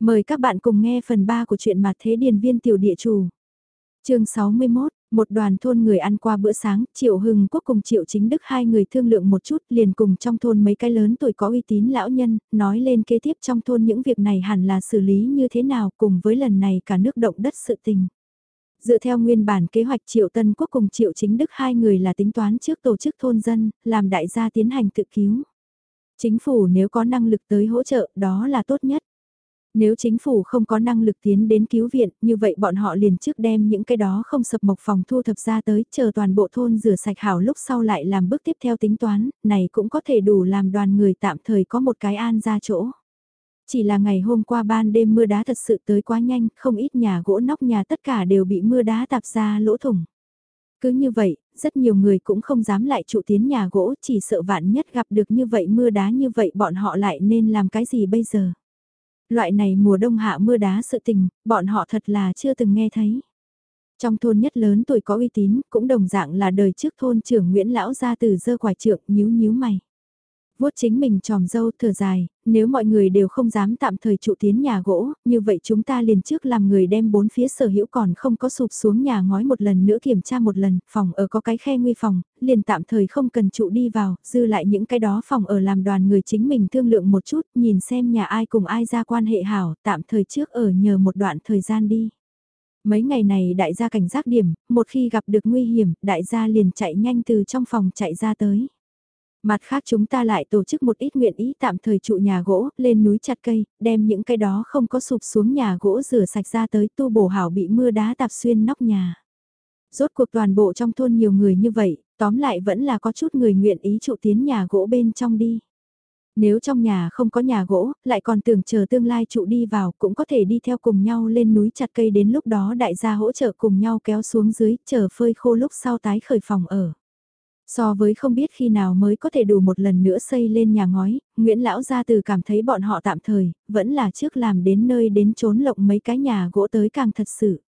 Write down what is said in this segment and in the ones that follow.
Mời các bạn cùng nghe phần 3 của truyện mặt thế điền viên tiểu địa chủ. chương 61, một đoàn thôn người ăn qua bữa sáng, Triệu Hưng Quốc cùng Triệu Chính Đức hai người thương lượng một chút liền cùng trong thôn mấy cái lớn tuổi có uy tín lão nhân, nói lên kế tiếp trong thôn những việc này hẳn là xử lý như thế nào cùng với lần này cả nước động đất sự tình. Dựa theo nguyên bản kế hoạch Triệu Tân Quốc cùng Triệu Chính Đức hai người là tính toán trước tổ chức thôn dân, làm đại gia tiến hành tự cứu. Chính phủ nếu có năng lực tới hỗ trợ đó là tốt nhất. Nếu chính phủ không có năng lực tiến đến cứu viện, như vậy bọn họ liền trước đem những cái đó không sập mộc phòng thu thập ra tới, chờ toàn bộ thôn rửa sạch hảo lúc sau lại làm bước tiếp theo tính toán, này cũng có thể đủ làm đoàn người tạm thời có một cái an ra chỗ. Chỉ là ngày hôm qua ban đêm mưa đá thật sự tới quá nhanh, không ít nhà gỗ nóc nhà tất cả đều bị mưa đá tạp ra lỗ thủng. Cứ như vậy, rất nhiều người cũng không dám lại trụ tiến nhà gỗ, chỉ sợ vạn nhất gặp được như vậy mưa đá như vậy bọn họ lại nên làm cái gì bây giờ. Loại này mùa đông hạ mưa đá sự tình, bọn họ thật là chưa từng nghe thấy. Trong thôn nhất lớn tuổi có uy tín, cũng đồng dạng là đời trước thôn trưởng Nguyễn Lão ra từ dơ quải trượng nhíu nhíu mày vuốt chính mình tròm dâu thở dài, nếu mọi người đều không dám tạm thời trụ tiến nhà gỗ, như vậy chúng ta liền trước làm người đem bốn phía sở hữu còn không có sụp xuống nhà ngói một lần nữa kiểm tra một lần, phòng ở có cái khe nguy phòng, liền tạm thời không cần trụ đi vào, dư lại những cái đó phòng ở làm đoàn người chính mình thương lượng một chút, nhìn xem nhà ai cùng ai ra quan hệ hảo, tạm thời trước ở nhờ một đoạn thời gian đi. Mấy ngày này đại gia cảnh giác điểm, một khi gặp được nguy hiểm, đại gia liền chạy nhanh từ trong phòng chạy ra tới. Mặt khác chúng ta lại tổ chức một ít nguyện ý tạm thời trụ nhà gỗ, lên núi chặt cây, đem những cái đó không có sụp xuống nhà gỗ rửa sạch ra tới tu bổ hảo bị mưa đá tạp xuyên nóc nhà. Rốt cuộc toàn bộ trong thôn nhiều người như vậy, tóm lại vẫn là có chút người nguyện ý trụ tiến nhà gỗ bên trong đi. Nếu trong nhà không có nhà gỗ, lại còn tưởng chờ tương lai trụ đi vào cũng có thể đi theo cùng nhau lên núi chặt cây đến lúc đó đại gia hỗ trợ cùng nhau kéo xuống dưới, chờ phơi khô lúc sau tái khởi phòng ở. So với không biết khi nào mới có thể đủ một lần nữa xây lên nhà ngói, Nguyễn Lão Gia Từ cảm thấy bọn họ tạm thời, vẫn là trước làm đến nơi đến trốn lộng mấy cái nhà gỗ tới càng thật sự.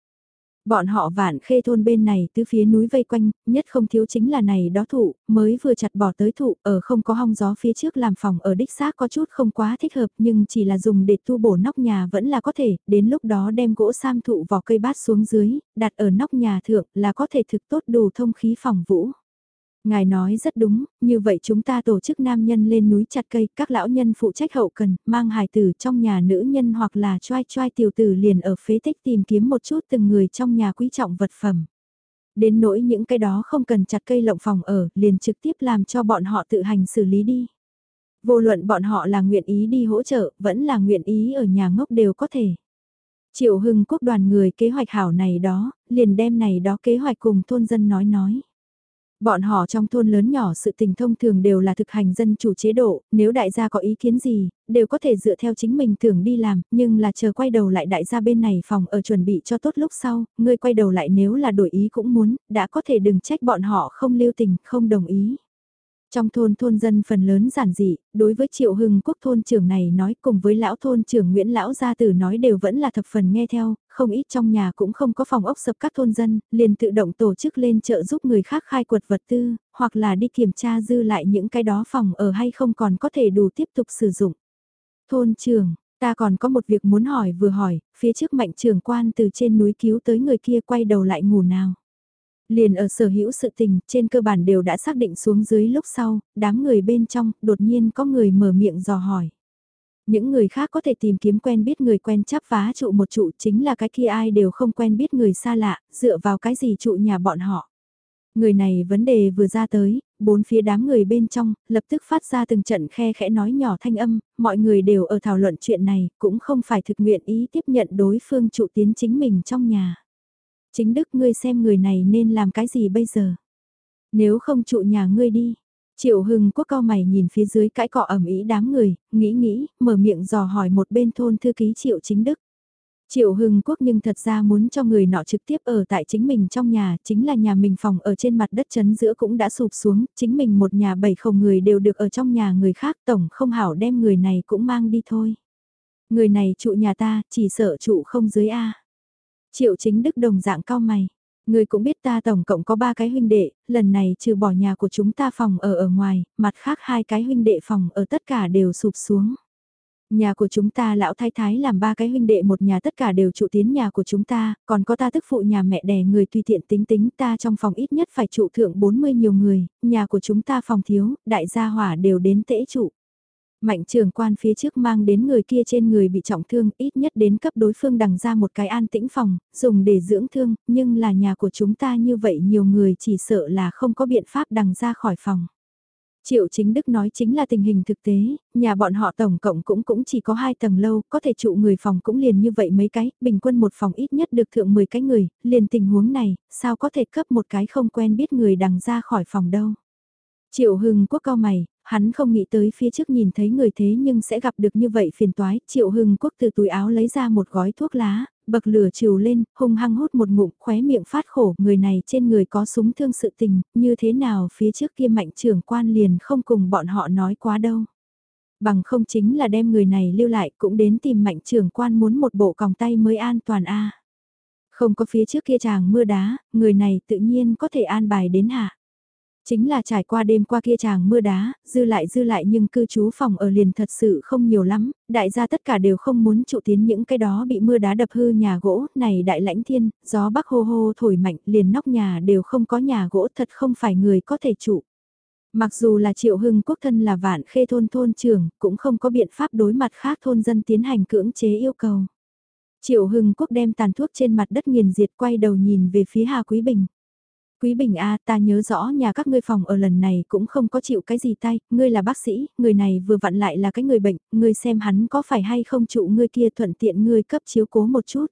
Bọn họ vạn khê thôn bên này từ phía núi vây quanh, nhất không thiếu chính là này đó thụ, mới vừa chặt bỏ tới thụ, ở không có hong gió phía trước làm phòng ở đích xác có chút không quá thích hợp nhưng chỉ là dùng để tu bổ nóc nhà vẫn là có thể, đến lúc đó đem gỗ sam thụ vỏ cây bát xuống dưới, đặt ở nóc nhà thượng là có thể thực tốt đủ thông khí phòng vũ. Ngài nói rất đúng, như vậy chúng ta tổ chức nam nhân lên núi chặt cây, các lão nhân phụ trách hậu cần, mang hài tử trong nhà nữ nhân hoặc là choai choai tiểu tử liền ở phế tích tìm kiếm một chút từng người trong nhà quý trọng vật phẩm. Đến nỗi những cái đó không cần chặt cây lộng phòng ở, liền trực tiếp làm cho bọn họ tự hành xử lý đi. Vô luận bọn họ là nguyện ý đi hỗ trợ, vẫn là nguyện ý ở nhà ngốc đều có thể. Triệu Hưng Quốc đoàn người kế hoạch hảo này đó, liền đem này đó kế hoạch cùng thôn dân nói nói. Bọn họ trong thôn lớn nhỏ sự tình thông thường đều là thực hành dân chủ chế độ, nếu đại gia có ý kiến gì, đều có thể dựa theo chính mình thường đi làm, nhưng là chờ quay đầu lại đại gia bên này phòng ở chuẩn bị cho tốt lúc sau, người quay đầu lại nếu là đổi ý cũng muốn, đã có thể đừng trách bọn họ không lưu tình, không đồng ý. Trong thôn thôn dân phần lớn giản dị, đối với triệu hưng quốc thôn trưởng này nói cùng với lão thôn trưởng Nguyễn Lão Gia Tử nói đều vẫn là thập phần nghe theo, không ít trong nhà cũng không có phòng ốc sập các thôn dân, liền tự động tổ chức lên chợ giúp người khác khai quật vật tư, hoặc là đi kiểm tra dư lại những cái đó phòng ở hay không còn có thể đủ tiếp tục sử dụng. Thôn trưởng, ta còn có một việc muốn hỏi vừa hỏi, phía trước mạnh trưởng quan từ trên núi cứu tới người kia quay đầu lại ngủ nào. Liền ở sở hữu sự tình, trên cơ bản đều đã xác định xuống dưới lúc sau, đám người bên trong, đột nhiên có người mở miệng dò hỏi. Những người khác có thể tìm kiếm quen biết người quen chắp vá trụ một trụ chính là cái kia ai đều không quen biết người xa lạ, dựa vào cái gì trụ nhà bọn họ. Người này vấn đề vừa ra tới, bốn phía đám người bên trong, lập tức phát ra từng trận khe khẽ nói nhỏ thanh âm, mọi người đều ở thảo luận chuyện này, cũng không phải thực nguyện ý tiếp nhận đối phương trụ tiến chính mình trong nhà. Chính đức ngươi xem người này nên làm cái gì bây giờ? Nếu không trụ nhà ngươi đi. Triệu Hưng Quốc cao mày nhìn phía dưới cãi cọ ẩm ý đám người, nghĩ nghĩ, mở miệng dò hỏi một bên thôn thư ký Triệu Chính Đức. Triệu Hưng Quốc nhưng thật ra muốn cho người nọ trực tiếp ở tại chính mình trong nhà, chính là nhà mình phòng ở trên mặt đất chấn giữa cũng đã sụp xuống, chính mình một nhà bảy không người đều được ở trong nhà người khác tổng không hảo đem người này cũng mang đi thôi. Người này trụ nhà ta, chỉ sợ trụ không dưới A. Triệu chính đức đồng dạng cao mày. Người cũng biết ta tổng cộng có ba cái huynh đệ, lần này trừ bỏ nhà của chúng ta phòng ở ở ngoài, mặt khác hai cái huynh đệ phòng ở tất cả đều sụp xuống. Nhà của chúng ta lão thái thái làm ba cái huynh đệ một nhà tất cả đều trụ tiến nhà của chúng ta, còn có ta tức phụ nhà mẹ đẻ người tùy tiện tính tính ta trong phòng ít nhất phải trụ thượng 40 nhiều người, nhà của chúng ta phòng thiếu, đại gia hỏa đều đến tễ trụ. Mạnh trưởng quan phía trước mang đến người kia trên người bị trọng thương ít nhất đến cấp đối phương đằng ra một cái an tĩnh phòng, dùng để dưỡng thương, nhưng là nhà của chúng ta như vậy nhiều người chỉ sợ là không có biện pháp đằng ra khỏi phòng. Triệu chính đức nói chính là tình hình thực tế, nhà bọn họ tổng cộng cũng cũng chỉ có hai tầng lâu, có thể trụ người phòng cũng liền như vậy mấy cái, bình quân một phòng ít nhất được thượng 10 cái người, liền tình huống này, sao có thể cấp một cái không quen biết người đằng ra khỏi phòng đâu. Triệu Hưng Quốc cao mày, hắn không nghĩ tới phía trước nhìn thấy người thế nhưng sẽ gặp được như vậy phiền toái. Triệu Hưng Quốc từ túi áo lấy ra một gói thuốc lá, bậc lửa trừ lên, hung hăng hút một ngụm, khóe miệng phát khổ, người này trên người có súng thương sự tình, như thế nào phía trước kia mạnh trưởng quan liền không cùng bọn họ nói quá đâu. Bằng không chính là đem người này lưu lại cũng đến tìm mạnh trưởng quan muốn một bộ còng tay mới an toàn a Không có phía trước kia chàng mưa đá, người này tự nhiên có thể an bài đến hạ. Chính là trải qua đêm qua kia chàng mưa đá, dư lại dư lại nhưng cư trú phòng ở liền thật sự không nhiều lắm, đại gia tất cả đều không muốn trụ tiến những cái đó bị mưa đá đập hư nhà gỗ, này đại lãnh thiên, gió bắc hô hô thổi mạnh liền nóc nhà đều không có nhà gỗ thật không phải người có thể trụ. Mặc dù là triệu hưng quốc thân là vạn khê thôn thôn trưởng, cũng không có biện pháp đối mặt khác thôn dân tiến hành cưỡng chế yêu cầu. Triệu hưng quốc đem tàn thuốc trên mặt đất nghiền diệt quay đầu nhìn về phía Hà Quý Bình. Quý Bình A ta nhớ rõ nhà các ngươi phòng ở lần này cũng không có chịu cái gì tay, ngươi là bác sĩ, người này vừa vặn lại là cái người bệnh, ngươi xem hắn có phải hay không trụ ngươi kia thuận tiện ngươi cấp chiếu cố một chút.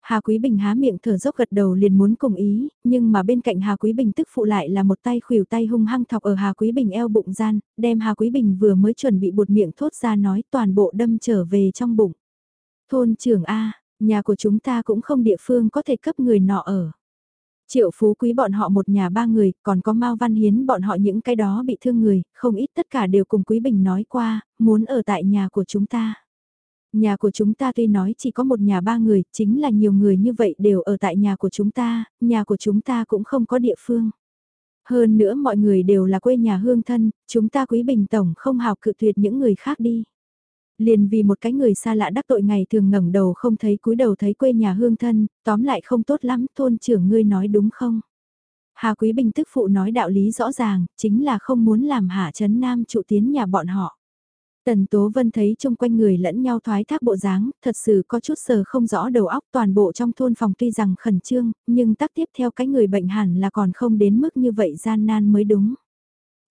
Hà Quý Bình há miệng thở dốc gật đầu liền muốn cùng ý, nhưng mà bên cạnh Hà Quý Bình tức phụ lại là một tay khuỷu tay hung hăng thọc ở Hà Quý Bình eo bụng gian, đem Hà Quý Bình vừa mới chuẩn bị bột miệng thốt ra nói toàn bộ đâm trở về trong bụng. Thôn trưởng A, nhà của chúng ta cũng không địa phương có thể cấp người nọ ở. Triệu phú quý bọn họ một nhà ba người, còn có Mao Văn Hiến bọn họ những cái đó bị thương người, không ít tất cả đều cùng Quý Bình nói qua, muốn ở tại nhà của chúng ta. Nhà của chúng ta tuy nói chỉ có một nhà ba người, chính là nhiều người như vậy đều ở tại nhà của chúng ta, nhà của chúng ta cũng không có địa phương. Hơn nữa mọi người đều là quê nhà hương thân, chúng ta Quý Bình Tổng không hào cự tuyệt những người khác đi. Liền vì một cái người xa lạ đắc tội ngày thường ngẩng đầu không thấy cúi đầu thấy quê nhà hương thân, tóm lại không tốt lắm, thôn trưởng ngươi nói đúng không? Hà Quý Bình tức phụ nói đạo lý rõ ràng, chính là không muốn làm Hạ Trấn Nam trụ tiến nhà bọn họ. Tần Tố Vân thấy chung quanh người lẫn nhau thoái thác bộ dáng, thật sự có chút sờ không rõ đầu óc toàn bộ trong thôn phòng tuy rằng khẩn trương, nhưng tác tiếp theo cái người bệnh hẳn là còn không đến mức như vậy gian nan mới đúng.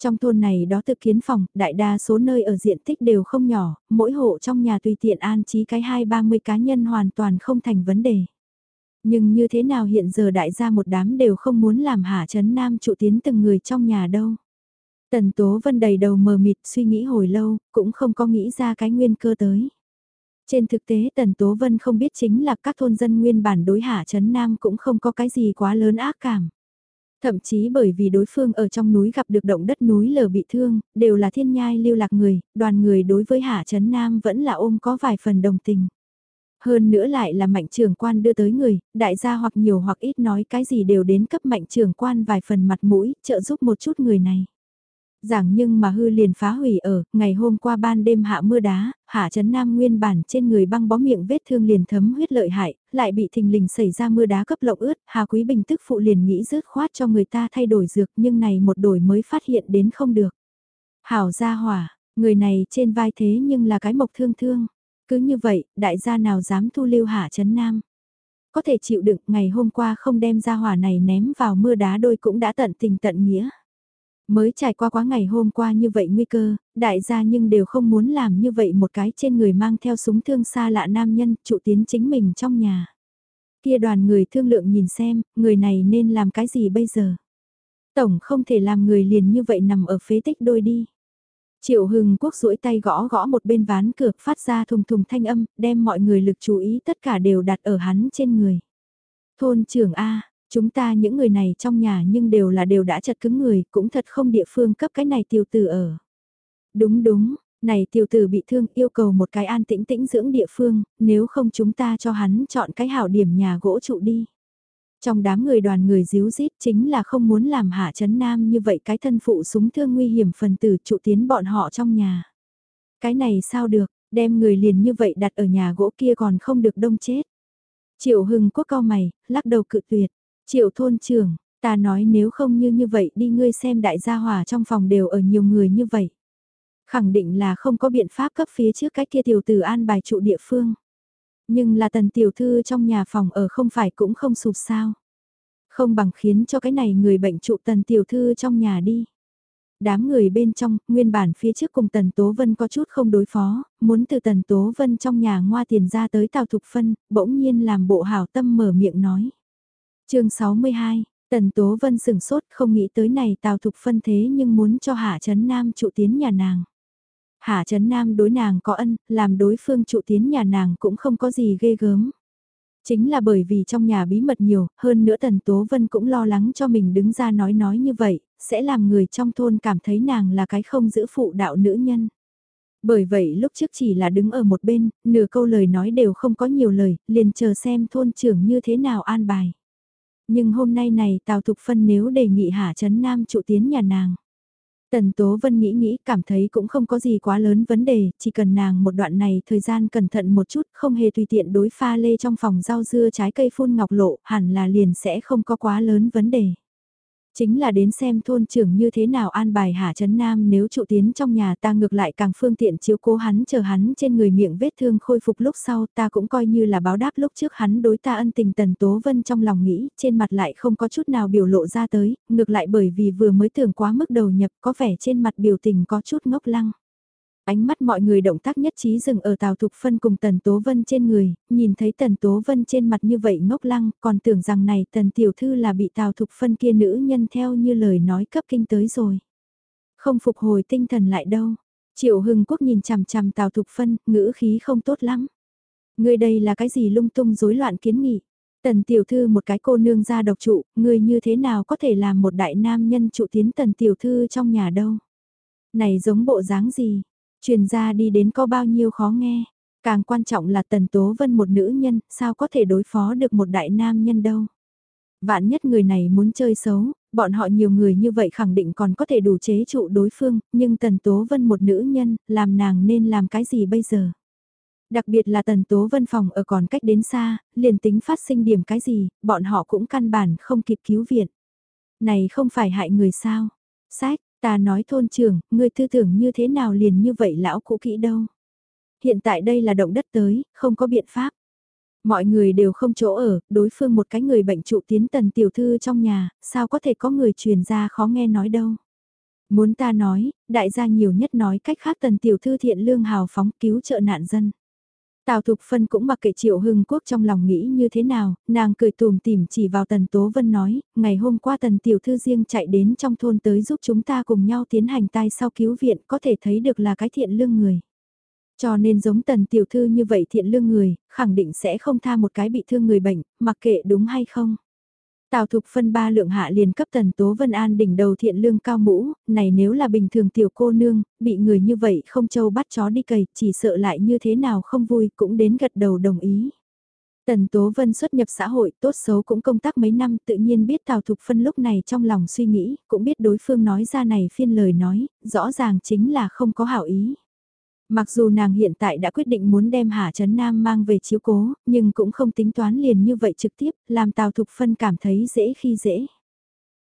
Trong thôn này đó tự kiến phòng, đại đa số nơi ở diện tích đều không nhỏ, mỗi hộ trong nhà tùy tiện an trí cái hai ba mươi cá nhân hoàn toàn không thành vấn đề. Nhưng như thế nào hiện giờ đại gia một đám đều không muốn làm hạ chấn nam trụ tiến từng người trong nhà đâu. Tần Tố Vân đầy đầu mờ mịt suy nghĩ hồi lâu, cũng không có nghĩ ra cái nguyên cơ tới. Trên thực tế Tần Tố Vân không biết chính là các thôn dân nguyên bản đối hạ chấn nam cũng không có cái gì quá lớn ác cảm. Thậm chí bởi vì đối phương ở trong núi gặp được động đất núi lở bị thương, đều là thiên nhai lưu lạc người, đoàn người đối với Hạ Trấn Nam vẫn là ôm có vài phần đồng tình. Hơn nữa lại là mạnh trưởng quan đưa tới người, đại gia hoặc nhiều hoặc ít nói cái gì đều đến cấp mạnh trưởng quan vài phần mặt mũi, trợ giúp một chút người này. Giảng nhưng mà hư liền phá hủy ở, ngày hôm qua ban đêm hạ mưa đá, hạ chấn nam nguyên bản trên người băng bó miệng vết thương liền thấm huyết lợi hại, lại bị thình lình xảy ra mưa đá cấp lộng ướt, Hà Quý Bình tức phụ liền nghĩ rớt khoát cho người ta thay đổi dược nhưng này một đổi mới phát hiện đến không được. Hảo gia hỏa, người này trên vai thế nhưng là cái mộc thương thương. Cứ như vậy, đại gia nào dám thu lưu hạ chấn nam. Có thể chịu đựng ngày hôm qua không đem gia hỏa này ném vào mưa đá đôi cũng đã tận tình tận nghĩa. Mới trải qua quá ngày hôm qua như vậy nguy cơ, đại gia nhưng đều không muốn làm như vậy một cái trên người mang theo súng thương xa lạ nam nhân trụ tiến chính mình trong nhà. Kia đoàn người thương lượng nhìn xem, người này nên làm cái gì bây giờ? Tổng không thể làm người liền như vậy nằm ở phế tích đôi đi. Triệu Hưng Quốc duỗi tay gõ gõ một bên ván cửa phát ra thùng thùng thanh âm, đem mọi người lực chú ý tất cả đều đặt ở hắn trên người. Thôn trưởng A, Chúng ta những người này trong nhà nhưng đều là đều đã chật cứng người, cũng thật không địa phương cấp cái này tiểu tử ở. Đúng đúng, này tiểu tử bị thương yêu cầu một cái an tĩnh tĩnh dưỡng địa phương, nếu không chúng ta cho hắn chọn cái hảo điểm nhà gỗ trụ đi. Trong đám người đoàn người díu dít chính là không muốn làm hạ chấn nam như vậy cái thân phụ súng thương nguy hiểm phần tử trụ tiến bọn họ trong nhà. Cái này sao được, Đem người liền như vậy đặt ở nhà gỗ kia còn không được đông chết. Triệu Hưng Quốc cao mày, lắc đầu cự tuyệt. Triệu thôn trưởng, ta nói nếu không như như vậy đi ngươi xem đại gia hỏa trong phòng đều ở nhiều người như vậy. Khẳng định là không có biện pháp cấp phía trước cách kia tiểu tử an bài trụ địa phương. Nhưng là tần tiểu thư trong nhà phòng ở không phải cũng không sụp sao. Không bằng khiến cho cái này người bệnh trụ tần tiểu thư trong nhà đi. Đám người bên trong, nguyên bản phía trước cùng Tần Tố Vân có chút không đối phó, muốn từ Tần Tố Vân trong nhà ngoa tiền ra tới Tào Thục Phân, bỗng nhiên làm bộ hảo tâm mở miệng nói chương 62, Tần Tố Vân sừng sốt không nghĩ tới này Tào Thục Phân thế nhưng muốn cho Hạ Trấn Nam trụ tiến nhà nàng. Hạ Trấn Nam đối nàng có ân, làm đối phương trụ tiến nhà nàng cũng không có gì ghê gớm. Chính là bởi vì trong nhà bí mật nhiều, hơn nữa Tần Tố Vân cũng lo lắng cho mình đứng ra nói nói như vậy, sẽ làm người trong thôn cảm thấy nàng là cái không giữ phụ đạo nữ nhân. Bởi vậy lúc trước chỉ là đứng ở một bên, nửa câu lời nói đều không có nhiều lời, liền chờ xem thôn trưởng như thế nào an bài. Nhưng hôm nay này Tào Thục Phân nếu đề nghị Hạ Trấn Nam trụ tiến nhà nàng. Tần Tố Vân nghĩ nghĩ cảm thấy cũng không có gì quá lớn vấn đề, chỉ cần nàng một đoạn này thời gian cẩn thận một chút, không hề tùy tiện đối pha lê trong phòng rau dưa trái cây phun ngọc lộ, hẳn là liền sẽ không có quá lớn vấn đề. Chính là đến xem thôn trưởng như thế nào an bài Hạ Trấn Nam nếu trụ tiến trong nhà ta ngược lại càng phương tiện chiếu cố hắn chờ hắn trên người miệng vết thương khôi phục lúc sau ta cũng coi như là báo đáp lúc trước hắn đối ta ân tình Tần Tố Vân trong lòng nghĩ trên mặt lại không có chút nào biểu lộ ra tới, ngược lại bởi vì vừa mới tưởng quá mức đầu nhập có vẻ trên mặt biểu tình có chút ngốc lăng. Ánh mắt mọi người động tác nhất trí dừng ở Tào Thục Phân cùng Tần Tố Vân trên người, nhìn thấy Tần Tố Vân trên mặt như vậy ngốc lăng, còn tưởng rằng này Tần Tiểu Thư là bị Tào Thục Phân kia nữ nhân theo như lời nói cấp kinh tới rồi. Không phục hồi tinh thần lại đâu. Triệu Hưng Quốc nhìn chằm chằm Tào Thục Phân, ngữ khí không tốt lắm. Người đây là cái gì lung tung rối loạn kiến nghị. Tần Tiểu Thư một cái cô nương ra độc trụ, người như thế nào có thể làm một đại nam nhân trụ tiến Tần Tiểu Thư trong nhà đâu. Này giống bộ dáng gì, Truyền ra đi đến có bao nhiêu khó nghe. Càng quan trọng là Tần Tố Vân một nữ nhân, sao có thể đối phó được một đại nam nhân đâu. Vạn nhất người này muốn chơi xấu, bọn họ nhiều người như vậy khẳng định còn có thể đủ chế trụ đối phương, nhưng Tần Tố Vân một nữ nhân, làm nàng nên làm cái gì bây giờ? Đặc biệt là Tần Tố Vân phòng ở còn cách đến xa, liền tính phát sinh điểm cái gì, bọn họ cũng căn bản không kịp cứu viện. Này không phải hại người sao? Sách, Ta nói thôn trưởng, ngươi tư tưởng như thế nào liền như vậy lão cũ kỹ đâu. Hiện tại đây là động đất tới, không có biện pháp. Mọi người đều không chỗ ở, đối phương một cái người bệnh trụ tiến tần tiểu thư trong nhà, sao có thể có người truyền ra khó nghe nói đâu. Muốn ta nói, đại gia nhiều nhất nói cách khác tần tiểu thư thiện lương hào phóng cứu trợ nạn dân. Tào Thục Phân cũng mặc kệ Triệu Hưng Quốc trong lòng nghĩ như thế nào, nàng cười tùm tìm chỉ vào Tần Tố Vân nói, ngày hôm qua Tần Tiểu Thư riêng chạy đến trong thôn tới giúp chúng ta cùng nhau tiến hành tai sau cứu viện có thể thấy được là cái thiện lương người. Cho nên giống Tần Tiểu Thư như vậy thiện lương người, khẳng định sẽ không tha một cái bị thương người bệnh, mặc kệ đúng hay không. Tào Thục phân ba lượng hạ liền cấp Tần Tố Vân An đỉnh đầu thiện lương cao mũ, này nếu là bình thường tiểu cô nương, bị người như vậy không châu bắt chó đi cầy, chỉ sợ lại như thế nào không vui cũng đến gật đầu đồng ý. Tần Tố Vân xuất nhập xã hội tốt xấu cũng công tác mấy năm tự nhiên biết Tào Thục Phân lúc này trong lòng suy nghĩ, cũng biết đối phương nói ra này phiên lời nói, rõ ràng chính là không có hảo ý. Mặc dù nàng hiện tại đã quyết định muốn đem Hà Trấn Nam mang về chiếu cố, nhưng cũng không tính toán liền như vậy trực tiếp, làm Tào Thục Phân cảm thấy dễ khi dễ.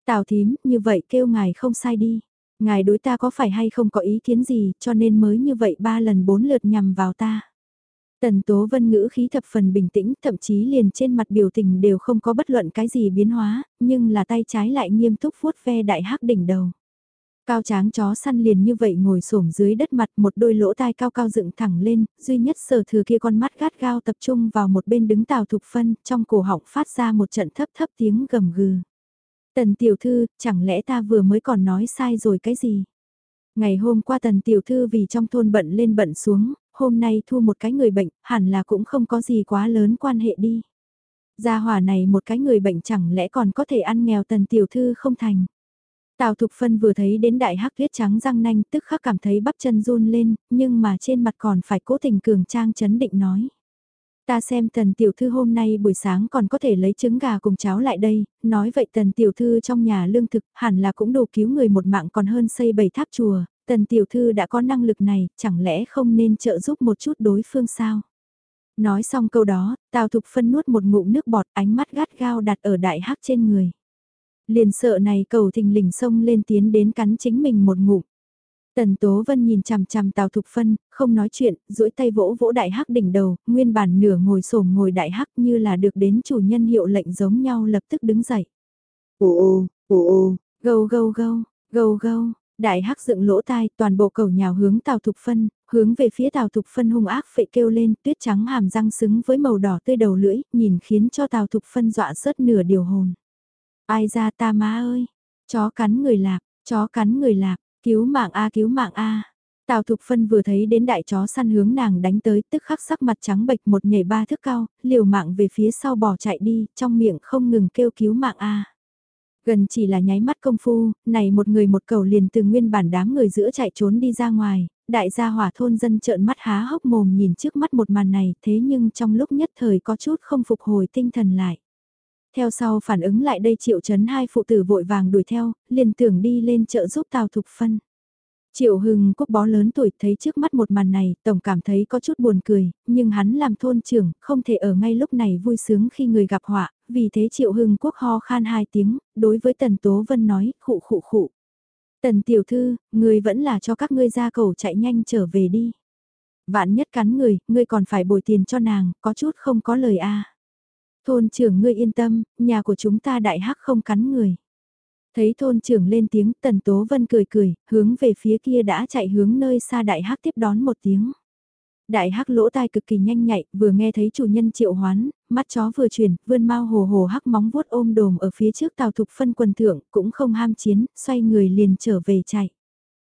Tào thím, như vậy kêu ngài không sai đi. Ngài đối ta có phải hay không có ý kiến gì, cho nên mới như vậy ba lần bốn lượt nhằm vào ta. Tần Tố Vân ngữ khí thập phần bình tĩnh, thậm chí liền trên mặt biểu tình đều không có bất luận cái gì biến hóa, nhưng là tay trái lại nghiêm túc vuốt ve đại hắc đỉnh đầu. Cao tráng chó săn liền như vậy ngồi xổm dưới đất mặt một đôi lỗ tai cao cao dựng thẳng lên, duy nhất sở thừa kia con mắt gắt gao tập trung vào một bên đứng tào thục phân, trong cổ họng phát ra một trận thấp thấp tiếng gầm gừ. Tần tiểu thư, chẳng lẽ ta vừa mới còn nói sai rồi cái gì? Ngày hôm qua tần tiểu thư vì trong thôn bận lên bận xuống, hôm nay thu một cái người bệnh, hẳn là cũng không có gì quá lớn quan hệ đi. Gia hỏa này một cái người bệnh chẳng lẽ còn có thể ăn nghèo tần tiểu thư không thành. Tào Thục Phân vừa thấy đến đại hắc tuyết trắng răng nanh tức khắc cảm thấy bắp chân run lên, nhưng mà trên mặt còn phải cố tình cường trang chấn định nói. Ta xem tần tiểu thư hôm nay buổi sáng còn có thể lấy trứng gà cùng cháo lại đây, nói vậy tần tiểu thư trong nhà lương thực hẳn là cũng đủ cứu người một mạng còn hơn xây bảy tháp chùa, Tần tiểu thư đã có năng lực này, chẳng lẽ không nên trợ giúp một chút đối phương sao? Nói xong câu đó, Tào Thục Phân nuốt một ngụm nước bọt ánh mắt gắt gao đặt ở đại hắc trên người. Liền sợ này cầu thình lình sông lên tiến đến cắn chính mình một ngụm. Tần Tố Vân nhìn chằm chằm Tào Thục Phân, không nói chuyện, duỗi tay vỗ vỗ đại hắc đỉnh đầu, nguyên bản nửa ngồi xổm ngồi đại hắc như là được đến chủ nhân hiệu lệnh giống nhau lập tức đứng dậy. Ồ ồ, ồ ồ, gâu gâu gâu, gâu gâu, đại hắc dựng lỗ tai, toàn bộ cầu nhào hướng Tào Thục Phân, hướng về phía Tào Thục Phân hung ác phệ kêu lên, tuyết trắng hàm răng xứng với màu đỏ tươi đầu lưỡi, nhìn khiến cho Tào Thục Phân dọa rớt nửa điều hồn. Ai ra ta má ơi, chó cắn người lạp, chó cắn người lạp, cứu mạng a cứu mạng a. Tào Thục Phân vừa thấy đến đại chó săn hướng nàng đánh tới, tức khắc sắc mặt trắng bệch một nhảy ba thước cao, liều mạng về phía sau bỏ chạy đi, trong miệng không ngừng kêu cứu mạng a. Gần chỉ là nháy mắt công phu, này một người một cầu liền từ nguyên bản đám người giữa chạy trốn đi ra ngoài, đại gia hỏa thôn dân trợn mắt há hốc mồm nhìn trước mắt một màn này thế nhưng trong lúc nhất thời có chút không phục hồi tinh thần lại. Theo sau phản ứng lại đây triệu chấn hai phụ tử vội vàng đuổi theo, liền tưởng đi lên chợ giúp Tào Thục Phân. Triệu Hưng Quốc bó lớn tuổi thấy trước mắt một màn này, tổng cảm thấy có chút buồn cười, nhưng hắn làm thôn trưởng, không thể ở ngay lúc này vui sướng khi người gặp họa, vì thế Triệu Hưng Quốc ho khan hai tiếng, đối với Tần Tố Vân nói, khụ khụ khụ. Tần tiểu thư, người vẫn là cho các ngươi ra cầu chạy nhanh trở về đi. Vạn nhất cắn người, ngươi còn phải bồi tiền cho nàng, có chút không có lời a. Thôn trưởng ngươi yên tâm, nhà của chúng ta đại hắc không cắn người. Thấy thôn trưởng lên tiếng tần tố vân cười cười, hướng về phía kia đã chạy hướng nơi xa đại hắc tiếp đón một tiếng. Đại hắc lỗ tai cực kỳ nhanh nhạy, vừa nghe thấy chủ nhân triệu hoán, mắt chó vừa chuyển, vươn mau hồ hồ hắc móng vuốt ôm đồm ở phía trước tàu thục phân quần thượng, cũng không ham chiến, xoay người liền trở về chạy.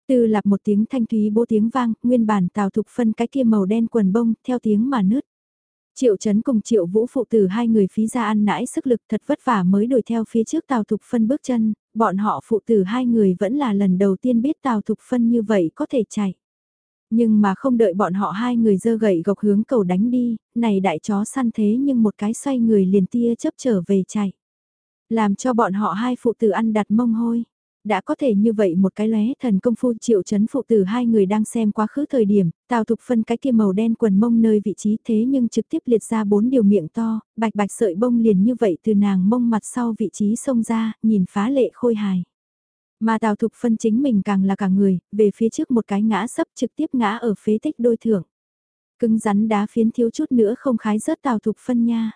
Từ lạp một tiếng thanh thúy bố tiếng vang, nguyên bản tàu thục phân cái kia màu đen quần bông, theo tiếng mà nứt. Triệu Trấn cùng Triệu Vũ phụ tử hai người phí ra ăn nãi sức lực thật vất vả mới đuổi theo phía trước Tào Thục Phân bước chân, bọn họ phụ tử hai người vẫn là lần đầu tiên biết Tào Thục Phân như vậy có thể chạy. Nhưng mà không đợi bọn họ hai người dơ gậy gộc hướng cầu đánh đi, này đại chó săn thế nhưng một cái xoay người liền tia chấp trở về chạy. Làm cho bọn họ hai phụ tử ăn đặt mông hôi. Đã có thể như vậy một cái lóe thần công phu triệu chấn phụ tử hai người đang xem quá khứ thời điểm, tào thục phân cái kia màu đen quần mông nơi vị trí thế nhưng trực tiếp liệt ra bốn điều miệng to, bạch bạch sợi bông liền như vậy từ nàng mông mặt sau vị trí xông ra, nhìn phá lệ khôi hài. Mà tào thục phân chính mình càng là cả người, về phía trước một cái ngã sấp trực tiếp ngã ở phế tích đôi thượng. Cứng rắn đá phiến thiếu chút nữa không khái rớt tào thục phân nha.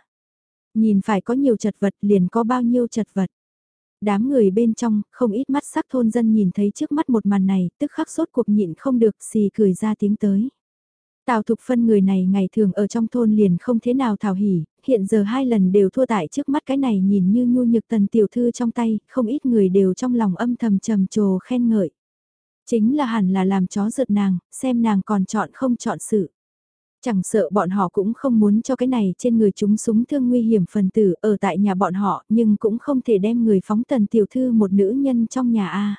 Nhìn phải có nhiều chật vật liền có bao nhiêu chật vật. Đám người bên trong, không ít mắt sắc thôn dân nhìn thấy trước mắt một màn này, tức khắc sốt cuộc nhịn không được, xì cười ra tiếng tới. Tào Thục Phân người này ngày thường ở trong thôn liền không thế nào thảo hỉ, hiện giờ hai lần đều thua tại trước mắt cái này nhìn như nhu nhược tần tiểu thư trong tay, không ít người đều trong lòng âm thầm trầm trồ khen ngợi. Chính là hẳn là làm chó rượt nàng, xem nàng còn chọn không chọn sự. Chẳng sợ bọn họ cũng không muốn cho cái này trên người chúng súng thương nguy hiểm phần tử ở tại nhà bọn họ nhưng cũng không thể đem người phóng tần tiểu thư một nữ nhân trong nhà A.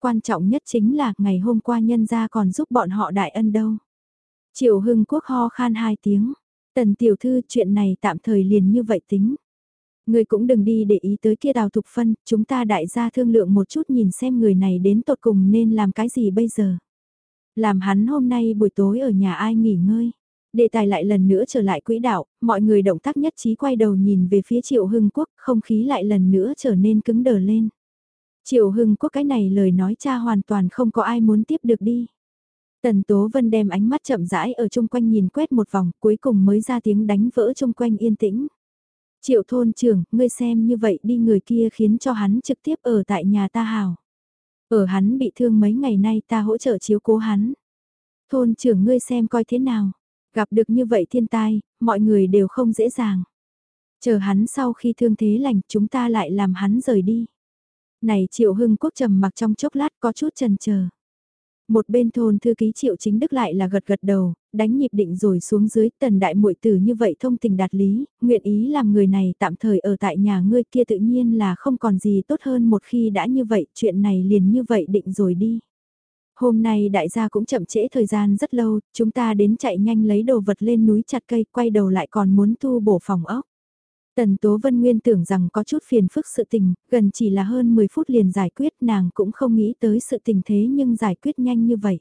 Quan trọng nhất chính là ngày hôm qua nhân gia còn giúp bọn họ đại ân đâu. Triệu Hưng Quốc ho khan hai tiếng. Tần tiểu thư chuyện này tạm thời liền như vậy tính. Người cũng đừng đi để ý tới kia đào thục phân, chúng ta đại gia thương lượng một chút nhìn xem người này đến tột cùng nên làm cái gì bây giờ. Làm hắn hôm nay buổi tối ở nhà ai nghỉ ngơi. Đề tài lại lần nữa trở lại quỹ đạo, mọi người động tác nhất trí quay đầu nhìn về phía Triệu Hưng Quốc, không khí lại lần nữa trở nên cứng đờ lên. Triệu Hưng Quốc cái này lời nói cha hoàn toàn không có ai muốn tiếp được đi. Tần Tố Vân đem ánh mắt chậm rãi ở chung quanh nhìn quét một vòng, cuối cùng mới ra tiếng đánh vỡ chung quanh yên tĩnh. Triệu thôn trưởng, ngươi xem như vậy đi người kia khiến cho hắn trực tiếp ở tại nhà ta hào. Ở hắn bị thương mấy ngày nay ta hỗ trợ chiếu cố hắn. Thôn trưởng ngươi xem coi thế nào. Gặp được như vậy thiên tai, mọi người đều không dễ dàng. Chờ hắn sau khi thương thế lành chúng ta lại làm hắn rời đi. Này Triệu Hưng Quốc trầm mặc trong chốc lát có chút chần chờ. Một bên thôn thư ký Triệu Chính Đức lại là gật gật đầu, đánh nhịp định rồi xuống dưới tần đại muội tử như vậy thông tình đạt lý, nguyện ý làm người này tạm thời ở tại nhà ngươi kia tự nhiên là không còn gì tốt hơn một khi đã như vậy chuyện này liền như vậy định rồi đi. Hôm nay đại gia cũng chậm trễ thời gian rất lâu, chúng ta đến chạy nhanh lấy đồ vật lên núi chặt cây, quay đầu lại còn muốn tu bổ phòng ốc. Tần Tố Vân Nguyên tưởng rằng có chút phiền phức sự tình, gần chỉ là hơn 10 phút liền giải quyết nàng cũng không nghĩ tới sự tình thế nhưng giải quyết nhanh như vậy.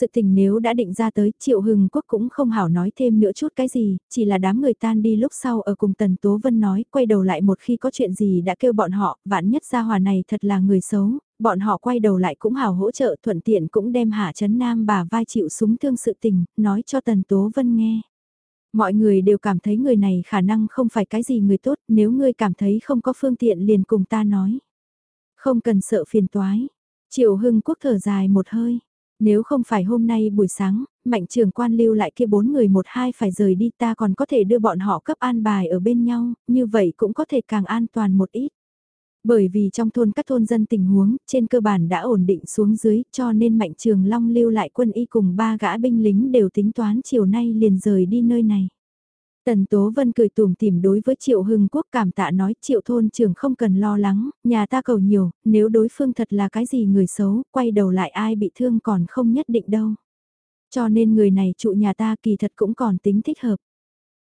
Sự tình nếu đã định ra tới, Triệu Hưng Quốc cũng không hảo nói thêm nữa chút cái gì, chỉ là đám người tan đi lúc sau ở cùng Tần Tố Vân nói, quay đầu lại một khi có chuyện gì đã kêu bọn họ, vạn nhất gia hòa này thật là người xấu, bọn họ quay đầu lại cũng hảo hỗ trợ thuận tiện cũng đem Hạ Trấn Nam bà vai chịu súng thương sự tình, nói cho Tần Tố Vân nghe. Mọi người đều cảm thấy người này khả năng không phải cái gì người tốt, nếu ngươi cảm thấy không có phương tiện liền cùng ta nói. Không cần sợ phiền toái. Triệu Hưng Quốc thở dài một hơi. Nếu không phải hôm nay buổi sáng, mạnh trường quan lưu lại kia bốn người một hai phải rời đi ta còn có thể đưa bọn họ cấp an bài ở bên nhau, như vậy cũng có thể càng an toàn một ít. Bởi vì trong thôn các thôn dân tình huống, trên cơ bản đã ổn định xuống dưới, cho nên Mạnh Trường Long lưu lại quân y cùng ba gã binh lính đều tính toán chiều nay liền rời đi nơi này. Tần Tố Vân cười tủm tìm đối với Triệu Hưng Quốc cảm tạ nói Triệu thôn trưởng không cần lo lắng, nhà ta cầu nhiều, nếu đối phương thật là cái gì người xấu, quay đầu lại ai bị thương còn không nhất định đâu. Cho nên người này trụ nhà ta kỳ thật cũng còn tính thích hợp.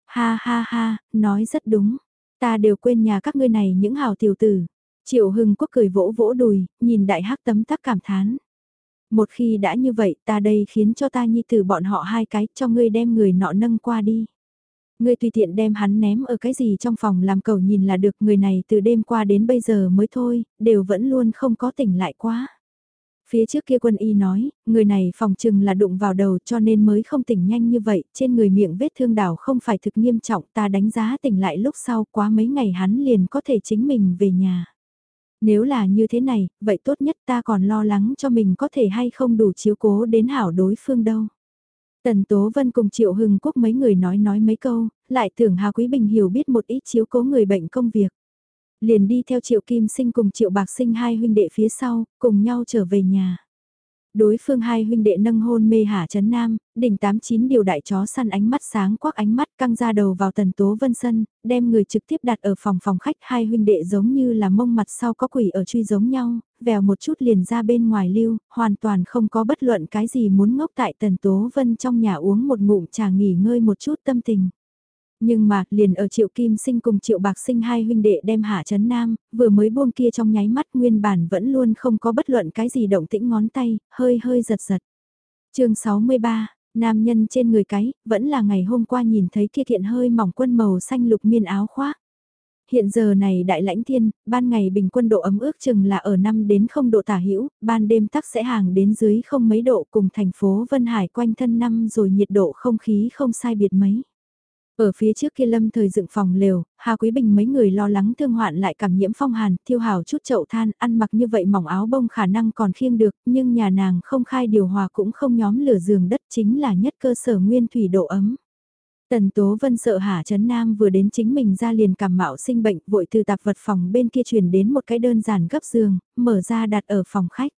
Ha ha ha, nói rất đúng, ta đều quên nhà các ngươi này những hào tiểu tử. Triệu Hưng Quốc cười vỗ vỗ đùi, nhìn đại hắc tấm tắc cảm thán. Một khi đã như vậy ta đây khiến cho ta nhi tử bọn họ hai cái cho ngươi đem người nọ nâng qua đi. Ngươi tùy tiện đem hắn ném ở cái gì trong phòng làm cầu nhìn là được người này từ đêm qua đến bây giờ mới thôi, đều vẫn luôn không có tỉnh lại quá. Phía trước kia quân y nói, người này phòng chừng là đụng vào đầu cho nên mới không tỉnh nhanh như vậy, trên người miệng vết thương đảo không phải thực nghiêm trọng ta đánh giá tỉnh lại lúc sau quá mấy ngày hắn liền có thể chính mình về nhà. Nếu là như thế này, vậy tốt nhất ta còn lo lắng cho mình có thể hay không đủ chiếu cố đến hảo đối phương đâu. Tần Tố Vân cùng Triệu Hưng Quốc mấy người nói nói mấy câu, lại tưởng Hà Quý Bình hiểu biết một ít chiếu cố người bệnh công việc. Liền đi theo Triệu Kim Sinh cùng Triệu Bạc Sinh hai huynh đệ phía sau, cùng nhau trở về nhà. Đối phương hai huynh đệ nâng hôn mê hả chấn nam, đỉnh tám chín điều đại chó săn ánh mắt sáng quắc ánh mắt căng ra đầu vào tần tố vân sân, đem người trực tiếp đặt ở phòng phòng khách hai huynh đệ giống như là mông mặt sau có quỷ ở truy giống nhau, vèo một chút liền ra bên ngoài lưu, hoàn toàn không có bất luận cái gì muốn ngốc tại tần tố vân trong nhà uống một ngụm trà nghỉ ngơi một chút tâm tình. Nhưng mà, liền ở triệu kim sinh cùng triệu bạc sinh hai huynh đệ đem hạ chấn nam, vừa mới buông kia trong nháy mắt nguyên bản vẫn luôn không có bất luận cái gì động tĩnh ngón tay, hơi hơi giật giật. chương 63, nam nhân trên người cái, vẫn là ngày hôm qua nhìn thấy kia thiện hơi mỏng quân màu xanh lục miên áo khoác. Hiện giờ này đại lãnh thiên, ban ngày bình quân độ ấm ước chừng là ở 5 đến 0 độ tả hữu ban đêm tắc sẽ hàng đến dưới không mấy độ cùng thành phố Vân Hải quanh thân năm rồi nhiệt độ không khí không sai biệt mấy. Ở phía trước kia lâm thời dựng phòng lều, Hà Quý Bình mấy người lo lắng thương hoạn lại cảm nhiễm phong hàn, thiêu hào chút chậu than, ăn mặc như vậy mỏng áo bông khả năng còn khiêng được, nhưng nhà nàng không khai điều hòa cũng không nhóm lửa giường đất chính là nhất cơ sở nguyên thủy độ ấm. Tần Tố Vân sợ Hà Trấn Nam vừa đến chính mình ra liền cảm mạo sinh bệnh vội từ tạp vật phòng bên kia truyền đến một cái đơn giản gấp giường, mở ra đặt ở phòng khách.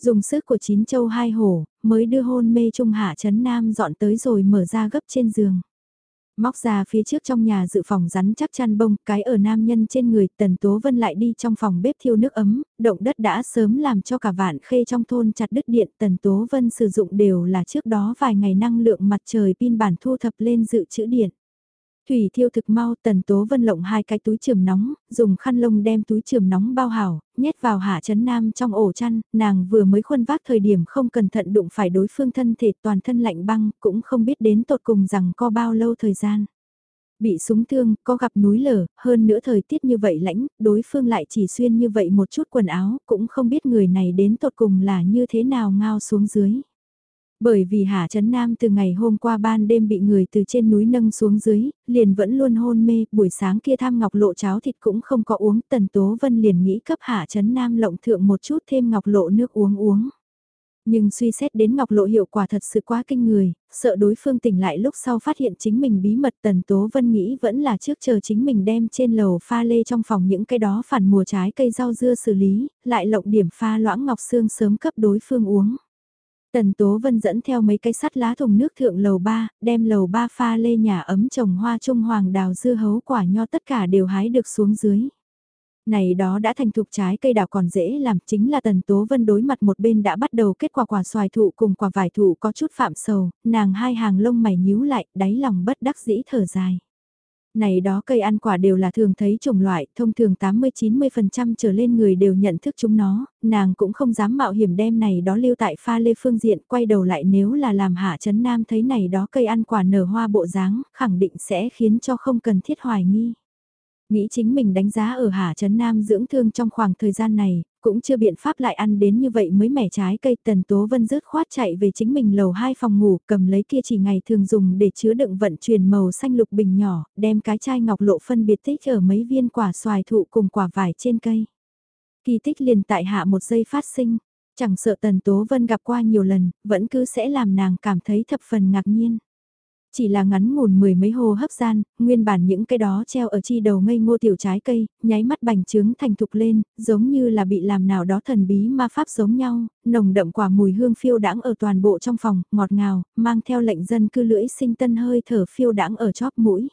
Dùng sức của chín châu hai hổ, mới đưa hôn mê trung Hạ Trấn Nam dọn tới rồi mở ra gấp trên giường. Móc ra phía trước trong nhà dự phòng rắn chắc chăn bông, cái ở nam nhân trên người, Tần Tố Vân lại đi trong phòng bếp thiêu nước ấm, động đất đã sớm làm cho cả vạn khê trong thôn chặt đứt điện, Tần Tố Vân sử dụng đều là trước đó vài ngày năng lượng mặt trời pin bản thu thập lên dự trữ điện. Thủy thiêu thực mau tần tố vân lộng hai cái túi trường nóng, dùng khăn lông đem túi trường nóng bao hảo, nhét vào hạ chấn nam trong ổ chăn, nàng vừa mới khuân vác thời điểm không cẩn thận đụng phải đối phương thân thể toàn thân lạnh băng, cũng không biết đến tột cùng rằng có bao lâu thời gian. Bị súng thương, có gặp núi lở, hơn nữa thời tiết như vậy lãnh, đối phương lại chỉ xuyên như vậy một chút quần áo, cũng không biết người này đến tột cùng là như thế nào ngao xuống dưới. Bởi vì Hà Trấn Nam từ ngày hôm qua ban đêm bị người từ trên núi nâng xuống dưới, liền vẫn luôn hôn mê, buổi sáng kia tham ngọc lộ cháo thịt cũng không có uống, Tần Tố Vân liền nghĩ cấp Hà Trấn Nam lộng thượng một chút thêm ngọc lộ nước uống uống. Nhưng suy xét đến ngọc lộ hiệu quả thật sự quá kinh người, sợ đối phương tỉnh lại lúc sau phát hiện chính mình bí mật Tần Tố Vân nghĩ vẫn là trước chờ chính mình đem trên lầu pha lê trong phòng những cái đó phản mùa trái cây rau dưa xử lý, lại lộng điểm pha loãng ngọc xương sớm cấp đối phương uống. Tần Tố Vân dẫn theo mấy cái sắt lá thùng nước thượng lầu ba, đem lầu ba pha lê nhà ấm trồng hoa trung hoàng đào dưa hấu quả nho tất cả đều hái được xuống dưới. Này đó đã thành thục trái cây đào còn dễ làm chính là Tần Tố Vân đối mặt một bên đã bắt đầu kết quả quả xoài thụ cùng quả vải thụ có chút phạm sầu, nàng hai hàng lông mày nhíu lại, đáy lòng bất đắc dĩ thở dài. Này đó cây ăn quả đều là thường thấy chủng loại, thông thường 80-90% trở lên người đều nhận thức chúng nó, nàng cũng không dám mạo hiểm đem này đó lưu tại pha lê phương diện, quay đầu lại nếu là làm hạ chấn nam thấy này đó cây ăn quả nở hoa bộ dáng, khẳng định sẽ khiến cho không cần thiết hoài nghi. Nghĩ chính mình đánh giá ở Hà Trấn Nam dưỡng thương trong khoảng thời gian này, cũng chưa biện pháp lại ăn đến như vậy mới mẻ trái cây tần tố vân rớt khoát chạy về chính mình lầu hai phòng ngủ cầm lấy kia chỉ ngày thường dùng để chứa đựng vận chuyển màu xanh lục bình nhỏ, đem cái chai ngọc lộ phân biệt tích ở mấy viên quả xoài thụ cùng quả vải trên cây. Kỳ tích liền tại hạ một giây phát sinh, chẳng sợ tần tố vân gặp qua nhiều lần, vẫn cứ sẽ làm nàng cảm thấy thập phần ngạc nhiên. Chỉ là ngắn ngủn mười mấy hồ hấp gian, nguyên bản những cái đó treo ở chi đầu ngây ngô tiểu trái cây, nháy mắt bành trướng thành thục lên, giống như là bị làm nào đó thần bí ma pháp giống nhau, nồng đậm quả mùi hương phiêu đãng ở toàn bộ trong phòng, ngọt ngào, mang theo lệnh dân cư lưỡi sinh tân hơi thở phiêu đãng ở chóp mũi.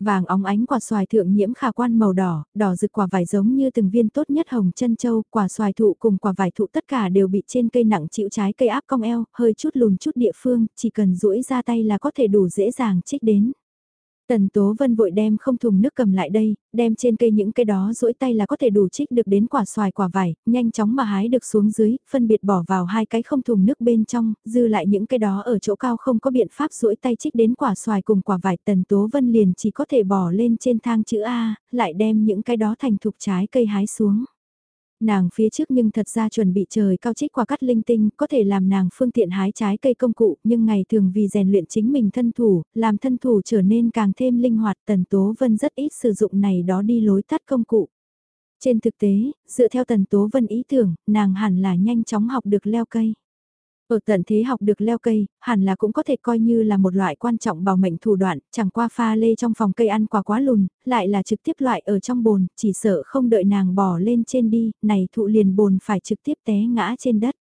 Vàng óng ánh quả xoài thượng nhiễm khả quan màu đỏ, đỏ rực quả vải giống như từng viên tốt nhất hồng chân châu, quả xoài thụ cùng quả vải thụ tất cả đều bị trên cây nặng chịu trái cây áp cong eo, hơi chút lùn chút địa phương, chỉ cần duỗi ra tay là có thể đủ dễ dàng trích đến. Tần Tố Vân vội đem không thùng nước cầm lại đây, đem trên cây những cây đó duỗi tay là có thể đủ trích được đến quả xoài quả vải, nhanh chóng mà hái được xuống dưới, phân biệt bỏ vào hai cái không thùng nước bên trong, dư lại những cây đó ở chỗ cao không có biện pháp duỗi tay trích đến quả xoài cùng quả vải. Tần Tố Vân liền chỉ có thể bỏ lên trên thang chữ A, lại đem những cái đó thành thục trái cây hái xuống. Nàng phía trước nhưng thật ra chuẩn bị trời cao trích qua cắt linh tinh, có thể làm nàng phương tiện hái trái cây công cụ, nhưng ngày thường vì rèn luyện chính mình thân thủ, làm thân thủ trở nên càng thêm linh hoạt, Tần Tố Vân rất ít sử dụng này đó đi lối tắt công cụ. Trên thực tế, dựa theo Tần Tố Vân ý tưởng, nàng hẳn là nhanh chóng học được leo cây. Ở tận thế học được leo cây, hẳn là cũng có thể coi như là một loại quan trọng bảo mệnh thủ đoạn, chẳng qua pha lê trong phòng cây ăn quả quá lùn, lại là trực tiếp loại ở trong bồn, chỉ sợ không đợi nàng bỏ lên trên đi, này thụ liền bồn phải trực tiếp té ngã trên đất.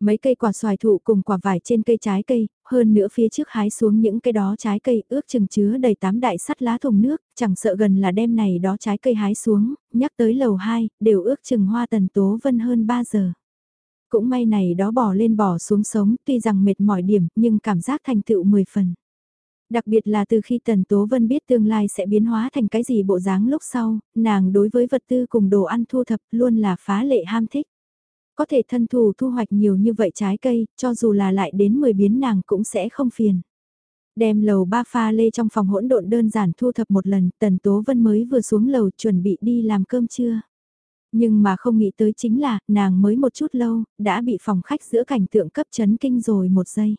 Mấy cây quả xoài thụ cùng quả vải trên cây trái cây, hơn nữa phía trước hái xuống những cây đó trái cây ước chừng chứa đầy tám đại sắt lá thùng nước, chẳng sợ gần là đêm này đó trái cây hái xuống, nhắc tới lầu 2, đều ước chừng hoa tần tố vân hơn 3 giờ. Cũng may này đó bỏ lên bỏ xuống sống, tuy rằng mệt mỏi điểm, nhưng cảm giác thành tựu 10 phần. Đặc biệt là từ khi Tần Tố Vân biết tương lai sẽ biến hóa thành cái gì bộ dáng lúc sau, nàng đối với vật tư cùng đồ ăn thu thập luôn là phá lệ ham thích. Có thể thân thù thu hoạch nhiều như vậy trái cây, cho dù là lại đến 10 biến nàng cũng sẽ không phiền. Đem lầu ba pha lê trong phòng hỗn độn đơn giản thu thập một lần, Tần Tố Vân mới vừa xuống lầu chuẩn bị đi làm cơm trưa. Nhưng mà không nghĩ tới chính là, nàng mới một chút lâu, đã bị phòng khách giữa cảnh tượng cấp chấn kinh rồi một giây.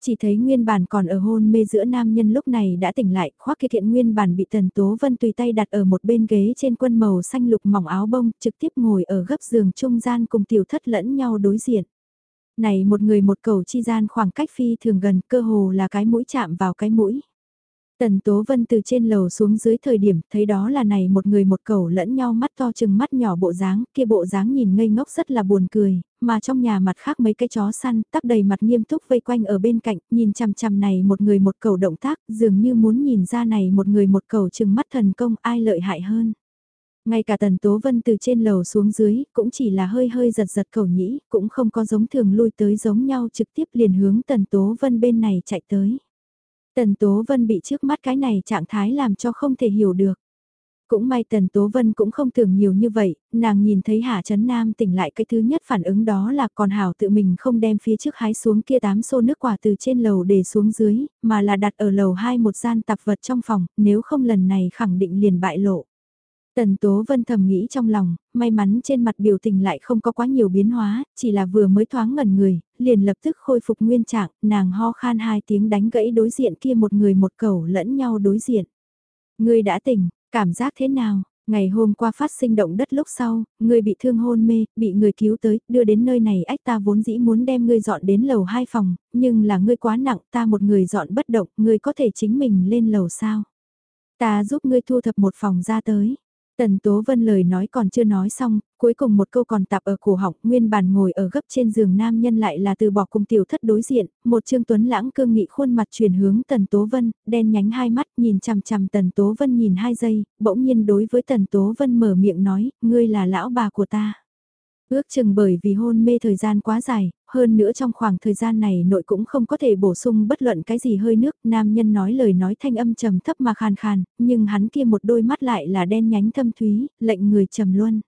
Chỉ thấy nguyên bản còn ở hôn mê giữa nam nhân lúc này đã tỉnh lại, khoác kia kiện nguyên bản bị Tần Tố Vân tùy tay đặt ở một bên ghế trên quân màu xanh lục mỏng áo bông, trực tiếp ngồi ở gấp giường trung gian cùng tiểu thất lẫn nhau đối diện. Này một người một cầu chi gian khoảng cách phi thường gần, cơ hồ là cái mũi chạm vào cái mũi. Tần Tố Vân từ trên lầu xuống dưới thời điểm thấy đó là này một người một cầu lẫn nhau mắt to chừng mắt nhỏ bộ dáng, kia bộ dáng nhìn ngây ngốc rất là buồn cười, mà trong nhà mặt khác mấy cái chó săn tắc đầy mặt nghiêm túc vây quanh ở bên cạnh, nhìn chằm chằm này một người một cầu động tác, dường như muốn nhìn ra này một người một cầu chừng mắt thần công ai lợi hại hơn. Ngay cả Tần Tố Vân từ trên lầu xuống dưới, cũng chỉ là hơi hơi giật giật cầu nhĩ, cũng không có giống thường lui tới giống nhau trực tiếp liền hướng Tần Tố Vân bên này chạy tới. Tần Tố Vân bị trước mắt cái này trạng thái làm cho không thể hiểu được. Cũng may Tần Tố Vân cũng không tưởng nhiều như vậy, nàng nhìn thấy Hạ Trấn Nam tỉnh lại cái thứ nhất phản ứng đó là còn Hảo tự mình không đem phía trước hái xuống kia tám xô nước quả từ trên lầu để xuống dưới, mà là đặt ở lầu hai một gian tạp vật trong phòng, nếu không lần này khẳng định liền bại lộ. Tần Tố Vân thầm nghĩ trong lòng, may mắn trên mặt biểu tình lại không có quá nhiều biến hóa, chỉ là vừa mới thoáng ngẩn người, liền lập tức khôi phục nguyên trạng, nàng ho khan hai tiếng đánh gãy đối diện kia một người một cầu lẫn nhau đối diện. Ngươi đã tỉnh, cảm giác thế nào? Ngày hôm qua phát sinh động đất lúc sau, ngươi bị thương hôn mê, bị người cứu tới, đưa đến nơi này ách ta vốn dĩ muốn đem ngươi dọn đến lầu hai phòng, nhưng là ngươi quá nặng, ta một người dọn bất động, ngươi có thể chính mình lên lầu sao? Ta giúp ngươi thu thập một phòng ra tới. Tần Tố Vân lời nói còn chưa nói xong, cuối cùng một câu còn tạp ở cổ họng, nguyên bản ngồi ở gấp trên giường nam nhân lại là từ bỏ cùng tiểu thất đối diện, một trương tuấn lãng cương nghị khuôn mặt chuyển hướng Tần Tố Vân, đen nhánh hai mắt nhìn chằm chằm Tần Tố Vân nhìn hai giây, bỗng nhiên đối với Tần Tố Vân mở miệng nói, ngươi là lão bà của ta. Ước chừng bởi vì hôn mê thời gian quá dài, hơn nữa trong khoảng thời gian này nội cũng không có thể bổ sung bất luận cái gì hơi nước, nam nhân nói lời nói thanh âm trầm thấp mà khàn khàn, nhưng hắn kia một đôi mắt lại là đen nhánh thâm thúy, lệnh người trầm luôn.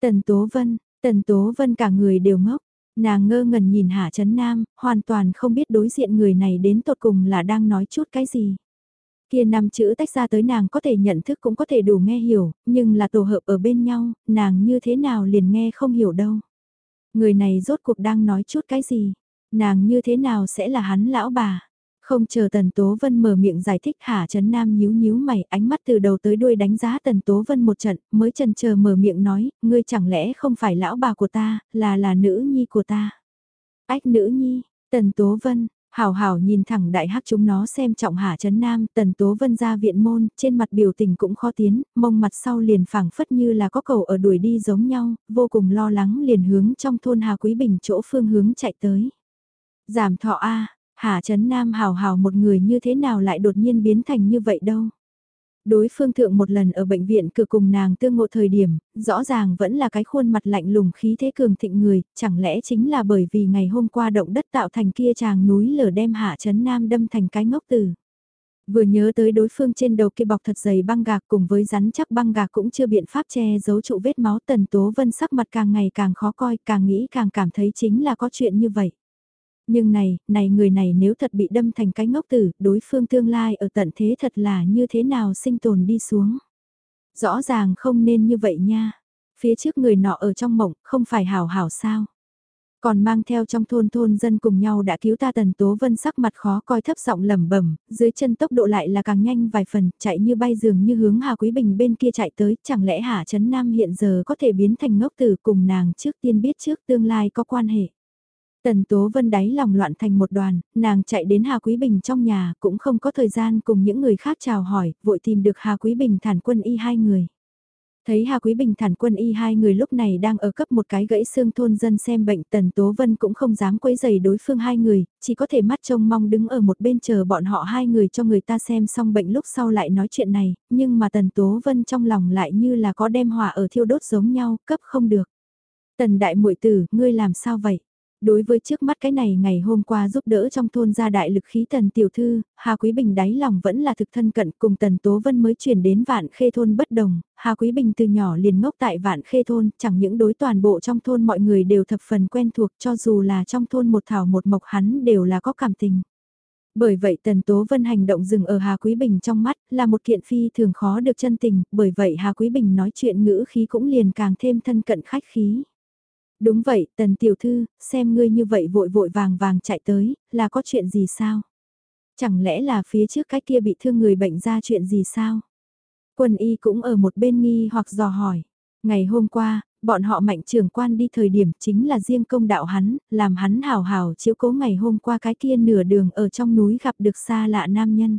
Tần Tố Vân, Tần Tố Vân cả người đều ngốc, nàng ngơ ngẩn nhìn Hạ Trấn Nam, hoàn toàn không biết đối diện người này đến tột cùng là đang nói chút cái gì. Kia năm chữ tách ra tới nàng có thể nhận thức cũng có thể đủ nghe hiểu, nhưng là tổ hợp ở bên nhau, nàng như thế nào liền nghe không hiểu đâu. Người này rốt cuộc đang nói chút cái gì, nàng như thế nào sẽ là hắn lão bà. Không chờ Tần Tố Vân mở miệng giải thích Hà Trấn Nam nhíu nhíu mày ánh mắt từ đầu tới đuôi đánh giá Tần Tố Vân một trận mới trần chờ mở miệng nói, ngươi chẳng lẽ không phải lão bà của ta, là là nữ nhi của ta. Ách nữ nhi, Tần Tố Vân, Hảo hảo nhìn thẳng đại hắc chúng nó xem trọng hạ chấn Nam, Tần Tố Vân ra viện môn, trên mặt biểu tình cũng khó tiến, mông mặt sau liền phảng phất như là có cầu ở đuổi đi giống nhau, vô cùng lo lắng liền hướng trong thôn Hà Quý Bình chỗ phương hướng chạy tới. Giảm thọ A, hạ chấn Nam hào hào một người như thế nào lại đột nhiên biến thành như vậy đâu. Đối phương thượng một lần ở bệnh viện cửa cùng nàng tương ngộ thời điểm, rõ ràng vẫn là cái khuôn mặt lạnh lùng khí thế cường thịnh người, chẳng lẽ chính là bởi vì ngày hôm qua động đất tạo thành kia chàng núi lở đem hạ chấn nam đâm thành cái ngốc tử. Vừa nhớ tới đối phương trên đầu kia bọc thật dày băng gạc cùng với rắn chắc băng gạc cũng chưa biện pháp che giấu trụ vết máu tần tố vân sắc mặt càng ngày càng khó coi càng nghĩ càng cảm thấy chính là có chuyện như vậy. Nhưng này, này người này nếu thật bị đâm thành cái ngốc tử, đối phương tương lai ở tận thế thật là như thế nào sinh tồn đi xuống. Rõ ràng không nên như vậy nha. Phía trước người nọ ở trong mộng, không phải hảo hảo sao. Còn mang theo trong thôn thôn dân cùng nhau đã cứu ta tần tố vân sắc mặt khó coi thấp giọng lẩm bẩm dưới chân tốc độ lại là càng nhanh vài phần, chạy như bay dường như hướng Hà Quý Bình bên kia chạy tới, chẳng lẽ Hà Trấn Nam hiện giờ có thể biến thành ngốc tử cùng nàng trước tiên biết trước tương lai có quan hệ. Tần Tố Vân đáy lòng loạn thành một đoàn, nàng chạy đến Hà Quý Bình trong nhà, cũng không có thời gian cùng những người khác chào hỏi, vội tìm được Hà Quý Bình thản quân y hai người. Thấy Hà Quý Bình thản quân y hai người lúc này đang ở cấp một cái gãy xương thôn dân xem bệnh Tần Tố Vân cũng không dám quấy giày đối phương hai người, chỉ có thể mắt trông mong đứng ở một bên chờ bọn họ hai người cho người ta xem xong bệnh lúc sau lại nói chuyện này, nhưng mà Tần Tố Vân trong lòng lại như là có đem hỏa ở thiêu đốt giống nhau, cấp không được. Tần Đại muội tử, ngươi làm sao vậy? Đối với trước mắt cái này ngày hôm qua giúp đỡ trong thôn gia đại lực khí tần tiểu thư, Hà Quý Bình đáy lòng vẫn là thực thân cận cùng tần Tố Vân mới chuyển đến vạn khê thôn bất đồng, Hà Quý Bình từ nhỏ liền ngốc tại vạn khê thôn, chẳng những đối toàn bộ trong thôn mọi người đều thập phần quen thuộc cho dù là trong thôn một thảo một mộc hắn đều là có cảm tình. Bởi vậy Tần Tố Vân hành động dừng ở Hà Quý Bình trong mắt là một kiện phi thường khó được chân tình, bởi vậy Hà Quý Bình nói chuyện ngữ khí cũng liền càng thêm thân cận khách khí. Đúng vậy, tần tiểu thư, xem ngươi như vậy vội vội vàng vàng chạy tới, là có chuyện gì sao? Chẳng lẽ là phía trước cái kia bị thương người bệnh ra chuyện gì sao? Quân y cũng ở một bên nghi hoặc dò hỏi. Ngày hôm qua, bọn họ mạnh trưởng quan đi thời điểm chính là riêng công đạo hắn, làm hắn hào hào chiếu cố ngày hôm qua cái kia nửa đường ở trong núi gặp được xa lạ nam nhân.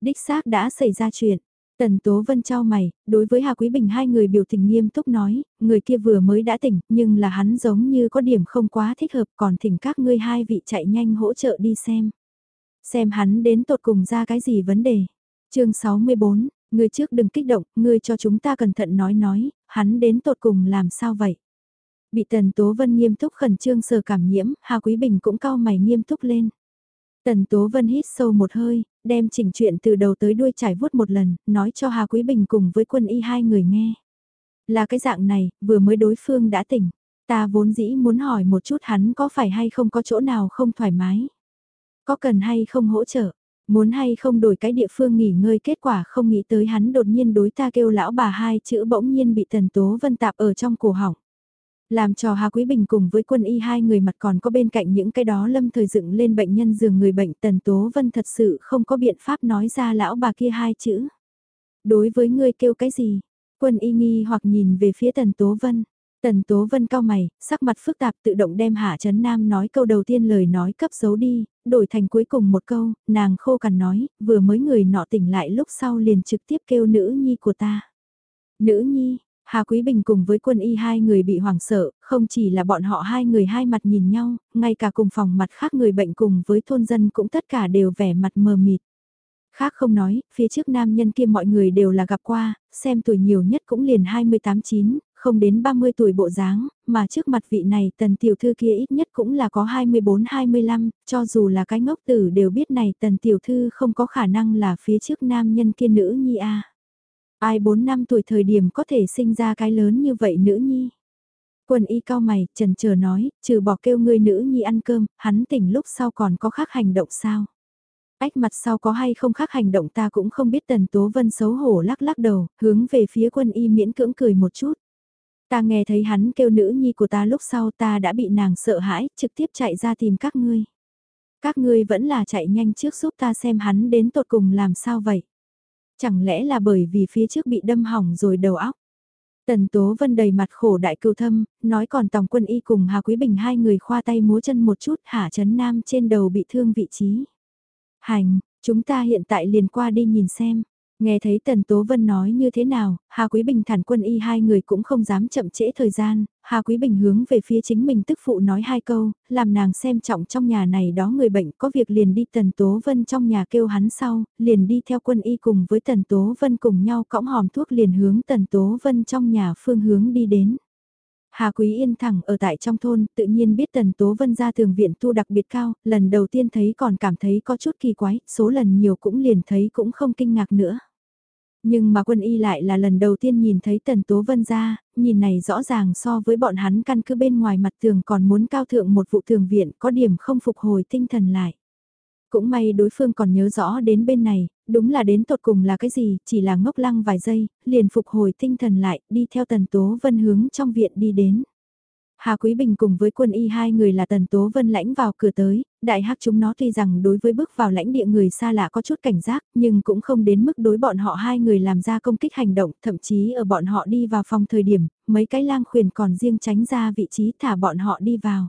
Đích xác đã xảy ra chuyện, Tần Tố Vân trao mày, đối với Hà Quý Bình hai người biểu tình nghiêm túc nói, người kia vừa mới đã tỉnh, nhưng là hắn giống như có điểm không quá thích hợp còn thỉnh các ngươi hai vị chạy nhanh hỗ trợ đi xem. Xem hắn đến tột cùng ra cái gì vấn đề. chương 64, người trước đừng kích động, người cho chúng ta cẩn thận nói nói, hắn đến tột cùng làm sao vậy. Bị Tần Tố Vân nghiêm túc khẩn trương sờ cảm nhiễm, Hà Quý Bình cũng cao mày nghiêm túc lên. Tần Tố Vân hít sâu một hơi, đem chỉnh chuyện từ đầu tới đuôi trải vuốt một lần, nói cho Hà Quý Bình cùng với quân y hai người nghe. Là cái dạng này, vừa mới đối phương đã tỉnh, ta vốn dĩ muốn hỏi một chút hắn có phải hay không có chỗ nào không thoải mái. Có cần hay không hỗ trợ, muốn hay không đổi cái địa phương nghỉ ngơi kết quả không nghĩ tới hắn đột nhiên đối ta kêu lão bà hai chữ bỗng nhiên bị Tần Tố Vân tạp ở trong cổ họng. Làm cho Hà Quý Bình cùng với quân y hai người mặt còn có bên cạnh những cái đó lâm thời dựng lên bệnh nhân giường người bệnh Tần Tố Vân thật sự không có biện pháp nói ra lão bà kia hai chữ. Đối với ngươi kêu cái gì? Quân y nghi hoặc nhìn về phía Tần Tố Vân. Tần Tố Vân cao mày, sắc mặt phức tạp tự động đem Hạ Trấn Nam nói câu đầu tiên lời nói cấp giấu đi, đổi thành cuối cùng một câu, nàng khô cằn nói, vừa mới người nọ tỉnh lại lúc sau liền trực tiếp kêu nữ nhi của ta. Nữ nhi, Hà Quý Bình cùng với quân y hai người bị hoảng sợ, không chỉ là bọn họ hai người hai mặt nhìn nhau, ngay cả cùng phòng mặt khác người bệnh cùng với thôn dân cũng tất cả đều vẻ mặt mờ mịt. Khác không nói, phía trước nam nhân kia mọi người đều là gặp qua, xem tuổi nhiều nhất cũng liền 28-9, không đến 30 tuổi bộ dáng, mà trước mặt vị này tần tiểu thư kia ít nhất cũng là có 24-25, cho dù là cái ngốc tử đều biết này tần tiểu thư không có khả năng là phía trước nam nhân kia nữ nhi a Ai 4 năm tuổi thời điểm có thể sinh ra cái lớn như vậy nữ nhi. Quân y cao mày, trần chờ nói, trừ bỏ kêu người nữ nhi ăn cơm, hắn tỉnh lúc sau còn có khác hành động sao? Ách mặt sau có hay không khác hành động ta cũng không biết tần tố vân xấu hổ lắc lắc đầu, hướng về phía quân y miễn cưỡng cười một chút. Ta nghe thấy hắn kêu nữ nhi của ta lúc sau ta đã bị nàng sợ hãi, trực tiếp chạy ra tìm các ngươi. Các ngươi vẫn là chạy nhanh trước giúp ta xem hắn đến tột cùng làm sao vậy. Chẳng lẽ là bởi vì phía trước bị đâm hỏng rồi đầu óc. Tần Tố Vân đầy mặt khổ đại cưu thâm, nói còn tòng quân y cùng Hà Quý Bình hai người khoa tay múa chân một chút hạ chấn nam trên đầu bị thương vị trí. Hành, chúng ta hiện tại liền qua đi nhìn xem. Nghe thấy Tần Tố Vân nói như thế nào, Hà Quý Bình thản quân y hai người cũng không dám chậm trễ thời gian, Hà Quý Bình hướng về phía chính mình tức phụ nói hai câu, làm nàng xem trọng trong nhà này đó người bệnh có việc liền đi Tần Tố Vân trong nhà kêu hắn sau, liền đi theo quân y cùng với Tần Tố Vân cùng nhau cõng hòm thuốc liền hướng Tần Tố Vân trong nhà phương hướng đi đến. Hà Quý Yên thẳng ở tại trong thôn, tự nhiên biết Tần Tố Vân ra thường viện tu đặc biệt cao, lần đầu tiên thấy còn cảm thấy có chút kỳ quái, số lần nhiều cũng liền thấy cũng không kinh ngạc nữa. Nhưng mà quân y lại là lần đầu tiên nhìn thấy Tần Tố Vân ra, nhìn này rõ ràng so với bọn hắn căn cứ bên ngoài mặt tường còn muốn cao thượng một vụ thường viện có điểm không phục hồi tinh thần lại. Cũng may đối phương còn nhớ rõ đến bên này, đúng là đến tột cùng là cái gì, chỉ là ngốc lăng vài giây, liền phục hồi tinh thần lại, đi theo Tần Tố Vân hướng trong viện đi đến. Hà Quý Bình cùng với quân y hai người là Tần Tố Vân lãnh vào cửa tới, đại hắc chúng nó tuy rằng đối với bước vào lãnh địa người xa lạ có chút cảnh giác, nhưng cũng không đến mức đối bọn họ hai người làm ra công kích hành động, thậm chí ở bọn họ đi vào phòng thời điểm, mấy cái lang khuyền còn riêng tránh ra vị trí thả bọn họ đi vào.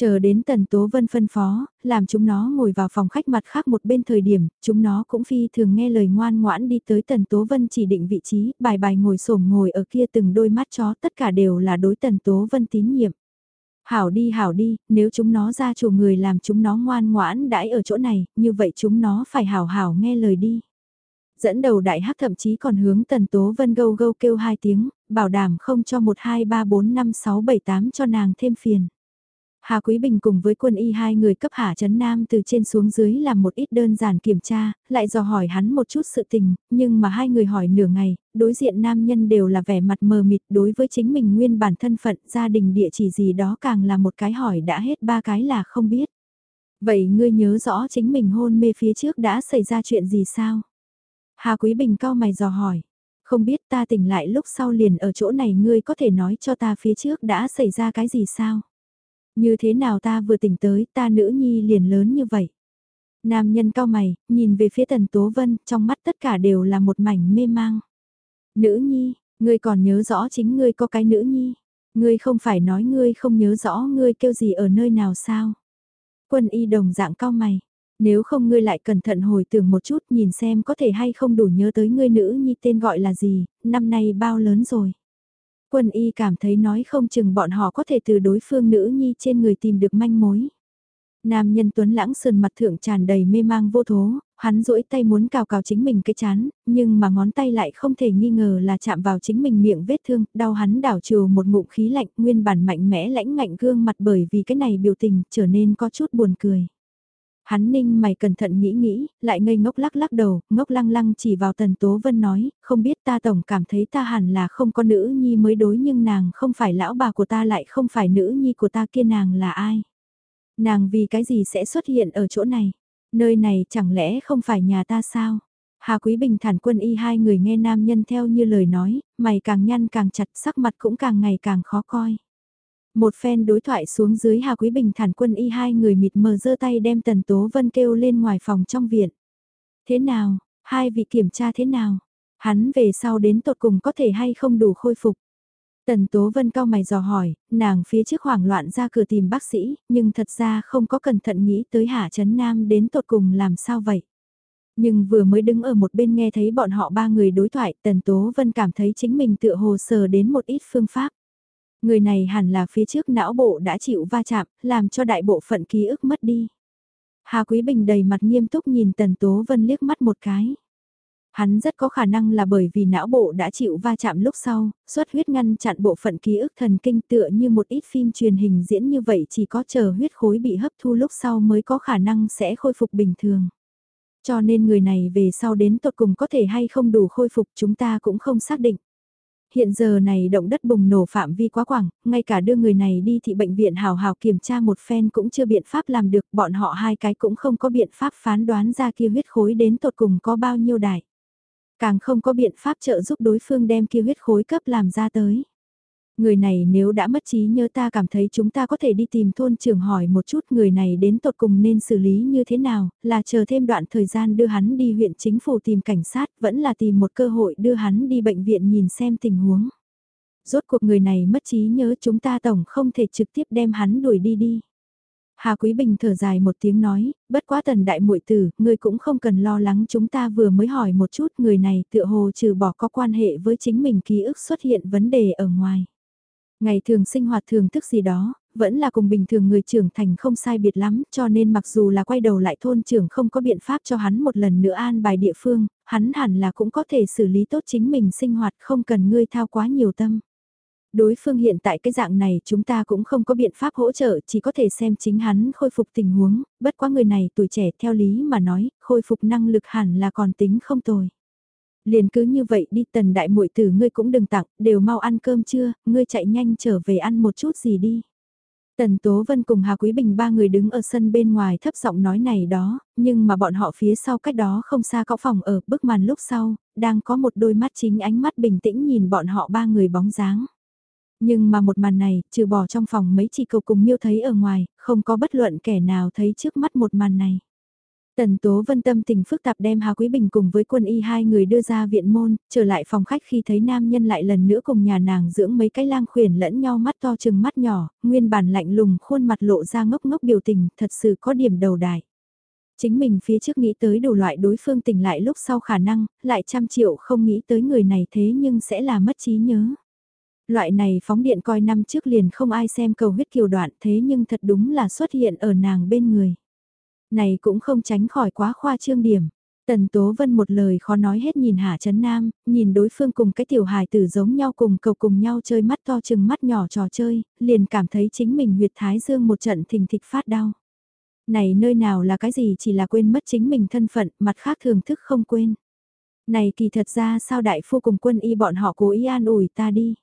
Chờ đến Tần Tố Vân phân phó, làm chúng nó ngồi vào phòng khách mặt khác một bên thời điểm, chúng nó cũng phi thường nghe lời ngoan ngoãn đi tới Tần Tố Vân chỉ định vị trí, bài bài ngồi xổm ngồi ở kia từng đôi mắt chó tất cả đều là đối Tần Tố Vân tín nhiệm. Hảo đi hảo đi, nếu chúng nó ra chủ người làm chúng nó ngoan ngoãn đãi ở chỗ này, như vậy chúng nó phải hảo hảo nghe lời đi. Dẫn đầu đại hắc thậm chí còn hướng Tần Tố Vân gâu gâu kêu hai tiếng, bảo đảm không cho 1 2 3 4 5 6 7 8 cho nàng thêm phiền. Hà Quý Bình cùng với quân y hai người cấp hạ Trấn nam từ trên xuống dưới làm một ít đơn giản kiểm tra, lại dò hỏi hắn một chút sự tình, nhưng mà hai người hỏi nửa ngày, đối diện nam nhân đều là vẻ mặt mờ mịt đối với chính mình nguyên bản thân phận gia đình địa chỉ gì đó càng là một cái hỏi đã hết ba cái là không biết. Vậy ngươi nhớ rõ chính mình hôn mê phía trước đã xảy ra chuyện gì sao? Hà Quý Bình cao mày dò hỏi. Không biết ta tỉnh lại lúc sau liền ở chỗ này ngươi có thể nói cho ta phía trước đã xảy ra cái gì sao? Như thế nào ta vừa tỉnh tới ta nữ nhi liền lớn như vậy. Nam nhân cao mày, nhìn về phía tần tố vân, trong mắt tất cả đều là một mảnh mê mang. Nữ nhi, ngươi còn nhớ rõ chính ngươi có cái nữ nhi. Ngươi không phải nói ngươi không nhớ rõ ngươi kêu gì ở nơi nào sao. Quân y đồng dạng cao mày. Nếu không ngươi lại cẩn thận hồi tưởng một chút nhìn xem có thể hay không đủ nhớ tới ngươi nữ nhi tên gọi là gì, năm nay bao lớn rồi. Quân y cảm thấy nói không chừng bọn họ có thể từ đối phương nữ nhi trên người tìm được manh mối. Nam nhân tuấn lãng sườn mặt thượng tràn đầy mê mang vô thố, hắn duỗi tay muốn cào cào chính mình cái chán, nhưng mà ngón tay lại không thể nghi ngờ là chạm vào chính mình miệng vết thương, đau hắn đảo trừ một ngụm khí lạnh, nguyên bản mạnh mẽ lãnh ngạnh gương mặt bởi vì cái này biểu tình trở nên có chút buồn cười. Hắn ninh mày cẩn thận nghĩ nghĩ, lại ngây ngốc lắc lắc đầu, ngốc lăng lăng chỉ vào tần tố vân nói, không biết ta tổng cảm thấy ta hẳn là không có nữ nhi mới đối nhưng nàng không phải lão bà của ta lại không phải nữ nhi của ta kia nàng là ai. Nàng vì cái gì sẽ xuất hiện ở chỗ này, nơi này chẳng lẽ không phải nhà ta sao? Hà Quý Bình thản quân y hai người nghe nam nhân theo như lời nói, mày càng nhăn càng chặt sắc mặt cũng càng ngày càng khó coi. Một phen đối thoại xuống dưới Hà Quý Bình thản quân y hai người mịt mờ giơ tay đem Tần Tố Vân kêu lên ngoài phòng trong viện. Thế nào, hai vị kiểm tra thế nào? Hắn về sau đến tột cùng có thể hay không đủ khôi phục? Tần Tố Vân cao mày dò hỏi, nàng phía trước hoảng loạn ra cửa tìm bác sĩ, nhưng thật ra không có cẩn thận nghĩ tới Hạ Trấn Nam đến tột cùng làm sao vậy. Nhưng vừa mới đứng ở một bên nghe thấy bọn họ ba người đối thoại, Tần Tố Vân cảm thấy chính mình tựa hồ sờ đến một ít phương pháp. Người này hẳn là phía trước não bộ đã chịu va chạm, làm cho đại bộ phận ký ức mất đi. Hà Quý Bình đầy mặt nghiêm túc nhìn Tần Tố Vân liếc mắt một cái. Hắn rất có khả năng là bởi vì não bộ đã chịu va chạm lúc sau, xuất huyết ngăn chặn bộ phận ký ức thần kinh tựa như một ít phim truyền hình diễn như vậy chỉ có chờ huyết khối bị hấp thu lúc sau mới có khả năng sẽ khôi phục bình thường. Cho nên người này về sau đến tột cùng có thể hay không đủ khôi phục chúng ta cũng không xác định. Hiện giờ này động đất bùng nổ phạm vi quá quảng, ngay cả đưa người này đi thì bệnh viện hào hào kiểm tra một phen cũng chưa biện pháp làm được, bọn họ hai cái cũng không có biện pháp phán đoán ra kia huyết khối đến tột cùng có bao nhiêu đại. Càng không có biện pháp trợ giúp đối phương đem kia huyết khối cấp làm ra tới. Người này nếu đã mất trí nhớ ta cảm thấy chúng ta có thể đi tìm thôn trưởng hỏi một chút người này đến tột cùng nên xử lý như thế nào, là chờ thêm đoạn thời gian đưa hắn đi huyện chính phủ tìm cảnh sát, vẫn là tìm một cơ hội đưa hắn đi bệnh viện nhìn xem tình huống. Rốt cuộc người này mất trí nhớ chúng ta tổng không thể trực tiếp đem hắn đuổi đi đi. Hà Quý Bình thở dài một tiếng nói, bất quá tần đại muội tử, ngươi cũng không cần lo lắng chúng ta vừa mới hỏi một chút người này tựa hồ trừ bỏ có quan hệ với chính mình ký ức xuất hiện vấn đề ở ngoài. Ngày thường sinh hoạt thường thức gì đó, vẫn là cùng bình thường người trưởng thành không sai biệt lắm, cho nên mặc dù là quay đầu lại thôn trưởng không có biện pháp cho hắn một lần nữa an bài địa phương, hắn hẳn là cũng có thể xử lý tốt chính mình sinh hoạt không cần ngươi thao quá nhiều tâm. Đối phương hiện tại cái dạng này chúng ta cũng không có biện pháp hỗ trợ, chỉ có thể xem chính hắn khôi phục tình huống, bất quá người này tuổi trẻ theo lý mà nói, khôi phục năng lực hẳn là còn tính không tồi. Liền cứ như vậy đi tần đại muội tử ngươi cũng đừng tặng, đều mau ăn cơm chưa, ngươi chạy nhanh trở về ăn một chút gì đi. Tần Tố Vân cùng Hà Quý Bình ba người đứng ở sân bên ngoài thấp giọng nói này đó, nhưng mà bọn họ phía sau cách đó không xa có phòng ở bức màn lúc sau, đang có một đôi mắt chính ánh mắt bình tĩnh nhìn bọn họ ba người bóng dáng. Nhưng mà một màn này, trừ bỏ trong phòng mấy chị cầu cùng miêu thấy ở ngoài, không có bất luận kẻ nào thấy trước mắt một màn này. Tần Tố Vân tâm tình phức tạp đem Hà Quý Bình cùng với quân y hai người đưa ra viện môn, trở lại phòng khách khi thấy nam nhân lại lần nữa cùng nhà nàng dưỡng mấy cái lang khuyển lẫn nhau mắt to chừng mắt nhỏ, nguyên bản lạnh lùng khuôn mặt lộ ra ngốc ngốc biểu tình, thật sự có điểm đầu đài Chính mình phía trước nghĩ tới đủ loại đối phương tỉnh lại lúc sau khả năng, lại trăm triệu không nghĩ tới người này thế nhưng sẽ là mất trí nhớ. Loại này phóng điện coi năm trước liền không ai xem cầu huyết kiều đoạn thế nhưng thật đúng là xuất hiện ở nàng bên người. Này cũng không tránh khỏi quá khoa trương điểm. Tần Tố Vân một lời khó nói hết nhìn Hạ Trấn Nam, nhìn đối phương cùng cái tiểu hài tử giống nhau cùng cầu cùng nhau chơi mắt to chừng mắt nhỏ trò chơi, liền cảm thấy chính mình huyệt thái dương một trận thình thịch phát đau. Này nơi nào là cái gì chỉ là quên mất chính mình thân phận, mặt khác thường thức không quên. Này kỳ thật ra sao đại phu cùng quân y bọn họ cố ý an ủi ta đi.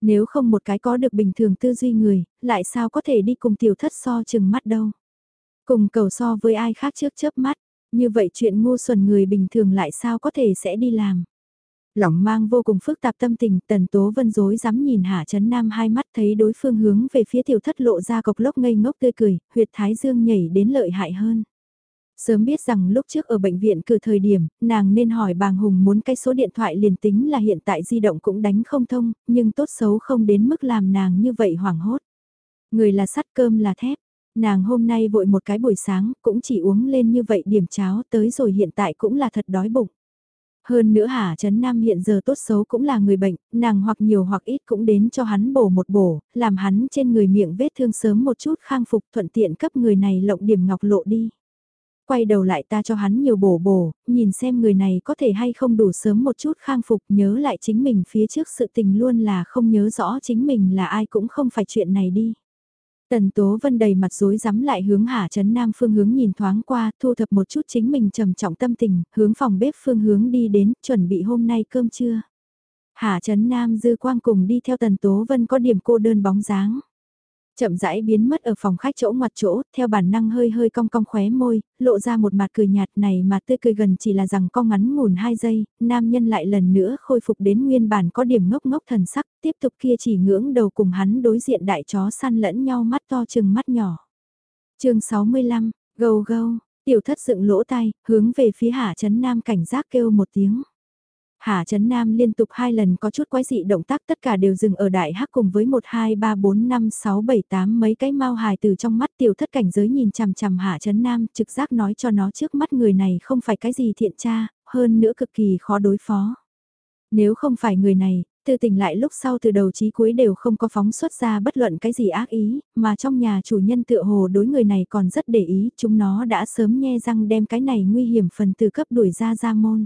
Nếu không một cái có được bình thường tư duy người, lại sao có thể đi cùng tiểu thất so chừng mắt đâu. Cùng cầu so với ai khác trước chớp mắt, như vậy chuyện ngu xuẩn người bình thường lại sao có thể sẽ đi làm. Lỏng mang vô cùng phức tạp tâm tình, tần tố vân dối dám nhìn Hạ chấn Nam hai mắt thấy đối phương hướng về phía tiểu thất lộ ra cộc lốc ngây ngốc tươi cười, huyệt thái dương nhảy đến lợi hại hơn. Sớm biết rằng lúc trước ở bệnh viện cử thời điểm, nàng nên hỏi bàng Hùng muốn cái số điện thoại liền tính là hiện tại di động cũng đánh không thông, nhưng tốt xấu không đến mức làm nàng như vậy hoảng hốt. Người là sắt cơm là thép, nàng hôm nay vội một cái buổi sáng cũng chỉ uống lên như vậy điểm cháo tới rồi hiện tại cũng là thật đói bụng. Hơn nữa hà Trấn Nam hiện giờ tốt xấu cũng là người bệnh, nàng hoặc nhiều hoặc ít cũng đến cho hắn bổ một bổ, làm hắn trên người miệng vết thương sớm một chút khang phục thuận tiện cấp người này lộng điểm ngọc lộ đi quay đầu lại ta cho hắn nhiều bổ bổ, nhìn xem người này có thể hay không đủ sớm một chút khang phục nhớ lại chính mình phía trước sự tình luôn là không nhớ rõ chính mình là ai cũng không phải chuyện này đi. Tần Tố Vân đầy mặt rối rắm lại hướng Hà Trấn Nam phương hướng nhìn thoáng qua, thu thập một chút chính mình trầm trọng tâm tình, hướng phòng bếp phương hướng đi đến, chuẩn bị hôm nay cơm trưa. Hà Trấn Nam dư quang cùng đi theo Tần Tố Vân có điểm cô đơn bóng dáng chậm rãi biến mất ở phòng khách chỗ ngoặt chỗ, theo bản năng hơi hơi cong cong khóe môi, lộ ra một mặt cười nhạt này mà tươi cười gần chỉ là rằng cong ngắn ngủn hai giây, nam nhân lại lần nữa khôi phục đến nguyên bản có điểm ngốc ngốc thần sắc, tiếp tục kia chỉ ngưỡng đầu cùng hắn đối diện đại chó săn lẫn nhau mắt to chừng mắt nhỏ. chương 65, gâu gâu, tiểu thất dựng lỗ tay, hướng về phía hạ chấn nam cảnh giác kêu một tiếng. Hà Trấn Nam liên tục hai lần có chút quái dị động tác tất cả đều dừng ở đại hắc cùng với 1 2 3 4 5 6 7 8 mấy cái mau hài từ trong mắt tiểu thất cảnh giới nhìn chằm chằm Hà Trấn Nam trực giác nói cho nó trước mắt người này không phải cái gì thiện tra, hơn nữa cực kỳ khó đối phó. Nếu không phải người này, từ tỉnh lại lúc sau từ đầu chí cuối đều không có phóng xuất ra bất luận cái gì ác ý, mà trong nhà chủ nhân tựa hồ đối người này còn rất để ý, chúng nó đã sớm nhe răng đem cái này nguy hiểm phần từ cấp đuổi ra ra môn.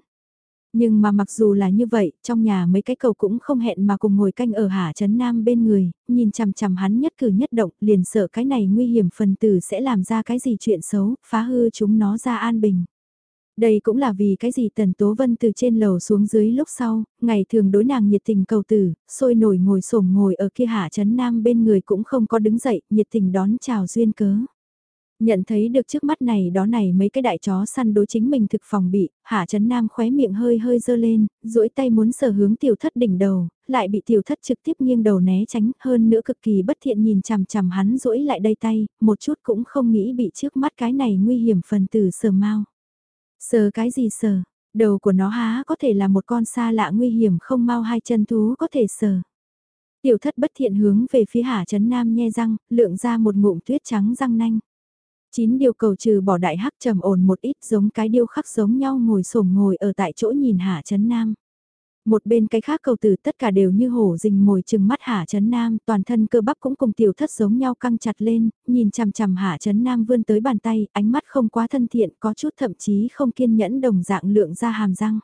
Nhưng mà mặc dù là như vậy, trong nhà mấy cái cầu cũng không hẹn mà cùng ngồi canh ở Hà Trấn Nam bên người, nhìn chằm chằm hắn nhất cử nhất động, liền sợ cái này nguy hiểm phần tử sẽ làm ra cái gì chuyện xấu, phá hư chúng nó ra an bình. Đây cũng là vì cái gì Tần Tố Vân từ trên lầu xuống dưới lúc sau, ngày thường đối nàng nhiệt tình cầu tử, sôi nổi ngồi xổm ngồi ở kia hạ chấn nam bên người cũng không có đứng dậy, nhiệt tình đón chào duyên cớ. Nhận thấy được trước mắt này đó này mấy cái đại chó săn đối chính mình thực phòng bị, hạ chấn nam khóe miệng hơi hơi dơ lên, duỗi tay muốn sờ hướng tiểu thất đỉnh đầu, lại bị tiểu thất trực tiếp nghiêng đầu né tránh, hơn nữa cực kỳ bất thiện nhìn chằm chằm hắn duỗi lại đây tay, một chút cũng không nghĩ bị trước mắt cái này nguy hiểm phần tử sờ mau. Sờ cái gì sờ, đầu của nó há có thể là một con xa lạ nguy hiểm không mau hai chân thú có thể sờ. Tiểu thất bất thiện hướng về phía hạ chấn nam nhe răng, lượng ra một ngụm tuyết trắng răng nanh. Chín điều cầu trừ bỏ đại hắc trầm ổn một ít giống cái điêu khắc giống nhau ngồi sổm ngồi ở tại chỗ nhìn hạ chấn nam. Một bên cái khác cầu tử tất cả đều như hổ rình mồi chừng mắt Hạ Chấn Nam, toàn thân cơ bắp cũng cùng tiểu thất giống nhau căng chặt lên, nhìn chằm chằm Hạ Chấn Nam vươn tới bàn tay, ánh mắt không quá thân thiện, có chút thậm chí không kiên nhẫn đồng dạng lượng ra hàm răng.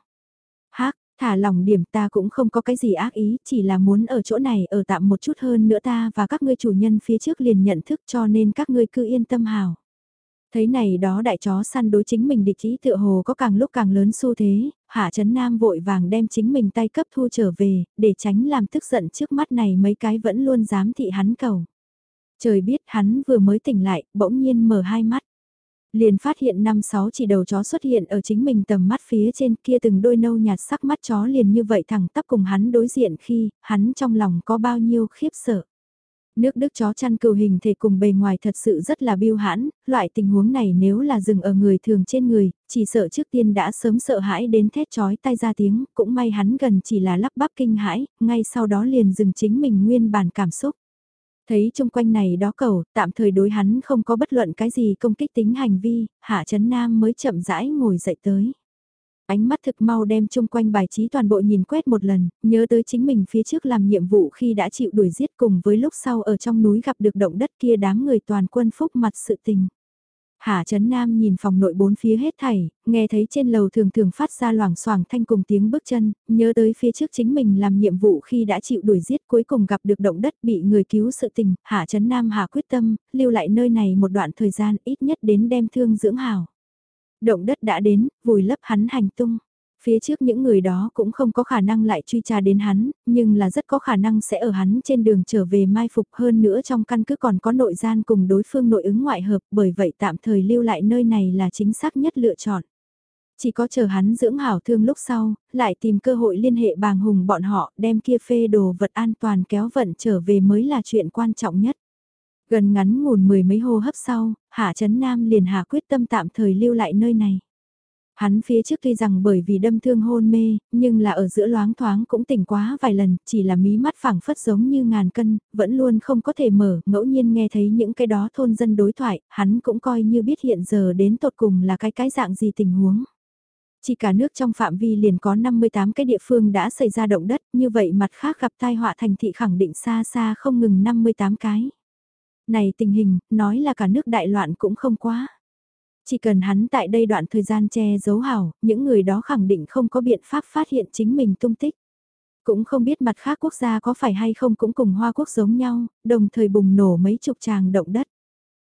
hắc thả lòng điểm ta cũng không có cái gì ác ý, chỉ là muốn ở chỗ này ở tạm một chút hơn nữa ta và các ngươi chủ nhân phía trước liền nhận thức cho nên các ngươi cứ yên tâm hào. Thấy này đó đại chó săn đối chính mình địch ý tựa hồ có càng lúc càng lớn xu thế, Hạ Trấn Nam vội vàng đem chính mình tay cấp thu trở về, để tránh làm tức giận trước mắt này mấy cái vẫn luôn dám thị hắn cầu. Trời biết hắn vừa mới tỉnh lại, bỗng nhiên mở hai mắt. Liền phát hiện năm sáu chỉ đầu chó xuất hiện ở chính mình tầm mắt phía trên kia từng đôi nâu nhạt sắc mắt chó liền như vậy thẳng tắp cùng hắn đối diện khi hắn trong lòng có bao nhiêu khiếp sợ. Nước Đức chó chăn cừu hình thể cùng bề ngoài thật sự rất là biêu hãn, loại tình huống này nếu là dừng ở người thường trên người, chỉ sợ trước tiên đã sớm sợ hãi đến thét chói tay ra tiếng, cũng may hắn gần chỉ là lắp bắp kinh hãi, ngay sau đó liền dừng chính mình nguyên bản cảm xúc. Thấy chung quanh này đó cầu, tạm thời đối hắn không có bất luận cái gì công kích tính hành vi, Hạ Trấn Nam mới chậm rãi ngồi dậy tới ánh mắt thực mau đem chung quanh bài trí toàn bộ nhìn quét một lần, nhớ tới chính mình phía trước làm nhiệm vụ khi đã chịu đuổi giết cùng với lúc sau ở trong núi gặp được động đất kia đám người toàn quân phúc mặt sự tình. Hạ Trấn Nam nhìn phòng nội bốn phía hết thảy, nghe thấy trên lầu thường thường phát ra loảng xoảng thanh cùng tiếng bước chân, nhớ tới phía trước chính mình làm nhiệm vụ khi đã chịu đuổi giết cuối cùng gặp được động đất bị người cứu sự tình, Hạ Trấn Nam hà quyết tâm, lưu lại nơi này một đoạn thời gian ít nhất đến đem thương dưỡng hảo. Động đất đã đến, vùi lấp hắn hành tung. Phía trước những người đó cũng không có khả năng lại truy tra đến hắn, nhưng là rất có khả năng sẽ ở hắn trên đường trở về mai phục hơn nữa trong căn cứ còn có nội gian cùng đối phương nội ứng ngoại hợp bởi vậy tạm thời lưu lại nơi này là chính xác nhất lựa chọn. Chỉ có chờ hắn dưỡng hảo thương lúc sau, lại tìm cơ hội liên hệ bàng hùng bọn họ đem kia phê đồ vật an toàn kéo vận trở về mới là chuyện quan trọng nhất. Gần ngắn ngủn mười mấy hô hấp sau, Hạ Trấn Nam liền hạ quyết tâm tạm thời lưu lại nơi này. Hắn phía trước tuy rằng bởi vì đâm thương hôn mê, nhưng là ở giữa loáng thoáng cũng tỉnh quá vài lần, chỉ là mí mắt phẳng phất giống như ngàn cân, vẫn luôn không có thể mở, ngẫu nhiên nghe thấy những cái đó thôn dân đối thoại, hắn cũng coi như biết hiện giờ đến tột cùng là cái cái dạng gì tình huống. Chỉ cả nước trong phạm vi liền có 58 cái địa phương đã xảy ra động đất, như vậy mặt khác gặp tai họa thành thị khẳng định xa xa không ngừng 58 cái. Này tình hình, nói là cả nước đại loạn cũng không quá. Chỉ cần hắn tại đây đoạn thời gian che giấu hảo, những người đó khẳng định không có biện pháp phát hiện chính mình tung tích. Cũng không biết mặt khác quốc gia có phải hay không cũng cùng Hoa Quốc giống nhau, đồng thời bùng nổ mấy chục tràng động đất.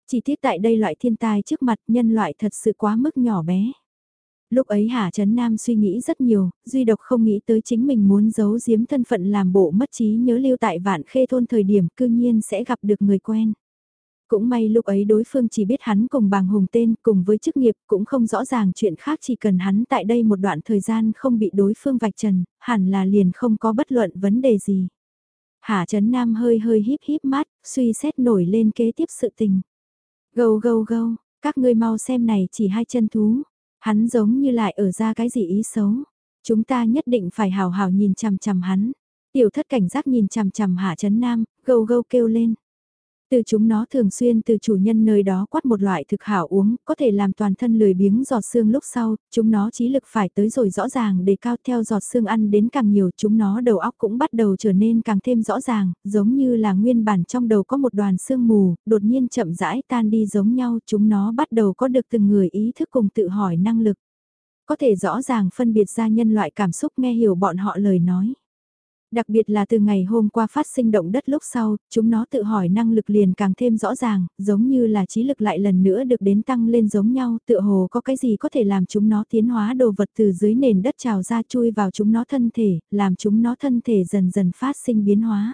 Chỉ tiếc tại đây loại thiên tai trước mặt nhân loại thật sự quá mức nhỏ bé. Lúc ấy Hà Trấn Nam suy nghĩ rất nhiều, duy độc không nghĩ tới chính mình muốn giấu giếm thân phận làm bộ mất trí nhớ lưu tại vạn khê thôn thời điểm cư nhiên sẽ gặp được người quen. Cũng may lúc ấy đối phương chỉ biết hắn cùng bàng hùng tên cùng với chức nghiệp cũng không rõ ràng chuyện khác chỉ cần hắn tại đây một đoạn thời gian không bị đối phương vạch trần, hẳn là liền không có bất luận vấn đề gì. hạ Trấn Nam hơi hơi híp híp mắt, suy xét nổi lên kế tiếp sự tình. Gâu gâu gâu, các ngươi mau xem này chỉ hai chân thú. Hắn giống như lại ở ra cái gì ý xấu. Chúng ta nhất định phải hào hào nhìn chằm chằm hắn. Tiểu thất cảnh giác nhìn chằm chằm Hạ Trấn Nam, gâu gâu kêu lên. Từ chúng nó thường xuyên từ chủ nhân nơi đó quát một loại thực hảo uống, có thể làm toàn thân lười biếng giọt xương lúc sau, chúng nó trí lực phải tới rồi rõ ràng để cao theo giọt xương ăn đến càng nhiều, chúng nó đầu óc cũng bắt đầu trở nên càng thêm rõ ràng, giống như là nguyên bản trong đầu có một đoàn xương mù, đột nhiên chậm rãi tan đi giống nhau, chúng nó bắt đầu có được từng người ý thức cùng tự hỏi năng lực. Có thể rõ ràng phân biệt ra nhân loại cảm xúc nghe hiểu bọn họ lời nói. Đặc biệt là từ ngày hôm qua phát sinh động đất lúc sau, chúng nó tự hỏi năng lực liền càng thêm rõ ràng, giống như là trí lực lại lần nữa được đến tăng lên giống nhau, tựa hồ có cái gì có thể làm chúng nó tiến hóa đồ vật từ dưới nền đất trào ra chui vào chúng nó thân thể, làm chúng nó thân thể dần dần phát sinh biến hóa.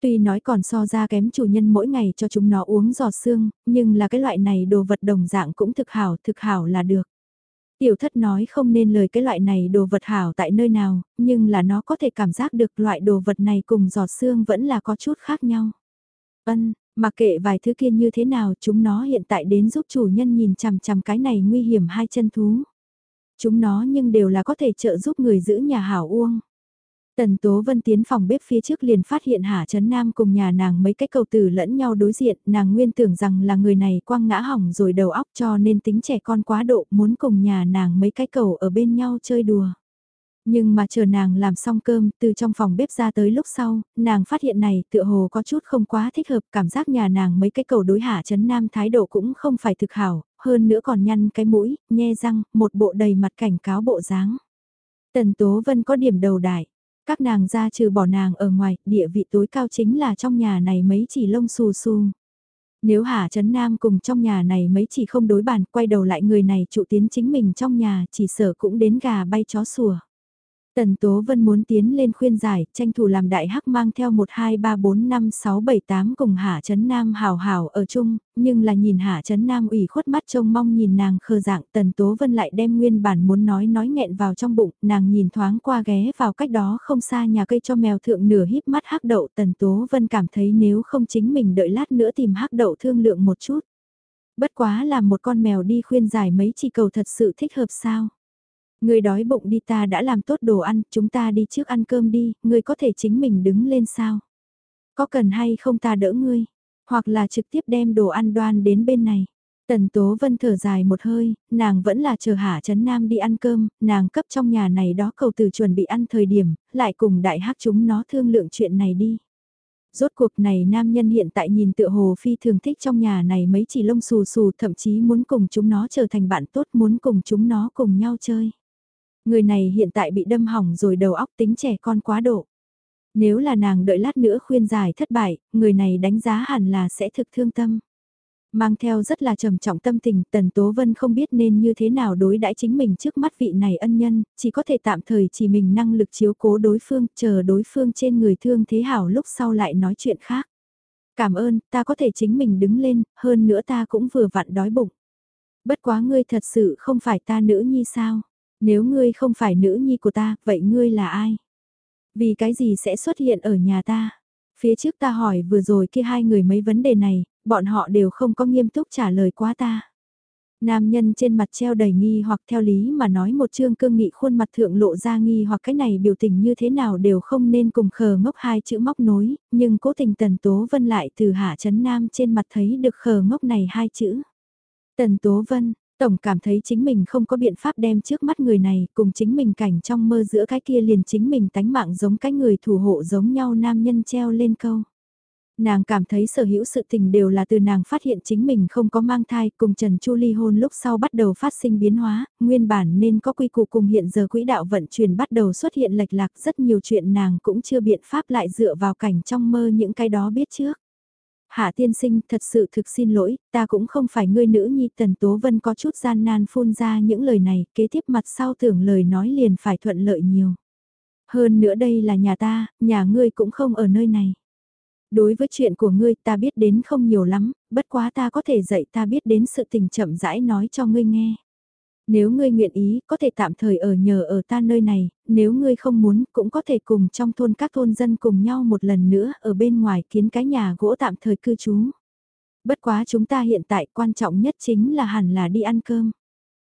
Tuy nói còn so ra kém chủ nhân mỗi ngày cho chúng nó uống giọt xương, nhưng là cái loại này đồ vật đồng dạng cũng thực hảo, thực hảo là được. Tiểu thất nói không nên lời cái loại này đồ vật hảo tại nơi nào, nhưng là nó có thể cảm giác được loại đồ vật này cùng giọt xương vẫn là có chút khác nhau. Ân, mà kệ vài thứ kia như thế nào chúng nó hiện tại đến giúp chủ nhân nhìn chằm chằm cái này nguy hiểm hai chân thú. Chúng nó nhưng đều là có thể trợ giúp người giữ nhà hảo uông. Tần Tố Vân tiến phòng bếp phía trước liền phát hiện Hà Trấn Nam cùng nhà nàng mấy cái cầu tử lẫn nhau đối diện, nàng nguyên tưởng rằng là người này quăng ngã hỏng rồi đầu óc cho nên tính trẻ con quá độ muốn cùng nhà nàng mấy cái cầu ở bên nhau chơi đùa. Nhưng mà chờ nàng làm xong cơm, từ trong phòng bếp ra tới lúc sau, nàng phát hiện này tựa hồ có chút không quá thích hợp, cảm giác nhà nàng mấy cái cầu đối hạ chấn nam thái độ cũng không phải thực hảo, hơn nữa còn nhăn cái mũi, nhe răng, một bộ đầy mặt cảnh cáo bộ dáng. Tần Tố Vân có điểm đầu đại, các nàng ra trừ bỏ nàng ở ngoài, địa vị tối cao chính là trong nhà này mấy chỉ lông xù xù. Nếu Hà Trấn Nam cùng trong nhà này mấy chỉ không đối bàn, quay đầu lại người này trụ tiến chính mình trong nhà, chỉ sở cũng đến gà bay chó sủa. Tần Tố Vân muốn tiến lên khuyên giải, tranh thủ làm đại hắc mang theo 1 2 3 4 5 6 7 8 cùng Hạ Trấn Nam hào hào ở chung, nhưng là nhìn Hạ Trấn Nam ủy khuất mắt trông mong nhìn nàng khờ dạng Tần Tố Vân lại đem nguyên bản muốn nói nói nghẹn vào trong bụng, nàng nhìn thoáng qua ghé vào cách đó không xa nhà cây cho mèo thượng nửa híp mắt hắc đậu Tần Tố Vân cảm thấy nếu không chính mình đợi lát nữa tìm hắc đậu thương lượng một chút. Bất quá là một con mèo đi khuyên giải mấy chỉ cầu thật sự thích hợp sao? Người đói bụng đi ta đã làm tốt đồ ăn, chúng ta đi trước ăn cơm đi, người có thể chính mình đứng lên sao? Có cần hay không ta đỡ ngươi? Hoặc là trực tiếp đem đồ ăn đoan đến bên này. Tần Tố Vân thở dài một hơi, nàng vẫn là chờ Hạ Trấn Nam đi ăn cơm, nàng cấp trong nhà này đó cầu từ chuẩn bị ăn thời điểm, lại cùng đại hắc chúng nó thương lượng chuyện này đi. Rốt cuộc này nam nhân hiện tại nhìn tựa hồ phi thường thích trong nhà này mấy chỉ lông xù xù thậm chí muốn cùng chúng nó trở thành bạn tốt muốn cùng chúng nó cùng nhau chơi. Người này hiện tại bị đâm hỏng rồi đầu óc tính trẻ con quá độ. Nếu là nàng đợi lát nữa khuyên giải thất bại, người này đánh giá hẳn là sẽ thực thương tâm. Mang theo rất là trầm trọng tâm tình, Tần Tố Vân không biết nên như thế nào đối đãi chính mình trước mắt vị này ân nhân, chỉ có thể tạm thời chỉ mình năng lực chiếu cố đối phương, chờ đối phương trên người thương thế hảo lúc sau lại nói chuyện khác. Cảm ơn, ta có thể chính mình đứng lên, hơn nữa ta cũng vừa vặn đói bụng. Bất quá ngươi thật sự không phải ta nữ nhi sao? Nếu ngươi không phải nữ nhi của ta, vậy ngươi là ai? Vì cái gì sẽ xuất hiện ở nhà ta? Phía trước ta hỏi vừa rồi kia hai người mấy vấn đề này, bọn họ đều không có nghiêm túc trả lời quá ta. Nam nhân trên mặt treo đầy nghi hoặc theo lý mà nói một chương cương nghị khuôn mặt thượng lộ ra nghi hoặc cái này biểu tình như thế nào đều không nên cùng khờ ngốc hai chữ móc nối, nhưng cố tình Tần Tố Vân lại từ Hạ Chấn Nam trên mặt thấy được khờ ngốc này hai chữ. Tần Tố Vân, Tổng cảm thấy chính mình không có biện pháp đem trước mắt người này cùng chính mình cảnh trong mơ giữa cái kia liền chính mình tánh mạng giống cái người thủ hộ giống nhau nam nhân treo lên câu. Nàng cảm thấy sở hữu sự tình đều là từ nàng phát hiện chính mình không có mang thai cùng Trần Chu ly hôn lúc sau bắt đầu phát sinh biến hóa, nguyên bản nên có quy củ cùng hiện giờ quỹ đạo vận chuyển bắt đầu xuất hiện lệch lạc rất nhiều chuyện nàng cũng chưa biện pháp lại dựa vào cảnh trong mơ những cái đó biết trước. Hạ tiên sinh thật sự thực xin lỗi, ta cũng không phải ngươi nữ nhi tần tố vân có chút gian nan phun ra những lời này, kế tiếp mặt sau tưởng lời nói liền phải thuận lợi nhiều. Hơn nữa đây là nhà ta, nhà ngươi cũng không ở nơi này. Đối với chuyện của ngươi ta biết đến không nhiều lắm, bất quá ta có thể dạy ta biết đến sự tình chậm rãi nói cho ngươi nghe. Nếu ngươi nguyện ý, có thể tạm thời ở nhờ ở ta nơi này, nếu ngươi không muốn, cũng có thể cùng trong thôn các thôn dân cùng nhau một lần nữa ở bên ngoài kiến cái nhà gỗ tạm thời cư trú. Bất quá chúng ta hiện tại quan trọng nhất chính là hẳn là đi ăn cơm.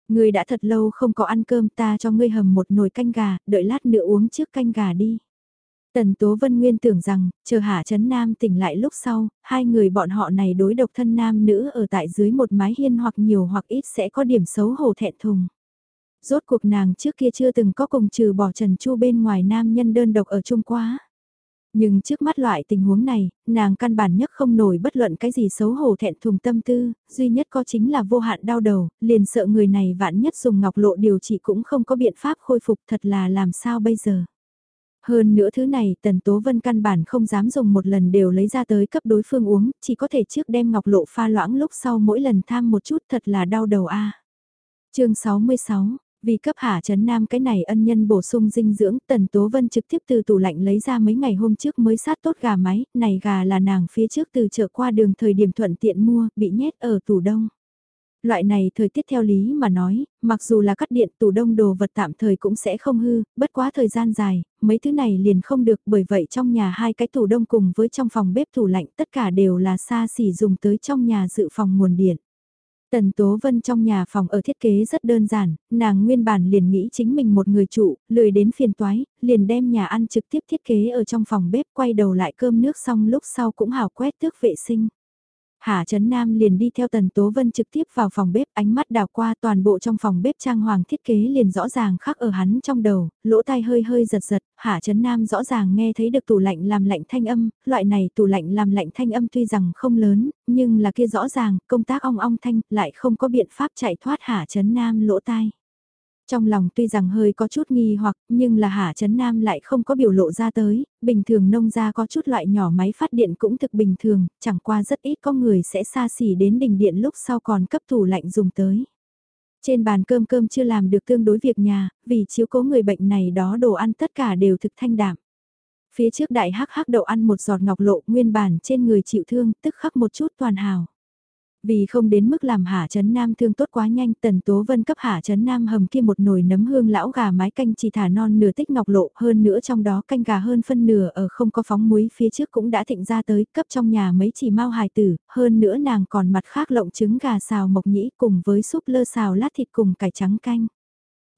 Ngươi đã thật lâu không có ăn cơm ta cho ngươi hầm một nồi canh gà, đợi lát nữa uống trước canh gà đi. Tần Tố Vân Nguyên tưởng rằng, chờ Hạ Trấn Nam tỉnh lại lúc sau, hai người bọn họ này đối độc thân nam nữ ở tại dưới một mái hiên hoặc nhiều hoặc ít sẽ có điểm xấu hổ thẹn thùng. Rốt cuộc nàng trước kia chưa từng có cùng trừ bỏ Trần Chu bên ngoài nam nhân đơn độc ở Trung quá. Nhưng trước mắt loại tình huống này, nàng căn bản nhất không nổi bất luận cái gì xấu hổ thẹn thùng tâm tư, duy nhất có chính là vô hạn đau đầu, liền sợ người này vạn nhất dùng ngọc lộ điều trị cũng không có biện pháp khôi phục thật là làm sao bây giờ. Hơn nữa thứ này Tần Tố Vân căn bản không dám dùng một lần đều lấy ra tới cấp đối phương uống, chỉ có thể trước đem ngọc lộ pha loãng lúc sau mỗi lần tham một chút thật là đau đầu a. chương 66 vì cấp hạ chấn nam cái này ân nhân bổ sung dinh dưỡng, Tần Tố Vân trực tiếp từ tủ lạnh lấy ra mấy ngày hôm trước mới sát tốt gà máy, này gà là nàng phía trước từ chợ qua đường thời điểm thuận tiện mua, bị nhét ở tủ đông. Loại này thời tiết theo lý mà nói, mặc dù là cắt điện tủ đông đồ vật tạm thời cũng sẽ không hư, bất quá thời gian dài, mấy thứ này liền không được bởi vậy trong nhà hai cái tủ đông cùng với trong phòng bếp tủ lạnh tất cả đều là xa xỉ dùng tới trong nhà dự phòng nguồn điện. Tần Tố Vân trong nhà phòng ở thiết kế rất đơn giản, nàng nguyên bản liền nghĩ chính mình một người trụ, lười đến phiền toái, liền đem nhà ăn trực tiếp thiết kế ở trong phòng bếp quay đầu lại cơm nước xong lúc sau cũng hào quét tước vệ sinh. Hà Trấn Nam liền đi theo Tần Tố Vân trực tiếp vào phòng bếp ánh mắt đào qua toàn bộ trong phòng bếp trang hoàng thiết kế liền rõ ràng khắc ở hắn trong đầu, lỗ tai hơi hơi giật giật, Hà Trấn Nam rõ ràng nghe thấy được tủ lạnh làm lạnh thanh âm, loại này tủ lạnh làm lạnh thanh âm tuy rằng không lớn, nhưng là kia rõ ràng, công tác ong ong thanh lại không có biện pháp chạy thoát Hà Trấn Nam lỗ tai. Trong lòng tuy rằng hơi có chút nghi hoặc, nhưng là Hạ Trấn Nam lại không có biểu lộ ra tới, bình thường nông gia có chút loại nhỏ máy phát điện cũng thực bình thường, chẳng qua rất ít có người sẽ xa xỉ đến đình điện lúc sau còn cấp tủ lạnh dùng tới. Trên bàn cơm cơm chưa làm được tương đối việc nhà, vì chiếu cố người bệnh này đó đồ ăn tất cả đều thực thanh đạm. Phía trước đại hắc hắc đậu ăn một giọt ngọc lộ nguyên bản trên người chịu thương, tức khắc một chút toàn hào. Vì không đến mức làm Hạ Trấn Nam thương tốt quá nhanh, Tần Tố Vân cấp Hạ Trấn Nam hầm kia một nồi nấm hương lão gà mái canh chỉ thả non nửa tích ngọc lộ, hơn nữa trong đó canh gà hơn phân nửa ở không có phóng muối phía trước cũng đã thịnh ra tới, cấp trong nhà mấy chỉ mau hài tử, hơn nữa nàng còn mặt khác lộng trứng gà xào mộc nhĩ cùng với súp lơ xào lát thịt cùng cải trắng canh.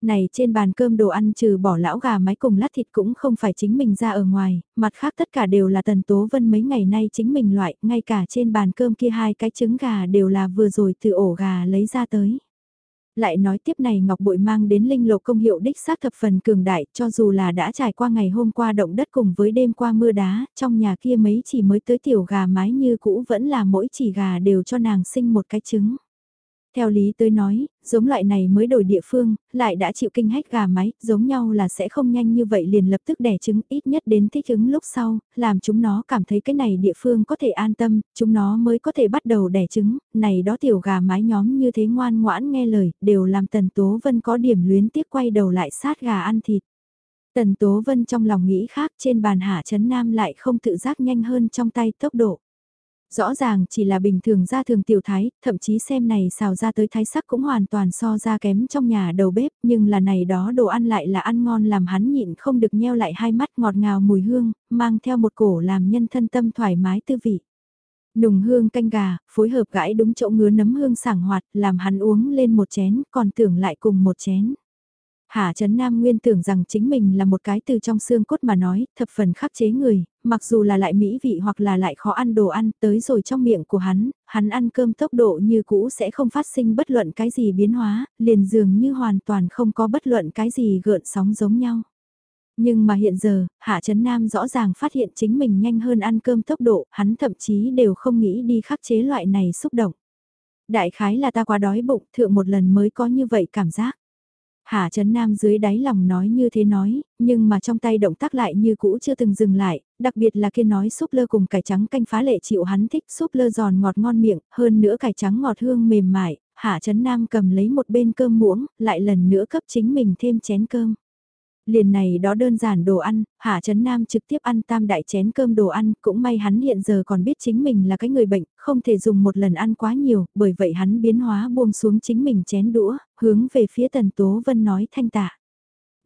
Này trên bàn cơm đồ ăn trừ bỏ lão gà mái cùng lát thịt cũng không phải chính mình ra ở ngoài, mặt khác tất cả đều là tần tố vân mấy ngày nay chính mình loại, ngay cả trên bàn cơm kia hai cái trứng gà đều là vừa rồi từ ổ gà lấy ra tới. Lại nói tiếp này Ngọc Bội mang đến linh lộ công hiệu đích xác thập phần cường đại cho dù là đã trải qua ngày hôm qua động đất cùng với đêm qua mưa đá, trong nhà kia mấy chỉ mới tới tiểu gà mái như cũ vẫn là mỗi chỉ gà đều cho nàng sinh một cái trứng. Theo lý tới nói, giống loại này mới đổi địa phương, lại đã chịu kinh hách gà mái, giống nhau là sẽ không nhanh như vậy liền lập tức đẻ trứng ít nhất đến thích ứng lúc sau, làm chúng nó cảm thấy cái này địa phương có thể an tâm, chúng nó mới có thể bắt đầu đẻ trứng, này đó tiểu gà mái nhóm như thế ngoan ngoãn nghe lời, đều làm Tần Tố Vân có điểm luyến tiếc quay đầu lại sát gà ăn thịt. Tần Tố Vân trong lòng nghĩ khác trên bàn hạ chấn nam lại không tự giác nhanh hơn trong tay tốc độ. Rõ ràng chỉ là bình thường ra thường tiểu thái, thậm chí xem này xào ra tới thái sắc cũng hoàn toàn so ra kém trong nhà đầu bếp, nhưng là này đó đồ ăn lại là ăn ngon làm hắn nhịn không được nheo lại hai mắt ngọt ngào mùi hương, mang theo một cổ làm nhân thân tâm thoải mái tư vị. Nùng hương canh gà, phối hợp gãi đúng chỗ ngứa nấm hương sảng hoạt, làm hắn uống lên một chén, còn tưởng lại cùng một chén. Hạ Trấn Nam Nguyên tưởng rằng chính mình là một cái từ trong xương cốt mà nói, thập phần khắc chế người, mặc dù là lại mỹ vị hoặc là lại khó ăn đồ ăn tới rồi trong miệng của hắn, hắn ăn cơm tốc độ như cũ sẽ không phát sinh bất luận cái gì biến hóa, liền dường như hoàn toàn không có bất luận cái gì gợn sóng giống nhau. Nhưng mà hiện giờ, Hạ Trấn Nam rõ ràng phát hiện chính mình nhanh hơn ăn cơm tốc độ, hắn thậm chí đều không nghĩ đi khắc chế loại này xúc động. Đại khái là ta quá đói bụng, thượng một lần mới có như vậy cảm giác. Hà Trấn Nam dưới đáy lòng nói như thế nói, nhưng mà trong tay động tác lại như cũ chưa từng dừng lại, đặc biệt là kia nói súp lơ cùng cải trắng canh phá lệ chịu hắn thích súp lơ giòn ngọt ngon miệng, hơn nữa cải trắng ngọt hương mềm mại, Hà Trấn Nam cầm lấy một bên cơm muỗng, lại lần nữa cấp chính mình thêm chén cơm. Liền này đó đơn giản đồ ăn, Hạ Trấn Nam trực tiếp ăn tam đại chén cơm đồ ăn, cũng may hắn hiện giờ còn biết chính mình là cái người bệnh, không thể dùng một lần ăn quá nhiều, bởi vậy hắn biến hóa buông xuống chính mình chén đũa, hướng về phía Tần Tố Vân nói thanh tạ.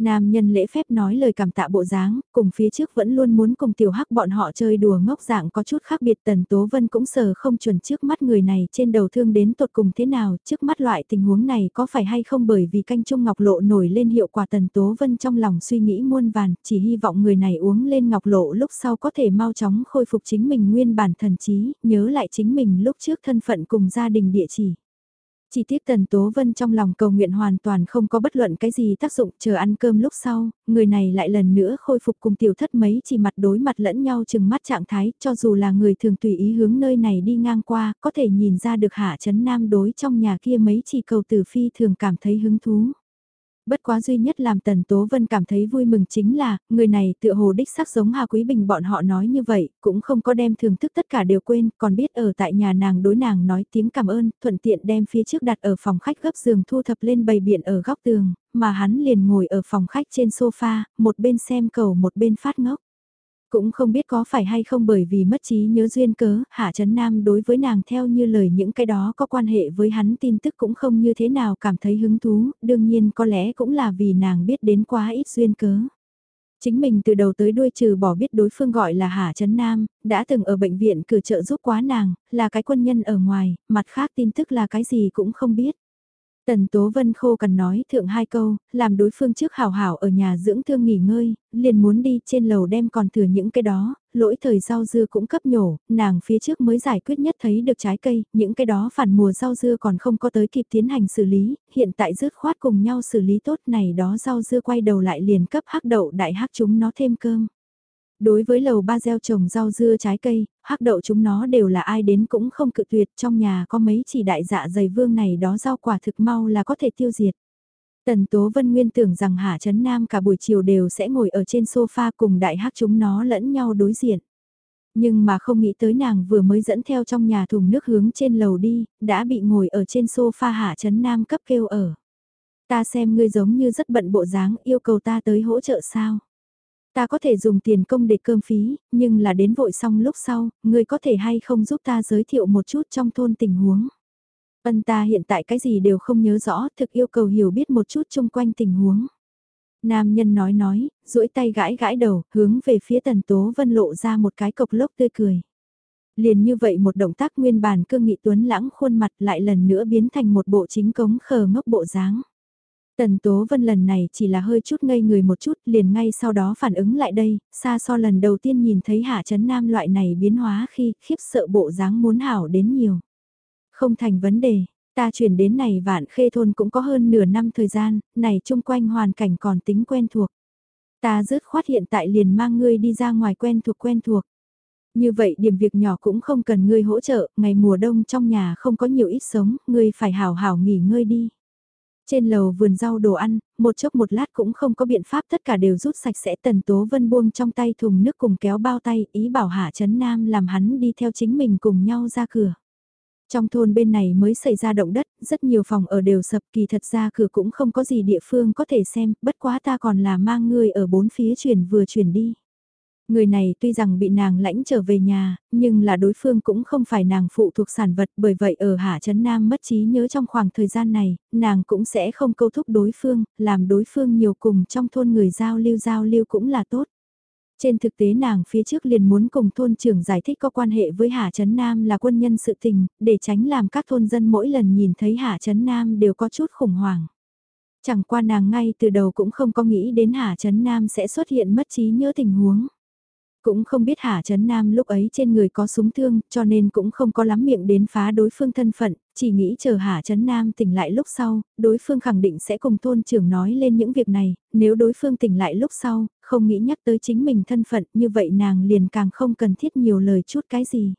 Nam nhân lễ phép nói lời cảm tạ bộ dáng, cùng phía trước vẫn luôn muốn cùng tiểu hắc bọn họ chơi đùa ngốc dạng có chút khác biệt tần tố vân cũng sờ không chuẩn trước mắt người này trên đầu thương đến tột cùng thế nào, trước mắt loại tình huống này có phải hay không bởi vì canh trung ngọc lộ nổi lên hiệu quả tần tố vân trong lòng suy nghĩ muôn vàn, chỉ hy vọng người này uống lên ngọc lộ lúc sau có thể mau chóng khôi phục chính mình nguyên bản thần trí, nhớ lại chính mình lúc trước thân phận cùng gia đình địa chỉ. Chỉ tiếc Tần Tố Vân trong lòng cầu nguyện hoàn toàn không có bất luận cái gì tác dụng chờ ăn cơm lúc sau, người này lại lần nữa khôi phục cùng tiểu thất mấy chỉ mặt đối mặt lẫn nhau chừng mắt trạng thái, cho dù là người thường tùy ý hướng nơi này đi ngang qua, có thể nhìn ra được hạ chấn nam đối trong nhà kia mấy chỉ cầu tử phi thường cảm thấy hứng thú. Bất quá duy nhất làm Tần Tố Vân cảm thấy vui mừng chính là, người này tựa hồ đích sắc giống Hà Quý Bình bọn họ nói như vậy, cũng không có đem thưởng thức tất cả đều quên, còn biết ở tại nhà nàng đối nàng nói tiếng cảm ơn, thuận tiện đem phía trước đặt ở phòng khách gấp giường thu thập lên bầy biện ở góc tường, mà hắn liền ngồi ở phòng khách trên sofa, một bên xem cầu một bên phát ngốc. Cũng không biết có phải hay không bởi vì mất trí nhớ duyên cớ, Hạ Trấn Nam đối với nàng theo như lời những cái đó có quan hệ với hắn tin tức cũng không như thế nào cảm thấy hứng thú, đương nhiên có lẽ cũng là vì nàng biết đến quá ít duyên cớ. Chính mình từ đầu tới đuôi trừ bỏ biết đối phương gọi là Hà Trấn Nam, đã từng ở bệnh viện cử trợ giúp quá nàng, là cái quân nhân ở ngoài, mặt khác tin tức là cái gì cũng không biết. Tần Tố Vân khô cần nói thượng hai câu, làm đối phương trước hào hảo ở nhà dưỡng thương nghỉ ngơi, liền muốn đi trên lầu đem còn thừa những cái đó, lỗi thời rau dưa cũng cấp nhổ, nàng phía trước mới giải quyết nhất thấy được trái cây, những cái đó phản mùa rau dưa còn không có tới kịp tiến hành xử lý, hiện tại rớt khoát cùng nhau xử lý tốt này đó rau dưa quay đầu lại liền cấp hắc đậu đại hắc chúng nó thêm cơm. Đối với lầu ba gieo trồng rau dưa trái cây, hắc đậu chúng nó đều là ai đến cũng không cự tuyệt trong nhà có mấy chỉ đại dạ dày vương này đó rau quả thực mau là có thể tiêu diệt. Tần Tố Vân Nguyên tưởng rằng Hạ Trấn Nam cả buổi chiều đều sẽ ngồi ở trên sofa cùng đại hắc chúng nó lẫn nhau đối diện. Nhưng mà không nghĩ tới nàng vừa mới dẫn theo trong nhà thùng nước hướng trên lầu đi, đã bị ngồi ở trên sofa Hạ Trấn Nam cấp kêu ở. Ta xem ngươi giống như rất bận bộ dáng yêu cầu ta tới hỗ trợ sao. Ta có thể dùng tiền công để cơm phí, nhưng là đến vội xong lúc sau, ngươi có thể hay không giúp ta giới thiệu một chút trong thôn tình huống. Ân ta hiện tại cái gì đều không nhớ rõ, thực yêu cầu hiểu biết một chút chung quanh tình huống. Nam nhân nói nói, duỗi tay gãi gãi đầu, hướng về phía tần tố vân lộ ra một cái cộc lốc tươi cười. Liền như vậy một động tác nguyên bản cương nghị tuấn lãng khuôn mặt lại lần nữa biến thành một bộ chính cống khờ ngốc bộ dáng. Tần Tố Vân lần này chỉ là hơi chút ngây người một chút liền ngay sau đó phản ứng lại đây, xa so lần đầu tiên nhìn thấy Hạ Trấn Nam loại này biến hóa khi khiếp sợ bộ dáng muốn hảo đến nhiều. Không thành vấn đề, ta chuyển đến này vạn khê thôn cũng có hơn nửa năm thời gian, này chung quanh hoàn cảnh còn tính quen thuộc. Ta dứt khoát hiện tại liền mang ngươi đi ra ngoài quen thuộc quen thuộc. Như vậy điểm việc nhỏ cũng không cần ngươi hỗ trợ, ngày mùa đông trong nhà không có nhiều ít sống, ngươi phải hảo hảo nghỉ ngơi đi. Trên lầu vườn rau đồ ăn, một chốc một lát cũng không có biện pháp tất cả đều rút sạch sẽ tần tố vân buông trong tay thùng nước cùng kéo bao tay ý bảo hạ chấn nam làm hắn đi theo chính mình cùng nhau ra cửa. Trong thôn bên này mới xảy ra động đất, rất nhiều phòng ở đều sập kỳ thật ra cửa cũng không có gì địa phương có thể xem, bất quá ta còn là mang người ở bốn phía chuyển vừa chuyển đi. Người này tuy rằng bị nàng lãnh trở về nhà, nhưng là đối phương cũng không phải nàng phụ thuộc sản vật bởi vậy ở Hạ Trấn Nam mất trí nhớ trong khoảng thời gian này, nàng cũng sẽ không câu thúc đối phương, làm đối phương nhiều cùng trong thôn người giao lưu giao lưu cũng là tốt. Trên thực tế nàng phía trước liền muốn cùng thôn trưởng giải thích có quan hệ với Hạ Trấn Nam là quân nhân sự tình, để tránh làm các thôn dân mỗi lần nhìn thấy Hạ Trấn Nam đều có chút khủng hoảng. Chẳng qua nàng ngay từ đầu cũng không có nghĩ đến Hạ Trấn Nam sẽ xuất hiện mất trí nhớ tình huống. Cũng không biết Hà Trấn Nam lúc ấy trên người có súng thương, cho nên cũng không có lắm miệng đến phá đối phương thân phận, chỉ nghĩ chờ Hà Trấn Nam tỉnh lại lúc sau, đối phương khẳng định sẽ cùng thôn trưởng nói lên những việc này, nếu đối phương tỉnh lại lúc sau, không nghĩ nhắc tới chính mình thân phận như vậy nàng liền càng không cần thiết nhiều lời chút cái gì.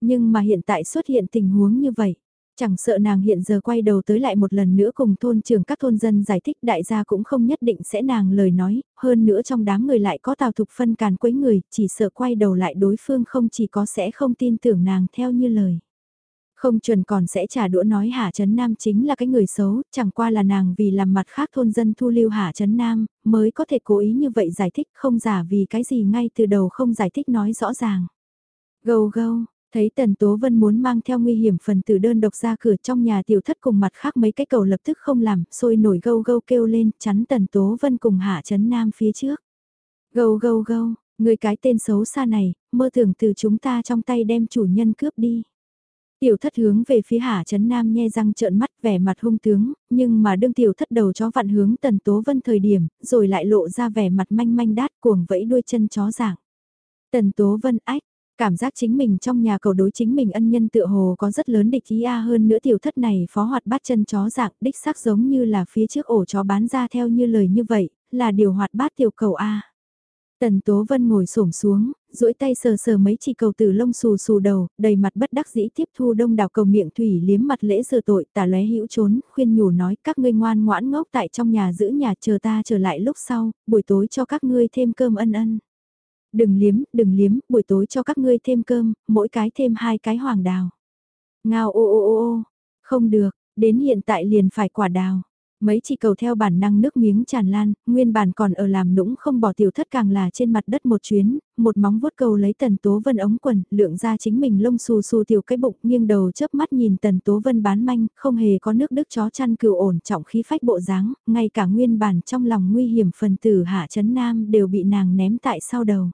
Nhưng mà hiện tại xuất hiện tình huống như vậy, Chẳng sợ nàng hiện giờ quay đầu tới lại một lần nữa cùng thôn trưởng các thôn dân giải thích đại gia cũng không nhất định sẽ nàng lời nói, hơn nữa trong đám người lại có tào thục phân càn quấy người, chỉ sợ quay đầu lại đối phương không chỉ có sẽ không tin tưởng nàng theo như lời. Không chuẩn còn sẽ trả đũa nói Hạ Trấn Nam chính là cái người xấu, chẳng qua là nàng vì làm mặt khác thôn dân thu lưu Hạ Trấn Nam, mới có thể cố ý như vậy giải thích không giả vì cái gì ngay từ đầu không giải thích nói rõ ràng. Gâu gâu, Thấy Tần Tố Vân muốn mang theo nguy hiểm phần tử đơn độc ra cửa trong nhà tiểu thất cùng mặt khác mấy cái cầu lập tức không làm, sôi nổi gâu gâu kêu lên, chắn Tần Tố Vân cùng hạ chấn nam phía trước. Gâu gâu gâu, người cái tên xấu xa này, mơ tưởng từ chúng ta trong tay đem chủ nhân cướp đi. Tiểu thất hướng về phía hạ chấn nam nhe răng trợn mắt vẻ mặt hung tướng, nhưng mà đương tiểu thất đầu chó vặn hướng tần tố vân thời điểm, rồi lại lộ ra vẻ mặt manh manh đát cuồng vẫy đuôi chân chó dạng. Tần tố vân ách, Cảm giác chính mình trong nhà cầu đối chính mình ân nhân tựa hồ có rất lớn địch ý a hơn nữa tiểu thất này phó hoạt bát chân chó dạng đích xác giống như là phía trước ổ chó bán ra theo như lời như vậy, là điều hoạt bát tiểu cầu a. Tần Tố Vân ngồi xổm xuống, duỗi tay sờ sờ mấy chỉ cầu từ lông xù xù đầu, đầy mặt bất đắc dĩ tiếp thu đông đảo cầu miệng thủy liếm mặt lễ sờ tội, tả lóe hữu trốn, khuyên nhủ nói các ngươi ngoan ngoãn ngốc tại trong nhà giữ nhà chờ ta trở lại lúc sau, buổi tối cho các ngươi thêm cơm ân ân. Đừng liếm, đừng liếm, buổi tối cho các ngươi thêm cơm, mỗi cái thêm hai cái hoàng đào. Ngao ô ô ô ô, không được, đến hiện tại liền phải quả đào. Mấy chị cầu theo bản năng nước miếng tràn lan, nguyên bản còn ở làm nũng không bỏ tiểu thất càng là trên mặt đất một chuyến, một móng vuốt cầu lấy tần tố vân ống quần, lượng ra chính mình lông xù xù tiểu cái bụng nghiêng đầu chớp mắt nhìn tần tố vân bán manh, không hề có nước đức chó chăn cừu ổn trọng khí phách bộ dáng, ngay cả nguyên bản trong lòng nguy hiểm phần tử hạ chấn nam đều bị nàng ném tại sau đầu.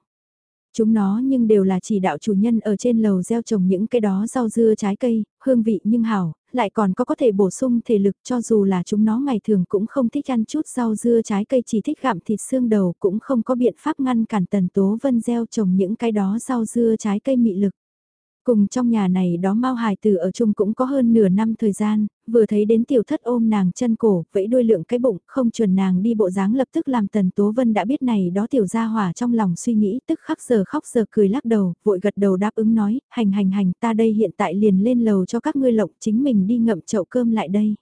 Chúng nó nhưng đều là chỉ đạo chủ nhân ở trên lầu gieo trồng những cái đó rau dưa trái cây, hương vị nhưng hảo, lại còn có có thể bổ sung thể lực cho dù là chúng nó ngày thường cũng không thích ăn chút rau dưa trái cây chỉ thích gặm thịt xương đầu cũng không có biện pháp ngăn cản tần tố vân gieo trồng những cái đó rau dưa trái cây mị lực. Cùng trong nhà này đó Mao Hải Tử ở chung cũng có hơn nửa năm thời gian, vừa thấy đến tiểu thất ôm nàng chân cổ, vẫy đuôi lượng cái bụng, không chuẩn nàng đi bộ dáng lập tức làm Tần Tố Vân đã biết này đó tiểu gia hỏa trong lòng suy nghĩ, tức khắc giờ khóc giờ cười lắc đầu, vội gật đầu đáp ứng nói, hành hành hành ta đây hiện tại liền lên lầu cho các ngươi lộng chính mình đi ngậm chậu cơm lại đây.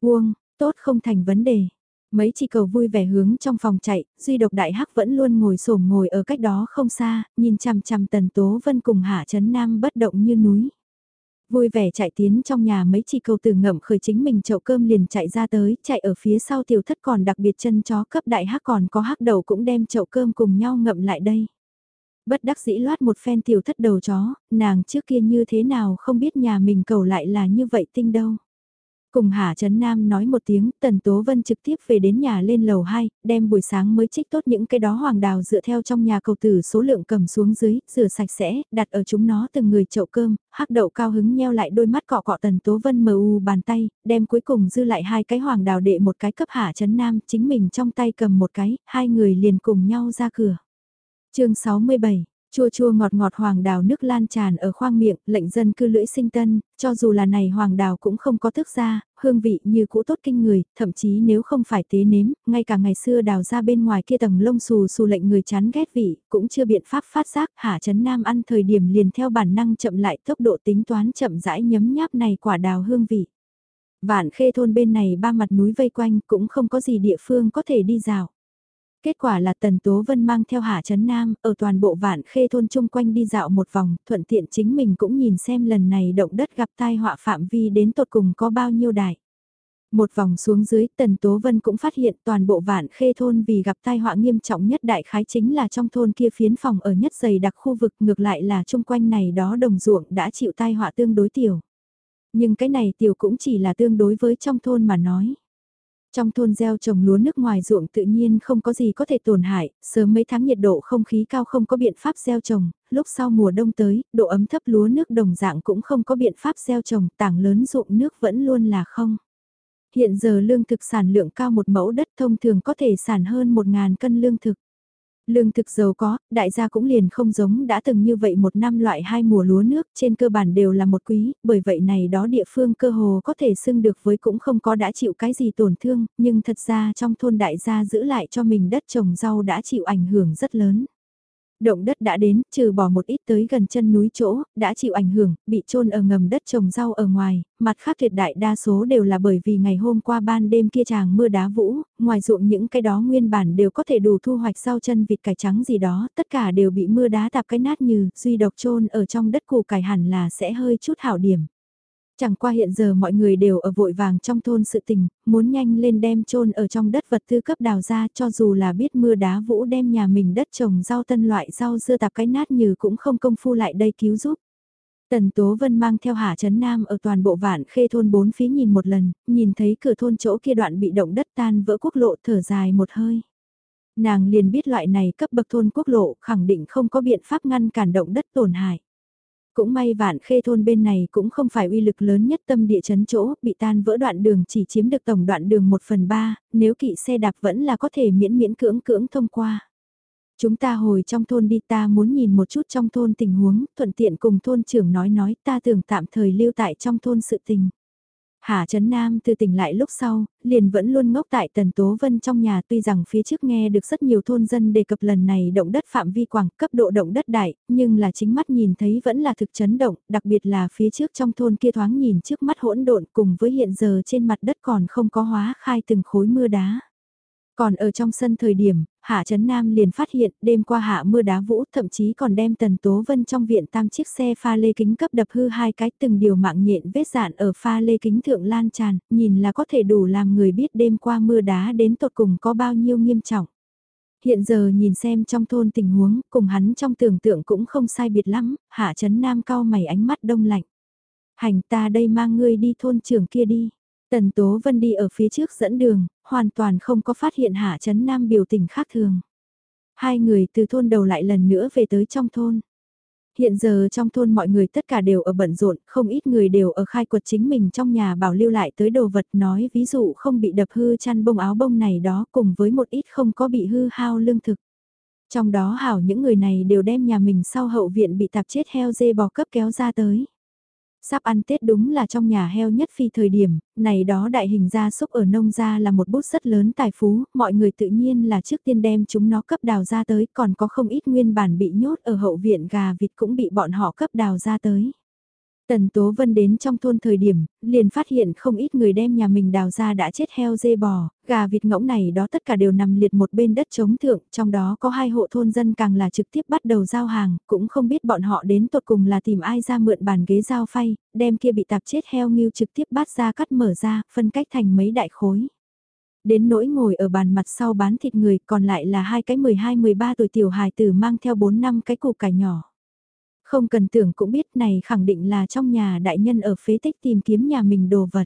Uông, tốt không thành vấn đề. Mấy chị cầu vui vẻ hướng trong phòng chạy, duy độc đại hắc vẫn luôn ngồi sổm ngồi ở cách đó không xa, nhìn chằm chằm tần tố vân cùng hạ chấn nam bất động như núi. Vui vẻ chạy tiến trong nhà mấy chị cầu từ ngậm khởi chính mình chậu cơm liền chạy ra tới, chạy ở phía sau tiểu thất còn đặc biệt chân chó cấp đại hắc còn có hắc đầu cũng đem chậu cơm cùng nhau ngậm lại đây. Bất đắc dĩ loát một phen tiểu thất đầu chó, nàng trước kia như thế nào không biết nhà mình cầu lại là như vậy tinh đâu. Cùng Hà Trấn Nam nói một tiếng, Tần Tố Vân trực tiếp về đến nhà lên lầu 2, đem buổi sáng mới trích tốt những cái đó hoàng đào dựa theo trong nhà cầu tử số lượng cầm xuống dưới, rửa sạch sẽ, đặt ở chúng nó từng người chậu cơm, hắc đậu cao hứng nheo lại đôi mắt cọ cọ Tần Tố Vân mờ u bàn tay, đem cuối cùng dư lại hai cái hoàng đào đệ một cái cấp Hà Trấn Nam, chính mình trong tay cầm một cái, hai người liền cùng nhau ra cửa. chương 67 Chua chua ngọt ngọt hoàng đào nước lan tràn ở khoang miệng, lệnh dân cư lưỡi sinh tân, cho dù là này hoàng đào cũng không có thức ra, hương vị như cũ tốt kinh người, thậm chí nếu không phải tế nếm, ngay cả ngày xưa đào ra bên ngoài kia tầng lông xù xù lệnh người chán ghét vị, cũng chưa biện pháp phát giác, hạ chấn nam ăn thời điểm liền theo bản năng chậm lại tốc độ tính toán chậm rãi nhấm nháp này quả đào hương vị. Vạn khê thôn bên này ba mặt núi vây quanh cũng không có gì địa phương có thể đi dạo. Kết quả là Tần Tố Vân mang theo Hạ Trấn Nam ở toàn bộ vạn khê thôn chung quanh đi dạo một vòng, thuận tiện chính mình cũng nhìn xem lần này động đất gặp tai họa phạm vi đến tột cùng có bao nhiêu đại. Một vòng xuống dưới Tần Tố Vân cũng phát hiện toàn bộ vạn khê thôn vì gặp tai họa nghiêm trọng nhất đại khái chính là trong thôn kia phiến phòng ở nhất dày đặc khu vực ngược lại là chung quanh này đó đồng ruộng đã chịu tai họa tương đối tiểu. Nhưng cái này tiểu cũng chỉ là tương đối với trong thôn mà nói. Trong thôn gieo trồng lúa nước ngoài ruộng tự nhiên không có gì có thể tổn hại, sớm mấy tháng nhiệt độ không khí cao không có biện pháp gieo trồng, lúc sau mùa đông tới, độ ấm thấp lúa nước đồng dạng cũng không có biện pháp gieo trồng, tảng lớn ruộng nước vẫn luôn là không. Hiện giờ lương thực sản lượng cao một mẫu đất thông thường có thể sản hơn 1.000 cân lương thực. Lương thực giàu có, đại gia cũng liền không giống đã từng như vậy một năm loại hai mùa lúa nước trên cơ bản đều là một quý, bởi vậy này đó địa phương cơ hồ có thể xưng được với cũng không có đã chịu cái gì tổn thương, nhưng thật ra trong thôn đại gia giữ lại cho mình đất trồng rau đã chịu ảnh hưởng rất lớn. Động đất đã đến, trừ bỏ một ít tới gần chân núi chỗ, đã chịu ảnh hưởng, bị trôn ở ngầm đất trồng rau ở ngoài, mặt khác tuyệt đại đa số đều là bởi vì ngày hôm qua ban đêm kia chàng mưa đá vũ, ngoài ruộng những cái đó nguyên bản đều có thể đủ thu hoạch rau chân vịt cải trắng gì đó, tất cả đều bị mưa đá tạp cái nát như, duy độc trôn ở trong đất củ cải hẳn là sẽ hơi chút hảo điểm. Chẳng qua hiện giờ mọi người đều ở vội vàng trong thôn sự tình, muốn nhanh lên đem chôn ở trong đất vật tư cấp đào ra cho dù là biết mưa đá vũ đem nhà mình đất trồng rau tân loại rau dưa tạp cái nát như cũng không công phu lại đây cứu giúp. Tần Tố Vân mang theo Hà Trấn Nam ở toàn bộ vạn khê thôn bốn phía nhìn một lần, nhìn thấy cửa thôn chỗ kia đoạn bị động đất tan vỡ quốc lộ thở dài một hơi. Nàng liền biết loại này cấp bậc thôn quốc lộ khẳng định không có biện pháp ngăn cản động đất tổn hại. Cũng may vạn khê thôn bên này cũng không phải uy lực lớn nhất tâm địa chấn chỗ, bị tan vỡ đoạn đường chỉ chiếm được tổng đoạn đường 1 phần 3, nếu kỵ xe đạp vẫn là có thể miễn miễn cưỡng cưỡng thông qua. Chúng ta hồi trong thôn đi ta muốn nhìn một chút trong thôn tình huống, thuận tiện cùng thôn trưởng nói nói ta tưởng tạm thời lưu tại trong thôn sự tình. Hà Trấn Nam từ tỉnh lại lúc sau, liền vẫn luôn ngốc tại Tần Tố Vân trong nhà tuy rằng phía trước nghe được rất nhiều thôn dân đề cập lần này động đất phạm vi quảng cấp độ động đất đại, nhưng là chính mắt nhìn thấy vẫn là thực chấn động, đặc biệt là phía trước trong thôn kia thoáng nhìn trước mắt hỗn độn cùng với hiện giờ trên mặt đất còn không có hóa khai từng khối mưa đá. Còn ở trong sân thời điểm, Hạ Trấn Nam liền phát hiện đêm qua hạ mưa đá vũ thậm chí còn đem Tần Tố Vân trong viện tam chiếc xe pha lê kính cấp đập hư hai cái từng điều mạng nhện vết dạn ở pha lê kính thượng lan tràn, nhìn là có thể đủ làm người biết đêm qua mưa đá đến tột cùng có bao nhiêu nghiêm trọng. Hiện giờ nhìn xem trong thôn tình huống, cùng hắn trong tưởng tượng cũng không sai biệt lắm, Hạ Trấn Nam cao mày ánh mắt đông lạnh. Hành ta đây mang ngươi đi thôn trưởng kia đi. Tần Tố Vân đi ở phía trước dẫn đường, hoàn toàn không có phát hiện Hạ Trấn Nam biểu tình khác thường. Hai người từ thôn đầu lại lần nữa về tới trong thôn. Hiện giờ trong thôn mọi người tất cả đều ở bận rộn, không ít người đều ở khai quật chính mình trong nhà bảo lưu lại tới đồ vật nói ví dụ không bị đập hư chăn bông áo bông này đó cùng với một ít không có bị hư hao lương thực. Trong đó hảo những người này đều đem nhà mình sau hậu viện bị tạp chết heo dê bò cấp kéo ra tới. Sắp ăn Tết đúng là trong nhà heo nhất phi thời điểm, này đó đại hình gia súc ở nông gia là một bút rất lớn tài phú, mọi người tự nhiên là trước tiên đem chúng nó cấp đào ra tới, còn có không ít nguyên bản bị nhốt ở hậu viện gà vịt cũng bị bọn họ cấp đào ra tới. Tần Tố Vân đến trong thôn thời điểm, liền phát hiện không ít người đem nhà mình đào ra đã chết heo dê bò, gà vịt ngỗng này đó tất cả đều nằm liệt một bên đất chống thượng, trong đó có hai hộ thôn dân càng là trực tiếp bắt đầu giao hàng, cũng không biết bọn họ đến tột cùng là tìm ai ra mượn bàn ghế giao phay, đem kia bị tạp chết heo nghiêu trực tiếp bắt ra cắt mở ra, phân cách thành mấy đại khối. Đến nỗi ngồi ở bàn mặt sau bán thịt người còn lại là hai cái 12-13 tuổi tiểu hài tử mang theo 4 năm cái củ cải nhỏ. Không cần tưởng cũng biết này khẳng định là trong nhà đại nhân ở phế tích tìm kiếm nhà mình đồ vật.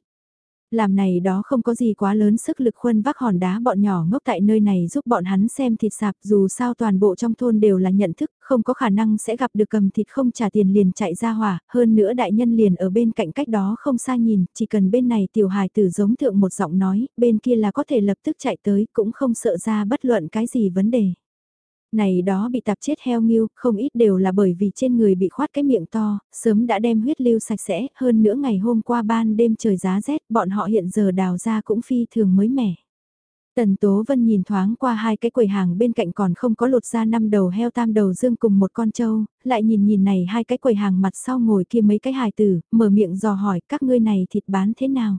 Làm này đó không có gì quá lớn sức lực khuân vác hòn đá bọn nhỏ ngốc tại nơi này giúp bọn hắn xem thịt sạp dù sao toàn bộ trong thôn đều là nhận thức, không có khả năng sẽ gặp được cầm thịt không trả tiền liền chạy ra hỏa, hơn nữa đại nhân liền ở bên cạnh cách đó không xa nhìn, chỉ cần bên này tiểu hài tử giống thượng một giọng nói, bên kia là có thể lập tức chạy tới cũng không sợ ra bất luận cái gì vấn đề. Này đó bị tạp chết heo nghiêu, không ít đều là bởi vì trên người bị khoát cái miệng to, sớm đã đem huyết lưu sạch sẽ, hơn nữa ngày hôm qua ban đêm trời giá rét, bọn họ hiện giờ đào ra cũng phi thường mới mẻ. Tần Tố Vân nhìn thoáng qua hai cái quầy hàng bên cạnh còn không có lột ra năm đầu heo tam đầu dương cùng một con trâu, lại nhìn nhìn này hai cái quầy hàng mặt sau ngồi kia mấy cái hài tử, mở miệng dò hỏi các ngươi này thịt bán thế nào.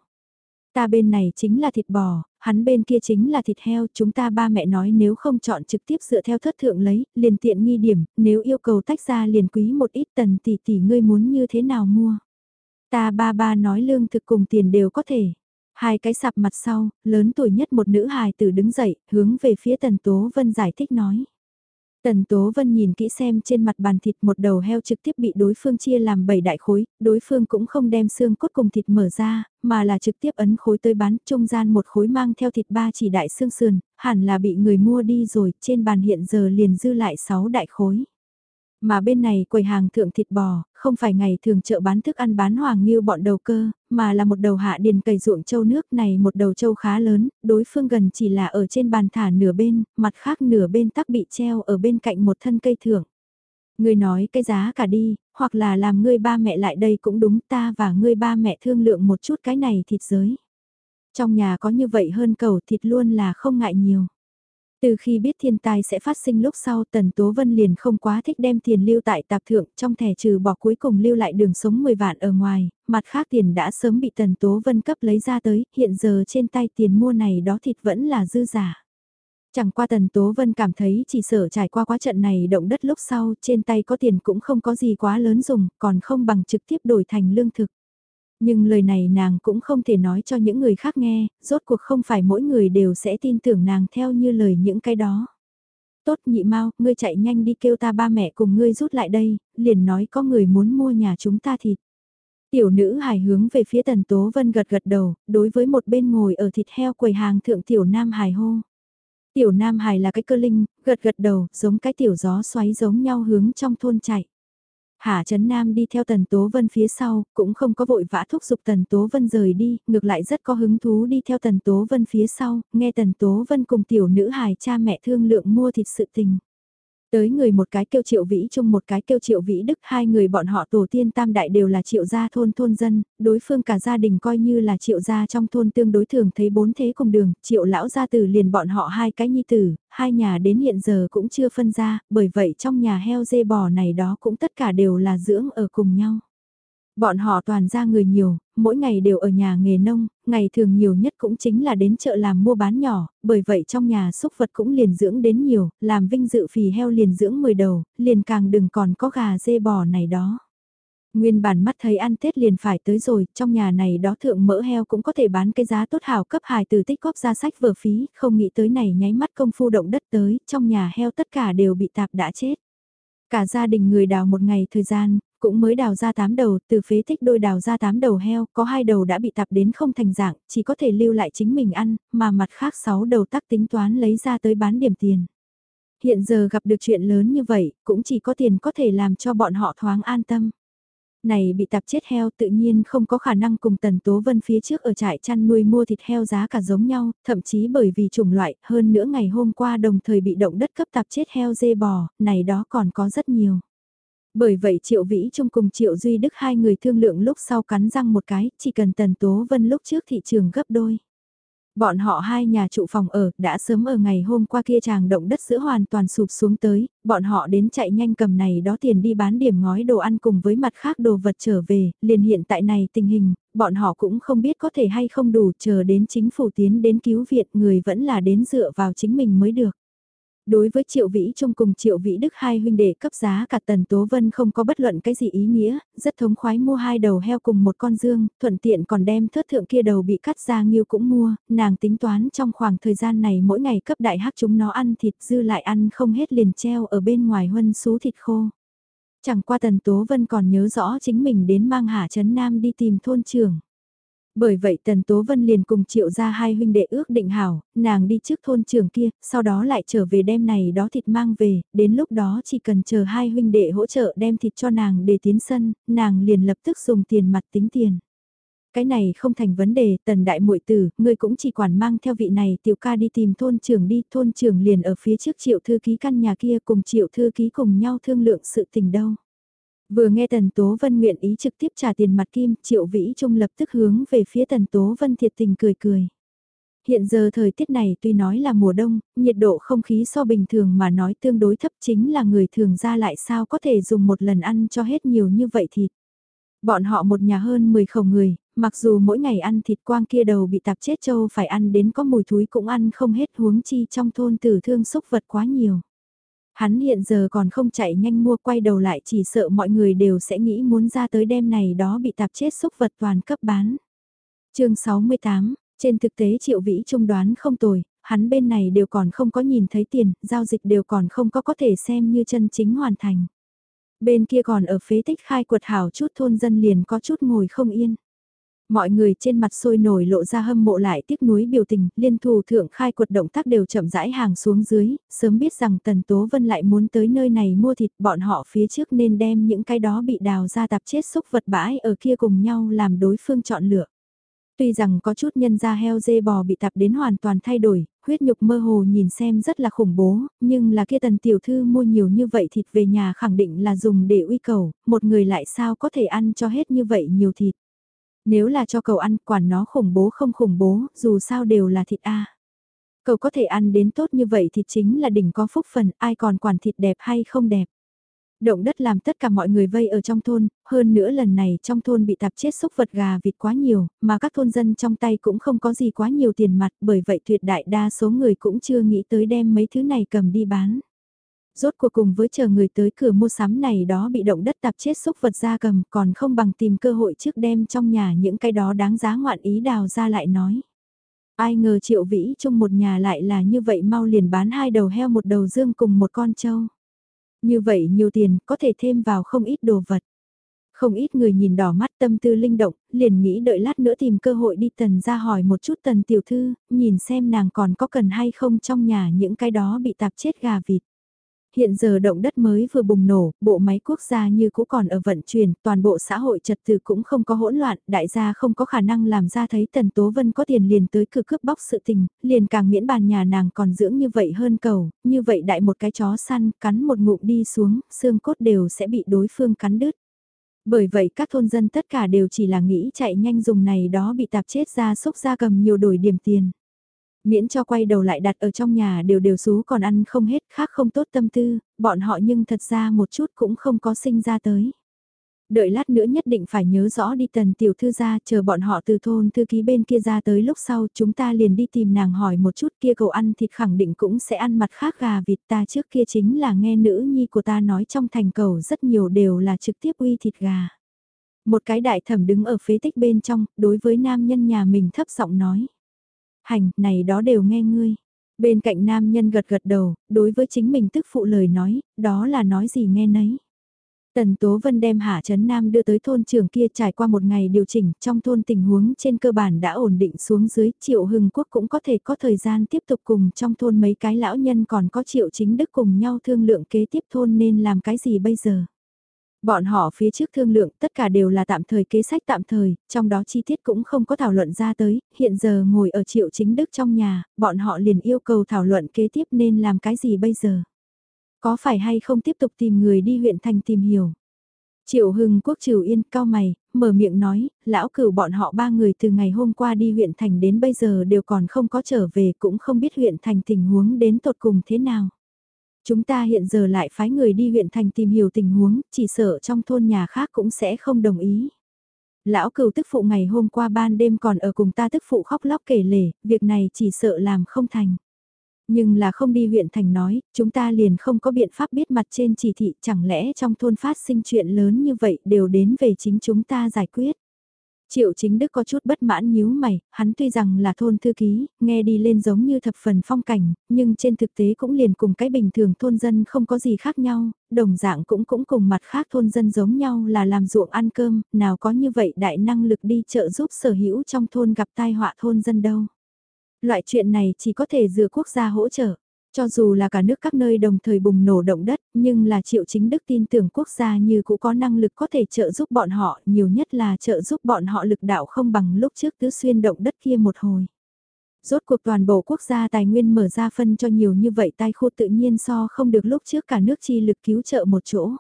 Ta bên này chính là thịt bò, hắn bên kia chính là thịt heo, chúng ta ba mẹ nói nếu không chọn trực tiếp dựa theo thất thượng lấy, liền tiện nghi điểm, nếu yêu cầu tách ra liền quý một ít tần tỷ tỷ ngươi muốn như thế nào mua. Ta ba ba nói lương thực cùng tiền đều có thể. Hai cái sạp mặt sau, lớn tuổi nhất một nữ hài tử đứng dậy, hướng về phía tần tố vân giải thích nói. Tần Tố Vân nhìn kỹ xem trên mặt bàn thịt một đầu heo trực tiếp bị đối phương chia làm 7 đại khối, đối phương cũng không đem xương cốt cùng thịt mở ra, mà là trực tiếp ấn khối tới bán, trung gian một khối mang theo thịt ba chỉ đại xương sườn, hẳn là bị người mua đi rồi, trên bàn hiện giờ liền dư lại 6 đại khối. Mà bên này quầy hàng thượng thịt bò, không phải ngày thường chợ bán thức ăn bán hoàng như bọn đầu cơ, mà là một đầu hạ điền cày ruộng châu nước này một đầu châu khá lớn, đối phương gần chỉ là ở trên bàn thả nửa bên, mặt khác nửa bên tắc bị treo ở bên cạnh một thân cây thưởng. Ngươi nói cái giá cả đi, hoặc là làm ngươi ba mẹ lại đây cũng đúng ta và ngươi ba mẹ thương lượng một chút cái này thịt giới. Trong nhà có như vậy hơn cầu thịt luôn là không ngại nhiều. Từ khi biết thiên tai sẽ phát sinh lúc sau Tần Tố Vân liền không quá thích đem tiền lưu tại tạp thượng trong thẻ trừ bỏ cuối cùng lưu lại đường sống 10 vạn ở ngoài, mặt khác tiền đã sớm bị Tần Tố Vân cấp lấy ra tới, hiện giờ trên tay tiền mua này đó thịt vẫn là dư giả. Chẳng qua Tần Tố Vân cảm thấy chỉ sợ trải qua quá trận này động đất lúc sau trên tay có tiền cũng không có gì quá lớn dùng, còn không bằng trực tiếp đổi thành lương thực. Nhưng lời này nàng cũng không thể nói cho những người khác nghe, rốt cuộc không phải mỗi người đều sẽ tin tưởng nàng theo như lời những cái đó. Tốt nhị mau, ngươi chạy nhanh đi kêu ta ba mẹ cùng ngươi rút lại đây, liền nói có người muốn mua nhà chúng ta thịt. Tiểu nữ hài hướng về phía tần tố vân gật gật đầu, đối với một bên ngồi ở thịt heo quầy hàng thượng tiểu nam hài hô. Tiểu nam hài là cái cơ linh, gật gật đầu, giống cái tiểu gió xoáy giống nhau hướng trong thôn chạy. Hạ Trấn Nam đi theo Tần Tố Vân phía sau, cũng không có vội vã thúc giục Tần Tố Vân rời đi, ngược lại rất có hứng thú đi theo Tần Tố Vân phía sau, nghe Tần Tố Vân cùng tiểu nữ hài cha mẹ thương lượng mua thịt sự tình. Tới người một cái kêu triệu vĩ chung một cái kêu triệu vĩ đức hai người bọn họ tổ tiên tam đại đều là triệu gia thôn thôn dân, đối phương cả gia đình coi như là triệu gia trong thôn tương đối thường thấy bốn thế cùng đường, triệu lão gia tử liền bọn họ hai cái nhi tử, hai nhà đến hiện giờ cũng chưa phân ra, bởi vậy trong nhà heo dê bò này đó cũng tất cả đều là dưỡng ở cùng nhau. Bọn họ toàn ra người nhiều, mỗi ngày đều ở nhà nghề nông, ngày thường nhiều nhất cũng chính là đến chợ làm mua bán nhỏ, bởi vậy trong nhà xúc vật cũng liền dưỡng đến nhiều, làm vinh dự phì heo liền dưỡng 10 đầu, liền càng đừng còn có gà dê bò này đó. Nguyên bản mắt thấy ăn Tết liền phải tới rồi, trong nhà này đó thượng mỡ heo cũng có thể bán cái giá tốt hảo cấp hài từ tích góp ra sách vừa phí, không nghĩ tới này nháy mắt công phu động đất tới, trong nhà heo tất cả đều bị tạp đã chết. Cả gia đình người đào một ngày thời gian, cũng mới đào ra tám đầu, từ phế tích đôi đào ra tám đầu heo, có hai đầu đã bị tạp đến không thành dạng, chỉ có thể lưu lại chính mình ăn, mà mặt khác sáu đầu tắc tính toán lấy ra tới bán điểm tiền. Hiện giờ gặp được chuyện lớn như vậy, cũng chỉ có tiền có thể làm cho bọn họ thoáng an tâm. Này bị tạp chết heo tự nhiên không có khả năng cùng Tần Tố Vân phía trước ở trại chăn nuôi mua thịt heo giá cả giống nhau, thậm chí bởi vì chủng loại hơn nữa ngày hôm qua đồng thời bị động đất cấp tạp chết heo dê bò, này đó còn có rất nhiều. Bởi vậy Triệu Vĩ Trung cùng Triệu Duy Đức hai người thương lượng lúc sau cắn răng một cái, chỉ cần Tần Tố Vân lúc trước thị trường gấp đôi. Bọn họ hai nhà trụ phòng ở, đã sớm ở ngày hôm qua kia chàng động đất giữa hoàn toàn sụp xuống tới, bọn họ đến chạy nhanh cầm này đó tiền đi bán điểm ngói đồ ăn cùng với mặt khác đồ vật trở về, liền hiện tại này tình hình, bọn họ cũng không biết có thể hay không đủ chờ đến chính phủ tiến đến cứu viện người vẫn là đến dựa vào chính mình mới được. Đối với Triệu Vĩ Trung cùng Triệu Vĩ Đức hai huynh đệ cấp giá cả Tần Tố Vân không có bất luận cái gì ý nghĩa, rất thống khoái mua hai đầu heo cùng một con dương, thuận tiện còn đem thớt thượng kia đầu bị cắt ra nghiêu cũng mua, nàng tính toán trong khoảng thời gian này mỗi ngày cấp đại hắc chúng nó ăn thịt dư lại ăn không hết liền treo ở bên ngoài huân xú thịt khô. Chẳng qua Tần Tố Vân còn nhớ rõ chính mình đến mang Hạ Trấn Nam đi tìm thôn trưởng. Bởi vậy Tần Tố Vân liền cùng triệu ra hai huynh đệ ước định hảo, nàng đi trước thôn trường kia, sau đó lại trở về đem này đó thịt mang về, đến lúc đó chỉ cần chờ hai huynh đệ hỗ trợ đem thịt cho nàng để tiến sân, nàng liền lập tức dùng tiền mặt tính tiền. Cái này không thành vấn đề, tần đại muội tử, ngươi cũng chỉ quản mang theo vị này tiểu ca đi tìm thôn trưởng đi, thôn trưởng liền ở phía trước triệu thư ký căn nhà kia cùng triệu thư ký cùng nhau thương lượng sự tình đâu. Vừa nghe Tần Tố Vân nguyện ý trực tiếp trả tiền mặt kim, Triệu Vĩ Trung lập tức hướng về phía Tần Tố Vân thiệt tình cười cười. Hiện giờ thời tiết này tuy nói là mùa đông, nhiệt độ không khí so bình thường mà nói tương đối thấp chính là người thường ra lại sao có thể dùng một lần ăn cho hết nhiều như vậy thịt. Bọn họ một nhà hơn 10 khẩu người, mặc dù mỗi ngày ăn thịt quang kia đầu bị tạp chết châu phải ăn đến có mùi thúi cũng ăn không hết huống chi trong thôn tử thương xúc vật quá nhiều. Hắn hiện giờ còn không chạy nhanh mua quay đầu lại chỉ sợ mọi người đều sẽ nghĩ muốn ra tới đêm này đó bị tạp chết xúc vật toàn cấp bán. chương 68, trên thực tế triệu vĩ trung đoán không tồi, hắn bên này đều còn không có nhìn thấy tiền, giao dịch đều còn không có có thể xem như chân chính hoàn thành. Bên kia còn ở phế tích khai quật hảo chút thôn dân liền có chút ngồi không yên. Mọi người trên mặt sôi nổi lộ ra hâm mộ lại tiếc nuối biểu tình, liên thủ thượng khai quật động tác đều chậm rãi hàng xuống dưới, sớm biết rằng Tần Tố Vân lại muốn tới nơi này mua thịt bọn họ phía trước nên đem những cái đó bị đào ra tạp chết xúc vật bãi ở kia cùng nhau làm đối phương chọn lựa. Tuy rằng có chút nhân da heo dê bò bị tạp đến hoàn toàn thay đổi, huyết nhục mơ hồ nhìn xem rất là khủng bố, nhưng là kia tần tiểu thư mua nhiều như vậy thịt về nhà khẳng định là dùng để uy cầu, một người lại sao có thể ăn cho hết như vậy nhiều thịt. Nếu là cho cậu ăn, quản nó khủng bố không khủng bố, dù sao đều là thịt A. Cậu có thể ăn đến tốt như vậy thì chính là đỉnh có phúc phần, ai còn quản thịt đẹp hay không đẹp. Động đất làm tất cả mọi người vây ở trong thôn, hơn nữa lần này trong thôn bị tạp chết xúc vật gà vịt quá nhiều, mà các thôn dân trong tay cũng không có gì quá nhiều tiền mặt, bởi vậy tuyệt đại đa số người cũng chưa nghĩ tới đem mấy thứ này cầm đi bán rốt cuộc cùng với chờ người tới cửa mua sắm này đó bị động đất tạp chết xúc vật ra cầm còn không bằng tìm cơ hội trước đem trong nhà những cái đó đáng giá ngoạn ý đào ra lại nói. Ai ngờ triệu vĩ trong một nhà lại là như vậy mau liền bán hai đầu heo một đầu dương cùng một con trâu. Như vậy nhiều tiền có thể thêm vào không ít đồ vật. Không ít người nhìn đỏ mắt tâm tư linh động, liền nghĩ đợi lát nữa tìm cơ hội đi tần ra hỏi một chút tần tiểu thư, nhìn xem nàng còn có cần hay không trong nhà những cái đó bị tạp chết gà vịt. Hiện giờ động đất mới vừa bùng nổ, bộ máy quốc gia như cũ còn ở vận chuyển, toàn bộ xã hội trật tự cũng không có hỗn loạn, đại gia không có khả năng làm ra thấy Tần Tố Vân có tiền liền tới cửa cướp bóc sự tình, liền càng miễn bàn nhà nàng còn dưỡng như vậy hơn cầu, như vậy đại một cái chó săn, cắn một ngụm đi xuống, xương cốt đều sẽ bị đối phương cắn đứt. Bởi vậy các thôn dân tất cả đều chỉ là nghĩ chạy nhanh dùng này đó bị tạp chết ra xúc ra cầm nhiều đổi điểm tiền. Miễn cho quay đầu lại đặt ở trong nhà đều đều xú còn ăn không hết khác không tốt tâm tư, bọn họ nhưng thật ra một chút cũng không có sinh ra tới. Đợi lát nữa nhất định phải nhớ rõ đi tần tiểu thư ra chờ bọn họ từ thôn thư ký bên kia ra tới lúc sau chúng ta liền đi tìm nàng hỏi một chút kia cậu ăn thịt khẳng định cũng sẽ ăn mặt khác gà vịt ta trước kia chính là nghe nữ nhi của ta nói trong thành cầu rất nhiều đều là trực tiếp uy thịt gà. Một cái đại thẩm đứng ở phế tích bên trong, đối với nam nhân nhà mình thấp giọng nói hành, này đó đều nghe ngươi. Bên cạnh nam nhân gật gật đầu, đối với chính mình tức phụ lời nói, đó là nói gì nghe nấy. Tần Tố Vân đem Hạ Trấn Nam đưa tới thôn trưởng kia trải qua một ngày điều chỉnh, trong thôn tình huống trên cơ bản đã ổn định xuống dưới, Triệu Hưng Quốc cũng có thể có thời gian tiếp tục cùng trong thôn mấy cái lão nhân còn có Triệu Chính Đức cùng nhau thương lượng kế tiếp thôn nên làm cái gì bây giờ. Bọn họ phía trước thương lượng tất cả đều là tạm thời kế sách tạm thời, trong đó chi tiết cũng không có thảo luận ra tới, hiện giờ ngồi ở triệu chính đức trong nhà, bọn họ liền yêu cầu thảo luận kế tiếp nên làm cái gì bây giờ. Có phải hay không tiếp tục tìm người đi huyện thành tìm hiểu. Triệu Hưng Quốc Triều Yên cao mày, mở miệng nói, lão cửu bọn họ ba người từ ngày hôm qua đi huyện thành đến bây giờ đều còn không có trở về cũng không biết huyện thành tình huống đến tột cùng thế nào. Chúng ta hiện giờ lại phái người đi huyện thành tìm hiểu tình huống, chỉ sợ trong thôn nhà khác cũng sẽ không đồng ý. Lão cừu tức phụ ngày hôm qua ban đêm còn ở cùng ta tức phụ khóc lóc kể lể, việc này chỉ sợ làm không thành. Nhưng là không đi huyện thành nói, chúng ta liền không có biện pháp biết mặt trên chỉ thị chẳng lẽ trong thôn phát sinh chuyện lớn như vậy đều đến về chính chúng ta giải quyết. Triệu chính đức có chút bất mãn nhíu mày, hắn tuy rằng là thôn thư ký, nghe đi lên giống như thập phần phong cảnh, nhưng trên thực tế cũng liền cùng cái bình thường thôn dân không có gì khác nhau, đồng dạng cũng cũng cùng mặt khác thôn dân giống nhau là làm ruộng ăn cơm, nào có như vậy đại năng lực đi trợ giúp sở hữu trong thôn gặp tai họa thôn dân đâu. Loại chuyện này chỉ có thể dựa quốc gia hỗ trợ. Cho dù là cả nước các nơi đồng thời bùng nổ động đất, nhưng là triệu chính đức tin tưởng quốc gia như cũng có năng lực có thể trợ giúp bọn họ, nhiều nhất là trợ giúp bọn họ lực đạo không bằng lúc trước tứ xuyên động đất kia một hồi. Rốt cuộc toàn bộ quốc gia tài nguyên mở ra phân cho nhiều như vậy tai khu tự nhiên so không được lúc trước cả nước chi lực cứu trợ một chỗ.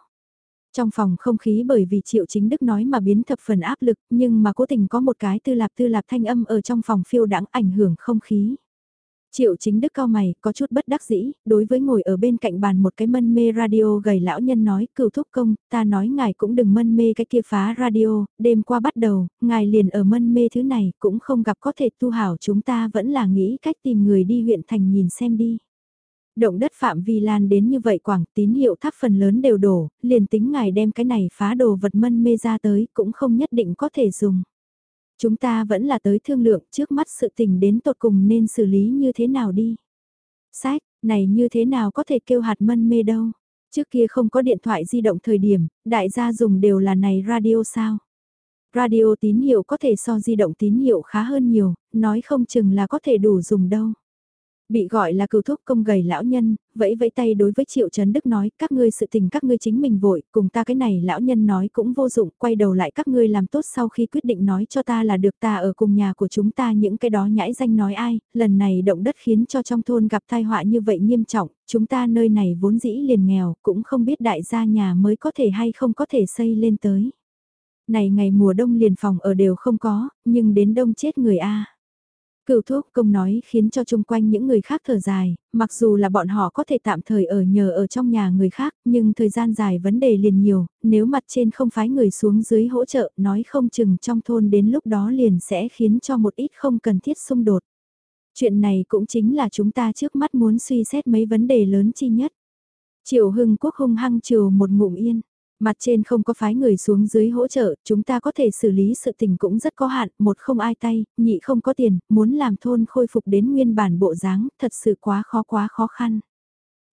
Trong phòng không khí bởi vì triệu chính đức nói mà biến thập phần áp lực nhưng mà cố tình có một cái tư lạp tư lạp thanh âm ở trong phòng phiêu đãng ảnh hưởng không khí. Triệu chính đức cao mày, có chút bất đắc dĩ, đối với ngồi ở bên cạnh bàn một cái mân mê radio gầy lão nhân nói, cựu thúc công, ta nói ngài cũng đừng mân mê cái kia phá radio, đêm qua bắt đầu, ngài liền ở mân mê thứ này, cũng không gặp có thể tu hảo chúng ta vẫn là nghĩ cách tìm người đi huyện thành nhìn xem đi. Động đất phạm vi lan đến như vậy quảng tín hiệu tháp phần lớn đều đổ, liền tính ngài đem cái này phá đồ vật mân mê ra tới cũng không nhất định có thể dùng. Chúng ta vẫn là tới thương lượng trước mắt sự tình đến tột cùng nên xử lý như thế nào đi. Sách, này như thế nào có thể kêu hạt mân mê đâu. Trước kia không có điện thoại di động thời điểm, đại gia dùng đều là này radio sao. Radio tín hiệu có thể so di động tín hiệu khá hơn nhiều, nói không chừng là có thể đủ dùng đâu. Bị gọi là cựu thúc công gầy lão nhân, vẫy vẫy tay đối với Triệu Trấn Đức nói, các ngươi sự tình các ngươi chính mình vội, cùng ta cái này lão nhân nói cũng vô dụng, quay đầu lại các ngươi làm tốt sau khi quyết định nói cho ta là được ta ở cùng nhà của chúng ta những cái đó nhãi danh nói ai, lần này động đất khiến cho trong thôn gặp tai họa như vậy nghiêm trọng, chúng ta nơi này vốn dĩ liền nghèo, cũng không biết đại gia nhà mới có thể hay không có thể xây lên tới. Này ngày mùa đông liền phòng ở đều không có, nhưng đến đông chết người A. Cựu thuốc công nói khiến cho chung quanh những người khác thở dài, mặc dù là bọn họ có thể tạm thời ở nhờ ở trong nhà người khác, nhưng thời gian dài vấn đề liền nhiều, nếu mặt trên không phái người xuống dưới hỗ trợ, nói không chừng trong thôn đến lúc đó liền sẽ khiến cho một ít không cần thiết xung đột. Chuyện này cũng chính là chúng ta trước mắt muốn suy xét mấy vấn đề lớn chi nhất. Triệu Hưng Quốc hung hăng chiều một ngụm yên. Mặt trên không có phái người xuống dưới hỗ trợ, chúng ta có thể xử lý sự tình cũng rất có hạn, một không ai tay, nhị không có tiền, muốn làm thôn khôi phục đến nguyên bản bộ dáng, thật sự quá khó quá khó khăn.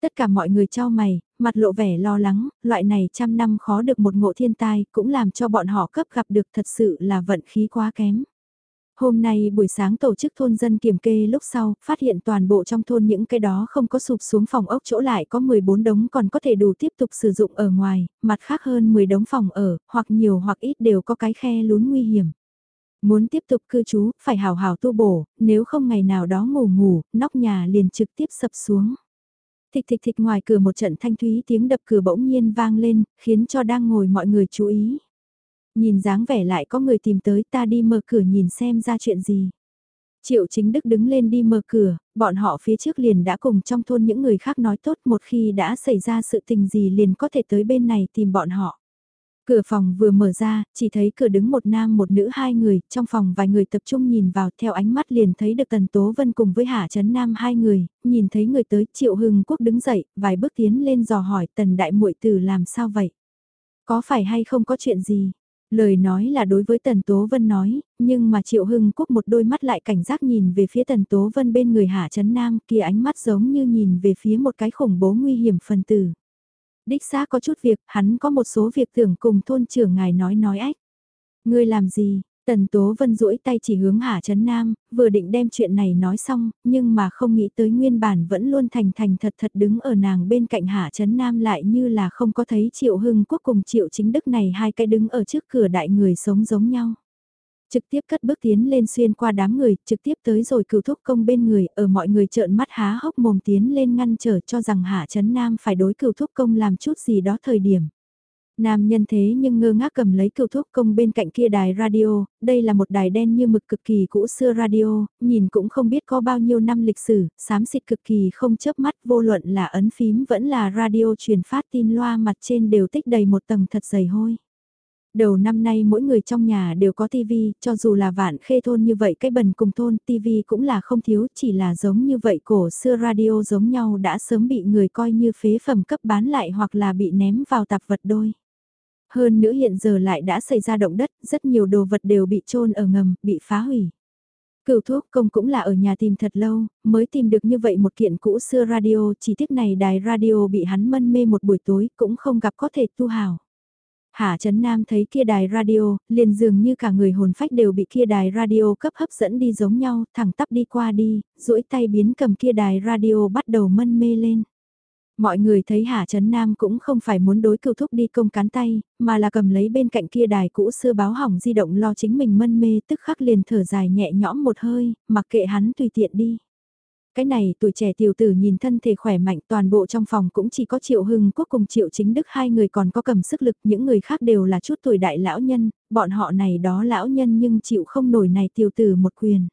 Tất cả mọi người cho mày, mặt lộ vẻ lo lắng, loại này trăm năm khó được một ngộ thiên tai cũng làm cho bọn họ cấp gặp được thật sự là vận khí quá kém. Hôm nay buổi sáng tổ chức thôn dân kiểm kê lúc sau, phát hiện toàn bộ trong thôn những cái đó không có sụp xuống phòng ốc chỗ lại có 14 đống còn có thể đủ tiếp tục sử dụng ở ngoài, mặt khác hơn 10 đống phòng ở, hoặc nhiều hoặc ít đều có cái khe lún nguy hiểm. Muốn tiếp tục cư trú, phải hào hào tu bổ, nếu không ngày nào đó ngủ ngủ, nóc nhà liền trực tiếp sập xuống. Thịch thịch thịch ngoài cửa một trận thanh thúy tiếng đập cửa bỗng nhiên vang lên, khiến cho đang ngồi mọi người chú ý. Nhìn dáng vẻ lại có người tìm tới ta đi mở cửa nhìn xem ra chuyện gì. Triệu chính đức đứng lên đi mở cửa, bọn họ phía trước liền đã cùng trong thôn những người khác nói tốt một khi đã xảy ra sự tình gì liền có thể tới bên này tìm bọn họ. Cửa phòng vừa mở ra, chỉ thấy cửa đứng một nam một nữ hai người, trong phòng vài người tập trung nhìn vào theo ánh mắt liền thấy được Tần Tố Vân cùng với Hạ Trấn Nam hai người, nhìn thấy người tới Triệu Hưng Quốc đứng dậy, vài bước tiến lên dò hỏi Tần Đại muội Tử làm sao vậy? Có phải hay không có chuyện gì? Lời nói là đối với Tần Tố Vân nói, nhưng mà Triệu Hưng Quốc một đôi mắt lại cảnh giác nhìn về phía Tần Tố Vân bên người Hạ Trấn Nam kia ánh mắt giống như nhìn về phía một cái khủng bố nguy hiểm phần tử. Đích xác có chút việc, hắn có một số việc tưởng cùng thôn trưởng ngài nói nói ách. Ngươi làm gì? Tần Tố Vân duỗi tay chỉ hướng Hà Trấn Nam, vừa định đem chuyện này nói xong, nhưng mà không nghĩ tới nguyên bản vẫn luôn thành thành thật thật đứng ở nàng bên cạnh Hà Trấn Nam lại như là không có thấy Triệu Hưng Quốc cùng Triệu Chính Đức này hai cái đứng ở trước cửa đại người sống giống nhau trực tiếp cất bước tiến lên xuyên qua đám người, trực tiếp tới rồi cửu thúc công bên người, ở mọi người trợn mắt há hốc mồm tiến lên ngăn trở cho rằng Hạ Trấn Nam phải đối cửu thúc công làm chút gì đó thời điểm. Nam nhân thế nhưng ngơ ngác cầm lấy cựu thuốc công bên cạnh kia đài radio, đây là một đài đen như mực cực kỳ cũ xưa radio, nhìn cũng không biết có bao nhiêu năm lịch sử, xám xịt cực kỳ không chớp mắt vô luận là ấn phím vẫn là radio truyền phát tin loa mặt trên đều tích đầy một tầng thật dày hôi. Đầu năm nay mỗi người trong nhà đều có tivi, cho dù là vạn khê thôn như vậy cái bần cùng thôn tivi cũng là không thiếu, chỉ là giống như vậy cổ xưa radio giống nhau đã sớm bị người coi như phế phẩm cấp bán lại hoặc là bị ném vào tạp vật đôi. Hơn nữa hiện giờ lại đã xảy ra động đất, rất nhiều đồ vật đều bị trôn ở ngầm, bị phá hủy. Cựu thuốc công cũng là ở nhà tìm thật lâu, mới tìm được như vậy một kiện cũ xưa radio, chỉ tiếc này đài radio bị hắn mân mê một buổi tối, cũng không gặp có thể tu hào. Hạ Trấn Nam thấy kia đài radio, liền dường như cả người hồn phách đều bị kia đài radio cấp hấp dẫn đi giống nhau, thẳng tắp đi qua đi, duỗi tay biến cầm kia đài radio bắt đầu mân mê lên. Mọi người thấy Hà Trấn Nam cũng không phải muốn đối cựu thúc đi công cán tay, mà là cầm lấy bên cạnh kia đài cũ xưa báo hỏng di động lo chính mình mân mê tức khắc liền thở dài nhẹ nhõm một hơi, mặc kệ hắn tùy tiện đi. Cái này tuổi trẻ tiểu tử nhìn thân thể khỏe mạnh toàn bộ trong phòng cũng chỉ có Triệu Hưng Quốc cùng Triệu Chính Đức hai người còn có cầm sức lực những người khác đều là chút tuổi đại lão nhân, bọn họ này đó lão nhân nhưng chịu không nổi này tiểu tử một quyền.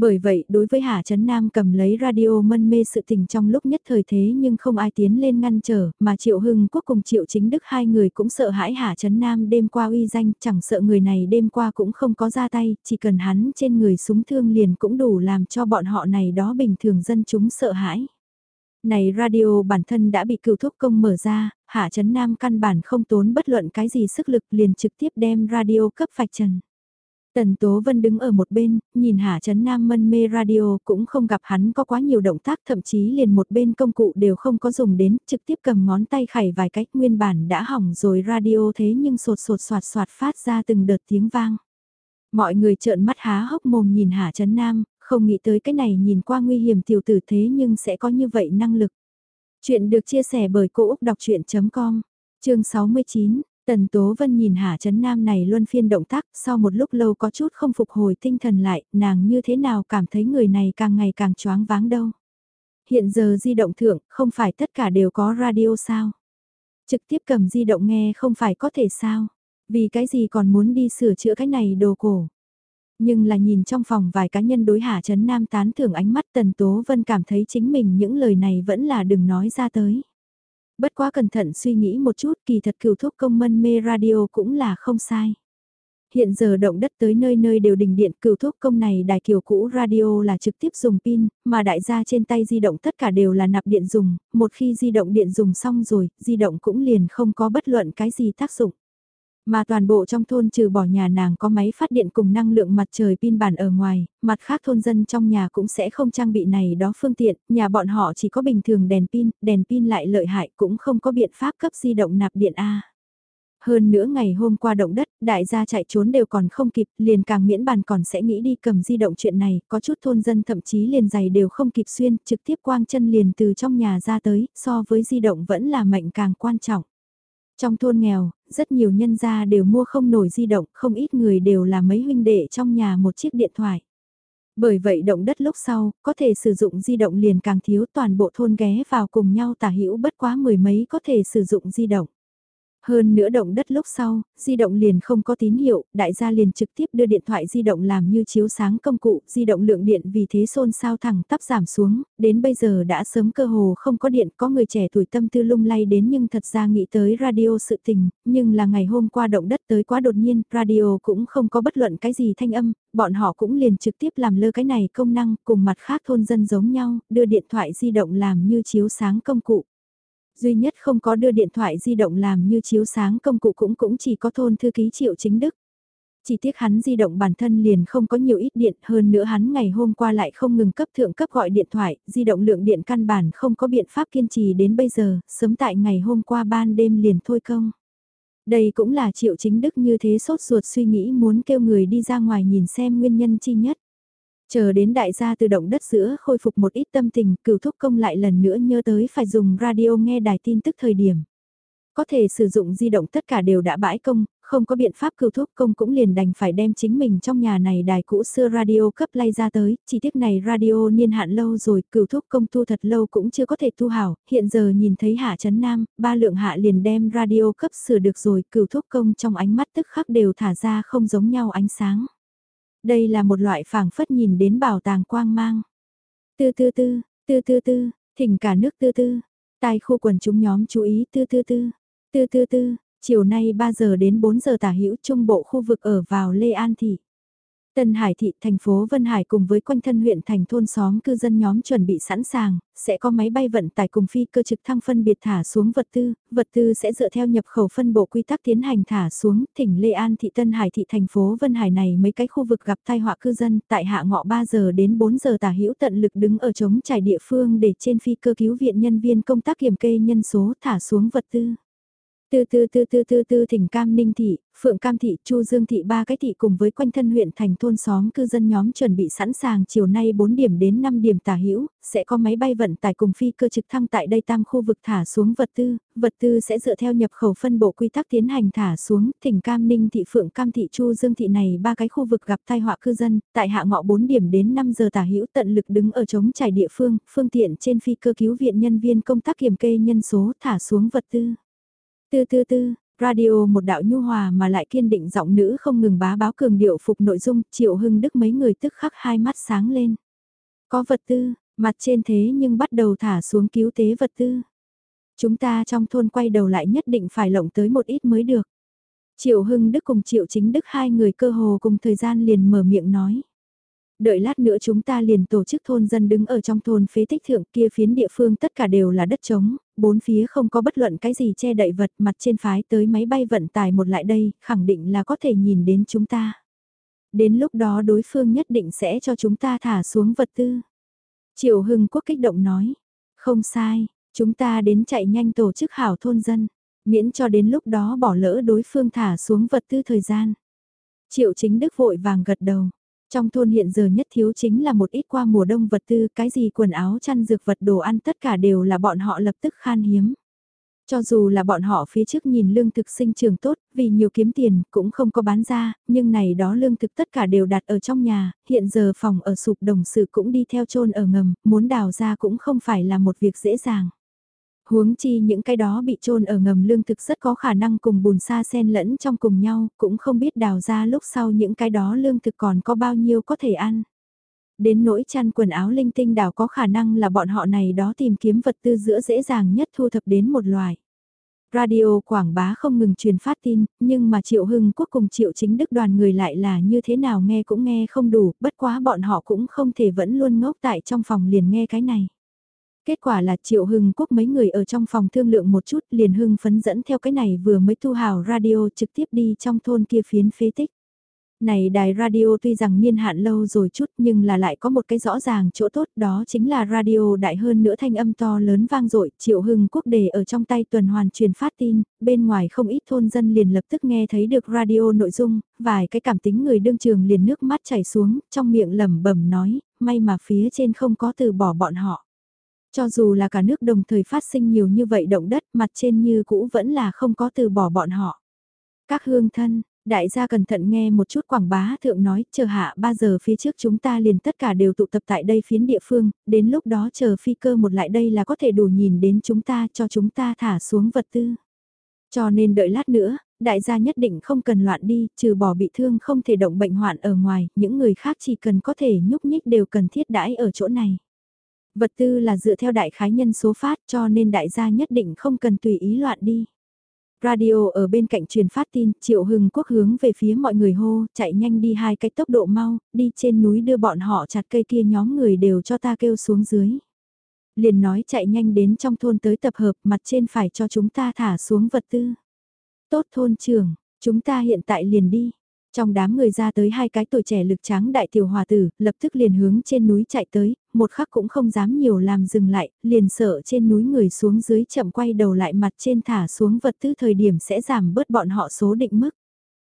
Bởi vậy đối với Hà Trấn Nam cầm lấy radio mân mê sự tình trong lúc nhất thời thế nhưng không ai tiến lên ngăn trở, mà Triệu Hưng Quốc cùng Triệu Chính Đức hai người cũng sợ hãi Hà Trấn Nam đêm qua uy danh, chẳng sợ người này đêm qua cũng không có ra tay, chỉ cần hắn trên người súng thương liền cũng đủ làm cho bọn họ này đó bình thường dân chúng sợ hãi. Này radio bản thân đã bị cựu thúc công mở ra, Hạ Trấn Nam căn bản không tốn bất luận cái gì sức lực liền trực tiếp đem radio cấp phạch trần. Tần Tố Vân đứng ở một bên, nhìn Hạ Trấn Nam mân mê radio cũng không gặp hắn có quá nhiều động tác thậm chí liền một bên công cụ đều không có dùng đến, trực tiếp cầm ngón tay khải vài cách nguyên bản đã hỏng rồi radio thế nhưng sột sột soạt soạt phát ra từng đợt tiếng vang. Mọi người trợn mắt há hốc mồm nhìn Hạ Trấn Nam, không nghĩ tới cái này nhìn qua nguy hiểm tiểu tử thế nhưng sẽ có như vậy năng lực. Chuyện được chia sẻ bởi Cô Úc Đọc Chuyện.com, chương 69. Tần Tố Vân nhìn Hà Trấn Nam này luân phiên động tác, sau một lúc lâu có chút không phục hồi tinh thần lại, nàng như thế nào cảm thấy người này càng ngày càng choáng váng đâu. Hiện giờ di động thượng, không phải tất cả đều có radio sao? Trực tiếp cầm di động nghe không phải có thể sao? Vì cái gì còn muốn đi sửa chữa cái này đồ cổ? Nhưng là nhìn trong phòng vài cá nhân đối Hà Trấn Nam tán thưởng ánh mắt Tần Tố Vân cảm thấy chính mình những lời này vẫn là đừng nói ra tới. Bất quá cẩn thận suy nghĩ một chút kỳ thật cửu thúc công mân mê radio cũng là không sai. Hiện giờ động đất tới nơi nơi đều đình điện cửu thúc công này đài kiểu cũ radio là trực tiếp dùng pin, mà đại gia trên tay di động tất cả đều là nạp điện dùng, một khi di động điện dùng xong rồi, di động cũng liền không có bất luận cái gì tác dụng. Mà toàn bộ trong thôn trừ bỏ nhà nàng có máy phát điện cùng năng lượng mặt trời pin bản ở ngoài, mặt khác thôn dân trong nhà cũng sẽ không trang bị này đó phương tiện, nhà bọn họ chỉ có bình thường đèn pin, đèn pin lại lợi hại cũng không có biện pháp cấp di động nạp điện A. Hơn nữa ngày hôm qua động đất đại gia chạy trốn đều còn không kịp, liền càng miễn bàn còn sẽ nghĩ đi cầm di động chuyện này, có chút thôn dân thậm chí liền giày đều không kịp xuyên, trực tiếp quang chân liền từ trong nhà ra tới, so với di động vẫn là mệnh càng quan trọng. Trong thôn nghèo, rất nhiều nhân gia đều mua không nổi di động, không ít người đều là mấy huynh đệ trong nhà một chiếc điện thoại. Bởi vậy động đất lúc sau, có thể sử dụng di động liền càng thiếu toàn bộ thôn ghé vào cùng nhau tả hữu bất quá mười mấy có thể sử dụng di động. Hơn nữa động đất lúc sau, di động liền không có tín hiệu, đại gia liền trực tiếp đưa điện thoại di động làm như chiếu sáng công cụ, di động lượng điện vì thế xôn sao thẳng tắp giảm xuống, đến bây giờ đã sớm cơ hồ không có điện, có người trẻ tuổi tâm tư lung lay đến nhưng thật ra nghĩ tới radio sự tình, nhưng là ngày hôm qua động đất tới quá đột nhiên, radio cũng không có bất luận cái gì thanh âm, bọn họ cũng liền trực tiếp làm lơ cái này công năng, cùng mặt khác thôn dân giống nhau, đưa điện thoại di động làm như chiếu sáng công cụ duy nhất không có đưa điện thoại di động làm như chiếu sáng công cụ cũng cũng chỉ có thôn thư ký triệu chính đức. Chỉ tiếc hắn di động bản thân liền không có nhiều ít điện hơn nữa hắn ngày hôm qua lại không ngừng cấp thượng cấp gọi điện thoại, di động lượng điện căn bản không có biện pháp kiên trì đến bây giờ, sớm tại ngày hôm qua ban đêm liền thôi công. Đây cũng là triệu chính đức như thế sốt ruột suy nghĩ muốn kêu người đi ra ngoài nhìn xem nguyên nhân chi nhất. Chờ đến đại gia tự động đất giữa khôi phục một ít tâm tình, cửu thúc công lại lần nữa nhớ tới phải dùng radio nghe đài tin tức thời điểm. Có thể sử dụng di động tất cả đều đã bãi công, không có biện pháp cửu thúc công cũng liền đành phải đem chính mình trong nhà này đài cũ xưa radio cấp lay ra tới, chi tiết này radio niên hạn lâu rồi, cửu thúc công tu thật lâu cũng chưa có thể tu hảo, hiện giờ nhìn thấy hạ chấn nam, ba lượng hạ liền đem radio cấp sửa được rồi, cửu thúc công trong ánh mắt tức khắc đều thả ra không giống nhau ánh sáng. Đây là một loại phảng phất nhìn đến bảo tàng quang mang. Tư tư tư, tư tư tư, thỉnh cả nước tư tư. Tai khu quần chúng nhóm chú ý tư tư tư. Tư tư tư, chiều nay 3 giờ đến 4 giờ tả hữu trung bộ khu vực ở vào Lê An Thị. Tân Hải thị thành phố Vân Hải cùng với quanh thân huyện thành thôn xóm cư dân nhóm chuẩn bị sẵn sàng, sẽ có máy bay vận tải cùng phi cơ trực thăng phân biệt thả xuống vật tư, vật tư sẽ dựa theo nhập khẩu phân bộ quy tắc tiến hành thả xuống, thỉnh Lê An thị Tân Hải thị thành phố Vân Hải này mấy cái khu vực gặp tai họa cư dân, tại hạ ngọ 3 giờ đến 4 giờ tả hữu tận lực đứng ở chống trải địa phương để trên phi cơ cứu viện nhân viên công tác kiểm kê nhân số thả xuống vật tư. Tư tư tư tư tư tư thỉnh Cam Ninh Thị, Phượng Cam Thị, Chu Dương Thị ba cái thị cùng với quanh thân huyện thành thôn xóm cư dân nhóm chuẩn bị sẵn sàng chiều nay 4 điểm đến 5 điểm tả hữu sẽ có máy bay vận tải cùng phi cơ trực thăng tại đây tam khu vực thả xuống vật tư, vật tư sẽ dựa theo nhập khẩu phân bộ quy tắc tiến hành thả xuống, thỉnh Cam Ninh Thị Phượng Cam Thị Chu Dương Thị này ba cái khu vực gặp tai họa cư dân, tại hạ ngọ 4 điểm đến 5 giờ tả hữu tận lực đứng ở chống trải địa phương, phương tiện trên phi cơ cứu viện nhân viên công tác kiểm kê nhân số thả xuống vật tư. Tư tư tư, radio một đạo nhu hòa mà lại kiên định giọng nữ không ngừng bá báo cường điệu phục nội dung, triệu hưng đức mấy người tức khắc hai mắt sáng lên. Có vật tư, mặt trên thế nhưng bắt đầu thả xuống cứu tế vật tư. Chúng ta trong thôn quay đầu lại nhất định phải lộng tới một ít mới được. Triệu Hưng Đức cùng Triệu Chính Đức hai người cơ hồ cùng thời gian liền mở miệng nói đợi lát nữa chúng ta liền tổ chức thôn dân đứng ở trong thôn phế tích thượng kia phiến địa phương tất cả đều là đất trống, bốn phía không có bất luận cái gì che đậy vật mặt trên phái tới máy bay vận tải một lại đây, khẳng định là có thể nhìn đến chúng ta. Đến lúc đó đối phương nhất định sẽ cho chúng ta thả xuống vật tư. Triệu Hưng Quốc kích động nói, không sai, chúng ta đến chạy nhanh tổ chức hảo thôn dân, miễn cho đến lúc đó bỏ lỡ đối phương thả xuống vật tư thời gian. Triệu chính đức vội vàng gật đầu. Trong thôn hiện giờ nhất thiếu chính là một ít qua mùa đông vật tư, cái gì quần áo chăn dược vật đồ ăn tất cả đều là bọn họ lập tức khan hiếm. Cho dù là bọn họ phía trước nhìn lương thực sinh trường tốt, vì nhiều kiếm tiền, cũng không có bán ra, nhưng này đó lương thực tất cả đều đặt ở trong nhà, hiện giờ phòng ở sụp đồng sự cũng đi theo chôn ở ngầm, muốn đào ra cũng không phải là một việc dễ dàng. Huống chi những cái đó bị trôn ở ngầm lương thực rất có khả năng cùng bùn sa sen lẫn trong cùng nhau, cũng không biết đào ra lúc sau những cái đó lương thực còn có bao nhiêu có thể ăn. Đến nỗi chăn quần áo linh tinh đào có khả năng là bọn họ này đó tìm kiếm vật tư giữa dễ dàng nhất thu thập đến một loài. Radio quảng bá không ngừng truyền phát tin, nhưng mà Triệu Hưng Quốc cùng Triệu Chính Đức đoàn người lại là như thế nào nghe cũng nghe không đủ, bất quá bọn họ cũng không thể vẫn luôn ngốc tại trong phòng liền nghe cái này. Kết quả là Triệu Hưng Quốc mấy người ở trong phòng thương lượng một chút liền hưng phấn dẫn theo cái này vừa mới thu hào radio trực tiếp đi trong thôn kia phiến phế tích. Này đài radio tuy rằng niên hạn lâu rồi chút nhưng là lại có một cái rõ ràng chỗ tốt đó chính là radio đại hơn nữa thanh âm to lớn vang dội triệu hưng quốc đề ở trong tay tuần hoàn truyền phát tin, bên ngoài không ít thôn dân liền lập tức nghe thấy được radio nội dung, vài cái cảm tính người đương trường liền nước mắt chảy xuống, trong miệng lẩm bẩm nói, may mà phía trên không có từ bỏ bọn họ. Cho dù là cả nước đồng thời phát sinh nhiều như vậy động đất mặt trên như cũ vẫn là không có từ bỏ bọn họ. Các hương thân, Đại gia cẩn thận nghe một chút quảng bá thượng nói, chờ hạ 3 giờ phía trước chúng ta liền tất cả đều tụ tập tại đây phiến địa phương, đến lúc đó chờ phi cơ một lại đây là có thể đủ nhìn đến chúng ta cho chúng ta thả xuống vật tư. Cho nên đợi lát nữa, đại gia nhất định không cần loạn đi, trừ bỏ bị thương không thể động bệnh hoạn ở ngoài, những người khác chỉ cần có thể nhúc nhích đều cần thiết đãi ở chỗ này. Vật tư là dựa theo đại khái nhân số phát cho nên đại gia nhất định không cần tùy ý loạn đi. Radio ở bên cạnh truyền phát tin, Triệu Hưng Quốc hướng về phía mọi người hô, chạy nhanh đi hai cái tốc độ mau, đi trên núi đưa bọn họ chặt cây kia nhóm người đều cho ta kêu xuống dưới. Liền nói chạy nhanh đến trong thôn tới tập hợp, mặt trên phải cho chúng ta thả xuống vật tư. Tốt thôn trưởng, chúng ta hiện tại liền đi. Trong đám người ra tới hai cái tuổi trẻ lực tráng đại tiểu hòa tử, lập tức liền hướng trên núi chạy tới, một khắc cũng không dám nhiều làm dừng lại, liền sợ trên núi người xuống dưới chậm quay đầu lại mặt trên thả xuống vật tư thời điểm sẽ giảm bớt bọn họ số định mức.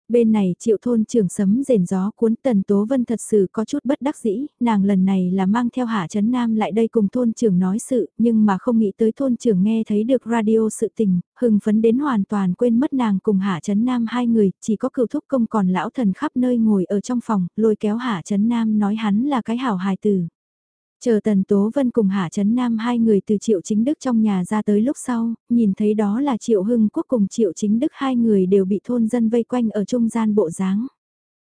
Bên này triệu thôn trường sấm rền gió cuốn tần tố vân thật sự có chút bất đắc dĩ, nàng lần này là mang theo hạ chấn nam lại đây cùng thôn trưởng nói sự, nhưng mà không nghĩ tới thôn trưởng nghe thấy được radio sự tình, hưng phấn đến hoàn toàn quên mất nàng cùng hạ chấn nam hai người, chỉ có cựu thúc công còn lão thần khắp nơi ngồi ở trong phòng, lôi kéo hạ chấn nam nói hắn là cái hảo hài tử. Chờ Tần Tố Vân cùng Hạ Trấn Nam hai người từ Triệu Chính Đức trong nhà ra tới lúc sau, nhìn thấy đó là Triệu Hưng Quốc cùng Triệu Chính Đức hai người đều bị thôn dân vây quanh ở trung gian bộ dáng.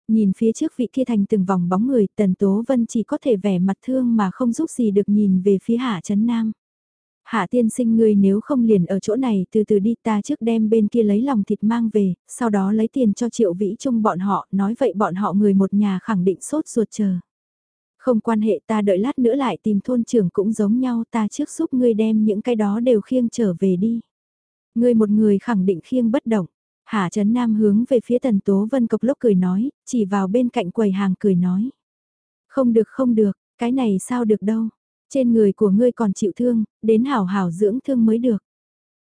Nhìn phía trước vị kia thành từng vòng bóng người, Tần Tố Vân chỉ có thể vẻ mặt thương mà không giúp gì được nhìn về phía Hạ Trấn Nam. Hạ tiên sinh ngươi nếu không liền ở chỗ này từ từ đi ta trước đem bên kia lấy lòng thịt mang về, sau đó lấy tiền cho triệu vĩ chung bọn họ, nói vậy bọn họ người một nhà khẳng định sốt ruột chờ. Không quan hệ ta đợi lát nữa lại tìm thôn trưởng cũng giống nhau ta trước giúp ngươi đem những cái đó đều khiêng trở về đi. Ngươi một người khẳng định khiêng bất động. hạ Trấn Nam hướng về phía Tần Tố Vân cộc lốc cười nói, chỉ vào bên cạnh quầy hàng cười nói. Không được không được, cái này sao được đâu. Trên người của ngươi còn chịu thương, đến hảo hảo dưỡng thương mới được.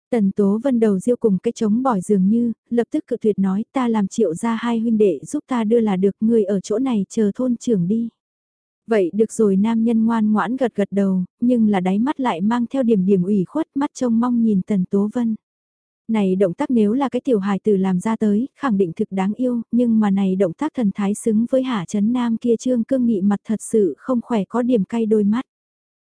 Tần Tố Vân đầu riêu cùng cái trống bỏi dường như, lập tức cự tuyệt nói ta làm triệu ra hai huynh đệ giúp ta đưa là được người ở chỗ này chờ thôn trưởng đi. Vậy được rồi nam nhân ngoan ngoãn gật gật đầu, nhưng là đáy mắt lại mang theo điểm điểm ủy khuất mắt trông mong nhìn Tần Tố Vân. Này động tác nếu là cái tiểu hài tử làm ra tới, khẳng định thực đáng yêu, nhưng mà này động tác thần thái xứng với hạ chấn nam kia trương cương nghị mặt thật sự không khỏe có điểm cay đôi mắt.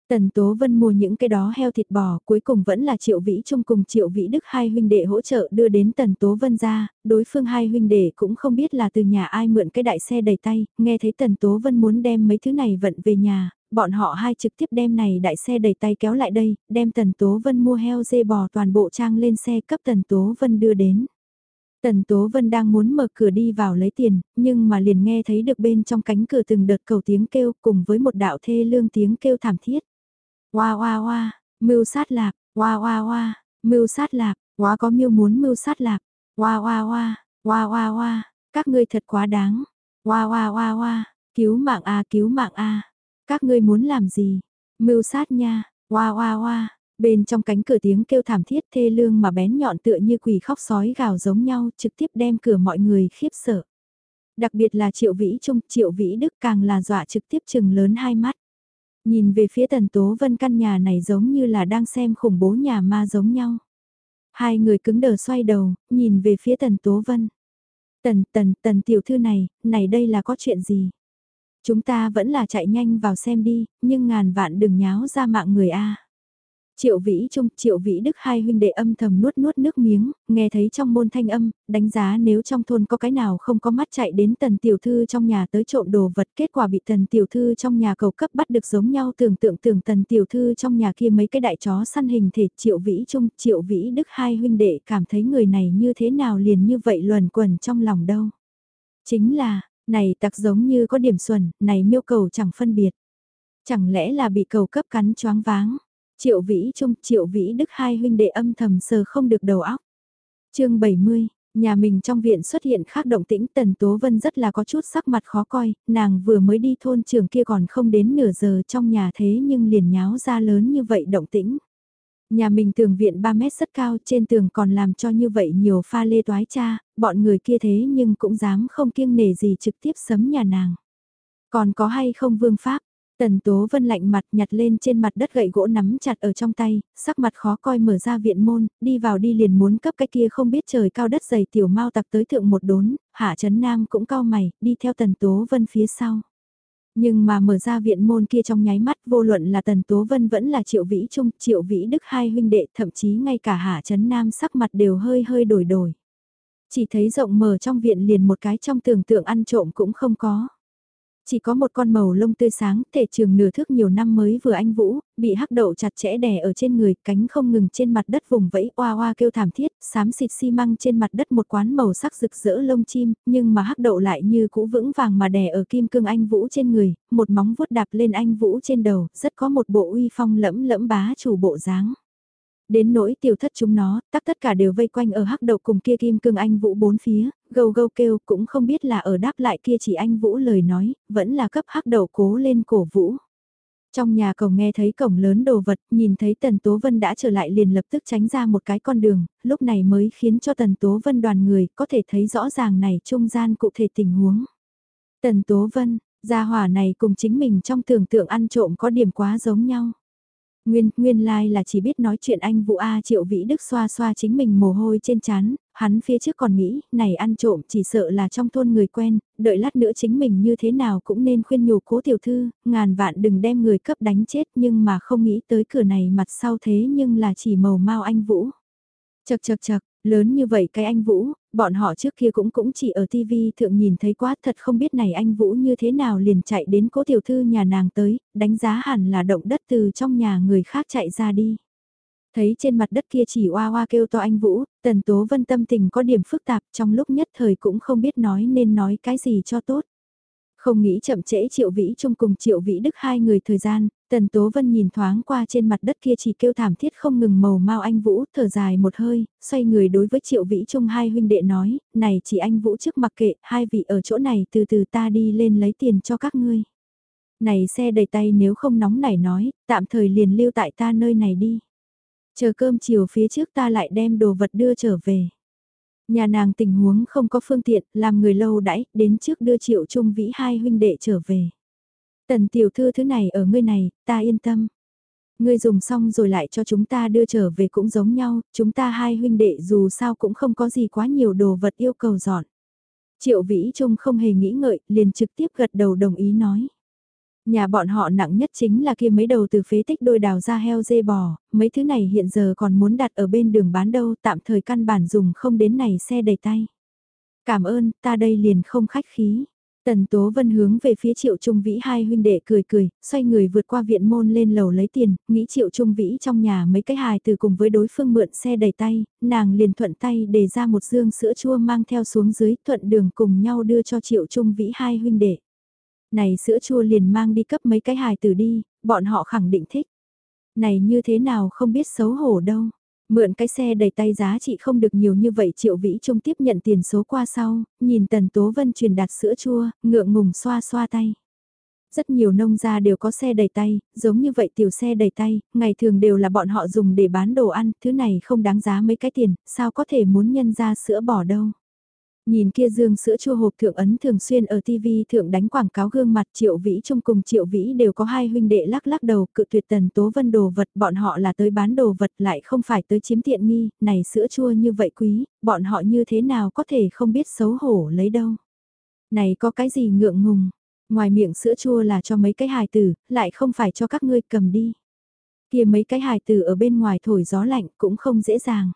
Tần Tố Vân mua những cái đó heo thịt bò, cuối cùng vẫn là Triệu Vĩ Trung cùng Triệu Vĩ Đức hai huynh đệ hỗ trợ đưa đến Tần Tố Vân ra, đối phương hai huynh đệ cũng không biết là từ nhà ai mượn cái đại xe đầy tay, nghe thấy Tần Tố Vân muốn đem mấy thứ này vận về nhà, bọn họ hai trực tiếp đem này đại xe đầy tay kéo lại đây, đem Tần Tố Vân mua heo dê bò toàn bộ trang lên xe cấp Tần Tố Vân đưa đến. Tần Tố Vân đang muốn mở cửa đi vào lấy tiền, nhưng mà liền nghe thấy được bên trong cánh cửa từng đợt cầu tiếng kêu cùng với một đạo thê lương tiếng kêu thảm thiết. Hoa hoa hoa, mưu sát lạp, hoa hoa hoa, mưu sát lạp quá có miêu muốn mưu sát lạp, hoa hoa hoa, hoa hoa hoa, các ngươi thật quá đáng. hoa hoa hoa hoa, cứu mạng a, cứu mạng a. Các ngươi muốn làm gì? Mưu sát nha, hoa hoa hoa, Bên trong cánh cửa tiếng kêu thảm thiết thê lương mà bén nhọn tựa như quỷ khóc sói gào giống nhau trực tiếp đem cửa mọi người khiếp sợ. Đặc biệt là Triệu Vĩ Trung, Triệu Vĩ Đức càng là dọa trực tiếp chừng lớn hai mắt. Nhìn về phía tần tố vân căn nhà này giống như là đang xem khủng bố nhà ma giống nhau. Hai người cứng đờ xoay đầu, nhìn về phía tần tố vân. Tần, tần, tần tiểu thư này, này đây là có chuyện gì? Chúng ta vẫn là chạy nhanh vào xem đi, nhưng ngàn vạn đừng nháo ra mạng người A. Triệu Vĩ Trung, Triệu Vĩ Đức hai huynh đệ âm thầm nuốt nuốt nước miếng, nghe thấy trong môn thanh âm, đánh giá nếu trong thôn có cái nào không có mắt chạy đến tần tiểu thư trong nhà tới trộm đồ vật kết quả bị tần tiểu thư trong nhà cầu cấp bắt được giống nhau tưởng tượng tưởng tần tiểu thư trong nhà kia mấy cái đại chó săn hình thể Triệu Vĩ Trung, Triệu Vĩ Đức hai huynh đệ cảm thấy người này như thế nào liền như vậy luẩn quẩn trong lòng đâu. Chính là, này tặc giống như có điểm xuẩn, này miêu cầu chẳng phân biệt. Chẳng lẽ là bị cầu cấp cắn choáng váng Triệu Vĩ Trung, Triệu Vĩ Đức hai huynh đệ âm thầm sờ không được đầu óc. chương 70, Nhà mình trong viện xuất hiện khác động tĩnh Tần Tố Vân rất là có chút sắc mặt khó coi, nàng vừa mới đi thôn trường kia còn không đến nửa giờ trong nhà thế nhưng liền nháo ra lớn như vậy động tĩnh. Nhà mình tường viện 3 mét rất cao trên tường còn làm cho như vậy nhiều pha lê toái cha, bọn người kia thế nhưng cũng dám không kiêng nể gì trực tiếp sấm nhà nàng. Còn có hay không vương pháp, Tần Tố Vân lạnh mặt nhặt lên trên mặt đất gậy gỗ nắm chặt ở trong tay, sắc mặt khó coi mở ra viện môn, đi vào đi liền muốn cấp cái kia không biết trời cao đất dày tiểu mau tặc tới thượng một đốn, hạ chấn nam cũng cao mày, đi theo Tần Tố Vân phía sau. Nhưng mà mở ra viện môn kia trong nháy mắt vô luận là Tần Tố Vân vẫn là Triệu Vĩ Trung, Triệu Vĩ Đức hai huynh đệ thậm chí ngay cả Hạ Trấn Nam sắc mặt đều hơi hơi đổi đổi. Chỉ thấy rộng mở trong viện liền một cái trong tưởng tượng ăn trộm cũng không có. Chỉ có một con màu lông tươi sáng, thể trường nửa thước nhiều năm mới vừa anh Vũ, bị hắc đậu chặt chẽ đè ở trên người, cánh không ngừng trên mặt đất vùng vẫy oa oa kêu thảm thiết, xám xịt xi măng trên mặt đất một quán màu sắc rực rỡ lông chim, nhưng mà hắc đậu lại như cũ vững vàng mà đè ở kim cương anh Vũ trên người, một móng vuốt đạp lên anh Vũ trên đầu, rất có một bộ uy phong lẫm lẫm bá chủ bộ dáng. Đến nỗi tiểu thất chúng nó, tắc tất cả đều vây quanh ở hắc đậu cùng kia kim cương anh vũ bốn phía, gâu gâu kêu cũng không biết là ở đáp lại kia chỉ anh vũ lời nói, vẫn là cấp hắc đầu cố lên cổ vũ. Trong nhà cổng nghe thấy cổng lớn đồ vật, nhìn thấy Tần Tố Vân đã trở lại liền lập tức tránh ra một cái con đường, lúc này mới khiến cho Tần Tố Vân đoàn người có thể thấy rõ ràng này trung gian cụ thể tình huống. Tần Tố Vân, gia hỏa này cùng chính mình trong tưởng tượng ăn trộm có điểm quá giống nhau. Nguyên, nguyên lai like là chỉ biết nói chuyện anh Vũ A Triệu Vĩ Đức xoa xoa chính mình mồ hôi trên chán, hắn phía trước còn nghĩ, này ăn trộm chỉ sợ là trong thôn người quen, đợi lát nữa chính mình như thế nào cũng nên khuyên nhủ cố tiểu thư, ngàn vạn đừng đem người cấp đánh chết nhưng mà không nghĩ tới cửa này mặt sau thế nhưng là chỉ màu mau anh Vũ. Chật chật chật, lớn như vậy cái anh Vũ, bọn họ trước kia cũng cũng chỉ ở TV thượng nhìn thấy quá thật không biết này anh Vũ như thế nào liền chạy đến cố tiểu thư nhà nàng tới, đánh giá hẳn là động đất từ trong nhà người khác chạy ra đi. Thấy trên mặt đất kia chỉ oa oa kêu to anh Vũ, tần tố vân tâm tình có điểm phức tạp trong lúc nhất thời cũng không biết nói nên nói cái gì cho tốt. Không nghĩ chậm trễ Triệu Vĩ Trung cùng Triệu Vĩ Đức hai người thời gian, Tần Tố Vân nhìn thoáng qua trên mặt đất kia chỉ kêu thảm thiết không ngừng màu mau anh Vũ, thở dài một hơi, xoay người đối với Triệu Vĩ Trung hai huynh đệ nói, này chỉ anh Vũ trước mặc kệ, hai vị ở chỗ này từ từ ta đi lên lấy tiền cho các ngươi. Này xe đầy tay nếu không nóng nảy nói, tạm thời liền lưu tại ta nơi này đi. Chờ cơm chiều phía trước ta lại đem đồ vật đưa trở về. Nhà nàng tình huống không có phương tiện, làm người lâu đãi, đến trước đưa triệu trung vĩ hai huynh đệ trở về. Tần tiểu thư thứ này ở ngươi này, ta yên tâm. Ngươi dùng xong rồi lại cho chúng ta đưa trở về cũng giống nhau, chúng ta hai huynh đệ dù sao cũng không có gì quá nhiều đồ vật yêu cầu dọn. Triệu Vĩ Trung không hề nghĩ ngợi, liền trực tiếp gật đầu đồng ý nói. Nhà bọn họ nặng nhất chính là kia mấy đầu từ phế tích đôi đào ra heo dê bò, mấy thứ này hiện giờ còn muốn đặt ở bên đường bán đâu tạm thời căn bản dùng không đến này xe đầy tay. Cảm ơn, ta đây liền không khách khí. Tần Tố Vân hướng về phía Triệu Trung Vĩ hai huynh đệ cười cười, xoay người vượt qua viện môn lên lầu lấy tiền, nghĩ Triệu Trung Vĩ trong nhà mấy cái hài từ cùng với đối phương mượn xe đầy tay, nàng liền thuận tay để ra một dương sữa chua mang theo xuống dưới thuận đường cùng nhau đưa cho Triệu Trung Vĩ hai huynh đệ. Này sữa chua liền mang đi cấp mấy cái hài tử đi, bọn họ khẳng định thích. Này như thế nào không biết xấu hổ đâu. Mượn cái xe đầy tay giá trị không được nhiều như vậy triệu vĩ trung tiếp nhận tiền số qua sau, nhìn tần tố vân truyền đạt sữa chua, ngượng ngùng xoa xoa tay. Rất nhiều nông gia đều có xe đầy tay, giống như vậy tiểu xe đầy tay, ngày thường đều là bọn họ dùng để bán đồ ăn, thứ này không đáng giá mấy cái tiền, sao có thể muốn nhân ra sữa bỏ đâu. Nhìn kia dương sữa chua hộp thượng ấn thường xuyên ở TV thượng đánh quảng cáo gương mặt Triệu Vĩ trong cùng Triệu Vĩ đều có hai huynh đệ lắc lắc đầu cự tuyệt tần tố vân đồ vật bọn họ là tới bán đồ vật lại không phải tới chiếm tiện nghi, này sữa chua như vậy quý, bọn họ như thế nào có thể không biết xấu hổ lấy đâu. Này có cái gì ngượng ngùng, ngoài miệng sữa chua là cho mấy cái hài tử, lại không phải cho các ngươi cầm đi. Kia mấy cái hài tử ở bên ngoài thổi gió lạnh cũng không dễ dàng.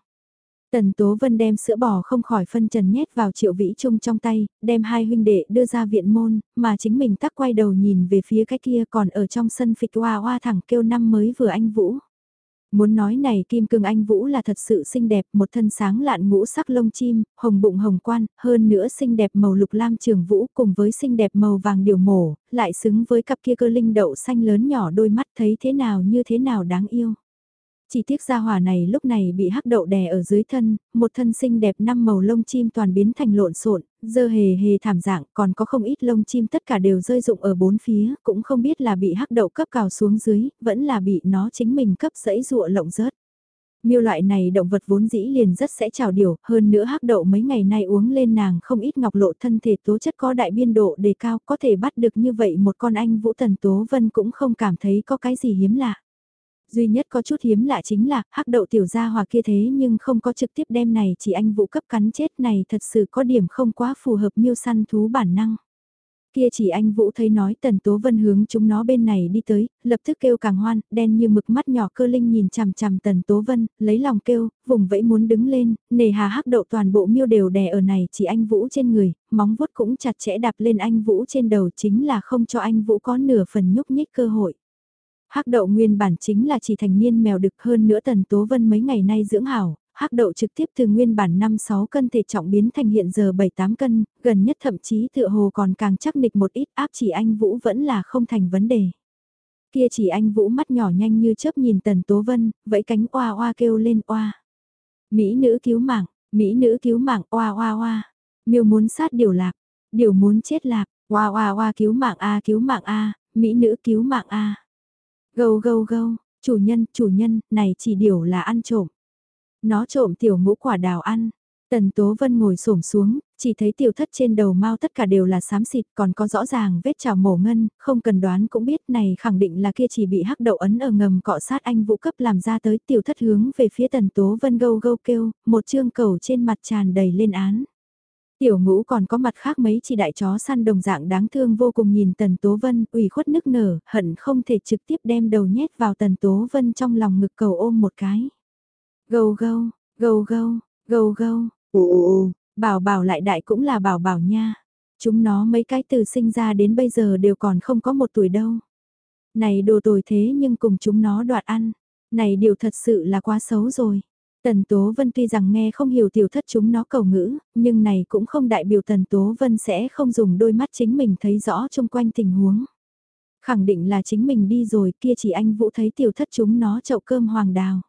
Tần Tố Vân đem sữa bò không khỏi phân trần nhét vào triệu vĩ trung trong tay, đem hai huynh đệ đưa ra viện môn, mà chính mình tắc quay đầu nhìn về phía cái kia còn ở trong sân phịch hoa hoa thẳng kêu năm mới vừa anh Vũ. Muốn nói này kim cương anh Vũ là thật sự xinh đẹp, một thân sáng lạn ngũ sắc lông chim, hồng bụng hồng quan, hơn nữa xinh đẹp màu lục lam trường vũ cùng với xinh đẹp màu vàng điều mổ, lại xứng với cặp kia cơ linh đậu xanh lớn nhỏ đôi mắt thấy thế nào như thế nào đáng yêu. Chỉ tiếc gia hỏa này lúc này bị hắc đậu đè ở dưới thân, một thân xinh đẹp năm màu lông chim toàn biến thành lộn xộn, dơ hề hề thảm dạng, còn có không ít lông chim tất cả đều rơi rụng ở bốn phía, cũng không biết là bị hắc đậu cấp cào xuống dưới, vẫn là bị nó chính mình cấp sẫy rụa lộng rớt. Miêu loại này động vật vốn dĩ liền rất sẽ trào điều, hơn nữa hắc đậu mấy ngày nay uống lên nàng không ít ngọc lộ thân thể tố chất có đại biên độ đề cao, có thể bắt được như vậy một con anh Vũ Tần Tố Vân cũng không cảm thấy có cái gì hiếm lạ. Duy nhất có chút hiếm lạ chính là, hắc đậu tiểu gia hòa kia thế nhưng không có trực tiếp đem này chỉ anh Vũ cấp cắn chết này thật sự có điểm không quá phù hợp miêu săn thú bản năng. Kia chỉ anh Vũ thấy nói Tần Tố Vân hướng chúng nó bên này đi tới, lập tức kêu càng hoan, đen như mực mắt nhỏ cơ linh nhìn chằm chằm Tần Tố Vân, lấy lòng kêu, vùng vẫy muốn đứng lên, nề hà hắc đậu toàn bộ miêu đều đè ở này chỉ anh Vũ trên người, móng vuốt cũng chặt chẽ đạp lên anh Vũ trên đầu chính là không cho anh Vũ có nửa phần nhúc nhích cơ hội. Hắc đậu nguyên bản chính là chỉ thành niên mèo đực hơn nữa Tần Tố Vân mấy ngày nay dưỡng hảo, hắc đậu trực tiếp từ nguyên bản 5-6 cân thể trọng biến thành hiện giờ 7-8 cân, gần nhất thậm chí tựa hồ còn càng chắc nịch một ít áp chỉ anh Vũ vẫn là không thành vấn đề. Kia chỉ anh Vũ mắt nhỏ nhanh như chớp nhìn Tần Tố Vân, vẫy cánh oa oa kêu lên oa. Mỹ nữ cứu mạng, Mỹ nữ cứu mạng oa oa oa. Miêu muốn sát điều lạc, điều muốn chết lạc, oa oa oa cứu mạng a cứu mạng a, Mỹ nữ cứu mạng a. Gâu gâu gâu, chủ nhân, chủ nhân, này chỉ điều là ăn trộm. Nó trộm tiểu ngũ quả đào ăn. Tần Tố Vân ngồi xổm xuống, chỉ thấy tiểu thất trên đầu mau tất cả đều là xám xịt còn có rõ ràng vết trào mổ ngân, không cần đoán cũng biết này khẳng định là kia chỉ bị hắc đậu ấn ở ngầm cọ sát anh vũ cấp làm ra tới tiểu thất hướng về phía Tần Tố Vân gâu gâu kêu, một chương cầu trên mặt tràn đầy lên án. Tiểu ngũ còn có mặt khác mấy chỉ đại chó săn đồng dạng đáng thương vô cùng nhìn Tần Tố Vân ủy khuất nức nở, hận không thể trực tiếp đem đầu nhét vào Tần Tố Vân trong lòng ngực cầu ôm một cái. Gâu gâu, gâu gâu, gâu gâu, ồ ồ ồ, bảo bảo lại đại cũng là bảo bảo nha. Chúng nó mấy cái từ sinh ra đến bây giờ đều còn không có một tuổi đâu. Này đồ tồi thế nhưng cùng chúng nó đoạt ăn. Này điều thật sự là quá xấu rồi. Tần Tố Vân tuy rằng nghe không hiểu tiểu thất chúng nó cầu ngữ, nhưng này cũng không đại biểu Tần Tố Vân sẽ không dùng đôi mắt chính mình thấy rõ chung quanh tình huống. Khẳng định là chính mình đi rồi kia chỉ anh Vũ thấy tiểu thất chúng nó chậu cơm hoàng đào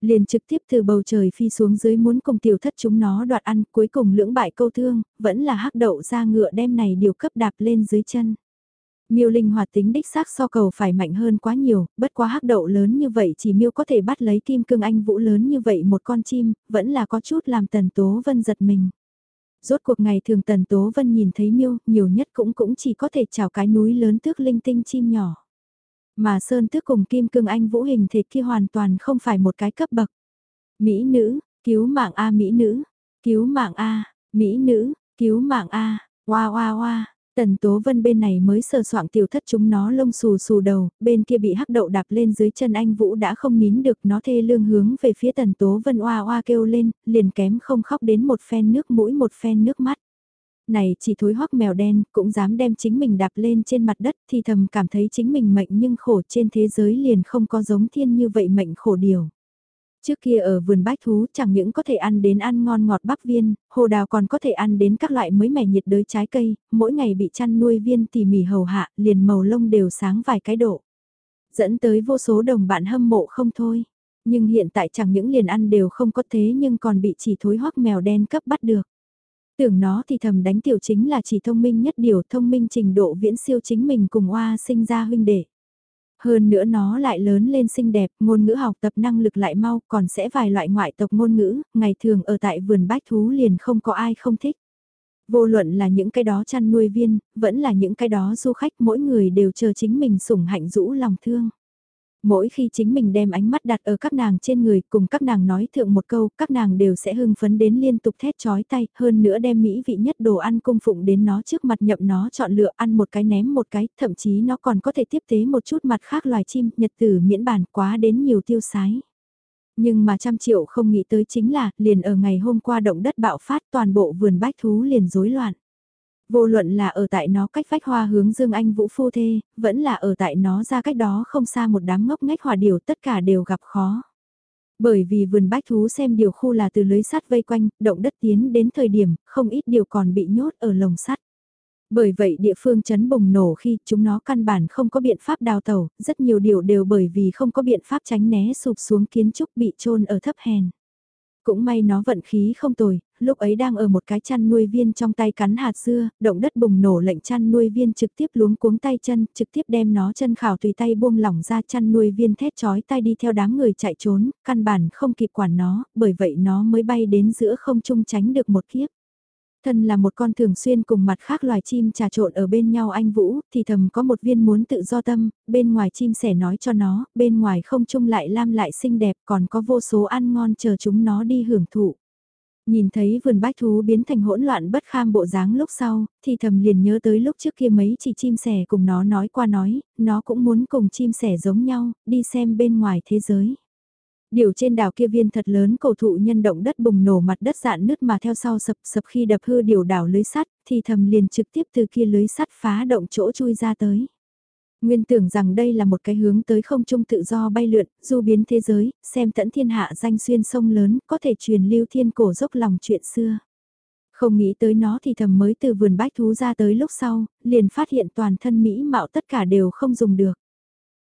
liền trực tiếp từ bầu trời phi xuống dưới muốn cùng tiểu thất chúng nó đoạt ăn, cuối cùng lưỡng bại câu thương, vẫn là hắc đậu ra ngựa đem này điều cấp đạp lên dưới chân. Miêu linh hoạt tính đích xác so cầu phải mạnh hơn quá nhiều, bất quá hắc đậu lớn như vậy chỉ miêu có thể bắt lấy kim cương anh vũ lớn như vậy một con chim, vẫn là có chút làm tần tố vân giật mình. Rốt cuộc ngày thường tần tố vân nhìn thấy miêu, nhiều nhất cũng cũng chỉ có thể chào cái núi lớn tước linh tinh chim nhỏ. Mà Sơn Tước cùng Kim Cương Anh Vũ hình thể kia hoàn toàn không phải một cái cấp bậc. Mỹ nữ, cứu mạng A Mỹ nữ, cứu mạng A, Mỹ nữ, cứu mạng A, oa oa oa. Tần Tố Vân bên này mới sờ soạng tiểu thất chúng nó lông xù xù đầu, bên kia bị hắc đậu đạp lên dưới chân anh Vũ đã không nín được nó thê lương hướng về phía Tần Tố Vân oa oa kêu lên, liền kém không khóc đến một phen nước mũi một phen nước mắt này chỉ thối hoắc mèo đen cũng dám đem chính mình đạp lên trên mặt đất thì thầm cảm thấy chính mình mệnh nhưng khổ trên thế giới liền không có giống thiên như vậy mệnh khổ điều. Trước kia ở vườn bách thú chẳng những có thể ăn đến ăn ngon ngọt bắp viên, hồ đào còn có thể ăn đến các loại mới mẻ nhiệt đới trái cây, mỗi ngày bị chăn nuôi viên tỉ mỉ hầu hạ, liền màu lông đều sáng vài cái độ. Dẫn tới vô số đồng bạn hâm mộ không thôi. Nhưng hiện tại chẳng những liền ăn đều không có thế nhưng còn bị chỉ thối hoắc mèo đen cấp bắt được. Tưởng nó thì thầm đánh tiểu chính là chỉ thông minh nhất điều thông minh trình độ viễn siêu chính mình cùng oa sinh ra huynh đệ. Hơn nữa nó lại lớn lên xinh đẹp, ngôn ngữ học tập năng lực lại mau, còn sẽ vài loại ngoại tộc ngôn ngữ, ngày thường ở tại vườn bách thú liền không có ai không thích. Vô luận là những cái đó chăn nuôi viên, vẫn là những cái đó du khách mỗi người đều chờ chính mình sủng hạnh rũ lòng thương. Mỗi khi chính mình đem ánh mắt đặt ở các nàng trên người cùng các nàng nói thượng một câu, các nàng đều sẽ hưng phấn đến liên tục thét chói tay, hơn nữa đem mỹ vị nhất đồ ăn cung phụng đến nó trước mặt nhậm nó chọn lựa ăn một cái ném một cái, thậm chí nó còn có thể tiếp tế một chút mặt khác loài chim, nhật tử miễn bản quá đến nhiều tiêu sái. Nhưng mà trăm triệu không nghĩ tới chính là, liền ở ngày hôm qua động đất bạo phát toàn bộ vườn bách thú liền rối loạn. Vô luận là ở tại nó cách vách hoa hướng Dương Anh Vũ phu thê, vẫn là ở tại nó ra cách đó không xa một đám ngốc ngách hòa điều tất cả đều gặp khó. Bởi vì vườn bách thú xem điều khu là từ lưới sắt vây quanh, động đất tiến đến thời điểm, không ít điều còn bị nhốt ở lồng sắt. Bởi vậy địa phương chấn bùng nổ khi chúng nó căn bản không có biện pháp đào tẩu, rất nhiều điều đều bởi vì không có biện pháp tránh né sụp xuống kiến trúc bị trôn ở thấp hèn. Cũng may nó vận khí không tồi, lúc ấy đang ở một cái chăn nuôi viên trong tay cắn hạt dưa, động đất bùng nổ lệnh chăn nuôi viên trực tiếp luống cuống tay chân, trực tiếp đem nó chân khảo tùy tay buông lỏng ra chăn nuôi viên thét chói tay đi theo đám người chạy trốn, căn bản không kịp quản nó, bởi vậy nó mới bay đến giữa không trung tránh được một kiếp. Thân là một con thường xuyên cùng mặt khác loài chim trà trộn ở bên nhau anh Vũ, thì thầm có một viên muốn tự do tâm, bên ngoài chim sẻ nói cho nó, bên ngoài không chung lại lam lại xinh đẹp còn có vô số ăn ngon chờ chúng nó đi hưởng thụ. Nhìn thấy vườn bách thú biến thành hỗn loạn bất kham bộ dáng lúc sau, thì thầm liền nhớ tới lúc trước kia mấy chỉ chim sẻ cùng nó nói qua nói, nó cũng muốn cùng chim sẻ giống nhau, đi xem bên ngoài thế giới. Điều trên đảo kia viên thật lớn cầu thụ nhân động đất bùng nổ mặt đất dạn nứt mà theo sau sập sập khi đập hư điều đảo lưới sắt, thì thầm liền trực tiếp từ kia lưới sắt phá động chỗ chui ra tới. Nguyên tưởng rằng đây là một cái hướng tới không trung tự do bay lượn, du biến thế giới, xem tẫn thiên hạ danh xuyên sông lớn, có thể truyền lưu thiên cổ dốc lòng chuyện xưa. Không nghĩ tới nó thì thầm mới từ vườn bách thú ra tới lúc sau, liền phát hiện toàn thân mỹ mạo tất cả đều không dùng được.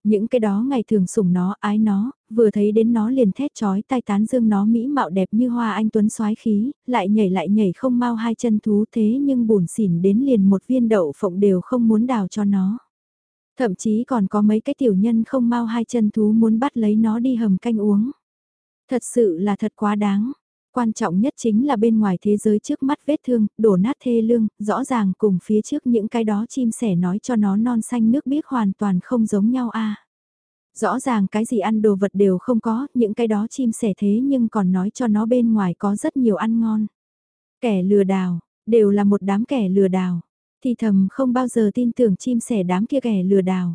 Những cái đó ngày thường sủng nó, ái nó, vừa thấy đến nó liền thét chói tai tán dương nó mỹ mạo đẹp như hoa anh tuấn soái khí, lại nhảy lại nhảy không mau hai chân thú thế nhưng bùn xỉn đến liền một viên đậu phộng đều không muốn đào cho nó. Thậm chí còn có mấy cái tiểu nhân không mau hai chân thú muốn bắt lấy nó đi hầm canh uống. Thật sự là thật quá đáng. Quan trọng nhất chính là bên ngoài thế giới trước mắt vết thương, đổ nát thê lương, rõ ràng cùng phía trước những cái đó chim sẻ nói cho nó non xanh nước biếc hoàn toàn không giống nhau a. Rõ ràng cái gì ăn đồ vật đều không có, những cái đó chim sẻ thế nhưng còn nói cho nó bên ngoài có rất nhiều ăn ngon. Kẻ lừa đảo, đều là một đám kẻ lừa đảo thì thầm không bao giờ tin tưởng chim sẻ đám kia kẻ lừa đảo.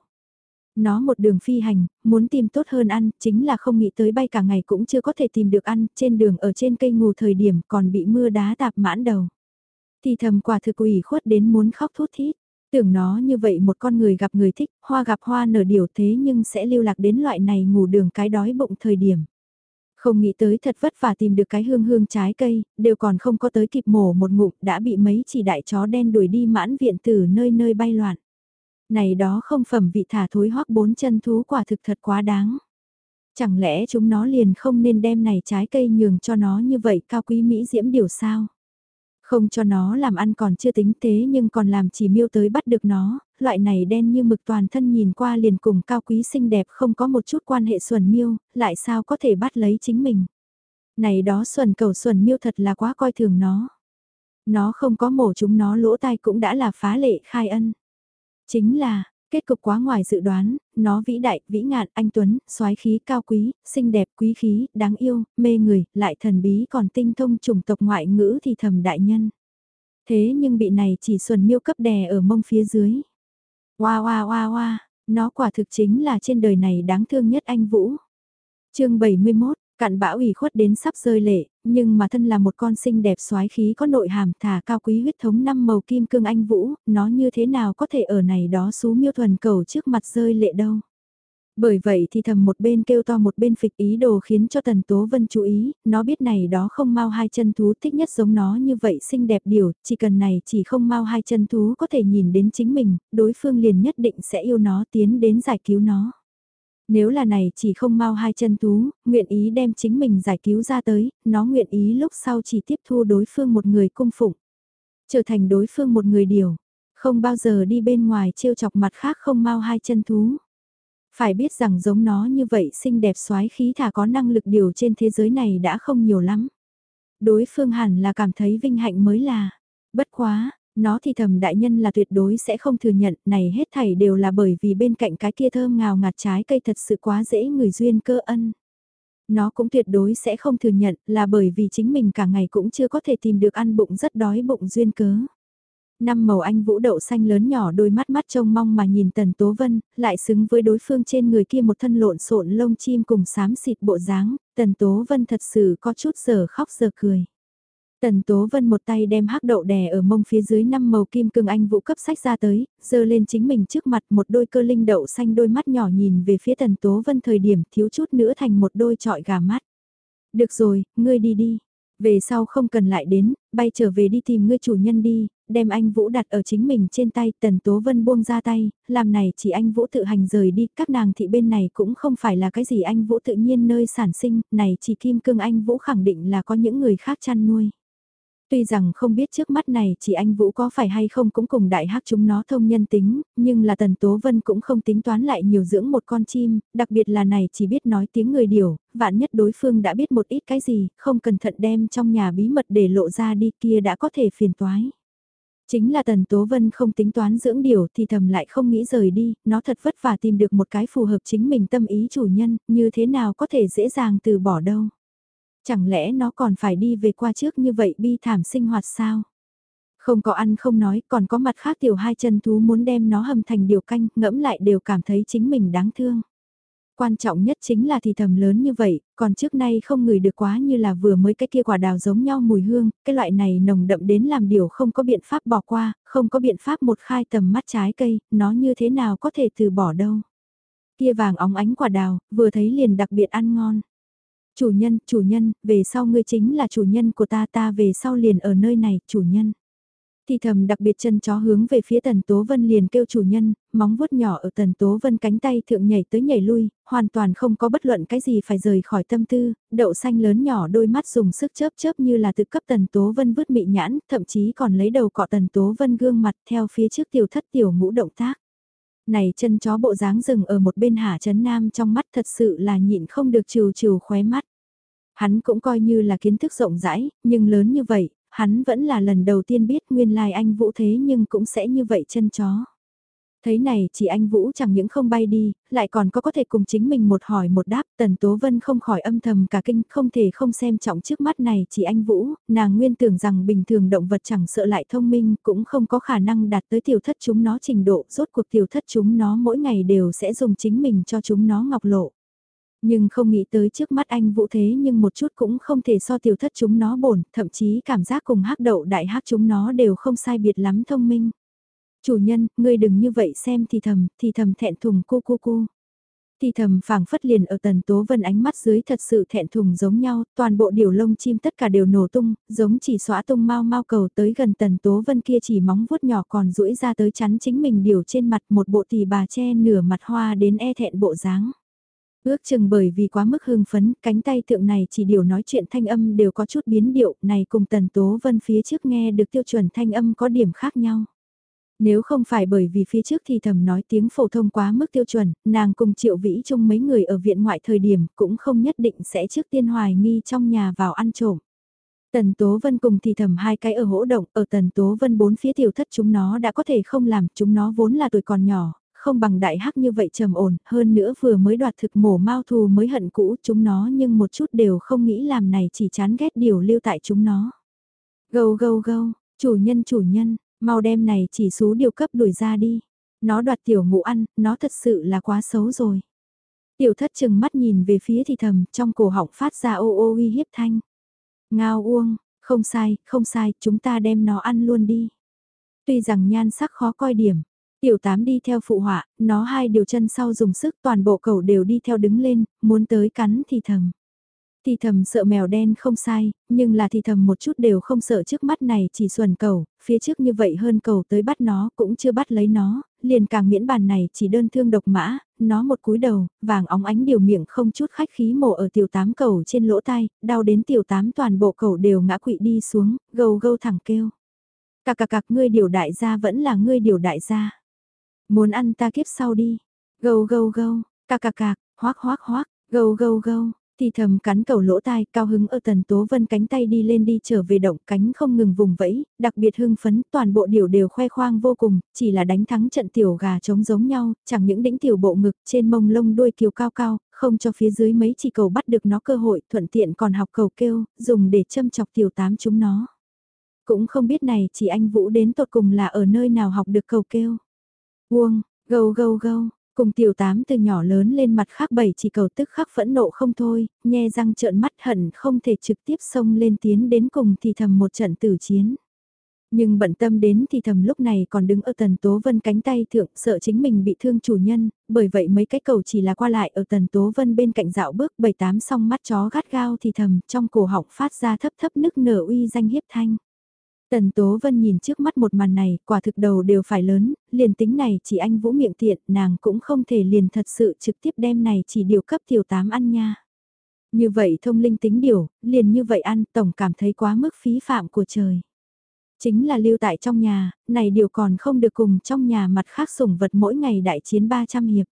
Nó một đường phi hành, muốn tìm tốt hơn ăn, chính là không nghĩ tới bay cả ngày cũng chưa có thể tìm được ăn, trên đường ở trên cây ngủ thời điểm còn bị mưa đá tạp mãn đầu. Thì thầm quả thực ủy khuất đến muốn khóc thút thít. Tưởng nó như vậy một con người gặp người thích, hoa gặp hoa nở điều thế nhưng sẽ lưu lạc đến loại này ngủ đường cái đói bụng thời điểm. Không nghĩ tới thật vất vả tìm được cái hương hương trái cây, đều còn không có tới kịp mổ một ngụm đã bị mấy chỉ đại chó đen đuổi đi mãn viện từ nơi nơi bay loạn. Này đó không phẩm vị thả thối hoắc bốn chân thú quả thực thật quá đáng. Chẳng lẽ chúng nó liền không nên đem này trái cây nhường cho nó như vậy cao quý mỹ diễm điều sao? Không cho nó làm ăn còn chưa tính thế nhưng còn làm chỉ miêu tới bắt được nó, loại này đen như mực toàn thân nhìn qua liền cùng cao quý xinh đẹp không có một chút quan hệ xuẩn miêu, lại sao có thể bắt lấy chính mình. Này đó xuẩn cầu xuẩn miêu thật là quá coi thường nó. Nó không có mổ chúng nó lỗ tai cũng đã là phá lệ khai ân. Chính là, kết cục quá ngoài dự đoán, nó vĩ đại, vĩ ngạn, anh Tuấn, soái khí cao quý, xinh đẹp, quý khí, đáng yêu, mê người, lại thần bí còn tinh thông chủng tộc ngoại ngữ thì thầm đại nhân. Thế nhưng bị này chỉ xuân miêu cấp đè ở mông phía dưới. Hoa hoa hoa hoa, nó quả thực chính là trên đời này đáng thương nhất anh Vũ. chương 71, cạn bão ủy khuất đến sắp rơi lệ, nhưng mà thân là một con sinh đẹp soái khí có nội hàm thả cao quý huyết thống năm màu kim cương anh Vũ, nó như thế nào có thể ở này đó xú miêu thuần cầu trước mặt rơi lệ đâu. Bởi vậy thì thầm một bên kêu to một bên phịch ý đồ khiến cho Tần Tố Vân chú ý, nó biết này đó không mau hai chân thú thích nhất giống nó như vậy xinh đẹp điều, chỉ cần này chỉ không mau hai chân thú có thể nhìn đến chính mình, đối phương liền nhất định sẽ yêu nó tiến đến giải cứu nó. Nếu là này chỉ không mau hai chân thú, nguyện ý đem chính mình giải cứu ra tới, nó nguyện ý lúc sau chỉ tiếp thu đối phương một người cung phụng. Trở thành đối phương một người điều, không bao giờ đi bên ngoài trêu chọc mặt khác không mau hai chân thú. Phải biết rằng giống nó như vậy xinh đẹp xoái khí thả có năng lực điều trên thế giới này đã không nhiều lắm. Đối phương hẳn là cảm thấy vinh hạnh mới là. Bất quá, nó thì thầm đại nhân là tuyệt đối sẽ không thừa nhận này hết thảy đều là bởi vì bên cạnh cái kia thơm ngào ngạt trái cây thật sự quá dễ người duyên cơ ân. Nó cũng tuyệt đối sẽ không thừa nhận là bởi vì chính mình cả ngày cũng chưa có thể tìm được ăn bụng rất đói bụng duyên cớ năm màu anh vũ đậu xanh lớn nhỏ đôi mắt mắt trông mong mà nhìn Tần Tố Vân, lại xứng với đối phương trên người kia một thân lộn xộn lông chim cùng xám xịt bộ dáng, Tần Tố Vân thật sự có chút giờ khóc giờ cười. Tần Tố Vân một tay đem hắc đậu đè ở mông phía dưới năm màu kim cương anh vũ cấp sách ra tới, dơ lên chính mình trước mặt một đôi cơ linh đậu xanh đôi mắt nhỏ nhìn về phía Tần Tố Vân thời điểm thiếu chút nữa thành một đôi trọi gà mắt. Được rồi, ngươi đi đi. Về sau không cần lại đến, bay trở về đi tìm ngươi chủ nhân đi, đem anh Vũ đặt ở chính mình trên tay, Tần Tố Vân buông ra tay, làm này chỉ anh Vũ tự hành rời đi, các nàng thị bên này cũng không phải là cái gì anh Vũ tự nhiên nơi sản sinh, này chỉ kim cương anh Vũ khẳng định là có những người khác chăn nuôi. Tuy rằng không biết trước mắt này chỉ anh Vũ có phải hay không cũng cùng đại hắc chúng nó thông nhân tính, nhưng là Tần Tố Vân cũng không tính toán lại nhiều dưỡng một con chim, đặc biệt là này chỉ biết nói tiếng người điều, vạn nhất đối phương đã biết một ít cái gì, không cẩn thận đem trong nhà bí mật để lộ ra đi kia đã có thể phiền toái. Chính là Tần Tố Vân không tính toán dưỡng điều thì thầm lại không nghĩ rời đi, nó thật vất vả tìm được một cái phù hợp chính mình tâm ý chủ nhân, như thế nào có thể dễ dàng từ bỏ đâu. Chẳng lẽ nó còn phải đi về qua trước như vậy bi thảm sinh hoạt sao? Không có ăn không nói, còn có mặt khác tiểu hai chân thú muốn đem nó hầm thành điều canh, ngẫm lại đều cảm thấy chính mình đáng thương. Quan trọng nhất chính là thì thầm lớn như vậy, còn trước nay không ngửi được quá như là vừa mới cái kia quả đào giống nhau mùi hương, cái loại này nồng đậm đến làm điều không có biện pháp bỏ qua, không có biện pháp một khai tầm mắt trái cây, nó như thế nào có thể từ bỏ đâu. Kia vàng óng ánh quả đào, vừa thấy liền đặc biệt ăn ngon. Chủ nhân, chủ nhân, về sau ngươi chính là chủ nhân của ta ta về sau liền ở nơi này, chủ nhân. Thì thầm đặc biệt chân chó hướng về phía Tần Tố Vân liền kêu chủ nhân, móng vuốt nhỏ ở Tần Tố Vân cánh tay thượng nhảy tới nhảy lui, hoàn toàn không có bất luận cái gì phải rời khỏi tâm tư, đậu xanh lớn nhỏ đôi mắt dùng sức chớp chớp như là tự cấp Tần Tố Vân vứt mị nhãn, thậm chí còn lấy đầu cọ Tần Tố Vân gương mặt theo phía trước tiểu thất tiểu ngũ động tác. Này chân chó bộ dáng rừng ở một bên hạ chấn nam trong mắt thật sự là nhịn không được trừ trừ khóe mắt. Hắn cũng coi như là kiến thức rộng rãi, nhưng lớn như vậy, hắn vẫn là lần đầu tiên biết nguyên lai anh Vũ thế nhưng cũng sẽ như vậy chân chó. Thấy này chỉ anh Vũ chẳng những không bay đi, lại còn có có thể cùng chính mình một hỏi một đáp, Tần Tố Vân không khỏi âm thầm cả kinh, không thể không xem trọng trước mắt này chỉ anh Vũ, nàng nguyên tưởng rằng bình thường động vật chẳng sợ lại thông minh, cũng không có khả năng đạt tới tiểu thất chúng nó trình độ, rốt cuộc tiểu thất chúng nó mỗi ngày đều sẽ dùng chính mình cho chúng nó ngọc lộ. Nhưng không nghĩ tới trước mắt anh Vũ thế nhưng một chút cũng không thể so tiểu thất chúng nó bổn, thậm chí cảm giác cùng hắc đậu đại hắc chúng nó đều không sai biệt lắm thông minh. Chủ nhân, ngươi đừng như vậy xem thì thầm, thì thầm thẹn thùng cu cu cu. Thì thầm phảng phất liền ở tần tố vân ánh mắt dưới thật sự thẹn thùng giống nhau, toàn bộ điều lông chim tất cả đều nổ tung, giống chỉ xóa tung mau mau cầu tới gần tần tố vân kia chỉ móng vuốt nhỏ còn duỗi ra tới chắn chính mình điều trên mặt một bộ tỳ bà che nửa mặt hoa đến e thẹn bộ dáng. Ước chừng bởi vì quá mức hưng phấn, cánh tay thượng này chỉ điều nói chuyện thanh âm đều có chút biến điệu, này cùng Tần Tố Vân phía trước nghe được tiêu chuẩn thanh âm có điểm khác nhau. Nếu không phải bởi vì phía trước thì thầm nói tiếng phổ thông quá mức tiêu chuẩn, nàng cùng triệu vĩ chung mấy người ở viện ngoại thời điểm cũng không nhất định sẽ trước tiên hoài nghi trong nhà vào ăn trộm. Tần Tố Vân cùng thì thầm hai cái ở hỗ động, ở Tần Tố Vân bốn phía tiểu thất chúng nó đã có thể không làm, chúng nó vốn là tuổi còn nhỏ, không bằng đại hắc như vậy trầm ổn, hơn nữa vừa mới đoạt thực mổ mau thù mới hận cũ chúng nó nhưng một chút đều không nghĩ làm này chỉ chán ghét điều lưu tại chúng nó. Gâu gâu gâu, chủ nhân chủ nhân, mau đem này chỉ số điều cấp đuổi ra đi. Nó đoạt tiểu ngũ ăn, nó thật sự là quá xấu rồi. Tiểu thất chừng mắt nhìn về phía thì thầm, trong cổ họng phát ra ô ô uy hiếp thanh. Ngao uông, không sai, không sai, chúng ta đem nó ăn luôn đi. Tuy rằng nhan sắc khó coi điểm, Tiểu tám đi theo phụ họa, nó hai điều chân sau dùng sức toàn bộ cầu đều đi theo đứng lên, muốn tới cắn thì thầm. Thì thầm sợ mèo đen không sai, nhưng là thì thầm một chút đều không sợ trước mắt này chỉ xuẩn cầu, phía trước như vậy hơn cầu tới bắt nó cũng chưa bắt lấy nó, liền càng miễn bàn này chỉ đơn thương độc mã, nó một cúi đầu, vàng óng ánh điều miệng không chút khách khí mổ ở tiểu tám cầu trên lỗ tai, đau đến tiểu tám toàn bộ cầu đều ngã quỵ đi xuống, gâu gâu thẳng kêu. Cà cà cạc ngươi điều đại gia vẫn là ngươi điều đại gia. Muốn ăn ta kiếp sau đi. Gâu gâu gâu, cạc cạc cạc, hoác hoác hoác, gâu gâu gâu. Thì thầm cắn cầu lỗ tai, cao hứng ở tần tố vân cánh tay đi lên đi trở về động cánh không ngừng vùng vẫy, đặc biệt hưng phấn, toàn bộ điều đều khoe khoang vô cùng, chỉ là đánh thắng trận tiểu gà trống giống nhau, chẳng những đĩnh tiểu bộ ngực trên mông lông đuôi kiều cao cao, không cho phía dưới mấy chỉ cầu bắt được nó cơ hội, thuận tiện còn học cầu kêu, dùng để châm chọc tiểu tám chúng nó. Cũng không biết này chỉ anh Vũ đến tột cùng là ở nơi nào học được cầu kêu. Uông, gâu gâu gâu, cùng tiểu tám từ nhỏ lớn lên mặt khác bảy chỉ cầu tức khắc phẫn nộ không thôi, nhe răng trợn mắt hận không thể trực tiếp xông lên tiến đến cùng thì thầm một trận tử chiến. Nhưng bận tâm đến thì thầm lúc này còn đứng ở tần tố vân cánh tay thượng sợ chính mình bị thương chủ nhân, bởi vậy mấy cái cầu chỉ là qua lại ở tần tố vân bên cạnh dạo bước bảy tám song mắt chó gắt gao thì thầm trong cổ họng phát ra thấp thấp nức nở uy danh hiếp thanh. Tần Tố Vân nhìn trước mắt một màn này, quả thực đầu đều phải lớn, liền tính này chỉ anh vũ miệng tiện, nàng cũng không thể liền thật sự trực tiếp đem này chỉ điều cấp tiểu tám ăn nha. Như vậy thông linh tính điều, liền như vậy ăn, tổng cảm thấy quá mức phí phạm của trời. Chính là lưu tại trong nhà, này điều còn không được cùng trong nhà mặt khác sủng vật mỗi ngày đại chiến 300 hiệp.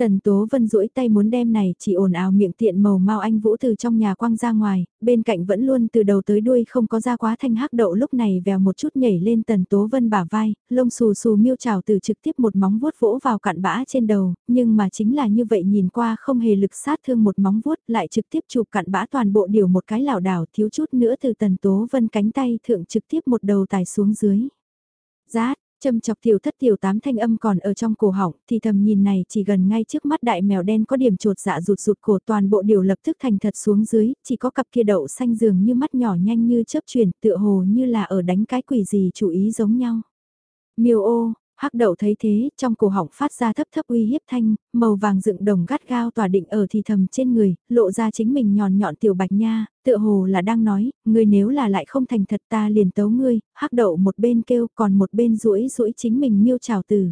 Tần Tố Vân duỗi tay muốn đem này chỉ ồn ào miệng tiện màu mau anh Vũ từ trong nhà quăng ra ngoài, bên cạnh vẫn luôn từ đầu tới đuôi không có ra quá thanh hắc đậu lúc này vèo một chút nhảy lên Tần Tố Vân bả vai, lông xù xù miêu trào từ trực tiếp một móng vuốt vỗ vào cạn bã trên đầu, nhưng mà chính là như vậy nhìn qua không hề lực sát thương một móng vuốt lại trực tiếp chụp cạn bã toàn bộ điều một cái lảo đảo thiếu chút nữa từ Tần Tố Vân cánh tay thượng trực tiếp một đầu tài xuống dưới. Giác! Châm chọc tiểu thất tiểu tám thanh âm còn ở trong cổ họng, thì thầm nhìn này chỉ gần ngay trước mắt đại mèo đen có điểm trột dạ rụt rụt cổ toàn bộ điều lập tức thành thật xuống dưới, chỉ có cặp kia đậu xanh dường như mắt nhỏ nhanh như chớp chuyển, tựa hồ như là ở đánh cái quỷ gì chủ ý giống nhau. Miêu ô, Hắc đậu thấy thế, trong cổ họng phát ra thấp thấp uy hiếp thanh, màu vàng dựng đồng gắt gao tỏa định ở thì thầm trên người, lộ ra chính mình nhòn nhọn tiểu bạch nha, tựa hồ là đang nói, ngươi nếu là lại không thành thật ta liền tấu ngươi, hắc đậu một bên kêu còn một bên rũi rũi chính mình miêu trào từ.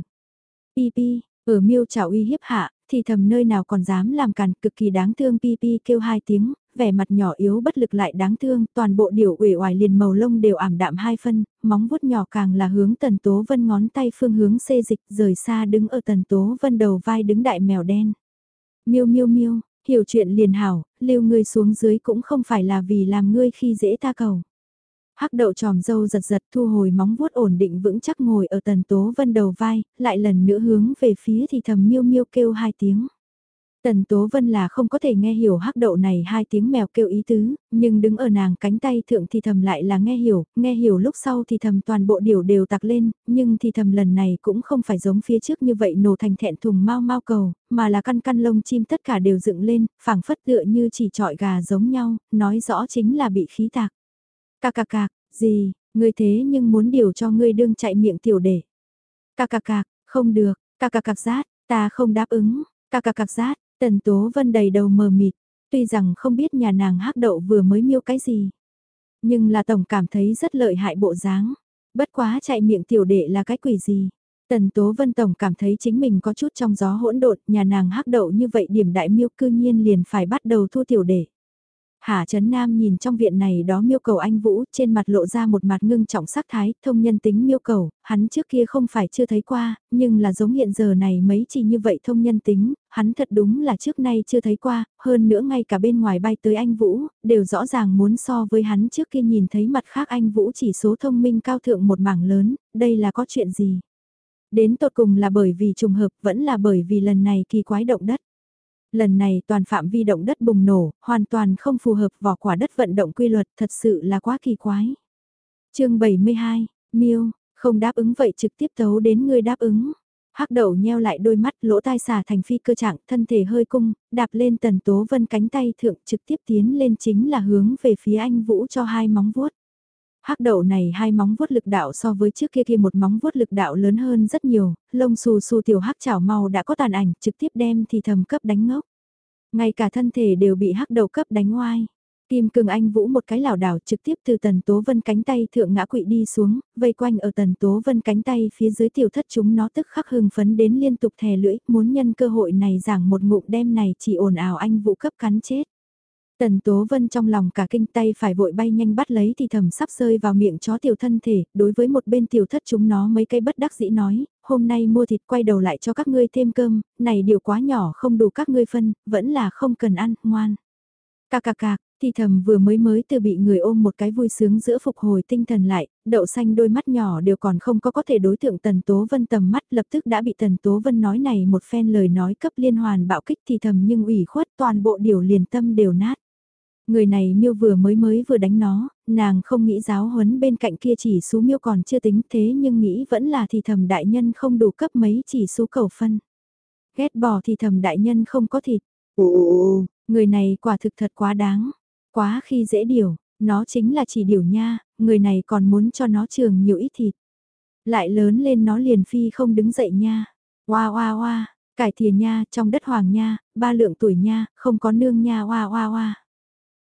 Pi pi, ở miêu trào uy hiếp hạ, thì thầm nơi nào còn dám làm càn cực kỳ đáng thương pi pi kêu hai tiếng, vẻ mặt nhỏ yếu bất lực lại đáng thương, toàn bộ điều uể oải liền màu lông đều ảm đạm hai phân, móng vuốt nhỏ càng là hướng tần tố vân ngón tay phương hướng xê dịch rời xa đứng ở tần tố vân đầu vai đứng đại mèo đen. Miêu miêu miêu, hiểu chuyện liền hảo, lưu ngươi xuống dưới cũng không phải là vì làm ngươi khi dễ ta cầu. Hắc đậu tròm dâu giật giật thu hồi móng vuốt ổn định vững chắc ngồi ở tần tố vân đầu vai, lại lần nữa hướng về phía thì thầm miêu miêu kêu hai tiếng. Tần Tố Vân là không có thể nghe hiểu hắc đậu này hai tiếng mèo kêu ý tứ, nhưng đứng ở nàng cánh tay thượng thì thầm lại là nghe hiểu, nghe hiểu lúc sau thì thầm toàn bộ điều đều tặc lên, nhưng thì thầm lần này cũng không phải giống phía trước như vậy nổ thành thẹn thùng mau mau cầu, mà là căn căn lông chim tất cả đều dựng lên, phảng phất tựa như chỉ trọi gà giống nhau, nói rõ chính là bị khí tạc. Cà cà cà, gì, ngươi thế nhưng muốn điều cho ngươi đương chạy miệng tiểu để. Cà cà cà, không được, cà cà cà rát, ta không đáp ứng, cà cà cà rát, Tần Tố Vân đầy đầu mờ mịt, tuy rằng không biết nhà nàng hắc đậu vừa mới miêu cái gì. Nhưng là tổng cảm thấy rất lợi hại bộ dáng. Bất quá chạy miệng tiểu đệ là cái quỷ gì. Tần Tố Vân Tổng cảm thấy chính mình có chút trong gió hỗn độn, nhà nàng hắc đậu như vậy điểm đại miêu cư nhiên liền phải bắt đầu thu tiểu đệ. Hà Trấn Nam nhìn trong viện này đó miêu cầu anh Vũ, trên mặt lộ ra một mặt ngưng trọng sắc thái, thông nhân tính miêu cầu, hắn trước kia không phải chưa thấy qua, nhưng là giống hiện giờ này mấy chỉ như vậy thông nhân tính, hắn thật đúng là trước nay chưa thấy qua, hơn nữa ngay cả bên ngoài bay tới anh Vũ, đều rõ ràng muốn so với hắn trước kia nhìn thấy mặt khác anh Vũ chỉ số thông minh cao thượng một mảng lớn, đây là có chuyện gì? Đến tột cùng là bởi vì trùng hợp vẫn là bởi vì lần này kỳ quái động đất. Lần này toàn phạm vi động đất bùng nổ, hoàn toàn không phù hợp vỏ quả đất vận động quy luật, thật sự là quá kỳ quái. chương 72, Miêu, không đáp ứng vậy trực tiếp tấu đến người đáp ứng. Hắc đậu nheo lại đôi mắt lỗ tai xả thành phi cơ trạng, thân thể hơi cung, đạp lên tần tố vân cánh tay thượng trực tiếp tiến lên chính là hướng về phía anh Vũ cho hai móng vuốt. Hắc đậu này hai móng vuốt lực đạo so với trước kia kia một móng vuốt lực đạo lớn hơn rất nhiều, lông xù xù tiểu hắc chảo màu đã có tàn ảnh trực tiếp đem thì thầm cấp đánh ngốc. Ngay cả thân thể đều bị hắc đầu cấp đánh ngoai Kim Cường Anh vũ một cái lảo đảo trực tiếp từ Tần Tố Vân cánh tay thượng ngã quỵ đi xuống, vây quanh ở Tần Tố Vân cánh tay phía dưới tiểu thất chúng nó tức khắc hưng phấn đến liên tục thè lưỡi, muốn nhân cơ hội này giảng một ngụm đem này chỉ ồn ào anh vũ cấp cắn chết. Tần Tố Vân trong lòng cả kinh tay phải vội bay nhanh bắt lấy thì thầm sắp rơi vào miệng chó tiểu thân thể, đối với một bên tiểu thất chúng nó mấy cây bất đắc dĩ nói, hôm nay mua thịt quay đầu lại cho các ngươi thêm cơm, này điều quá nhỏ không đủ các ngươi phân, vẫn là không cần ăn, ngoan. Cà cà cà, thì thầm vừa mới mới từ bị người ôm một cái vui sướng giữa phục hồi tinh thần lại, đậu xanh đôi mắt nhỏ đều còn không có có thể đối tượng Tần Tố Vân tầm mắt lập tức đã bị Tần Tố Vân nói này một phen lời nói cấp liên hoàn bạo kích thì thầm nhưng ủy khuất toàn bộ điều liền tâm đều nát. Người này miêu vừa mới mới vừa đánh nó, nàng không nghĩ giáo huấn bên cạnh kia chỉ số miêu còn chưa tính thế nhưng nghĩ vẫn là thì thầm đại nhân không đủ cấp mấy chỉ số cầu phân. Ghét bỏ thì thầm đại nhân không có thịt. Ồ, người này quả thực thật quá đáng. Quá khi dễ điều, nó chính là chỉ điều nha, người này còn muốn cho nó trường nhiều ít thịt. Lại lớn lên nó liền phi không đứng dậy nha. Hoa hoa hoa, cải thìa nha, trong đất hoàng nha, ba lượng tuổi nha, không có nương nha hoa hoa hoa.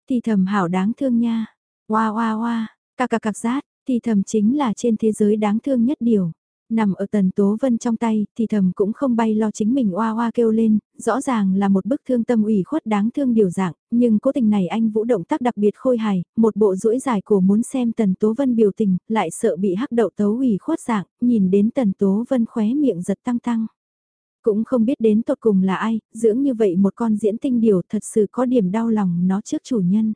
Thì thầm hảo đáng thương nha. Hoa hoa hoa, cà cà cạc rát, thì thầm chính là trên thế giới đáng thương nhất điều. Nằm ở tần tố vân trong tay, thì thầm cũng không bay lo chính mình oa oa kêu lên, rõ ràng là một bức thương tâm ủy khuất đáng thương điều dạng, nhưng cố tình này anh vũ động tác đặc biệt khôi hài, một bộ rũi dài cổ muốn xem tần tố vân biểu tình, lại sợ bị hắc đậu tấu ủy khuất dạng, nhìn đến tần tố vân khóe miệng giật tăng tăng. Cũng không biết đến tột cùng là ai, dưỡng như vậy một con diễn tinh điều thật sự có điểm đau lòng nó trước chủ nhân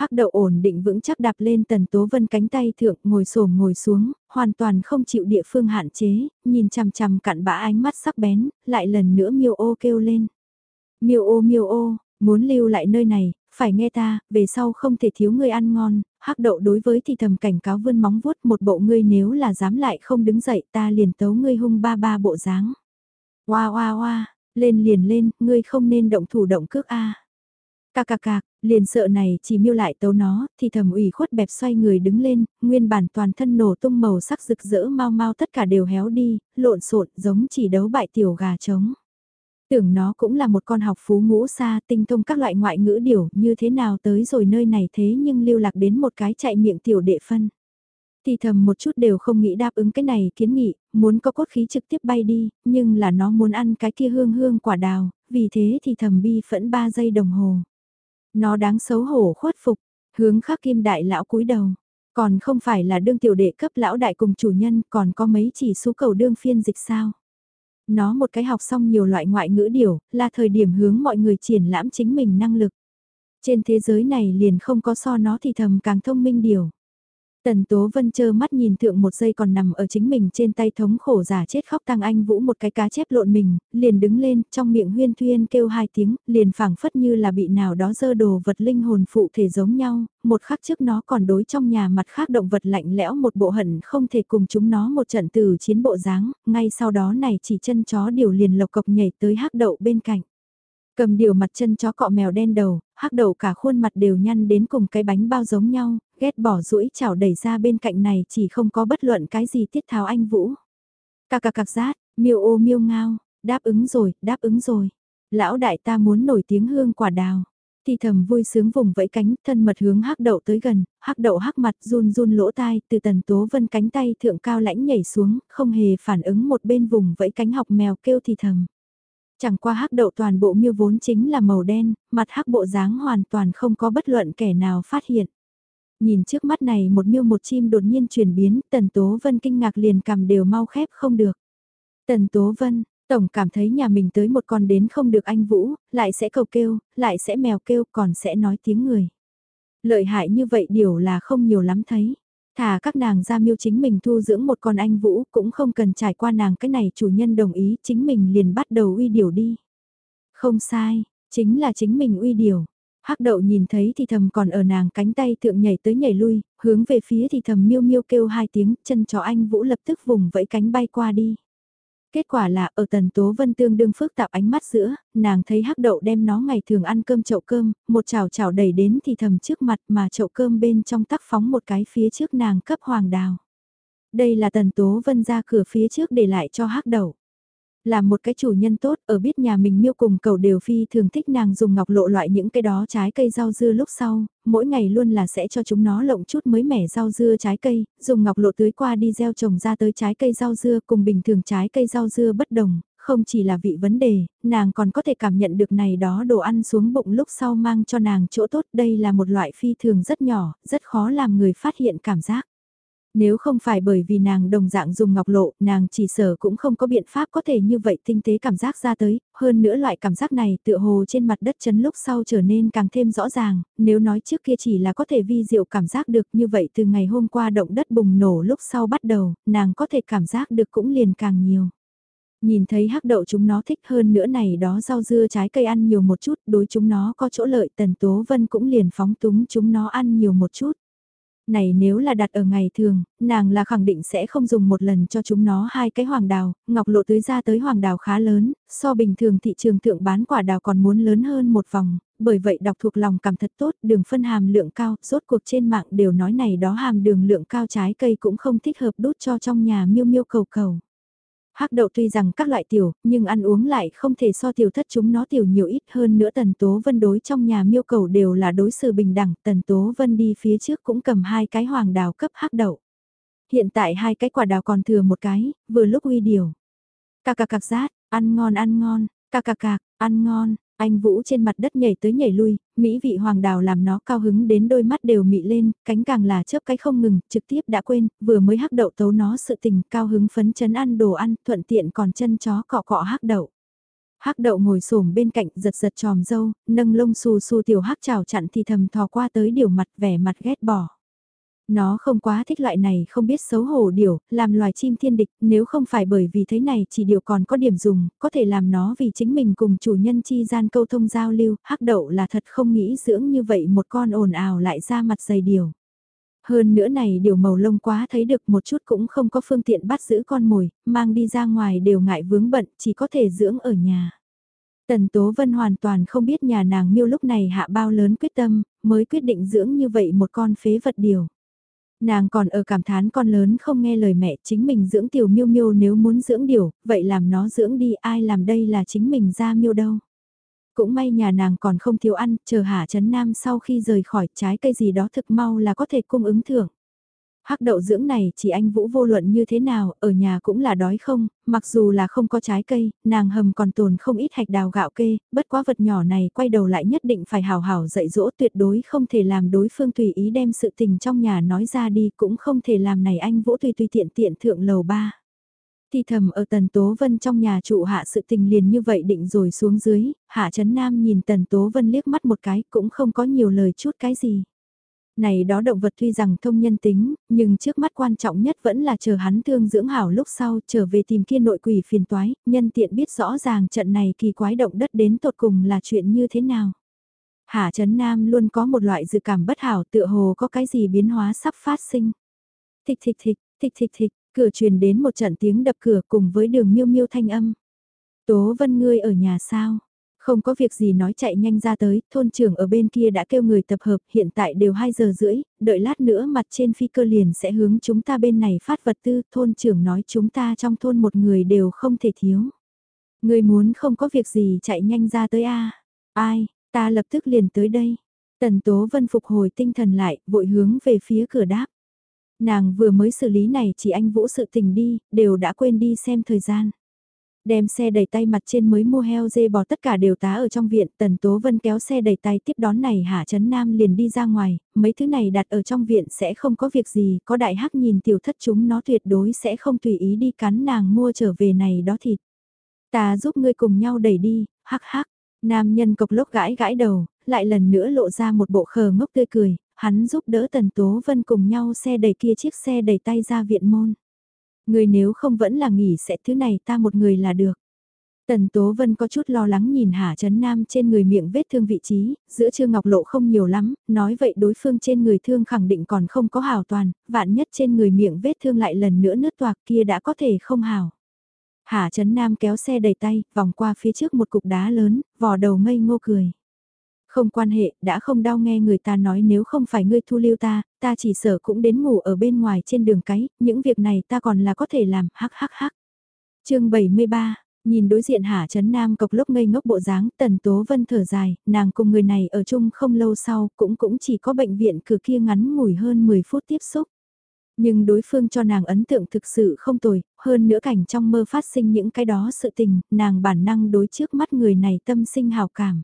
hắc đậu ổn định vững chắc đạp lên tần tố vân cánh tay thượng ngồi xổm ngồi xuống, hoàn toàn không chịu địa phương hạn chế, nhìn chằm chằm cặn bã ánh mắt sắc bén, lại lần nữa miêu ô kêu lên. Miêu ô miêu ô, muốn lưu lại nơi này, phải nghe ta, về sau không thể thiếu người ăn ngon, hắc đậu đối với thì thầm cảnh cáo vươn móng vuốt một bộ ngươi nếu là dám lại không đứng dậy ta liền tấu ngươi hung ba ba bộ dáng. Hoa hoa hoa, lên liền lên, ngươi không nên động thủ động cước a. Cà cà cà, liền sợ này chỉ miêu lại tấu nó, thì thầm ủy khuất bẹp xoay người đứng lên, nguyên bản toàn thân nổ tung màu sắc rực rỡ mau mau tất cả đều héo đi, lộn xộn giống chỉ đấu bại tiểu gà trống. Tưởng nó cũng là một con học phú ngũ xa tinh thông các loại ngoại ngữ điều như thế nào tới rồi nơi này thế nhưng lưu lạc đến một cái chạy miệng tiểu đệ phân. Thì thầm một chút đều không nghĩ đáp ứng cái này kiến nghị, muốn có cốt khí trực tiếp bay đi, nhưng là nó muốn ăn cái kia hương hương quả đào, vì thế thì thầm bi phẫn 3 giây đồng hồ. Nó đáng xấu hổ khuất phục, hướng khắc kim đại lão cúi đầu. Còn không phải là đương tiểu đệ cấp lão đại cùng chủ nhân còn có mấy chỉ số cầu đương phiên dịch sao. Nó một cái học xong nhiều loại ngoại ngữ điều, là thời điểm hướng mọi người triển lãm chính mình năng lực. Trên thế giới này liền không có so nó thì thầm càng thông minh điều. Tần Tố Vân chơ mắt nhìn thượng một giây còn nằm ở chính mình trên tay thống khổ giả chết khóc tăng anh vũ một cái cá chép lộn mình, liền đứng lên, trong miệng huyên thuyên kêu hai tiếng, liền phảng phất như là bị nào đó dơ đồ vật linh hồn phụ thể giống nhau, một khắc trước nó còn đối trong nhà mặt khác động vật lạnh lẽo một bộ hận không thể cùng chúng nó một trận từ chiến bộ dáng, ngay sau đó này chỉ chân chó điều liền lộc cộc nhảy tới hắc đậu bên cạnh. Cầm điều mặt chân chó cọ mèo đen đầu, hắc đầu cả khuôn mặt đều nhăn đến cùng cái bánh bao giống nhau, ghét bỏ rũi chảo đẩy ra bên cạnh này chỉ không có bất luận cái gì tiết tháo anh Vũ. Cà cà cạc rát, miêu ô miêu ngao, đáp ứng rồi, đáp ứng rồi. Lão đại ta muốn nổi tiếng hương quả đào. Thì thầm vui sướng vùng vẫy cánh, thân mật hướng hắc đậu tới gần, hắc đậu hắc mặt run run lỗ tai, từ tần tố vân cánh tay thượng cao lãnh nhảy xuống, không hề phản ứng một bên vùng vẫy cánh học mèo kêu thì thầm. Chẳng qua hắc đậu toàn bộ miêu vốn chính là màu đen, mặt hắc bộ dáng hoàn toàn không có bất luận kẻ nào phát hiện. Nhìn trước mắt này một miêu một chim đột nhiên chuyển biến, Tần Tố Vân kinh ngạc liền cầm đều mau khép không được. Tần Tố Vân, Tổng cảm thấy nhà mình tới một con đến không được anh Vũ, lại sẽ cầu kêu, lại sẽ mèo kêu, còn sẽ nói tiếng người. Lợi hại như vậy điều là không nhiều lắm thấy. Thà các nàng ra miêu chính mình thu dưỡng một con anh Vũ cũng không cần trải qua nàng cái này chủ nhân đồng ý chính mình liền bắt đầu uy điều đi. Không sai, chính là chính mình uy điều. Hắc đậu nhìn thấy thì thầm còn ở nàng cánh tay thượng nhảy tới nhảy lui, hướng về phía thì thầm miêu miêu kêu hai tiếng, chân chó anh Vũ lập tức vùng vẫy cánh bay qua đi. Kết quả là ở tần tố vân tương đương phức tạp ánh mắt giữa, nàng thấy hắc đậu đem nó ngày thường ăn cơm chậu cơm, một chảo chảo đẩy đến thì thầm trước mặt mà chậu cơm bên trong tắc phóng một cái phía trước nàng cấp hoàng đào. Đây là tần tố vân ra cửa phía trước để lại cho hắc đậu. Là một cái chủ nhân tốt, ở biết nhà mình miêu cùng cầu đều phi thường thích nàng dùng ngọc lộ loại những cái đó trái cây rau dưa lúc sau, mỗi ngày luôn là sẽ cho chúng nó lộng chút mới mẻ rau dưa trái cây, dùng ngọc lộ tưới qua đi gieo trồng ra tới trái cây rau dưa cùng bình thường trái cây rau dưa bất đồng, không chỉ là vị vấn đề, nàng còn có thể cảm nhận được này đó đồ ăn xuống bụng lúc sau mang cho nàng chỗ tốt, đây là một loại phi thường rất nhỏ, rất khó làm người phát hiện cảm giác. Nếu không phải bởi vì nàng đồng dạng dùng ngọc lộ, nàng chỉ sở cũng không có biện pháp có thể như vậy tinh tế cảm giác ra tới, hơn nữa loại cảm giác này tựa hồ trên mặt đất chấn lúc sau trở nên càng thêm rõ ràng, nếu nói trước kia chỉ là có thể vi diệu cảm giác được như vậy từ ngày hôm qua động đất bùng nổ lúc sau bắt đầu, nàng có thể cảm giác được cũng liền càng nhiều. Nhìn thấy hắc đậu chúng nó thích hơn nữa này đó rau dưa trái cây ăn nhiều một chút, đối chúng nó có chỗ lợi tần tố vân cũng liền phóng túng chúng nó ăn nhiều một chút. Này nếu là đặt ở ngày thường, nàng là khẳng định sẽ không dùng một lần cho chúng nó hai cái hoàng đào, ngọc lộ tưới ra tới hoàng đào khá lớn, so bình thường thị trường thượng bán quả đào còn muốn lớn hơn một vòng, bởi vậy đọc thuộc lòng cảm thật tốt, đường phân hàm lượng cao, rốt cuộc trên mạng đều nói này đó hàm đường lượng cao trái cây cũng không thích hợp đút cho trong nhà miêu miêu cầu cầu. Hắc đậu tuy rằng các loại tiểu, nhưng ăn uống lại không thể so tiểu thất chúng nó tiểu nhiều ít hơn nữa Tần Tố Vân đối trong nhà miêu cầu đều là đối xử bình đẳng, Tần Tố Vân đi phía trước cũng cầm hai cái hoàng đào cấp hắc đậu. Hiện tại hai cái quả đào còn thừa một cái, vừa lúc uy điều. Cà cà cạc rát, ăn ngon ăn ngon, cà cà cạc, ăn ngon, anh Vũ trên mặt đất nhảy tới nhảy lui, mỹ vị hoàng đào làm nó cao hứng đến đôi mắt đều mị lên, cánh càng là chớp cái không ngừng, trực tiếp đã quên, vừa mới hắc đậu tấu nó sự tình, cao hứng phấn chấn ăn đồ ăn, thuận tiện còn chân chó cọ cọ hắc đậu. Hắc đậu ngồi xổm bên cạnh giật giật tròm dâu, nâng lông xù xù tiểu hắc chào chặn thì thầm thò qua tới điều mặt vẻ mặt ghét bỏ. Nó không quá thích loại này không biết xấu hổ điều, làm loài chim thiên địch, nếu không phải bởi vì thế này chỉ điều còn có điểm dùng, có thể làm nó vì chính mình cùng chủ nhân chi gian câu thông giao lưu, hắc đậu là thật không nghĩ dưỡng như vậy một con ồn ào lại ra mặt dày điều. Hơn nữa này điều màu lông quá thấy được một chút cũng không có phương tiện bắt giữ con mồi, mang đi ra ngoài đều ngại vướng bận, chỉ có thể dưỡng ở nhà. Tần Tố Vân hoàn toàn không biết nhà nàng miêu lúc này hạ bao lớn quyết tâm, mới quyết định dưỡng như vậy một con phế vật điều. Nàng còn ở cảm thán con lớn không nghe lời mẹ chính mình dưỡng tiểu miêu miêu nếu muốn dưỡng điều, vậy làm nó dưỡng đi ai làm đây là chính mình ra miêu đâu. Cũng may nhà nàng còn không thiếu ăn, chờ Hạ chấn Nam sau khi rời khỏi trái cây gì đó thực mau là có thể cung ứng thưởng. Hắc đậu dưỡng này chỉ anh Vũ vô luận như thế nào, ở nhà cũng là đói không, mặc dù là không có trái cây, nàng hầm còn tồn không ít hạch đào gạo kê, bất quá vật nhỏ này quay đầu lại nhất định phải hào hảo dạy dỗ tuyệt đối không thể làm đối phương tùy ý đem sự tình trong nhà nói ra đi cũng không thể làm này anh Vũ tùy tùy tiện tiện thượng lầu ba. Thì thầm ở Tần Tố Vân trong nhà trụ hạ sự tình liền như vậy định rồi xuống dưới, Hạ chấn Nam nhìn Tần Tố Vân liếc mắt một cái cũng không có nhiều lời chút cái gì. Này đó động vật tuy rằng thông nhân tính, nhưng trước mắt quan trọng nhất vẫn là chờ hắn thương dưỡng hảo lúc sau trở về tìm kia nội quỷ phiền toái, nhân tiện biết rõ ràng trận này kỳ quái động đất đến tột cùng là chuyện như thế nào. Hạ Trấn Nam luôn có một loại dự cảm bất hảo tựa hồ có cái gì biến hóa sắp phát sinh. Thịch thịch thịch, thịch thịch thịch, cửa truyền đến một trận tiếng đập cửa cùng với đường miêu miêu thanh âm. Tố Vân ngươi ở nhà sao? Không có việc gì nói chạy nhanh ra tới, thôn trưởng ở bên kia đã kêu người tập hợp, hiện tại đều 2 giờ rưỡi, đợi lát nữa mặt trên phi cơ liền sẽ hướng chúng ta bên này phát vật tư, thôn trưởng nói chúng ta trong thôn một người đều không thể thiếu. Người muốn không có việc gì chạy nhanh ra tới a Ai, ta lập tức liền tới đây. Tần Tố Vân phục hồi tinh thần lại, vội hướng về phía cửa đáp. Nàng vừa mới xử lý này chỉ anh Vũ sự tình đi, đều đã quên đi xem thời gian. Đem xe đẩy tay mặt trên mới mua heo dê bò tất cả đều tá ở trong viện, Tần Tố Vân kéo xe đẩy tay tiếp đón này Hạ Trấn Nam liền đi ra ngoài, mấy thứ này đặt ở trong viện sẽ không có việc gì, có đại hắc nhìn tiểu thất chúng nó tuyệt đối sẽ không tùy ý đi cắn nàng mua trở về này đó thịt. Ta giúp ngươi cùng nhau đẩy đi, hắc hắc, nam nhân cộc lốc gãi gãi đầu, lại lần nữa lộ ra một bộ khờ ngốc tươi cười, hắn giúp đỡ Tần Tố Vân cùng nhau xe đẩy kia chiếc xe đẩy tay ra viện môn. Người nếu không vẫn là nghỉ sẽ thứ này ta một người là được. Tần Tố Vân có chút lo lắng nhìn Hà Trấn Nam trên người miệng vết thương vị trí, giữa Trương Ngọc Lộ không nhiều lắm, nói vậy đối phương trên người thương khẳng định còn không có hào toàn, vạn nhất trên người miệng vết thương lại lần nữa nứt toạc kia đã có thể không hào. Hà Trấn Nam kéo xe đầy tay, vòng qua phía trước một cục đá lớn, vò đầu ngây ngô cười. Không quan hệ, đã không đau nghe người ta nói nếu không phải ngươi thu lưu ta, ta chỉ sợ cũng đến ngủ ở bên ngoài trên đường cái, những việc này ta còn là có thể làm, hắc hắc hắc. chương 73, nhìn đối diện Hạ Trấn Nam cộc lốc ngây ngốc bộ dáng, Tần Tố Vân thở dài, nàng cùng người này ở chung không lâu sau, cũng cũng chỉ có bệnh viện cửa kia ngắn ngủi hơn 10 phút tiếp xúc. Nhưng đối phương cho nàng ấn tượng thực sự không tồi, hơn nữa cảnh trong mơ phát sinh những cái đó sự tình, nàng bản năng đối trước mắt người này tâm sinh hào cảm.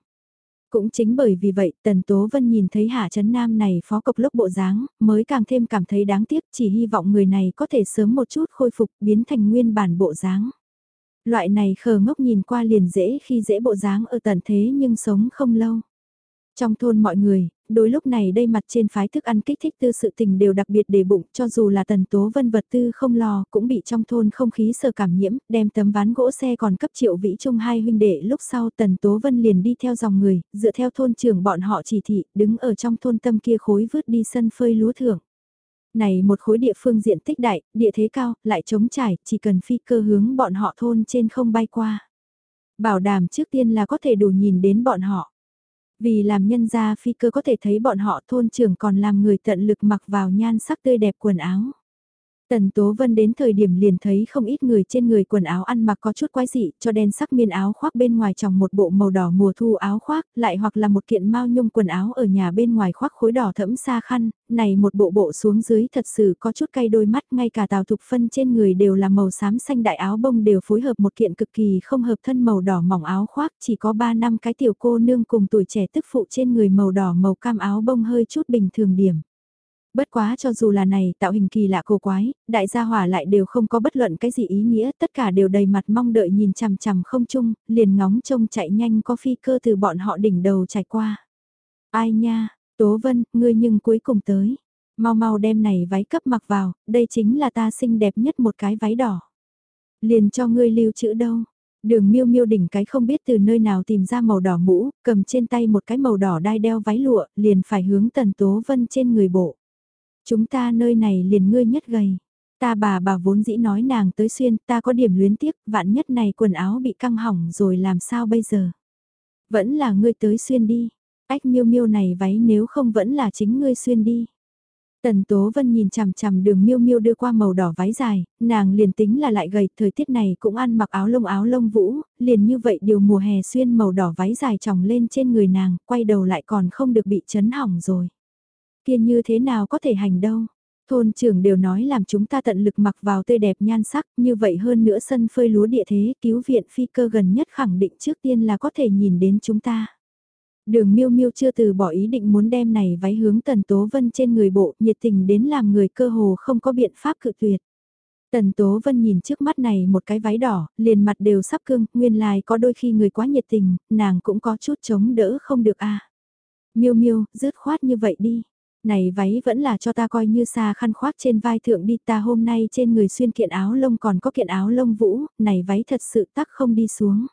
Cũng chính bởi vì vậy Tần Tố Vân nhìn thấy Hạ Trấn Nam này phó cộc lốc bộ dáng, mới càng thêm cảm thấy đáng tiếc chỉ hy vọng người này có thể sớm một chút khôi phục biến thành nguyên bản bộ dáng. Loại này khờ ngốc nhìn qua liền dễ khi dễ bộ dáng ở tận thế nhưng sống không lâu. Trong thôn mọi người, đối lúc này đây mặt trên phái thức ăn kích thích tư sự tình đều đặc biệt để bụng cho dù là tần tố vân vật tư không lo cũng bị trong thôn không khí sơ cảm nhiễm, đem tấm ván gỗ xe còn cấp triệu vĩ trung hai huynh đệ lúc sau tần tố vân liền đi theo dòng người, dựa theo thôn trưởng bọn họ chỉ thị, đứng ở trong thôn tâm kia khối vứt đi sân phơi lúa thưởng. Này một khối địa phương diện tích đại, địa thế cao, lại chống trải, chỉ cần phi cơ hướng bọn họ thôn trên không bay qua. Bảo đảm trước tiên là có thể đủ nhìn đến bọn họ. Vì làm nhân gia phi cơ có thể thấy bọn họ thôn trưởng còn làm người tận lực mặc vào nhan sắc tươi đẹp quần áo. Tần Tố Vân đến thời điểm liền thấy không ít người trên người quần áo ăn mặc có chút quái dị, cho đen sắc miên áo khoác bên ngoài trong một bộ màu đỏ mùa thu áo khoác, lại hoặc là một kiện mao nhung quần áo ở nhà bên ngoài khoác khối đỏ thẫm xa khăn, này một bộ bộ xuống dưới thật sự có chút cay đôi mắt, ngay cả tào thục phân trên người đều là màu xám xanh đại áo bông đều phối hợp một kiện cực kỳ không hợp thân màu đỏ mỏng áo khoác, chỉ có 3 năm cái tiểu cô nương cùng tuổi trẻ tức phụ trên người màu đỏ màu cam áo bông hơi chút bình thường điểm. Bất quá cho dù là này tạo hình kỳ lạ cổ quái, đại gia hỏa lại đều không có bất luận cái gì ý nghĩa, tất cả đều đầy mặt mong đợi nhìn chằm chằm không chung, liền ngóng trông chạy nhanh có phi cơ từ bọn họ đỉnh đầu chạy qua. Ai nha, Tố Vân, ngươi nhưng cuối cùng tới. Mau mau đem này váy cấp mặc vào, đây chính là ta xinh đẹp nhất một cái váy đỏ. Liền cho ngươi lưu trữ đâu. Đường miêu miêu đỉnh cái không biết từ nơi nào tìm ra màu đỏ mũ, cầm trên tay một cái màu đỏ đai đeo váy lụa, liền phải hướng tần tố vân trên người bộ. Chúng ta nơi này liền ngươi nhất gầy. Ta bà bà vốn dĩ nói nàng tới xuyên, ta có điểm luyến tiếc, vạn nhất này quần áo bị căng hỏng rồi làm sao bây giờ. Vẫn là ngươi tới xuyên đi. Ách miêu miêu này váy nếu không vẫn là chính ngươi xuyên đi. Tần Tố Vân nhìn chằm chằm đường miêu miêu đưa qua màu đỏ váy dài, nàng liền tính là lại gầy, thời tiết này cũng ăn mặc áo lông áo lông vũ, liền như vậy điều mùa hè xuyên màu đỏ váy dài tròng lên trên người nàng, quay đầu lại còn không được bị chấn hỏng rồi kia như thế nào có thể hành đâu. Thôn trưởng đều nói làm chúng ta tận lực mặc vào tươi đẹp nhan sắc, như vậy hơn nữa sân phơi lúa địa thế cứu viện phi cơ gần nhất khẳng định trước tiên là có thể nhìn đến chúng ta. Đường miêu miêu chưa từ bỏ ý định muốn đem này váy hướng Tần Tố Vân trên người bộ, nhiệt tình đến làm người cơ hồ không có biện pháp cự tuyệt. Tần Tố Vân nhìn trước mắt này một cái váy đỏ, liền mặt đều sắp cương, nguyên lai có đôi khi người quá nhiệt tình, nàng cũng có chút chống đỡ không được a. À. Miêu miêu, dứt khoát như vậy đi này váy vẫn là cho ta coi như xa khăn khoác trên vai thượng đi ta hôm nay trên người xuyên kiện áo lông còn có kiện áo lông vũ, này váy thật sự tắc không đi xuống.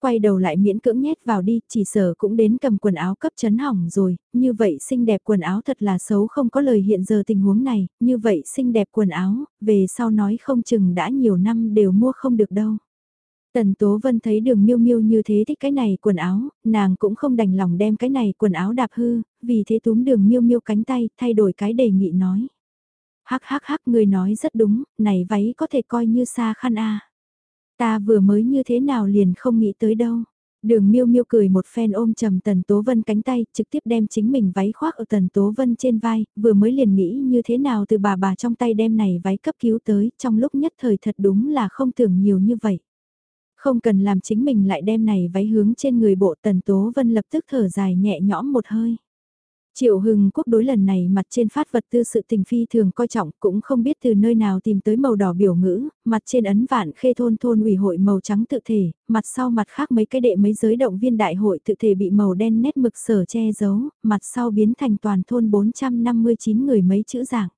Quay đầu lại miễn cưỡng nhét vào đi, chỉ sở cũng đến cầm quần áo cấp chấn hỏng rồi, như vậy xinh đẹp quần áo thật là xấu không có lời hiện giờ tình huống này, như vậy xinh đẹp quần áo, về sau nói không chừng đã nhiều năm đều mua không được đâu. Tần Tố Vân thấy đường miêu miêu như thế thích cái này quần áo, nàng cũng không đành lòng đem cái này quần áo đạp hư, vì thế túm đường miêu miêu cánh tay, thay đổi cái đề nghị nói. Hắc hắc hắc người nói rất đúng, này váy có thể coi như xa khăn a. Ta vừa mới như thế nào liền không nghĩ tới đâu. Đường miêu miêu cười một phen ôm trầm Tần Tố Vân cánh tay, trực tiếp đem chính mình váy khoác ở Tần Tố Vân trên vai, vừa mới liền nghĩ như thế nào từ bà bà trong tay đem này váy cấp cứu tới, trong lúc nhất thời thật đúng là không tưởng nhiều như vậy. Không cần làm chính mình lại đem này váy hướng trên người bộ tần tố vân lập tức thở dài nhẹ nhõm một hơi. Triệu Hưng Quốc đối lần này mặt trên phát vật tư sự tình phi thường coi trọng cũng không biết từ nơi nào tìm tới màu đỏ biểu ngữ, mặt trên ấn vạn khê thôn thôn ủy hội màu trắng tự thể, mặt sau mặt khác mấy cái đệ mấy giới động viên đại hội tự thể bị màu đen nét mực sở che giấu, mặt sau biến thành toàn thôn 459 người mấy chữ dạng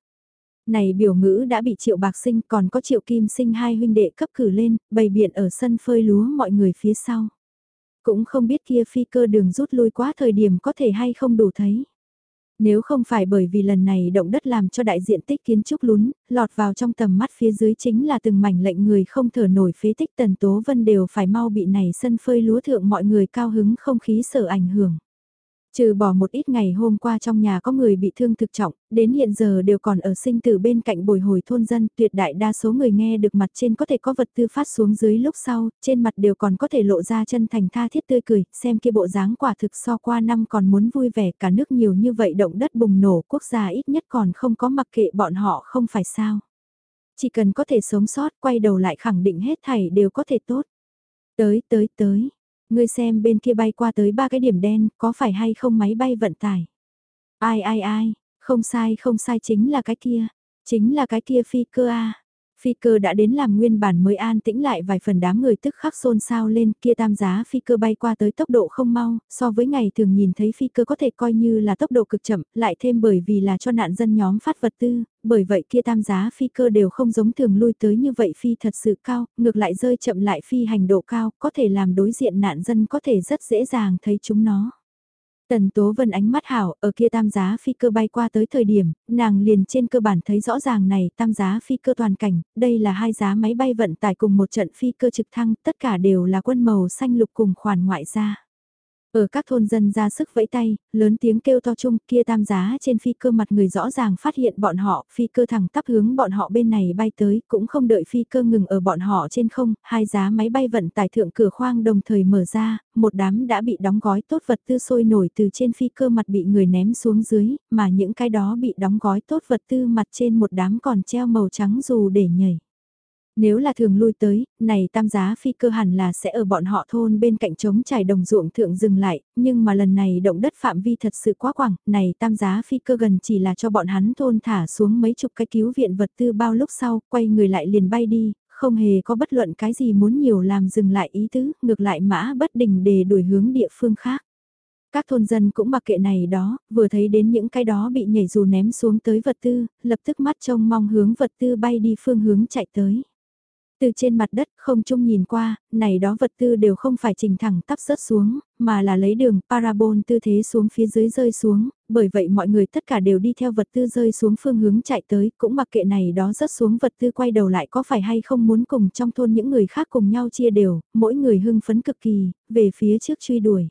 này biểu ngữ đã bị triệu bạc sinh còn có triệu kim sinh hai huynh đệ cấp cử lên, bày biện ở sân phơi lúa mọi người phía sau. Cũng không biết kia phi cơ đường rút lui quá thời điểm có thể hay không đủ thấy. Nếu không phải bởi vì lần này động đất làm cho đại diện tích kiến trúc lún, lọt vào trong tầm mắt phía dưới chính là từng mảnh lệnh người không thở nổi phế tích tần tố vân đều phải mau bị này sân phơi lúa thượng mọi người cao hứng không khí sở ảnh hưởng. Trừ bỏ một ít ngày hôm qua trong nhà có người bị thương thực trọng, đến hiện giờ đều còn ở sinh tử bên cạnh bồi hồi thôn dân, tuyệt đại đa số người nghe được mặt trên có thể có vật tư phát xuống dưới lúc sau, trên mặt đều còn có thể lộ ra chân thành tha thiết tươi cười, xem kia bộ dáng quả thực so qua năm còn muốn vui vẻ cả nước nhiều như vậy động đất bùng nổ quốc gia ít nhất còn không có mặc kệ bọn họ không phải sao. Chỉ cần có thể sống sót quay đầu lại khẳng định hết thảy đều có thể tốt. Tới tới tới, Ngươi xem bên kia bay qua tới ba cái điểm đen, có phải hay không máy bay vận tải? Ai ai ai, không sai không sai chính là cái kia, chính là cái kia phi cơ a. Phi cơ đã đến làm nguyên bản mới an tĩnh lại vài phần đám người tức khắc xôn xao lên kia tam giá phi cơ bay qua tới tốc độ không mau, so với ngày thường nhìn thấy phi cơ có thể coi như là tốc độ cực chậm, lại thêm bởi vì là cho nạn dân nhóm phát vật tư, bởi vậy kia tam giá phi cơ đều không giống thường lui tới như vậy phi thật sự cao, ngược lại rơi chậm lại phi hành độ cao, có thể làm đối diện nạn dân có thể rất dễ dàng thấy chúng nó. Tần Tố Vân ánh mắt hảo, ở kia tam giá phi cơ bay qua tới thời điểm, nàng liền trên cơ bản thấy rõ ràng này tam giá phi cơ toàn cảnh, đây là hai giá máy bay vận tải cùng một trận phi cơ trực thăng, tất cả đều là quân màu xanh lục cùng khoản ngoại gia. Ở các thôn dân ra sức vẫy tay, lớn tiếng kêu to chung kia tam giá trên phi cơ mặt người rõ ràng phát hiện bọn họ, phi cơ thẳng tắp hướng bọn họ bên này bay tới, cũng không đợi phi cơ ngừng ở bọn họ trên không, hai giá máy bay vận tải thượng cửa khoang đồng thời mở ra, một đám đã bị đóng gói tốt vật tư sôi nổi từ trên phi cơ mặt bị người ném xuống dưới, mà những cái đó bị đóng gói tốt vật tư mặt trên một đám còn treo màu trắng dù để nhảy. Nếu là thường lui tới, này tam giá phi cơ hẳn là sẽ ở bọn họ thôn bên cạnh trống trải đồng ruộng thượng dừng lại, nhưng mà lần này động đất phạm vi thật sự quá quảng, này tam giá phi cơ gần chỉ là cho bọn hắn thôn thả xuống mấy chục cái cứu viện vật tư bao lúc sau, quay người lại liền bay đi, không hề có bất luận cái gì muốn nhiều làm dừng lại ý tứ, ngược lại mã bất đình để đuổi hướng địa phương khác. Các thôn dân cũng mặc kệ này đó, vừa thấy đến những cái đó bị nhảy dù ném xuống tới vật tư, lập tức mắt trông mong hướng vật tư bay đi phương hướng chạy tới. Từ trên mặt đất không chung nhìn qua, này đó vật tư đều không phải trình thẳng tắp rớt xuống, mà là lấy đường parabol tư thế xuống phía dưới rơi xuống, bởi vậy mọi người tất cả đều đi theo vật tư rơi xuống phương hướng chạy tới, cũng mặc kệ này đó rớt xuống vật tư quay đầu lại có phải hay không muốn cùng trong thôn những người khác cùng nhau chia đều, mỗi người hưng phấn cực kỳ, về phía trước truy đuổi.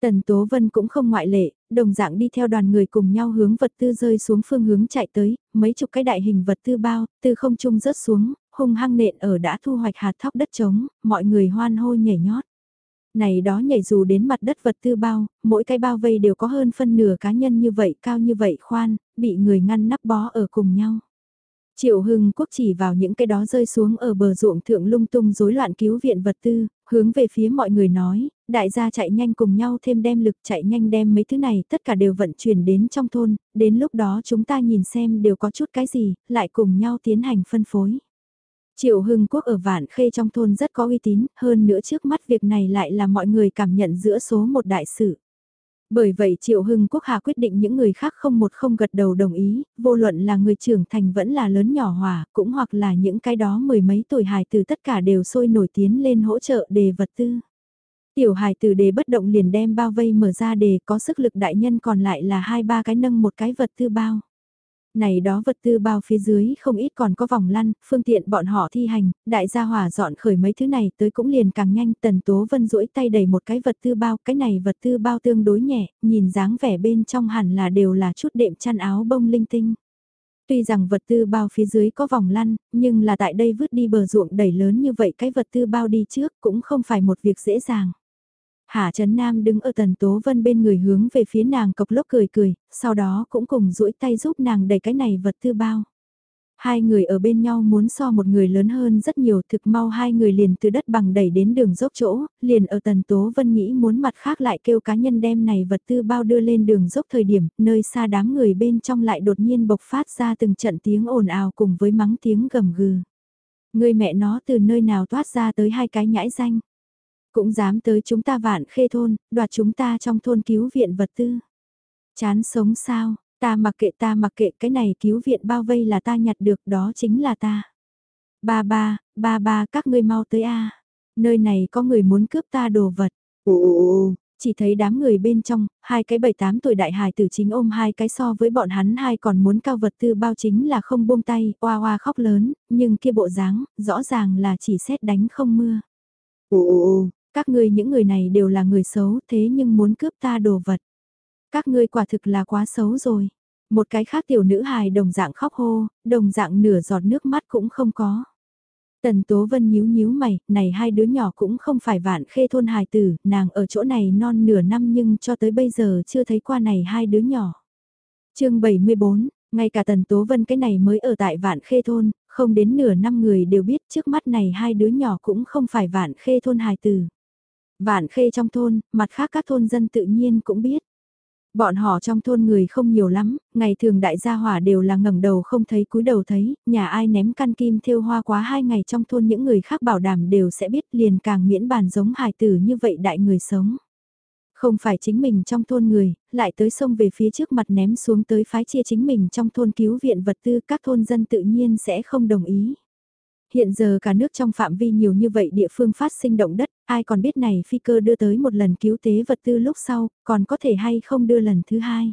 Tần Tố Vân cũng không ngoại lệ, đồng dạng đi theo đoàn người cùng nhau hướng vật tư rơi xuống phương hướng chạy tới, mấy chục cái đại hình vật tư bao, từ không trung rớt xuống, hung hăng nện ở đã thu hoạch hạt thóc đất trống, mọi người hoan hô nhảy nhót. Này đó nhảy dù đến mặt đất vật tư bao, mỗi cái bao vây đều có hơn phân nửa cá nhân như vậy cao như vậy khoan, bị người ngăn nắp bó ở cùng nhau. Triệu Hưng Quốc chỉ vào những cái đó rơi xuống ở bờ ruộng thượng lung tung rối loạn cứu viện vật tư, hướng về phía mọi người nói, đại gia chạy nhanh cùng nhau thêm đem lực chạy nhanh đem mấy thứ này tất cả đều vận chuyển đến trong thôn, đến lúc đó chúng ta nhìn xem đều có chút cái gì, lại cùng nhau tiến hành phân phối. Triệu Hưng Quốc ở Vạn Khê trong thôn rất có uy tín, hơn nữa trước mắt việc này lại là mọi người cảm nhận giữa số một đại sự. Bởi vậy Triệu Hưng Quốc Hà quyết định những người khác không một không gật đầu đồng ý, vô luận là người trưởng thành vẫn là lớn nhỏ hòa, cũng hoặc là những cái đó mười mấy tuổi hài từ tất cả đều sôi nổi tiến lên hỗ trợ đề vật tư. Tiểu hài từ đề bất động liền đem bao vây mở ra đề có sức lực đại nhân còn lại là hai ba cái nâng một cái vật tư bao. Này đó vật tư bao phía dưới không ít còn có vòng lăn, phương tiện bọn họ thi hành, đại gia hỏa dọn khởi mấy thứ này tới cũng liền càng nhanh. Tần Tố Vân duỗi tay đầy một cái vật tư bao, cái này vật tư bao tương đối nhẹ, nhìn dáng vẻ bên trong hẳn là đều là chút đệm chăn áo bông linh tinh. Tuy rằng vật tư bao phía dưới có vòng lăn, nhưng là tại đây vứt đi bờ ruộng đầy lớn như vậy cái vật tư bao đi trước cũng không phải một việc dễ dàng. Hạ Trấn Nam đứng ở Tần Tố Vân bên người hướng về phía nàng cộc lốc cười cười, sau đó cũng cùng duỗi tay giúp nàng đẩy cái này vật tư bao. Hai người ở bên nhau muốn so một người lớn hơn rất nhiều thực mau hai người liền từ đất bằng đẩy đến đường dốc chỗ, liền ở Tần Tố Vân nghĩ muốn mặt khác lại kêu cá nhân đem này vật tư bao đưa lên đường dốc thời điểm, nơi xa đám người bên trong lại đột nhiên bộc phát ra từng trận tiếng ồn ào cùng với mắng tiếng gầm gừ. Người mẹ nó từ nơi nào toát ra tới hai cái nhãi danh. Cũng dám tới chúng ta vạn khê thôn, đoạt chúng ta trong thôn cứu viện vật tư. Chán sống sao, ta mặc kệ ta mặc kệ cái này cứu viện bao vây là ta nhặt được đó chính là ta. Ba ba, ba ba các ngươi mau tới a Nơi này có người muốn cướp ta đồ vật. Ồ, chỉ thấy đám người bên trong, hai cái bảy tám tuổi đại hài tử chính ôm hai cái so với bọn hắn hai còn muốn cao vật tư bao chính là không buông tay, oa oa khóc lớn, nhưng kia bộ dáng, rõ ràng là chỉ xét đánh không mưa. Ồ, các ngươi những người này đều là người xấu thế nhưng muốn cướp ta đồ vật. Các ngươi quả thực là quá xấu rồi. Một cái khác tiểu nữ hài đồng dạng khóc hô, đồng dạng nửa giọt nước mắt cũng không có. Tần Tố Vân nhíu nhíu mày, này hai đứa nhỏ cũng không phải vạn khê thôn hài tử, nàng ở chỗ này non nửa năm nhưng cho tới bây giờ chưa thấy qua này hai đứa nhỏ. chương 74, ngay cả Tần Tố Vân cái này mới ở tại vạn khê thôn, không đến nửa năm người đều biết trước mắt này hai đứa nhỏ cũng không phải vạn khê thôn hài tử. Vạn khê trong thôn, mặt khác các thôn dân tự nhiên cũng biết. Bọn họ trong thôn người không nhiều lắm, ngày thường đại gia hỏa đều là ngẩng đầu không thấy cúi đầu thấy, nhà ai ném căn kim thêu hoa quá hai ngày trong thôn những người khác bảo đảm đều sẽ biết liền càng miễn bàn giống hài tử như vậy đại người sống. Không phải chính mình trong thôn người, lại tới sông về phía trước mặt ném xuống tới phái chia chính mình trong thôn cứu viện vật tư các thôn dân tự nhiên sẽ không đồng ý. Hiện giờ cả nước trong phạm vi nhiều như vậy địa phương phát sinh động đất, Ai còn biết này phi cơ đưa tới một lần cứu tế vật tư lúc sau, còn có thể hay không đưa lần thứ hai.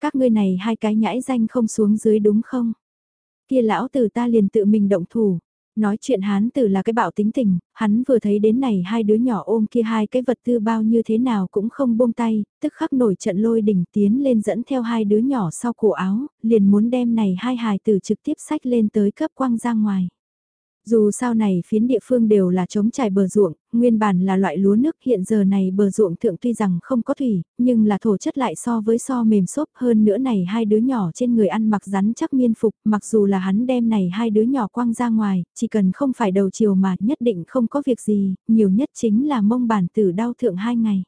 Các ngươi này hai cái nhãi danh không xuống dưới đúng không? Kia lão tử ta liền tự mình động thủ. Nói chuyện hán tử là cái bạo tính tình, hắn vừa thấy đến này hai đứa nhỏ ôm kia hai cái vật tư bao như thế nào cũng không buông tay, tức khắc nổi trận lôi đỉnh tiến lên dẫn theo hai đứa nhỏ sau cổ áo, liền muốn đem này hai hài tử trực tiếp sách lên tới cấp quang ra ngoài. Dù sao này phiến địa phương đều là trống trải bờ ruộng, nguyên bản là loại lúa nước hiện giờ này bờ ruộng thượng tuy rằng không có thủy, nhưng là thổ chất lại so với so mềm xốp hơn nữa này hai đứa nhỏ trên người ăn mặc rắn chắc miên phục, mặc dù là hắn đem này hai đứa nhỏ quăng ra ngoài, chỉ cần không phải đầu chiều mà nhất định không có việc gì, nhiều nhất chính là mông bản tử đau thượng hai ngày.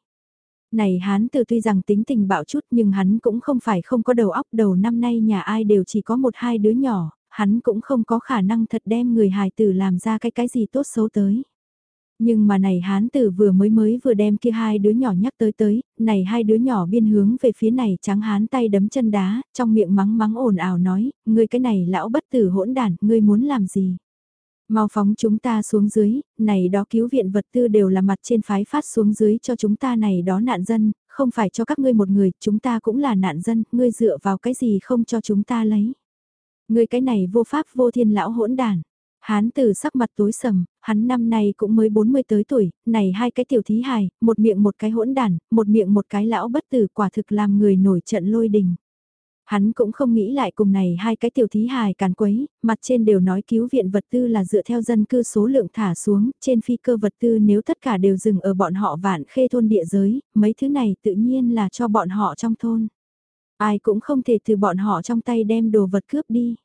Này hắn từ tuy rằng tính tình bạo chút nhưng hắn cũng không phải không có đầu óc đầu năm nay nhà ai đều chỉ có một hai đứa nhỏ, hắn cũng không có khả năng thật đem người hài tử làm ra cái cái gì tốt xấu tới. Nhưng mà này hán tử vừa mới mới vừa đem kia hai đứa nhỏ nhắc tới tới, này hai đứa nhỏ biên hướng về phía này trắng hán tay đấm chân đá, trong miệng mắng mắng ồn ào nói, ngươi cái này lão bất tử hỗn đản, ngươi muốn làm gì? Mau phóng chúng ta xuống dưới, này đó cứu viện vật tư đều là mặt trên phái phát xuống dưới cho chúng ta này đó nạn dân, không phải cho các ngươi một người, chúng ta cũng là nạn dân, ngươi dựa vào cái gì không cho chúng ta lấy. Người cái này vô pháp vô thiên lão hỗn đàn. Hán từ sắc mặt tối sầm, hắn năm nay cũng mới 40 tới tuổi, này hai cái tiểu thí hài, một miệng một cái hỗn đàn, một miệng một cái lão bất tử quả thực làm người nổi trận lôi đình. Hắn cũng không nghĩ lại cùng này hai cái tiểu thí hài càn quấy, mặt trên đều nói cứu viện vật tư là dựa theo dân cư số lượng thả xuống, trên phi cơ vật tư nếu tất cả đều dừng ở bọn họ vạn khê thôn địa giới, mấy thứ này tự nhiên là cho bọn họ trong thôn. Ai cũng không thể từ bọn họ trong tay đem đồ vật cướp đi.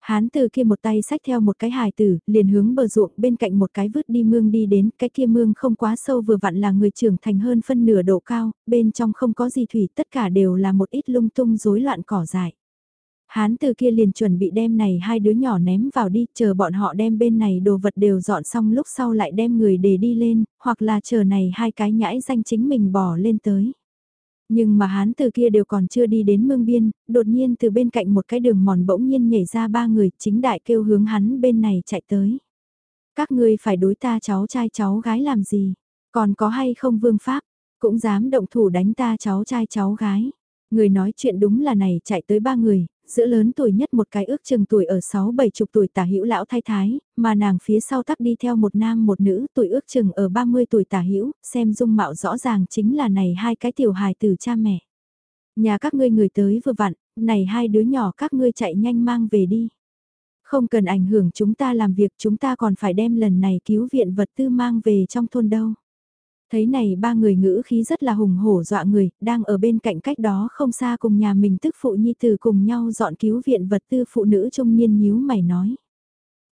Hán từ kia một tay xách theo một cái hài tử, liền hướng bờ ruộng bên cạnh một cái vứt đi mương đi đến, cái kia mương không quá sâu vừa vặn là người trưởng thành hơn phân nửa độ cao, bên trong không có gì thủy, tất cả đều là một ít lung tung rối loạn cỏ dại. Hán từ kia liền chuẩn bị đem này hai đứa nhỏ ném vào đi, chờ bọn họ đem bên này đồ vật đều dọn xong lúc sau lại đem người để đi lên, hoặc là chờ này hai cái nhãi danh chính mình bỏ lên tới. Nhưng mà hán từ kia đều còn chưa đi đến mương biên, đột nhiên từ bên cạnh một cái đường mòn bỗng nhiên nhảy ra ba người, chính đại kêu hướng hắn bên này chạy tới. Các ngươi phải đối ta cháu trai cháu gái làm gì? Còn có hay không vương pháp? Cũng dám động thủ đánh ta cháu trai cháu gái. Người nói chuyện đúng là này chạy tới ba người, giữa lớn tuổi nhất một cái ước chừng tuổi ở 6-7 chục tuổi tả hữu lão thái thái, mà nàng phía sau tắc đi theo một nam một nữ tuổi ước chừng ở 30 tuổi tả hữu, xem dung mạo rõ ràng chính là này hai cái tiểu hài từ cha mẹ. Nhà các ngươi người tới vừa vặn, này hai đứa nhỏ các ngươi chạy nhanh mang về đi. Không cần ảnh hưởng chúng ta làm việc chúng ta còn phải đem lần này cứu viện vật tư mang về trong thôn đâu. Thấy này ba người ngữ khí rất là hùng hổ dọa người, đang ở bên cạnh cách đó không xa cùng nhà mình tức phụ nhi từ cùng nhau dọn cứu viện vật tư phụ nữ trung niên nhíu mày nói.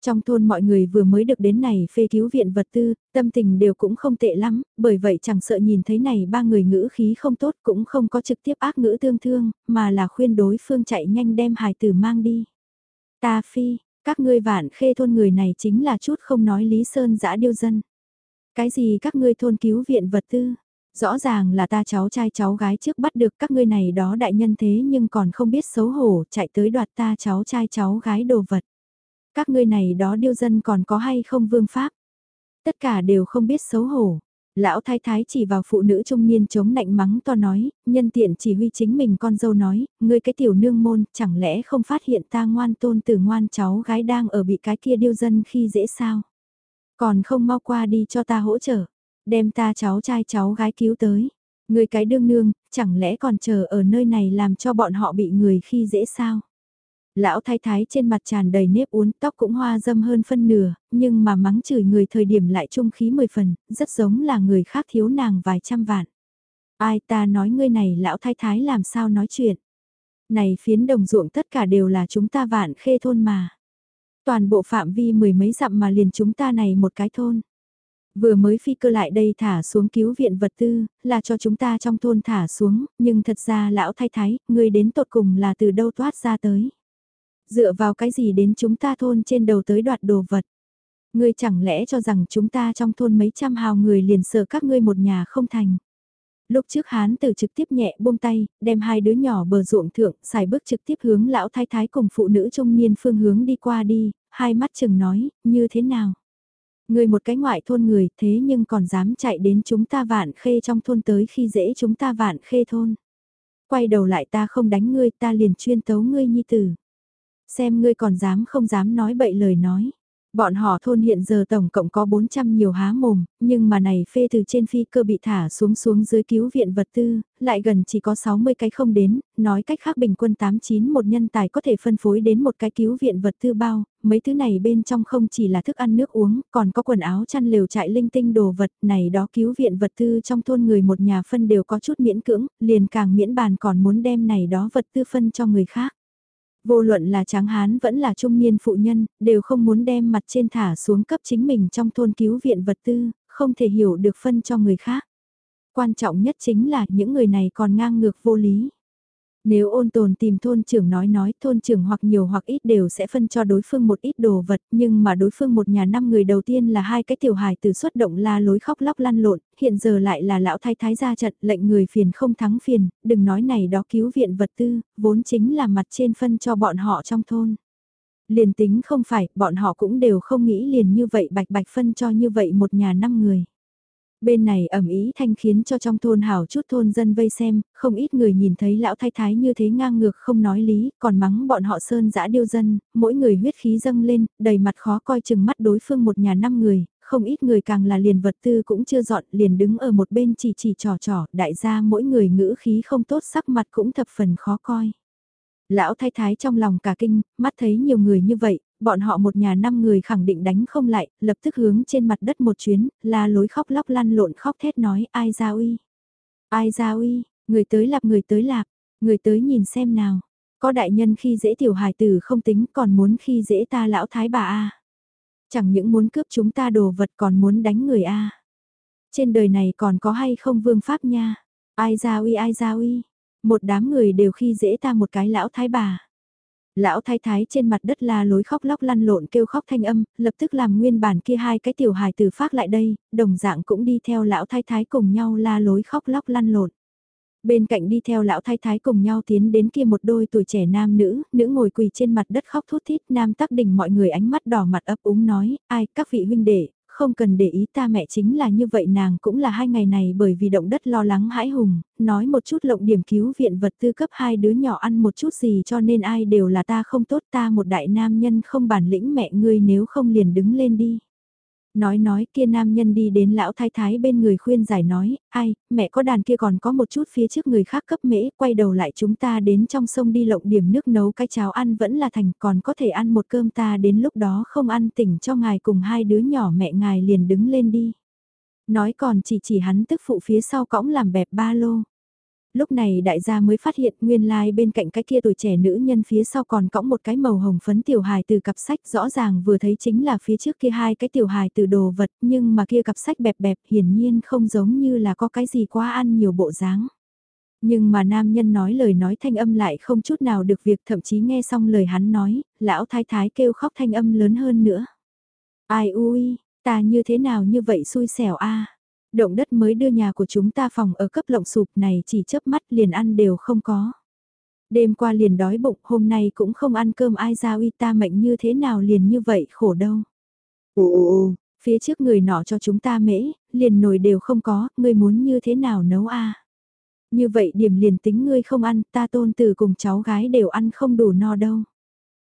Trong thôn mọi người vừa mới được đến này phê cứu viện vật tư, tâm tình đều cũng không tệ lắm, bởi vậy chẳng sợ nhìn thấy này ba người ngữ khí không tốt cũng không có trực tiếp ác ngữ tương thương, mà là khuyên đối phương chạy nhanh đem hài tử mang đi. Ta phi, các ngươi vạn khê thôn người này chính là chút không nói lý sơn dã điêu dân. Cái gì các ngươi thôn cứu viện vật tư? Rõ ràng là ta cháu trai cháu gái trước bắt được các ngươi này đó đại nhân thế nhưng còn không biết xấu hổ chạy tới đoạt ta cháu trai cháu gái đồ vật. Các ngươi này đó điêu dân còn có hay không vương pháp? Tất cả đều không biết xấu hổ. Lão thái thái chỉ vào phụ nữ trung niên chống nạnh mắng to nói, nhân tiện chỉ huy chính mình con dâu nói, ngươi cái tiểu nương môn, chẳng lẽ không phát hiện ta ngoan tôn tử ngoan cháu gái đang ở bị cái kia điêu dân khi dễ sao? Còn không mau qua đi cho ta hỗ trợ, đem ta cháu trai cháu gái cứu tới. Người cái đương nương, chẳng lẽ còn chờ ở nơi này làm cho bọn họ bị người khi dễ sao? Lão thái thái trên mặt tràn đầy nếp uốn tóc cũng hoa dâm hơn phân nửa, nhưng mà mắng chửi người thời điểm lại trung khí mười phần, rất giống là người khác thiếu nàng vài trăm vạn. Ai ta nói ngươi này lão thái thái làm sao nói chuyện? Này phiến đồng ruộng tất cả đều là chúng ta vạn khê thôn mà. Toàn bộ phạm vi mười mấy dặm mà liền chúng ta này một cái thôn. Vừa mới phi cơ lại đây thả xuống cứu viện vật tư, là cho chúng ta trong thôn thả xuống, nhưng thật ra lão thay thái, người đến tột cùng là từ đâu toát ra tới. Dựa vào cái gì đến chúng ta thôn trên đầu tới đoạt đồ vật. Ngươi chẳng lẽ cho rằng chúng ta trong thôn mấy trăm hào người liền sợ các ngươi một nhà không thành. Lúc trước hán từ trực tiếp nhẹ buông tay, đem hai đứa nhỏ bờ ruộng thượng, xài bước trực tiếp hướng lão thái thái cùng phụ nữ trung niên phương hướng đi qua đi, hai mắt chừng nói, như thế nào? Người một cái ngoại thôn người thế nhưng còn dám chạy đến chúng ta vạn khê trong thôn tới khi dễ chúng ta vạn khê thôn. Quay đầu lại ta không đánh ngươi ta liền chuyên tấu ngươi nhi tử. Xem ngươi còn dám không dám nói bậy lời nói. Bọn họ thôn hiện giờ tổng cộng có 400 nhiều há mồm, nhưng mà này phê từ trên phi cơ bị thả xuống xuống dưới cứu viện vật tư, lại gần chỉ có 60 cái không đến, nói cách khác bình quân 89 một nhân tài có thể phân phối đến một cái cứu viện vật tư bao, mấy thứ này bên trong không chỉ là thức ăn nước uống, còn có quần áo chăn lều trại linh tinh đồ vật, này đó cứu viện vật tư trong thôn người một nhà phân đều có chút miễn cưỡng, liền càng miễn bàn còn muốn đem này đó vật tư phân cho người khác. Vô luận là tráng hán vẫn là trung niên phụ nhân, đều không muốn đem mặt trên thả xuống cấp chính mình trong thôn cứu viện vật tư, không thể hiểu được phân cho người khác. Quan trọng nhất chính là những người này còn ngang ngược vô lý. Nếu ôn tồn tìm thôn trưởng nói nói thôn trưởng hoặc nhiều hoặc ít đều sẽ phân cho đối phương một ít đồ vật nhưng mà đối phương một nhà năm người đầu tiên là hai cái tiểu hài từ xuất động la lối khóc lóc lăn lộn, hiện giờ lại là lão thái thái ra trận lệnh người phiền không thắng phiền, đừng nói này đó cứu viện vật tư, vốn chính là mặt trên phân cho bọn họ trong thôn. Liền tính không phải, bọn họ cũng đều không nghĩ liền như vậy bạch bạch phân cho như vậy một nhà năm người. Bên này ẩm ý thanh khiến cho trong thôn hảo chút thôn dân vây xem, không ít người nhìn thấy lão thái thái như thế ngang ngược không nói lý, còn mắng bọn họ sơn dã điêu dân, mỗi người huyết khí dâng lên, đầy mặt khó coi chừng mắt đối phương một nhà năm người, không ít người càng là liền vật tư cũng chưa dọn liền đứng ở một bên chỉ chỉ trò trò, đại gia mỗi người ngữ khí không tốt sắc mặt cũng thập phần khó coi. Lão thái thái trong lòng cả kinh, mắt thấy nhiều người như vậy, bọn họ một nhà năm người khẳng định đánh không lại, lập tức hướng trên mặt đất một chuyến, la lối khóc lóc lăn lộn khóc thét nói ai ra uy. Ai ra uy, người tới lạp người tới lạp, người tới nhìn xem nào. Có đại nhân khi dễ tiểu hài tử không tính còn muốn khi dễ ta lão thái bà a Chẳng những muốn cướp chúng ta đồ vật còn muốn đánh người a Trên đời này còn có hay không vương pháp nha. Ai ra uy ai ra uy. Một đám người đều khi dễ ta một cái lão thái bà. Lão thái thái trên mặt đất la lối khóc lóc lăn lộn kêu khóc thanh âm, lập tức làm nguyên bản kia hai cái tiểu hài tử phát lại đây, đồng dạng cũng đi theo lão thái thái cùng nhau la lối khóc lóc lăn lộn. Bên cạnh đi theo lão thái thái cùng nhau tiến đến kia một đôi tuổi trẻ nam nữ, nữ ngồi quỳ trên mặt đất khóc thút thít, nam tắc đỉnh mọi người ánh mắt đỏ mặt ấp úng nói, ai, các vị huynh đệ, không cần để ý ta mẹ chính là như vậy nàng cũng là hai ngày này bởi vì động đất lo lắng hãi hùng, nói một chút lộng điểm cứu viện vật tư cấp hai đứa nhỏ ăn một chút gì cho nên ai đều là ta không tốt ta một đại nam nhân không bản lĩnh mẹ ngươi nếu không liền đứng lên đi. Nói nói kia nam nhân đi đến lão thái thái bên người khuyên giải nói, ai, mẹ có đàn kia còn có một chút phía trước người khác cấp mễ, quay đầu lại chúng ta đến trong sông đi lộng điểm nước nấu cái cháo ăn vẫn là thành còn có thể ăn một cơm ta đến lúc đó không ăn tỉnh cho ngài cùng hai đứa nhỏ mẹ ngài liền đứng lên đi. Nói còn chỉ chỉ hắn tức phụ phía sau cõng làm bẹp ba lô lúc này đại gia mới phát hiện nguyên lai like bên cạnh cái kia tuổi trẻ nữ nhân phía sau còn cõng một cái màu hồng phấn tiểu hài từ cặp sách rõ ràng vừa thấy chính là phía trước kia hai cái tiểu hài từ đồ vật nhưng mà kia cặp sách bẹp bẹp hiển nhiên không giống như là có cái gì quá ăn nhiều bộ dáng. Nhưng mà nam nhân nói lời nói thanh âm lại không chút nào được việc thậm chí nghe xong lời hắn nói, lão thái thái kêu khóc thanh âm lớn hơn nữa. Ai ui, ta như thế nào như vậy xui xẻo a Động đất mới đưa nhà của chúng ta phòng ở cấp lộng sụp này chỉ chớp mắt liền ăn đều không có. Đêm qua liền đói bụng, hôm nay cũng không ăn cơm ai ra uy ta mệnh như thế nào liền như vậy khổ đâu. Ồ, phía trước người nọ cho chúng ta mễ, liền nồi đều không có, ngươi muốn như thế nào nấu a? Như vậy điểm liền tính ngươi không ăn, ta tôn từ cùng cháu gái đều ăn không đủ no đâu.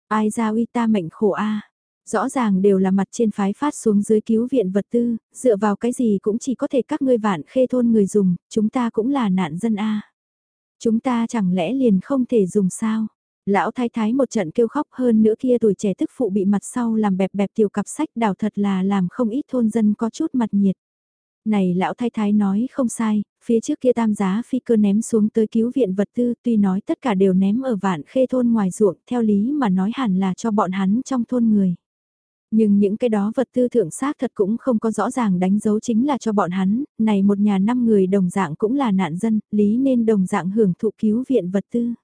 Ai ra uy ta mệnh khổ a Rõ ràng đều là mặt trên phái phát xuống dưới cứu viện vật tư, dựa vào cái gì cũng chỉ có thể các ngươi vạn khê thôn người dùng, chúng ta cũng là nạn dân A. Chúng ta chẳng lẽ liền không thể dùng sao? Lão thái thái một trận kêu khóc hơn nữa kia tuổi trẻ tức phụ bị mặt sau làm bẹp bẹp tiểu cặp sách đào thật là làm không ít thôn dân có chút mặt nhiệt. Này lão thái thái nói không sai, phía trước kia tam giá phi cơ ném xuống tới cứu viện vật tư tuy nói tất cả đều ném ở vạn khê thôn ngoài ruộng theo lý mà nói hẳn là cho bọn hắn trong thôn người. Nhưng những cái đó vật tư thượng xác thật cũng không có rõ ràng đánh dấu chính là cho bọn hắn, này một nhà năm người đồng dạng cũng là nạn dân, lý nên đồng dạng hưởng thụ cứu viện vật tư.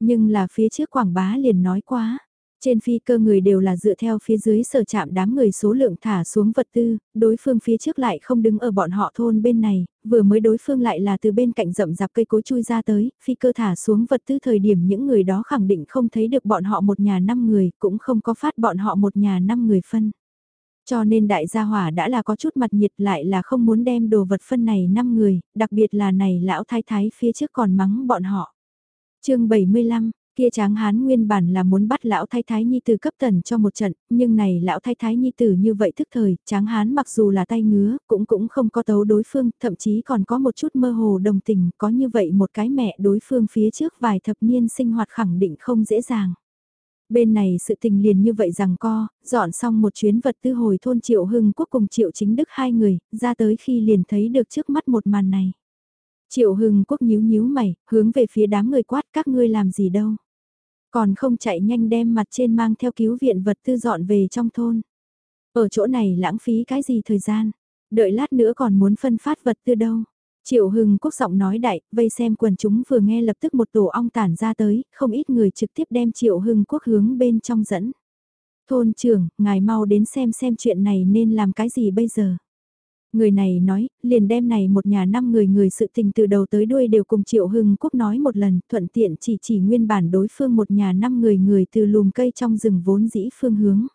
Nhưng là phía trước quảng bá liền nói quá, trên phi cơ người đều là dựa theo phía dưới sở chạm đám người số lượng thả xuống vật tư, đối phương phía trước lại không đứng ở bọn họ thôn bên này, vừa mới đối phương lại là từ bên cạnh rậm rạp cây cối chui ra tới, phi cơ thả xuống vật tư thời điểm những người đó khẳng định không thấy được bọn họ một nhà năm người, cũng không có phát bọn họ một nhà năm người phân. Cho nên đại gia hỏa đã là có chút mặt nhiệt lại là không muốn đem đồ vật phân này năm người, đặc biệt là này lão thái thái phía trước còn mắng bọn họ. chương 75, Kia tráng hán nguyên bản là muốn bắt lão thái thái nhi tử cấp tần cho một trận, nhưng này lão thái thái nhi tử như vậy thức thời, tráng hán mặc dù là tay ngứa, cũng cũng không có tấu đối phương, thậm chí còn có một chút mơ hồ đồng tình, có như vậy một cái mẹ đối phương phía trước vài thập niên sinh hoạt khẳng định không dễ dàng. Bên này sự tình liền như vậy rằng co, dọn xong một chuyến vật tư hồi thôn Triệu Hưng Quốc cùng Triệu Chính Đức hai người, ra tới khi liền thấy được trước mắt một màn này. Triệu Hưng Quốc nhíu nhíu mày, hướng về phía đám người quát các ngươi làm gì đâu. Còn không chạy nhanh đem mặt trên mang theo cứu viện vật tư dọn về trong thôn. Ở chỗ này lãng phí cái gì thời gian, đợi lát nữa còn muốn phân phát vật tư đâu. Triệu Hưng Quốc giọng nói đại, vây xem quần chúng vừa nghe lập tức một tổ ong tản ra tới, không ít người trực tiếp đem Triệu Hưng Quốc hướng bên trong dẫn. Thôn trưởng, ngài mau đến xem xem chuyện này nên làm cái gì bây giờ. Người này nói, liền đem này một nhà năm người người sự tình từ đầu tới đuôi đều cùng Triệu Hưng Quốc nói một lần, thuận tiện chỉ chỉ nguyên bản đối phương một nhà năm người người từ lùm cây trong rừng vốn dĩ phương hướng.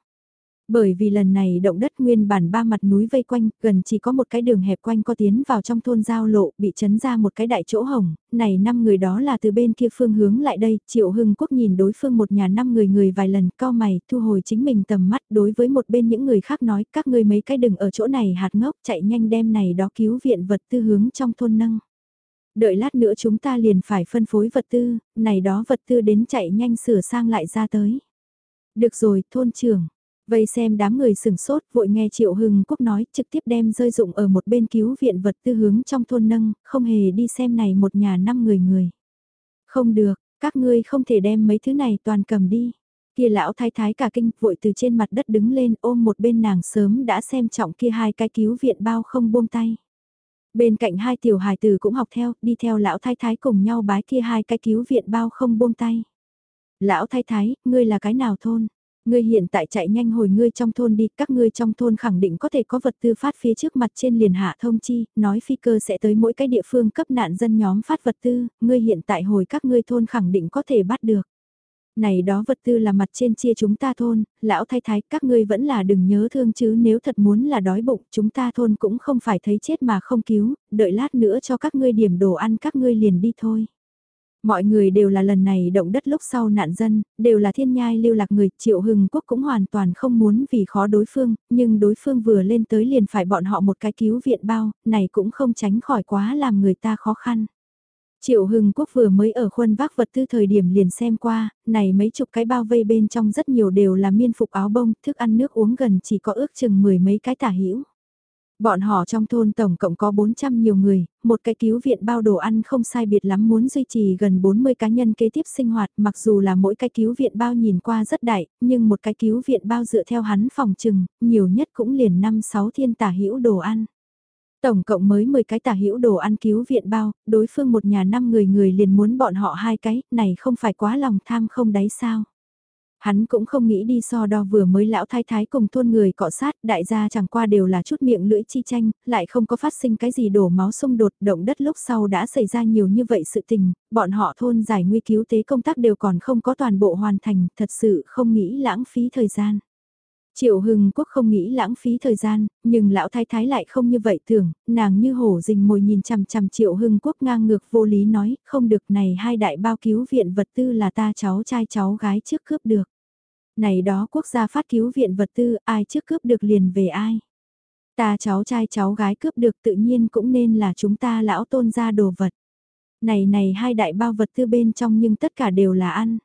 Bởi vì lần này động đất nguyên bản ba mặt núi vây quanh, gần chỉ có một cái đường hẹp quanh có tiến vào trong thôn giao lộ, bị chấn ra một cái đại chỗ hồng, này năm người đó là từ bên kia phương hướng lại đây, Triệu Hưng Quốc nhìn đối phương một nhà năm người người vài lần, cao mày, thu hồi chính mình tầm mắt đối với một bên những người khác nói, các ngươi mấy cái đừng ở chỗ này hạt ngốc, chạy nhanh đem này đó cứu viện vật tư hướng trong thôn nâng. Đợi lát nữa chúng ta liền phải phân phối vật tư, này đó vật tư đến chạy nhanh sửa sang lại ra tới. Được rồi, thôn trưởng, Vây xem đám người sừng sốt vội nghe Triệu Hưng Quốc nói trực tiếp đem rơi dụng ở một bên cứu viện vật tư hướng trong thôn nâng, không hề đi xem này một nhà năm người người. Không được, các ngươi không thể đem mấy thứ này toàn cầm đi. Kia lão thái thái cả kinh vội từ trên mặt đất đứng lên ôm một bên nàng sớm đã xem trọng kia hai cái cứu viện bao không buông tay. Bên cạnh hai tiểu hài tử cũng học theo, đi theo lão thái thái cùng nhau bái kia hai cái cứu viện bao không buông tay. Lão thái thái, ngươi là cái nào thôn? Ngươi hiện tại chạy nhanh hồi ngươi trong thôn đi, các ngươi trong thôn khẳng định có thể có vật tư phát phía trước mặt trên liền hạ thông chi, nói phi cơ sẽ tới mỗi cái địa phương cấp nạn dân nhóm phát vật tư, ngươi hiện tại hồi các ngươi thôn khẳng định có thể bắt được. Này đó vật tư là mặt trên chia chúng ta thôn, lão thay thái các ngươi vẫn là đừng nhớ thương chứ nếu thật muốn là đói bụng chúng ta thôn cũng không phải thấy chết mà không cứu, đợi lát nữa cho các ngươi điểm đồ ăn các ngươi liền đi thôi. Mọi người đều là lần này động đất lúc sau nạn dân, đều là thiên nhai lưu lạc người, triệu hưng quốc cũng hoàn toàn không muốn vì khó đối phương, nhưng đối phương vừa lên tới liền phải bọn họ một cái cứu viện bao, này cũng không tránh khỏi quá làm người ta khó khăn. Triệu Hưng Quốc vừa mới ở khuôn vác vật tư thời điểm liền xem qua, này mấy chục cái bao vây bên trong rất nhiều đều là miên phục áo bông, thức ăn nước uống gần chỉ có ước chừng mười mấy cái tả hữu Bọn họ trong thôn tổng cộng có 400 nhiều người, một cái cứu viện bao đồ ăn không sai biệt lắm muốn duy trì gần 40 cá nhân kế tiếp sinh hoạt mặc dù là mỗi cái cứu viện bao nhìn qua rất đại, nhưng một cái cứu viện bao dựa theo hắn phòng trừng, nhiều nhất cũng liền 5-6 thiên tả hữu đồ ăn. Tổng cộng mới 10 cái tả hữu đồ ăn cứu viện bao, đối phương một nhà 5 người người liền muốn bọn họ hai cái, này không phải quá lòng tham không đáy sao. Hắn cũng không nghĩ đi so đo vừa mới lão thái thái cùng thôn người cọ sát, đại gia chẳng qua đều là chút miệng lưỡi chi tranh, lại không có phát sinh cái gì đổ máu xung đột, động đất lúc sau đã xảy ra nhiều như vậy sự tình, bọn họ thôn giải nguy cứu tế công tác đều còn không có toàn bộ hoàn thành, thật sự không nghĩ lãng phí thời gian. Triệu Hưng Quốc không nghĩ lãng phí thời gian, nhưng lão thái thái lại không như vậy tưởng, nàng như hổ rình mồi nhìn chằm chằm Triệu Hưng Quốc ngang ngược vô lý nói, không được này hai đại bao cứu viện vật tư là ta cháu trai cháu gái trước cướp được. Này đó quốc gia phát cứu viện vật tư, ai trước cướp được liền về ai. Ta cháu trai cháu gái cướp được tự nhiên cũng nên là chúng ta lão tôn ra đồ vật. Này này hai đại bao vật tư bên trong nhưng tất cả đều là ăn.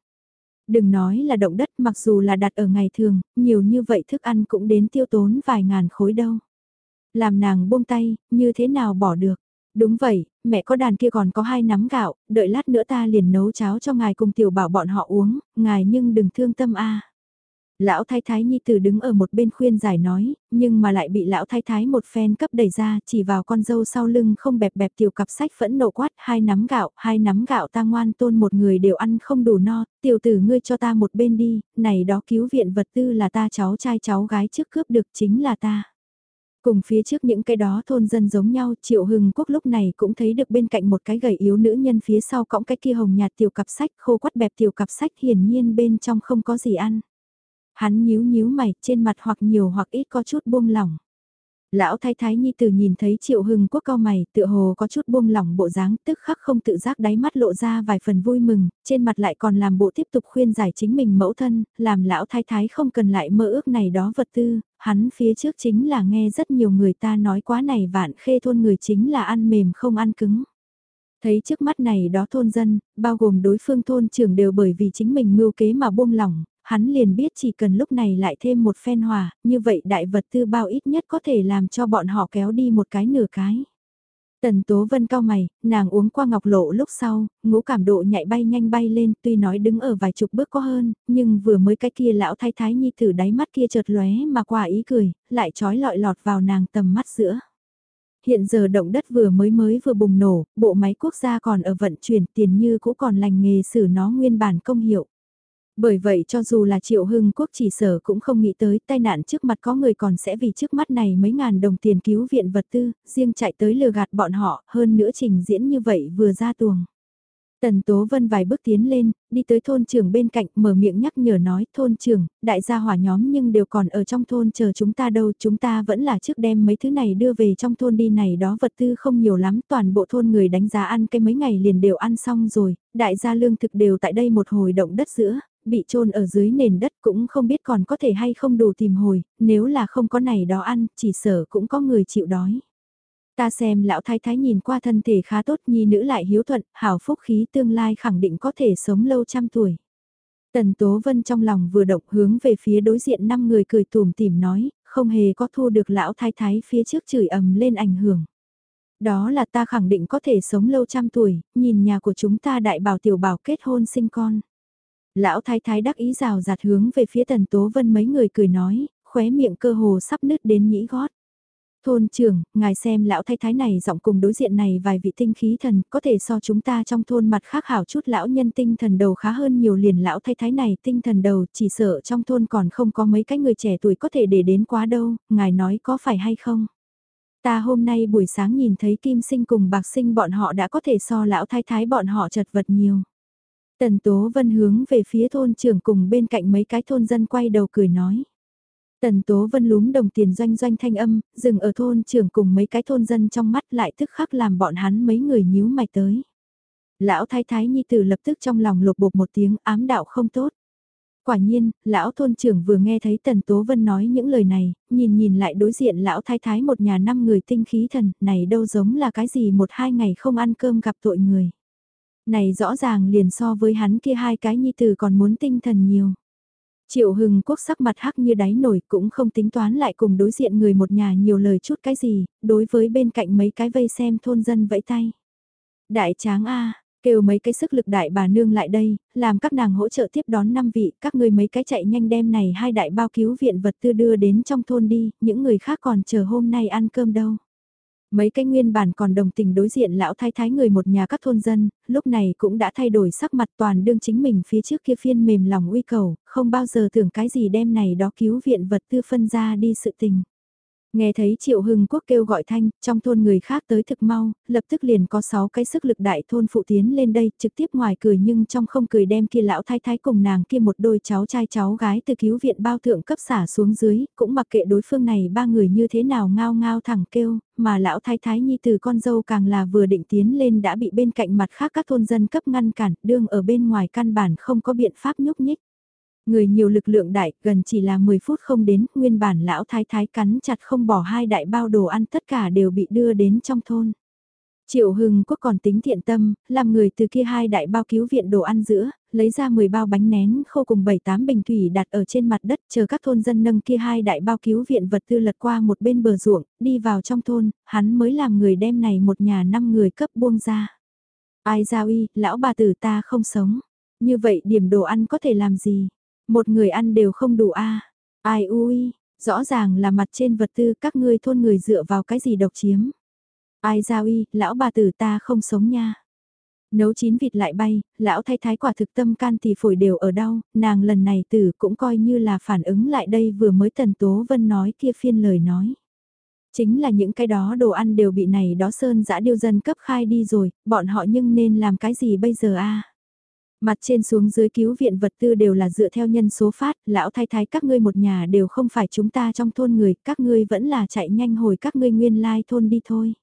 Đừng nói là động đất mặc dù là đặt ở ngày thường, nhiều như vậy thức ăn cũng đến tiêu tốn vài ngàn khối đâu. Làm nàng buông tay, như thế nào bỏ được. Đúng vậy, mẹ có đàn kia còn có hai nắm gạo, đợi lát nữa ta liền nấu cháo cho ngài cùng tiểu bảo bọn họ uống, ngài nhưng đừng thương tâm a. Lão thái thái nhi tử đứng ở một bên khuyên giải nói, nhưng mà lại bị lão thái thái một phen cấp đẩy ra chỉ vào con dâu sau lưng không bẹp bẹp tiểu cặp sách phẫn nộ quát hai nắm gạo, hai nắm gạo ta ngoan tôn một người đều ăn không đủ no, tiểu tử ngươi cho ta một bên đi, này đó cứu viện vật tư là ta cháu trai cháu gái trước cướp được chính là ta. Cùng phía trước những cái đó thôn dân giống nhau, Triệu Hưng Quốc lúc này cũng thấy được bên cạnh một cái gầy yếu nữ nhân phía sau cõng cái kia hồng nhạt tiểu cặp sách khô quắt bẹp tiểu cặp sách hiển nhiên bên trong không có gì ăn. Hắn nhíu nhíu mày, trên mặt hoặc nhiều hoặc ít có chút buông lỏng. Lão thái thái nhi tử nhìn thấy triệu hưng quốc cao mày, tựa hồ có chút buông lỏng bộ dáng, tức khắc không tự giác đáy mắt lộ ra vài phần vui mừng, trên mặt lại còn làm bộ tiếp tục khuyên giải chính mình mẫu thân, làm lão thái thái không cần lại mơ ước này đó vật tư, hắn phía trước chính là nghe rất nhiều người ta nói quá này vạn khê thôn người chính là ăn mềm không ăn cứng. Thấy trước mắt này đó thôn dân, bao gồm đối phương thôn trưởng đều bởi vì chính mình mưu kế mà buông lỏng, hắn liền biết chỉ cần lúc này lại thêm một phen hòa, như vậy đại vật tư bao ít nhất có thể làm cho bọn họ kéo đi một cái nửa cái. Tần Tố Vân cao mày, nàng uống qua ngọc lộ lúc sau, ngũ cảm độ nhạy bay nhanh bay lên, tuy nói đứng ở vài chục bước có hơn, nhưng vừa mới cái kia lão thái thái nhi thử đáy mắt kia chợt lóe mà qua ý cười, lại trói lọi lọt vào nàng tầm mắt giữa. Hiện giờ động đất vừa mới mới vừa bùng nổ, bộ máy quốc gia còn ở vận chuyển tiền như cũ còn lành nghề xử nó nguyên bản công hiệu. Bởi vậy cho dù là triệu hưng quốc chỉ sở cũng không nghĩ tới tai nạn trước mặt có người còn sẽ vì trước mắt này mấy ngàn đồng tiền cứu viện vật tư, riêng chạy tới lừa gạt bọn họ, hơn nữa trình diễn như vậy vừa ra tuồng. Tần Tố Vân vài bước tiến lên, đi tới thôn trưởng bên cạnh mở miệng nhắc nhở nói thôn trưởng, đại gia hỏa nhóm nhưng đều còn ở trong thôn chờ chúng ta đâu, chúng ta vẫn là trước đem mấy thứ này đưa về trong thôn đi này đó vật tư không nhiều lắm, toàn bộ thôn người đánh giá ăn cái mấy ngày liền đều ăn xong rồi, đại gia lương thực đều tại đây một hồi động đất giữa, bị trôn ở dưới nền đất cũng không biết còn có thể hay không đủ tìm hồi, nếu là không có này đó ăn, chỉ sợ cũng có người chịu đói. Ta xem lão thái thái nhìn qua thân thể khá tốt nhi nữ lại hiếu thuận, hảo phúc khí tương lai khẳng định có thể sống lâu trăm tuổi. Tần Tố Vân trong lòng vừa động hướng về phía đối diện năm người cười tùm tìm nói, không hề có thu được lão thái thái phía trước chửi ầm lên ảnh hưởng. Đó là ta khẳng định có thể sống lâu trăm tuổi, nhìn nhà của chúng ta đại bảo tiểu bảo kết hôn sinh con. Lão thái thái đắc ý rào rạt hướng về phía tần tố vân mấy người cười nói, khóe miệng cơ hồ sắp nứt đến nhĩ gót. Thôn trưởng, ngài xem lão thái thái này giọng cùng đối diện này vài vị tinh khí thần có thể so chúng ta trong thôn mặt khác hảo chút lão nhân tinh thần đầu khá hơn nhiều liền lão thái thái này tinh thần đầu chỉ sợ trong thôn còn không có mấy cái người trẻ tuổi có thể để đến quá đâu, ngài nói có phải hay không? Ta hôm nay buổi sáng nhìn thấy kim sinh cùng bạc sinh bọn họ đã có thể so lão thái thái bọn họ chật vật nhiều. Tần Tố Vân hướng về phía thôn trưởng cùng bên cạnh mấy cái thôn dân quay đầu cười nói. Tần Tố Vân lúm đồng tiền doanh doanh thanh âm, dừng ở thôn trưởng cùng mấy cái thôn dân trong mắt lại tức khắc làm bọn hắn mấy người nhíu mày tới. Lão thái thái nhi tử lập tức trong lòng lục bột một tiếng ám đạo không tốt. Quả nhiên, lão thôn trưởng vừa nghe thấy Tần Tố Vân nói những lời này, nhìn nhìn lại đối diện lão thái thái một nhà năm người tinh khí thần, này đâu giống là cái gì một hai ngày không ăn cơm gặp tội người này rõ ràng liền so với hắn kia hai cái nhi tử còn muốn tinh thần nhiều. Triệu hưng quốc sắc mặt hắc như đáy nổi cũng không tính toán lại cùng đối diện người một nhà nhiều lời chút cái gì, đối với bên cạnh mấy cái vây xem thôn dân vẫy tay. Đại tráng A, kêu mấy cái sức lực đại bà nương lại đây, làm các nàng hỗ trợ tiếp đón năm vị, các người mấy cái chạy nhanh đem này hai đại bao cứu viện vật tư đưa đến trong thôn đi, những người khác còn chờ hôm nay ăn cơm đâu. Mấy cái nguyên bản còn đồng tình đối diện lão thái thái người một nhà các thôn dân, lúc này cũng đã thay đổi sắc mặt toàn đương chính mình phía trước kia phiên mềm lòng uy cầu, không bao giờ tưởng cái gì đem này đó cứu viện vật tư phân ra đi sự tình. Nghe thấy Triệu Hưng Quốc kêu gọi thanh, trong thôn người khác tới thực mau, lập tức liền có 6 cái sức lực đại thôn phụ tiến lên đây, trực tiếp ngoài cười nhưng trong không cười đem kia lão thái thái cùng nàng kia một đôi cháu trai cháu gái từ cứu viện bao thượng cấp xả xuống dưới, cũng mặc kệ đối phương này ba người như thế nào ngao ngao thẳng kêu, mà lão thái thái nhi từ con dâu càng là vừa định tiến lên đã bị bên cạnh mặt khác các thôn dân cấp ngăn cản, đương ở bên ngoài căn bản không có biện pháp nhúc nhích. Người nhiều lực lượng đại, gần chỉ là 10 phút không đến, nguyên bản lão thái thái cắn chặt không bỏ hai đại bao đồ ăn tất cả đều bị đưa đến trong thôn. Triệu Hưng Quốc còn tính thiện tâm, làm người từ kia hai đại bao cứu viện đồ ăn giữa, lấy ra 10 bao bánh nén khô cùng 7-8 bình thủy đặt ở trên mặt đất chờ các thôn dân nâng kia hai đại bao cứu viện vật tư lật qua một bên bờ ruộng, đi vào trong thôn, hắn mới làm người đem này một nhà năm người cấp buông ra. Ai giao y, lão bà tử ta không sống. Như vậy điểm đồ ăn có thể làm gì? Một người ăn đều không đủ a Ai ui, rõ ràng là mặt trên vật tư các ngươi thôn người dựa vào cái gì độc chiếm. Ai giao y, lão bà tử ta không sống nha. Nấu chín vịt lại bay, lão thay thái quả thực tâm can thì phổi đều ở đau, nàng lần này tử cũng coi như là phản ứng lại đây vừa mới tần tố vân nói kia phiên lời nói. Chính là những cái đó đồ ăn đều bị này đó sơn dã điêu dân cấp khai đi rồi, bọn họ nhưng nên làm cái gì bây giờ a Mặt trên xuống dưới cứu viện vật tư đều là dựa theo nhân số phát, lão thái thái các ngươi một nhà đều không phải chúng ta trong thôn người, các ngươi vẫn là chạy nhanh hồi các ngươi nguyên lai thôn đi thôi.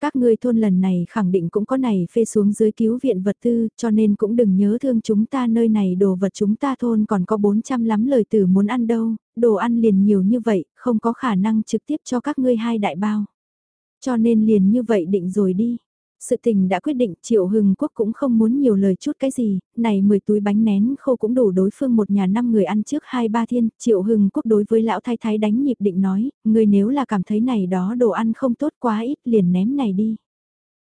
Các ngươi thôn lần này khẳng định cũng có này phê xuống dưới cứu viện vật tư, cho nên cũng đừng nhớ thương chúng ta nơi này đồ vật chúng ta thôn còn có 400 lắm lời từ muốn ăn đâu, đồ ăn liền nhiều như vậy, không có khả năng trực tiếp cho các ngươi hai đại bao. Cho nên liền như vậy định rồi đi. Sự tình đã quyết định Triệu Hưng Quốc cũng không muốn nhiều lời chút cái gì, này 10 túi bánh nén khô cũng đủ đối phương một nhà năm người ăn trước hai ba thiên, Triệu Hưng Quốc đối với lão thái thái đánh nhịp định nói, người nếu là cảm thấy này đó đồ ăn không tốt quá ít liền ném này đi.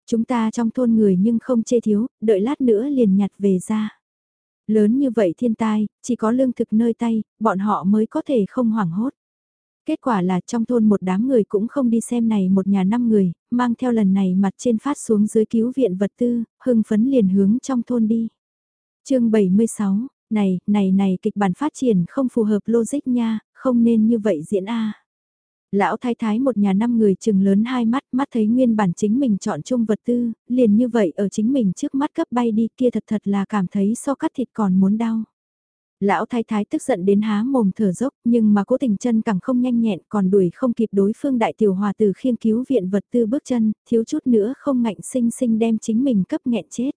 Chúng ta trong thôn người nhưng không chê thiếu, đợi lát nữa liền nhặt về ra. Lớn như vậy thiên tai, chỉ có lương thực nơi tay, bọn họ mới có thể không hoảng hốt. Kết quả là trong thôn một đám người cũng không đi xem này một nhà năm người, mang theo lần này mặt trên phát xuống dưới cứu viện vật tư, hưng phấn liền hướng trong thôn đi. chương 76, này, này này kịch bản phát triển không phù hợp logic nha, không nên như vậy diễn a Lão thái thái một nhà năm người chừng lớn hai mắt, mắt thấy nguyên bản chính mình chọn chung vật tư, liền như vậy ở chính mình trước mắt cấp bay đi kia thật thật là cảm thấy so cắt thịt còn muốn đau. Lão thái thái tức giận đến há mồm thở dốc, nhưng mà cố tình chân càng không nhanh nhẹn còn đuổi không kịp đối phương đại tiểu hòa từ khiêng cứu viện vật tư bước chân, thiếu chút nữa không ngạnh sinh sinh đem chính mình cấp nghẹn chết.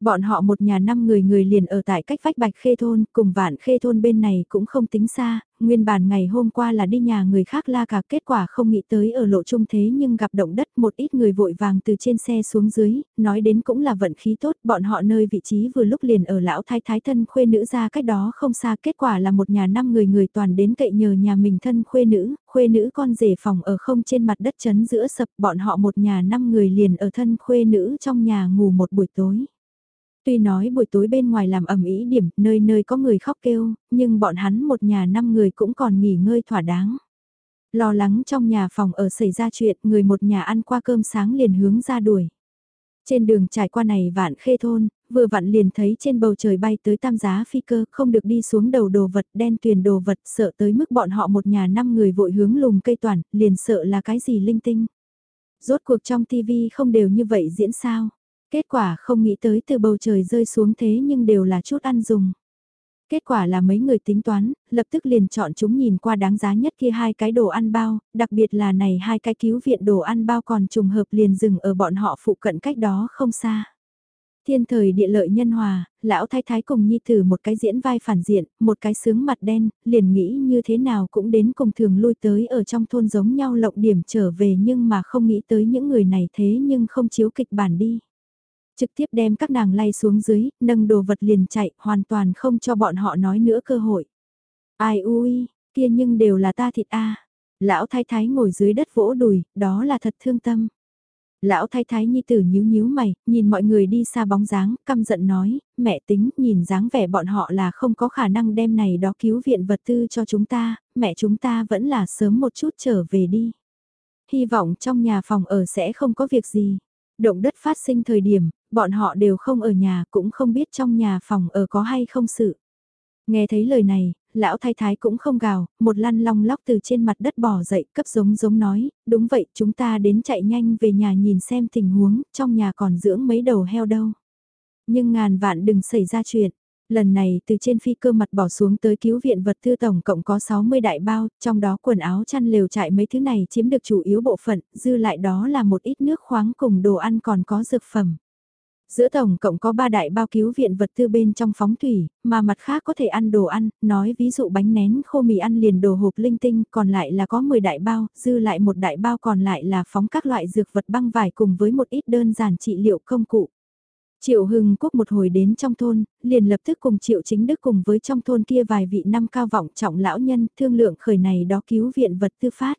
Bọn họ một nhà năm người người liền ở tại cách vách bạch khê thôn, cùng vạn khê thôn bên này cũng không tính xa, nguyên bản ngày hôm qua là đi nhà người khác la cả kết quả không nghĩ tới ở lộ trung thế nhưng gặp động đất một ít người vội vàng từ trên xe xuống dưới, nói đến cũng là vận khí tốt, bọn họ nơi vị trí vừa lúc liền ở lão thái thái thân khuê nữ ra cách đó không xa kết quả là một nhà năm người người toàn đến cậy nhờ nhà mình thân khuê nữ, khuê nữ con rể phòng ở không trên mặt đất chấn giữa sập bọn họ một nhà năm người liền ở thân khuê nữ trong nhà ngủ một buổi tối. Tuy nói buổi tối bên ngoài làm ẩm ý điểm, nơi nơi có người khóc kêu, nhưng bọn hắn một nhà năm người cũng còn nghỉ ngơi thỏa đáng. Lo lắng trong nhà phòng ở xảy ra chuyện, người một nhà ăn qua cơm sáng liền hướng ra đuổi. Trên đường trải qua này vạn khê thôn, vừa vặn liền thấy trên bầu trời bay tới tam giá phi cơ, không được đi xuống đầu đồ vật đen tuyền đồ vật, sợ tới mức bọn họ một nhà năm người vội hướng lùm cây toàn, liền sợ là cái gì linh tinh. Rốt cuộc trong tivi không đều như vậy diễn sao? Kết quả không nghĩ tới từ bầu trời rơi xuống thế nhưng đều là chút ăn dùng. Kết quả là mấy người tính toán, lập tức liền chọn chúng nhìn qua đáng giá nhất kia hai cái đồ ăn bao, đặc biệt là này hai cái cứu viện đồ ăn bao còn trùng hợp liền dừng ở bọn họ phụ cận cách đó không xa. Thiên thời địa lợi nhân hòa, lão thái thái cùng nhi thử một cái diễn vai phản diện, một cái sướng mặt đen, liền nghĩ như thế nào cũng đến cùng thường lui tới ở trong thôn giống nhau lộng điểm trở về nhưng mà không nghĩ tới những người này thế nhưng không chiếu kịch bản đi trực tiếp đem các nàng lay xuống dưới, nâng đồ vật liền chạy, hoàn toàn không cho bọn họ nói nữa cơ hội. Ai ui, kia nhưng đều là ta thịt a. Lão thái thái ngồi dưới đất vỗ đùi, đó là thật thương tâm. Lão thái thái nhi tử nhíu nhíu mày, nhìn mọi người đi xa bóng dáng, căm giận nói, mẹ tính nhìn dáng vẻ bọn họ là không có khả năng đem này đó cứu viện vật tư cho chúng ta, mẹ chúng ta vẫn là sớm một chút trở về đi. Hy vọng trong nhà phòng ở sẽ không có việc gì. Động đất phát sinh thời điểm, bọn họ đều không ở nhà cũng không biết trong nhà phòng ở có hay không sự. Nghe thấy lời này, lão thái thái cũng không gào, một lăn long lóc từ trên mặt đất bỏ dậy cấp giống giống nói, đúng vậy chúng ta đến chạy nhanh về nhà nhìn xem tình huống, trong nhà còn dưỡng mấy đầu heo đâu. Nhưng ngàn vạn đừng xảy ra chuyện, Lần này từ trên phi cơ mặt bỏ xuống tới cứu viện vật tư tổng cộng có 60 đại bao, trong đó quần áo chăn lều trại mấy thứ này chiếm được chủ yếu bộ phận, dư lại đó là một ít nước khoáng cùng đồ ăn còn có dược phẩm. Giữa tổng cộng có 3 đại bao cứu viện vật tư bên trong phóng thủy, mà mặt khác có thể ăn đồ ăn, nói ví dụ bánh nén khô mì ăn liền đồ hộp linh tinh, còn lại là có 10 đại bao, dư lại một đại bao còn lại là phóng các loại dược vật băng vải cùng với một ít đơn giản trị liệu công cụ. Triệu Hưng Quốc một hồi đến trong thôn, liền lập tức cùng Triệu Chính Đức cùng với trong thôn kia vài vị năm cao vọng trọng lão nhân thương lượng khởi này đó cứu viện vật tư phát.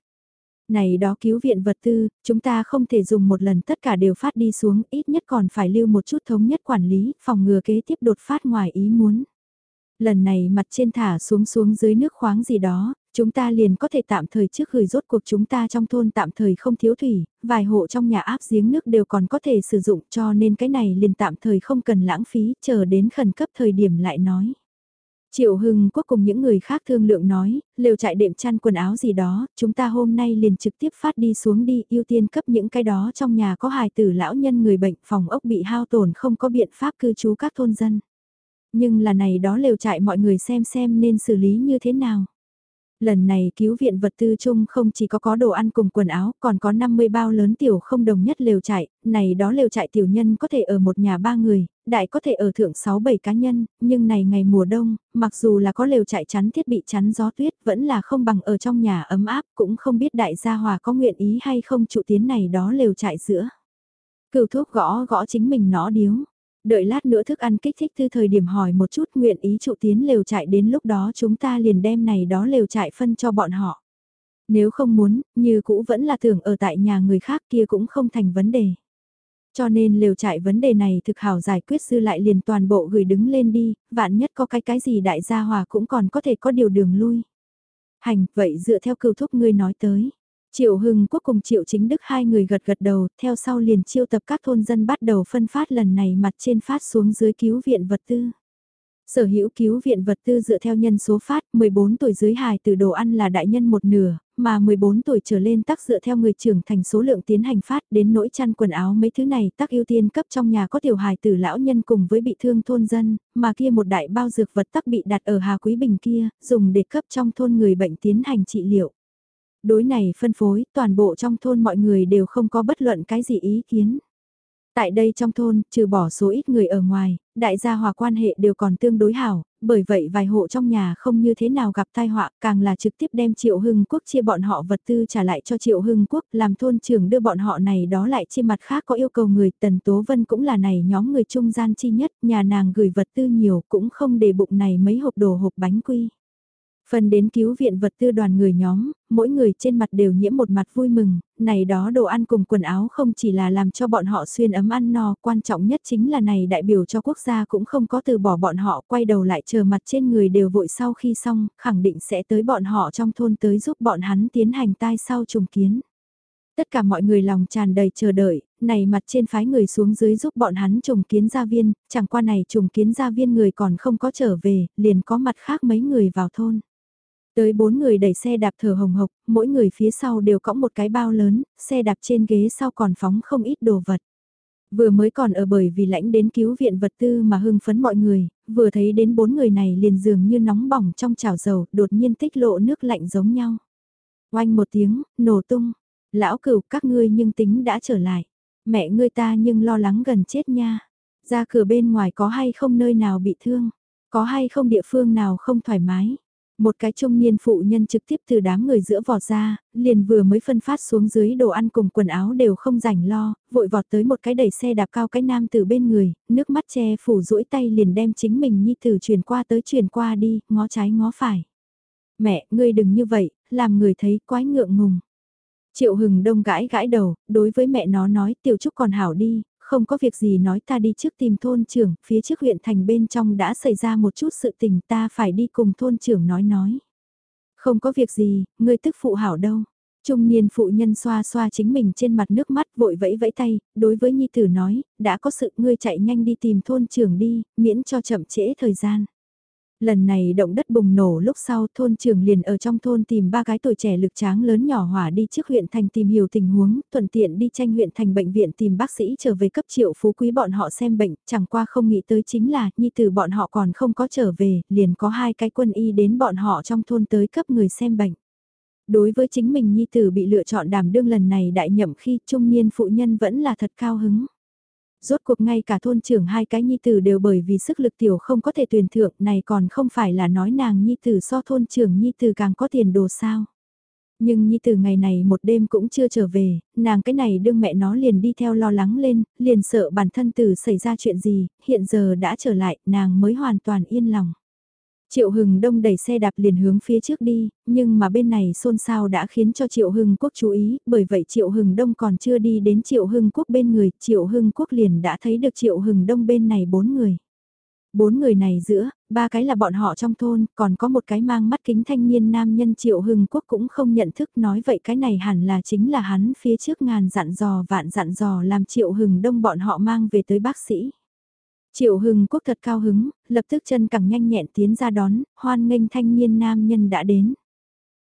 Này đó cứu viện vật tư, chúng ta không thể dùng một lần tất cả đều phát đi xuống, ít nhất còn phải lưu một chút thống nhất quản lý, phòng ngừa kế tiếp đột phát ngoài ý muốn. Lần này mặt trên thả xuống xuống dưới nước khoáng gì đó, chúng ta liền có thể tạm thời trước gửi rốt cuộc chúng ta trong thôn tạm thời không thiếu thủy, vài hộ trong nhà áp giếng nước đều còn có thể sử dụng cho nên cái này liền tạm thời không cần lãng phí, chờ đến khẩn cấp thời điểm lại nói. Triệu Hưng Quốc cùng những người khác thương lượng nói, lều trại đệm chăn quần áo gì đó, chúng ta hôm nay liền trực tiếp phát đi xuống đi, ưu tiên cấp những cái đó trong nhà có hài tử lão nhân người bệnh, phòng ốc bị hao tổn không có biện pháp cư trú các thôn dân. Nhưng là này đó lều trại mọi người xem xem nên xử lý như thế nào. Lần này cứu viện vật tư chung không chỉ có có đồ ăn cùng quần áo, còn có 50 bao lớn tiểu không đồng nhất lều trại, này đó lều trại tiểu nhân có thể ở một nhà ba người, đại có thể ở thượng 6-7 cá nhân, nhưng này ngày mùa đông, mặc dù là có lều trại chắn thiết bị chắn gió tuyết vẫn là không bằng ở trong nhà ấm áp, cũng không biết đại gia hòa có nguyện ý hay không trụ tiến này đó lều trại giữa. Cửu thuốc gõ gõ chính mình nó điếu, đợi lát nữa thức ăn kích thích thư thời điểm hỏi một chút nguyện ý trụ tiến lều trại đến lúc đó chúng ta liền đem này đó lều trại phân cho bọn họ. Nếu không muốn, như cũ vẫn là tưởng ở tại nhà người khác kia cũng không thành vấn đề. Cho nên lều trại vấn đề này thực hảo giải quyết dư lại liền toàn bộ gửi đứng lên đi, vạn nhất có cái cái gì đại gia hòa cũng còn có thể có điều đường lui. Hành, vậy dựa theo cưu thúc ngươi nói tới. Triệu Hưng Quốc cùng Triệu Chính Đức hai người gật gật đầu, theo sau liền chiêu tập các thôn dân bắt đầu phân phát lần này mặt trên phát xuống dưới cứu viện vật tư. Sở hữu cứu viện vật tư dựa theo nhân số phát, 14 tuổi dưới hài từ đồ ăn là đại nhân một nửa, mà 14 tuổi trở lên tắc dựa theo người trưởng thành số lượng tiến hành phát đến nỗi chăn quần áo mấy thứ này tắc ưu tiên cấp trong nhà có tiểu hài tử lão nhân cùng với bị thương thôn dân, mà kia một đại bao dược vật tắc bị đặt ở Hà Quý Bình kia, dùng để cấp trong thôn người bệnh tiến hành trị liệu. Đối này phân phối, toàn bộ trong thôn mọi người đều không có bất luận cái gì ý kiến. Tại đây trong thôn, trừ bỏ số ít người ở ngoài, đại gia hòa quan hệ đều còn tương đối hảo, bởi vậy vài hộ trong nhà không như thế nào gặp tai họa, càng là trực tiếp đem Triệu Hưng Quốc chia bọn họ vật tư trả lại cho Triệu Hưng Quốc, làm thôn trưởng đưa bọn họ này đó lại chia mặt khác có yêu cầu người, Tần Tố Vân cũng là này nhóm người trung gian chi nhất, nhà nàng gửi vật tư nhiều cũng không để bụng này mấy hộp đồ hộp bánh quy. Phần đến cứu viện vật tư đoàn người nhóm, mỗi người trên mặt đều nhiễm một mặt vui mừng, này đó đồ ăn cùng quần áo không chỉ là làm cho bọn họ xuyên ấm ăn no, quan trọng nhất chính là này đại biểu cho quốc gia cũng không có từ bỏ bọn họ quay đầu lại chờ mặt trên người đều vội sau khi xong, khẳng định sẽ tới bọn họ trong thôn tới giúp bọn hắn tiến hành tai sau trùng kiến. Tất cả mọi người lòng tràn đầy chờ đợi, này mặt trên phái người xuống dưới giúp bọn hắn trùng kiến gia viên, chẳng qua này trùng kiến gia viên người còn không có trở về, liền có mặt khác mấy người vào thôn. Tới bốn người đẩy xe đạp thở hồng hộc, mỗi người phía sau đều cõng một cái bao lớn, xe đạp trên ghế sau còn phóng không ít đồ vật. Vừa mới còn ở bởi vì lãnh đến cứu viện vật tư mà hưng phấn mọi người, vừa thấy đến bốn người này liền dường như nóng bỏng trong chảo dầu, đột nhiên tích lộ nước lạnh giống nhau. Oanh một tiếng, nổ tung. Lão cửu các ngươi nhưng tính đã trở lại. Mẹ ngươi ta nhưng lo lắng gần chết nha. Ra cửa bên ngoài có hay không nơi nào bị thương. Có hay không địa phương nào không thoải mái. Một cái trung niên phụ nhân trực tiếp từ đám người giữa vọt ra, liền vừa mới phân phát xuống dưới đồ ăn cùng quần áo đều không rảnh lo, vội vọt tới một cái đẩy xe đạp cao cái nam từ bên người, nước mắt che phủ rũi tay liền đem chính mình nhi tử truyền qua tới truyền qua đi, ngó trái ngó phải. Mẹ, ngươi đừng như vậy, làm người thấy quái ngượng ngùng. Triệu hừng đông gãi gãi đầu, đối với mẹ nó nói tiểu trúc còn hảo đi, không có việc gì nói ta đi trước tìm thôn trưởng, phía trước huyện thành bên trong đã xảy ra một chút sự tình ta phải đi cùng thôn trưởng nói nói. Không có việc gì, ngươi tức phụ hảo đâu. Trung niên phụ nhân xoa xoa chính mình trên mặt nước mắt vội vẫy vẫy tay, đối với Nhi Tử nói, đã có sự ngươi chạy nhanh đi tìm thôn trưởng đi, miễn cho chậm trễ thời gian. Lần này động đất bùng nổ lúc sau thôn trưởng liền ở trong thôn tìm ba cái tuổi trẻ lực tráng lớn nhỏ hỏa đi trước huyện thành tìm hiểu tình huống, thuận tiện đi tranh huyện thành bệnh viện tìm bác sĩ trở về cấp triệu phú quý bọn họ xem bệnh, chẳng qua không nghĩ tới chính là nhi tử bọn họ còn không có trở về, liền có hai cái quân y đến bọn họ trong thôn tới cấp người xem bệnh. Đối với chính mình nhi tử bị lựa chọn đảm đương lần này đại nhậm khi trung niên phụ nhân vẫn là thật cao hứng. Rốt cuộc ngay cả thôn trưởng hai cái nhi tử đều bởi vì sức lực tiểu không có thể tuyển thượng này còn không phải là nói nàng nhi tử so thôn trưởng nhi tử càng có tiền đồ sao. Nhưng nhi tử ngày này một đêm cũng chưa trở về, nàng cái này đương mẹ nó liền đi theo lo lắng lên, liền sợ bản thân tử xảy ra chuyện gì, hiện giờ đã trở lại, nàng mới hoàn toàn yên lòng. Triệu Hưng Đông đẩy xe đạp liền hướng phía trước đi, nhưng mà bên này xôn xao đã khiến cho Triệu Hưng Quốc chú ý, bởi vậy Triệu Hưng Đông còn chưa đi đến Triệu Hưng Quốc bên người, Triệu Hưng Quốc liền đã thấy được Triệu Hưng Đông bên này bốn người. Bốn người này giữa, ba cái là bọn họ trong thôn, còn có một cái mang mắt kính thanh niên nam nhân Triệu Hưng Quốc cũng không nhận thức nói vậy cái này hẳn là chính là hắn phía trước ngàn dặn dò vạn dặn dò làm Triệu Hưng Đông bọn họ mang về tới bác sĩ. Triệu Hưng Quốc thật cao hứng, lập tức chân cẳng nhanh nhẹn tiến ra đón, hoan nghênh thanh niên nam nhân đã đến.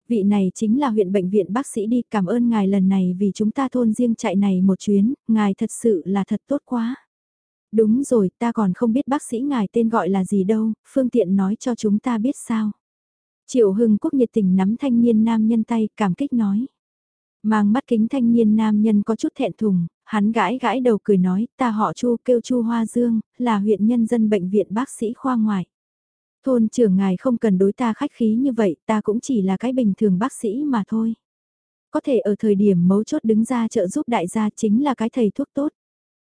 Vị này chính là huyện bệnh viện bác sĩ đi, cảm ơn ngài lần này vì chúng ta thôn riêng chạy này một chuyến, ngài thật sự là thật tốt quá. Đúng rồi, ta còn không biết bác sĩ ngài tên gọi là gì đâu, phương tiện nói cho chúng ta biết sao. Triệu Hưng Quốc nhiệt tình nắm thanh niên nam nhân tay, cảm kích nói. Mang mắt kính thanh niên nam nhân có chút thẹn thùng, hắn gãi gãi đầu cười nói, ta họ Chu kêu Chu Hoa Dương, là huyện nhân dân bệnh viện bác sĩ khoa ngoại. Thôn trưởng ngài không cần đối ta khách khí như vậy, ta cũng chỉ là cái bình thường bác sĩ mà thôi. Có thể ở thời điểm mấu chốt đứng ra trợ giúp đại gia chính là cái thầy thuốc tốt.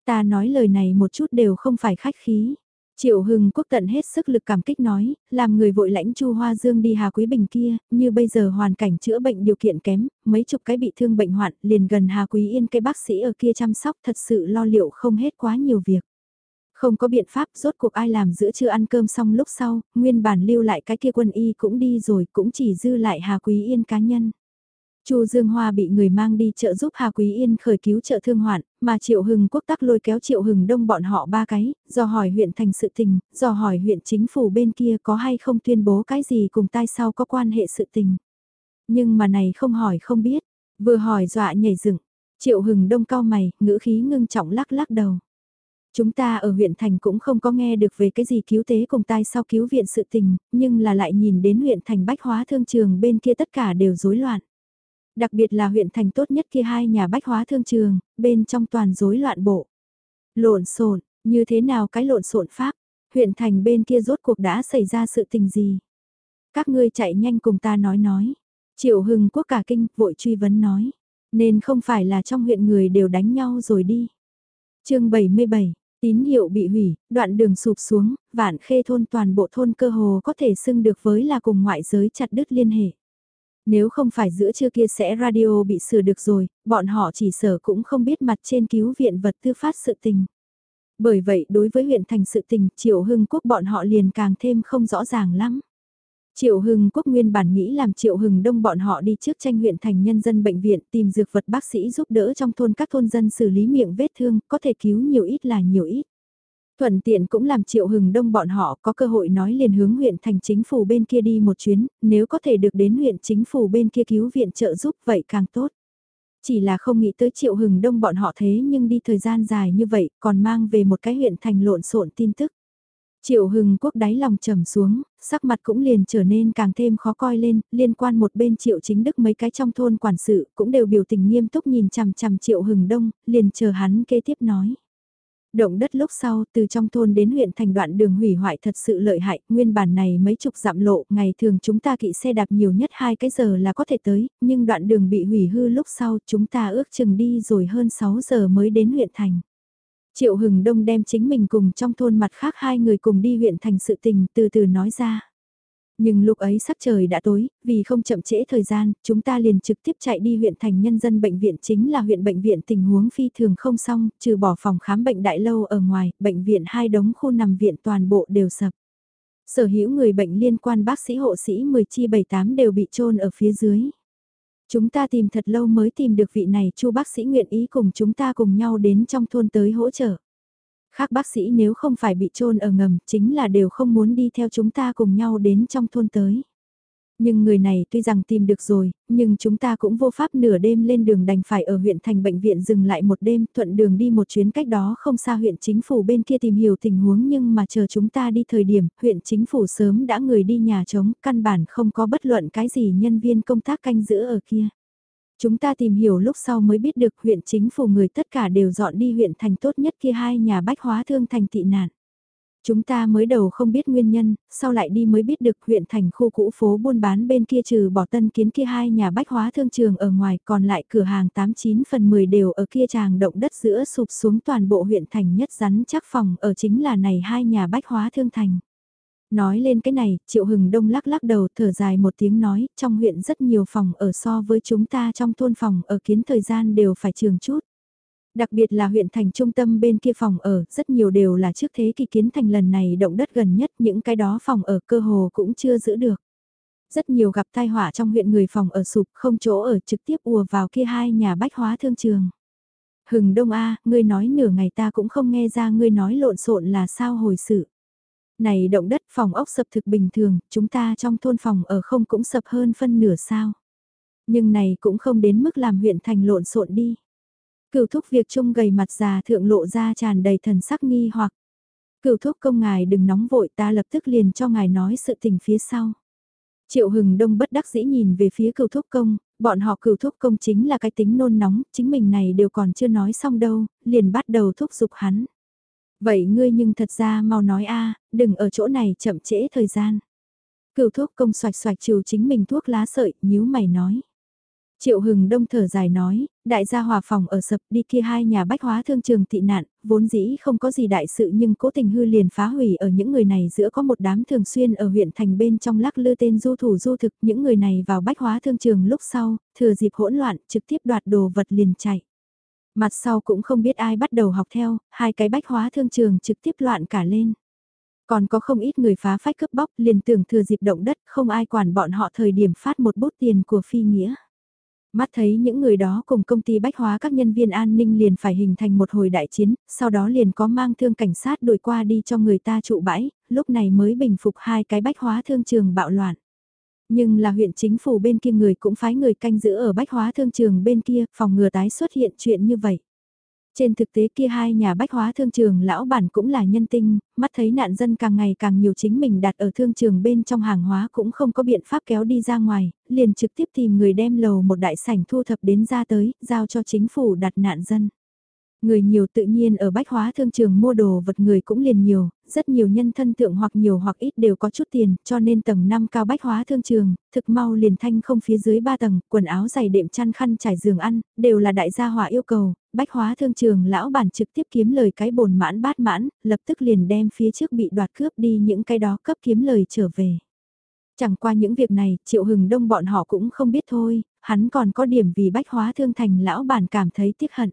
Ta nói lời này một chút đều không phải khách khí. Triệu Hưng Quốc tận hết sức lực cảm kích nói, làm người vội lãnh Chu Hoa Dương đi Hà Quý Bình kia, như bây giờ hoàn cảnh chữa bệnh điều kiện kém, mấy chục cái bị thương bệnh hoạn, liền gần Hà Quý Yên cái bác sĩ ở kia chăm sóc thật sự lo liệu không hết quá nhiều việc. Không có biện pháp rốt cuộc ai làm giữa chưa ăn cơm xong lúc sau, nguyên bản lưu lại cái kia quân y cũng đi rồi cũng chỉ dư lại Hà Quý Yên cá nhân. Chu Dương Hoa bị người mang đi trợ giúp Hà Quý Yên khởi cứu trợ thương hoạn, mà Triệu Hưng Quốc tắc lôi kéo Triệu Hưng Đông bọn họ ba cái, do hỏi huyện thành sự tình, do hỏi huyện chính phủ bên kia có hay không tuyên bố cái gì cùng tai sau có quan hệ sự tình. Nhưng mà này không hỏi không biết, vừa hỏi dọa nhảy dựng, Triệu Hưng Đông cao mày, ngữ khí ngưng trọng lắc lắc đầu. Chúng ta ở huyện thành cũng không có nghe được về cái gì cứu tế cùng tai sau cứu viện sự tình, nhưng là lại nhìn đến huyện thành bách hóa thương trường bên kia tất cả đều rối loạn. Đặc biệt là huyện thành tốt nhất kia hai nhà bách hóa thương trường, bên trong toàn rối loạn bộ. Lộn xộn, như thế nào cái lộn xộn pháp? Huyện thành bên kia rốt cuộc đã xảy ra sự tình gì? Các ngươi chạy nhanh cùng ta nói nói. Triệu Hưng Quốc cả kinh vội truy vấn nói. Nên không phải là trong huyện người đều đánh nhau rồi đi. chương 77, tín hiệu bị hủy, đoạn đường sụp xuống, vạn khê thôn toàn bộ thôn cơ hồ có thể xưng được với là cùng ngoại giới chặt đứt liên hệ. Nếu không phải giữa trưa kia sẽ radio bị sửa được rồi, bọn họ chỉ sở cũng không biết mặt trên cứu viện vật tư phát sự tình. Bởi vậy đối với huyện thành sự tình, Triệu Hưng Quốc bọn họ liền càng thêm không rõ ràng lắm. Triệu Hưng Quốc nguyên bản nghĩ làm Triệu Hưng Đông bọn họ đi trước tranh huyện thành nhân dân bệnh viện tìm dược vật bác sĩ giúp đỡ trong thôn các thôn dân xử lý miệng vết thương, có thể cứu nhiều ít là nhiều ít. Thuận tiện cũng làm triệu hừng đông bọn họ có cơ hội nói liền hướng huyện thành chính phủ bên kia đi một chuyến, nếu có thể được đến huyện chính phủ bên kia cứu viện trợ giúp vậy càng tốt. Chỉ là không nghĩ tới triệu hừng đông bọn họ thế nhưng đi thời gian dài như vậy còn mang về một cái huyện thành lộn xộn tin tức. Triệu hừng quốc đáy lòng trầm xuống, sắc mặt cũng liền trở nên càng thêm khó coi lên, liên quan một bên triệu chính đức mấy cái trong thôn quản sự cũng đều biểu tình nghiêm túc nhìn chằm chằm triệu hừng đông, liền chờ hắn kế tiếp nói. Động đất lúc sau từ trong thôn đến huyện thành đoạn đường hủy hoại thật sự lợi hại, nguyên bản này mấy chục dặm lộ, ngày thường chúng ta kỵ xe đạp nhiều nhất hai cái giờ là có thể tới, nhưng đoạn đường bị hủy hư lúc sau chúng ta ước chừng đi rồi hơn 6 giờ mới đến huyện thành. Triệu Hừng Đông đem chính mình cùng trong thôn mặt khác hai người cùng đi huyện thành sự tình từ từ nói ra. Nhưng lúc ấy sắc trời đã tối, vì không chậm trễ thời gian, chúng ta liền trực tiếp chạy đi huyện thành nhân dân bệnh viện chính là huyện bệnh viện tình huống phi thường không xong, trừ bỏ phòng khám bệnh đại lâu ở ngoài, bệnh viện hai đống khu nằm viện toàn bộ đều sập. Sở hữu người bệnh liên quan bác sĩ hộ sĩ 10 chi 78 đều bị trôn ở phía dưới. Chúng ta tìm thật lâu mới tìm được vị này chu bác sĩ nguyện ý cùng chúng ta cùng nhau đến trong thôn tới hỗ trợ. Khác bác sĩ nếu không phải bị trôn ở ngầm, chính là đều không muốn đi theo chúng ta cùng nhau đến trong thôn tới. Nhưng người này tuy rằng tìm được rồi, nhưng chúng ta cũng vô pháp nửa đêm lên đường đành phải ở huyện thành bệnh viện dừng lại một đêm, thuận đường đi một chuyến cách đó không xa huyện chính phủ bên kia tìm hiểu tình huống nhưng mà chờ chúng ta đi thời điểm, huyện chính phủ sớm đã người đi nhà trống, căn bản không có bất luận cái gì nhân viên công tác canh giữ ở kia. Chúng ta tìm hiểu lúc sau mới biết được huyện chính phủ người tất cả đều dọn đi huyện thành tốt nhất kia hai nhà bách hóa thương thành tị nạn. Chúng ta mới đầu không biết nguyên nhân, sau lại đi mới biết được huyện thành khu cũ phố buôn bán bên kia trừ bỏ tân kiến kia hai nhà bách hóa thương trường ở ngoài còn lại cửa hàng 89 phần 10 đều ở kia tràng động đất giữa sụp xuống toàn bộ huyện thành nhất rắn chắc phòng ở chính là này hai nhà bách hóa thương thành. Nói lên cái này, Triệu Hừng Đông lắc lắc đầu thở dài một tiếng nói, trong huyện rất nhiều phòng ở so với chúng ta trong thôn phòng ở kiến thời gian đều phải trường chút. Đặc biệt là huyện thành trung tâm bên kia phòng ở, rất nhiều đều là trước thế kỷ kiến thành lần này động đất gần nhất, những cái đó phòng ở cơ hồ cũng chưa giữ được. Rất nhiều gặp tai họa trong huyện người phòng ở sụp không chỗ ở trực tiếp ùa vào kia hai nhà bách hóa thương trường. Hừng Đông A, ngươi nói nửa ngày ta cũng không nghe ra ngươi nói lộn xộn là sao hồi sự. Này động đất phòng ốc sập thực bình thường, chúng ta trong thôn phòng ở không cũng sập hơn phân nửa sao. Nhưng này cũng không đến mức làm huyện thành lộn xộn đi. Cửu thúc việc chung gầy mặt già thượng lộ ra tràn đầy thần sắc nghi hoặc. Cửu thúc công ngài đừng nóng vội ta lập tức liền cho ngài nói sự tình phía sau. Triệu hừng đông bất đắc dĩ nhìn về phía cửu thúc công, bọn họ cửu thúc công chính là cái tính nôn nóng, chính mình này đều còn chưa nói xong đâu, liền bắt đầu thúc giục hắn. Vậy ngươi nhưng thật ra mau nói a đừng ở chỗ này chậm trễ thời gian. Cửu thuốc công xoạch xoạch chiều chính mình thuốc lá sợi, nhíu mày nói. Triệu hừng đông thở dài nói, đại gia hòa phòng ở sập đi kia hai nhà bách hóa thương trường tị nạn, vốn dĩ không có gì đại sự nhưng cố tình hư liền phá hủy ở những người này giữa có một đám thường xuyên ở huyện thành bên trong lắc lư tên du thủ du thực, những người này vào bách hóa thương trường lúc sau, thừa dịp hỗn loạn, trực tiếp đoạt đồ vật liền chạy. Mặt sau cũng không biết ai bắt đầu học theo, hai cái bách hóa thương trường trực tiếp loạn cả lên. Còn có không ít người phá phách cướp bóc liền tưởng thừa dịp động đất không ai quản bọn họ thời điểm phát một bút tiền của phi nghĩa. Mắt thấy những người đó cùng công ty bách hóa các nhân viên an ninh liền phải hình thành một hồi đại chiến, sau đó liền có mang thương cảnh sát đuổi qua đi cho người ta trụ bãi, lúc này mới bình phục hai cái bách hóa thương trường bạo loạn. Nhưng là huyện chính phủ bên kia người cũng phái người canh giữ ở bách hóa thương trường bên kia, phòng ngừa tái xuất hiện chuyện như vậy. Trên thực tế kia hai nhà bách hóa thương trường lão bản cũng là nhân tinh, mắt thấy nạn dân càng ngày càng nhiều chính mình đặt ở thương trường bên trong hàng hóa cũng không có biện pháp kéo đi ra ngoài, liền trực tiếp tìm người đem lầu một đại sảnh thu thập đến ra tới, giao cho chính phủ đặt nạn dân. Người nhiều tự nhiên ở bách hóa thương trường mua đồ vật người cũng liền nhiều, rất nhiều nhân thân thượng hoặc nhiều hoặc ít đều có chút tiền, cho nên tầng 5 cao bách hóa thương trường, thực mau liền thanh không phía dưới 3 tầng, quần áo giày đệm chăn khăn trải giường ăn, đều là đại gia hỏa yêu cầu, bách hóa thương trường lão bản trực tiếp kiếm lời cái bồn mãn bát mãn, lập tức liền đem phía trước bị đoạt cướp đi những cái đó cấp kiếm lời trở về. Chẳng qua những việc này, triệu hừng đông bọn họ cũng không biết thôi, hắn còn có điểm vì bách hóa thương thành lão bản cảm thấy tiếc hận.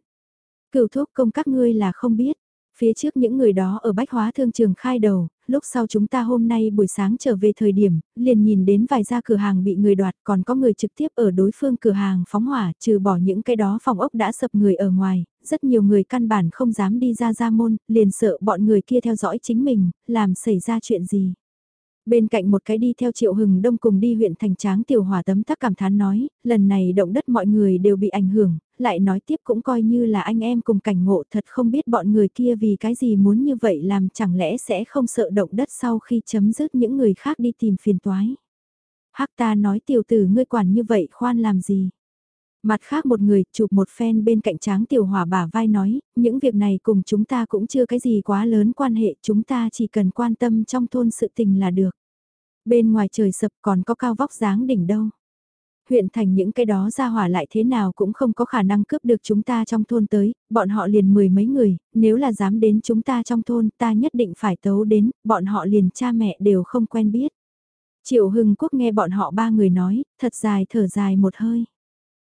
Cựu thuốc công các ngươi là không biết. Phía trước những người đó ở bách hóa thương trường khai đầu, lúc sau chúng ta hôm nay buổi sáng trở về thời điểm, liền nhìn đến vài gia cửa hàng bị người đoạt còn có người trực tiếp ở đối phương cửa hàng phóng hỏa trừ bỏ những cái đó phòng ốc đã sập người ở ngoài, rất nhiều người căn bản không dám đi ra ra môn, liền sợ bọn người kia theo dõi chính mình, làm xảy ra chuyện gì. Bên cạnh một cái đi theo triệu hừng đông cùng đi huyện thành tráng tiểu hỏa tấm tắc cảm thán nói, lần này động đất mọi người đều bị ảnh hưởng, lại nói tiếp cũng coi như là anh em cùng cảnh ngộ thật không biết bọn người kia vì cái gì muốn như vậy làm chẳng lẽ sẽ không sợ động đất sau khi chấm dứt những người khác đi tìm phiền toái. Hắc ta nói tiểu tử ngươi quản như vậy khoan làm gì. Mặt khác một người chụp một phen bên cạnh tráng tiểu hỏa bả vai nói, những việc này cùng chúng ta cũng chưa cái gì quá lớn quan hệ, chúng ta chỉ cần quan tâm trong thôn sự tình là được. Bên ngoài trời sập còn có cao vóc dáng đỉnh đâu. Huyện thành những cái đó ra hỏa lại thế nào cũng không có khả năng cướp được chúng ta trong thôn tới, bọn họ liền mười mấy người, nếu là dám đến chúng ta trong thôn ta nhất định phải tấu đến, bọn họ liền cha mẹ đều không quen biết. Triệu Hưng Quốc nghe bọn họ ba người nói, thật dài thở dài một hơi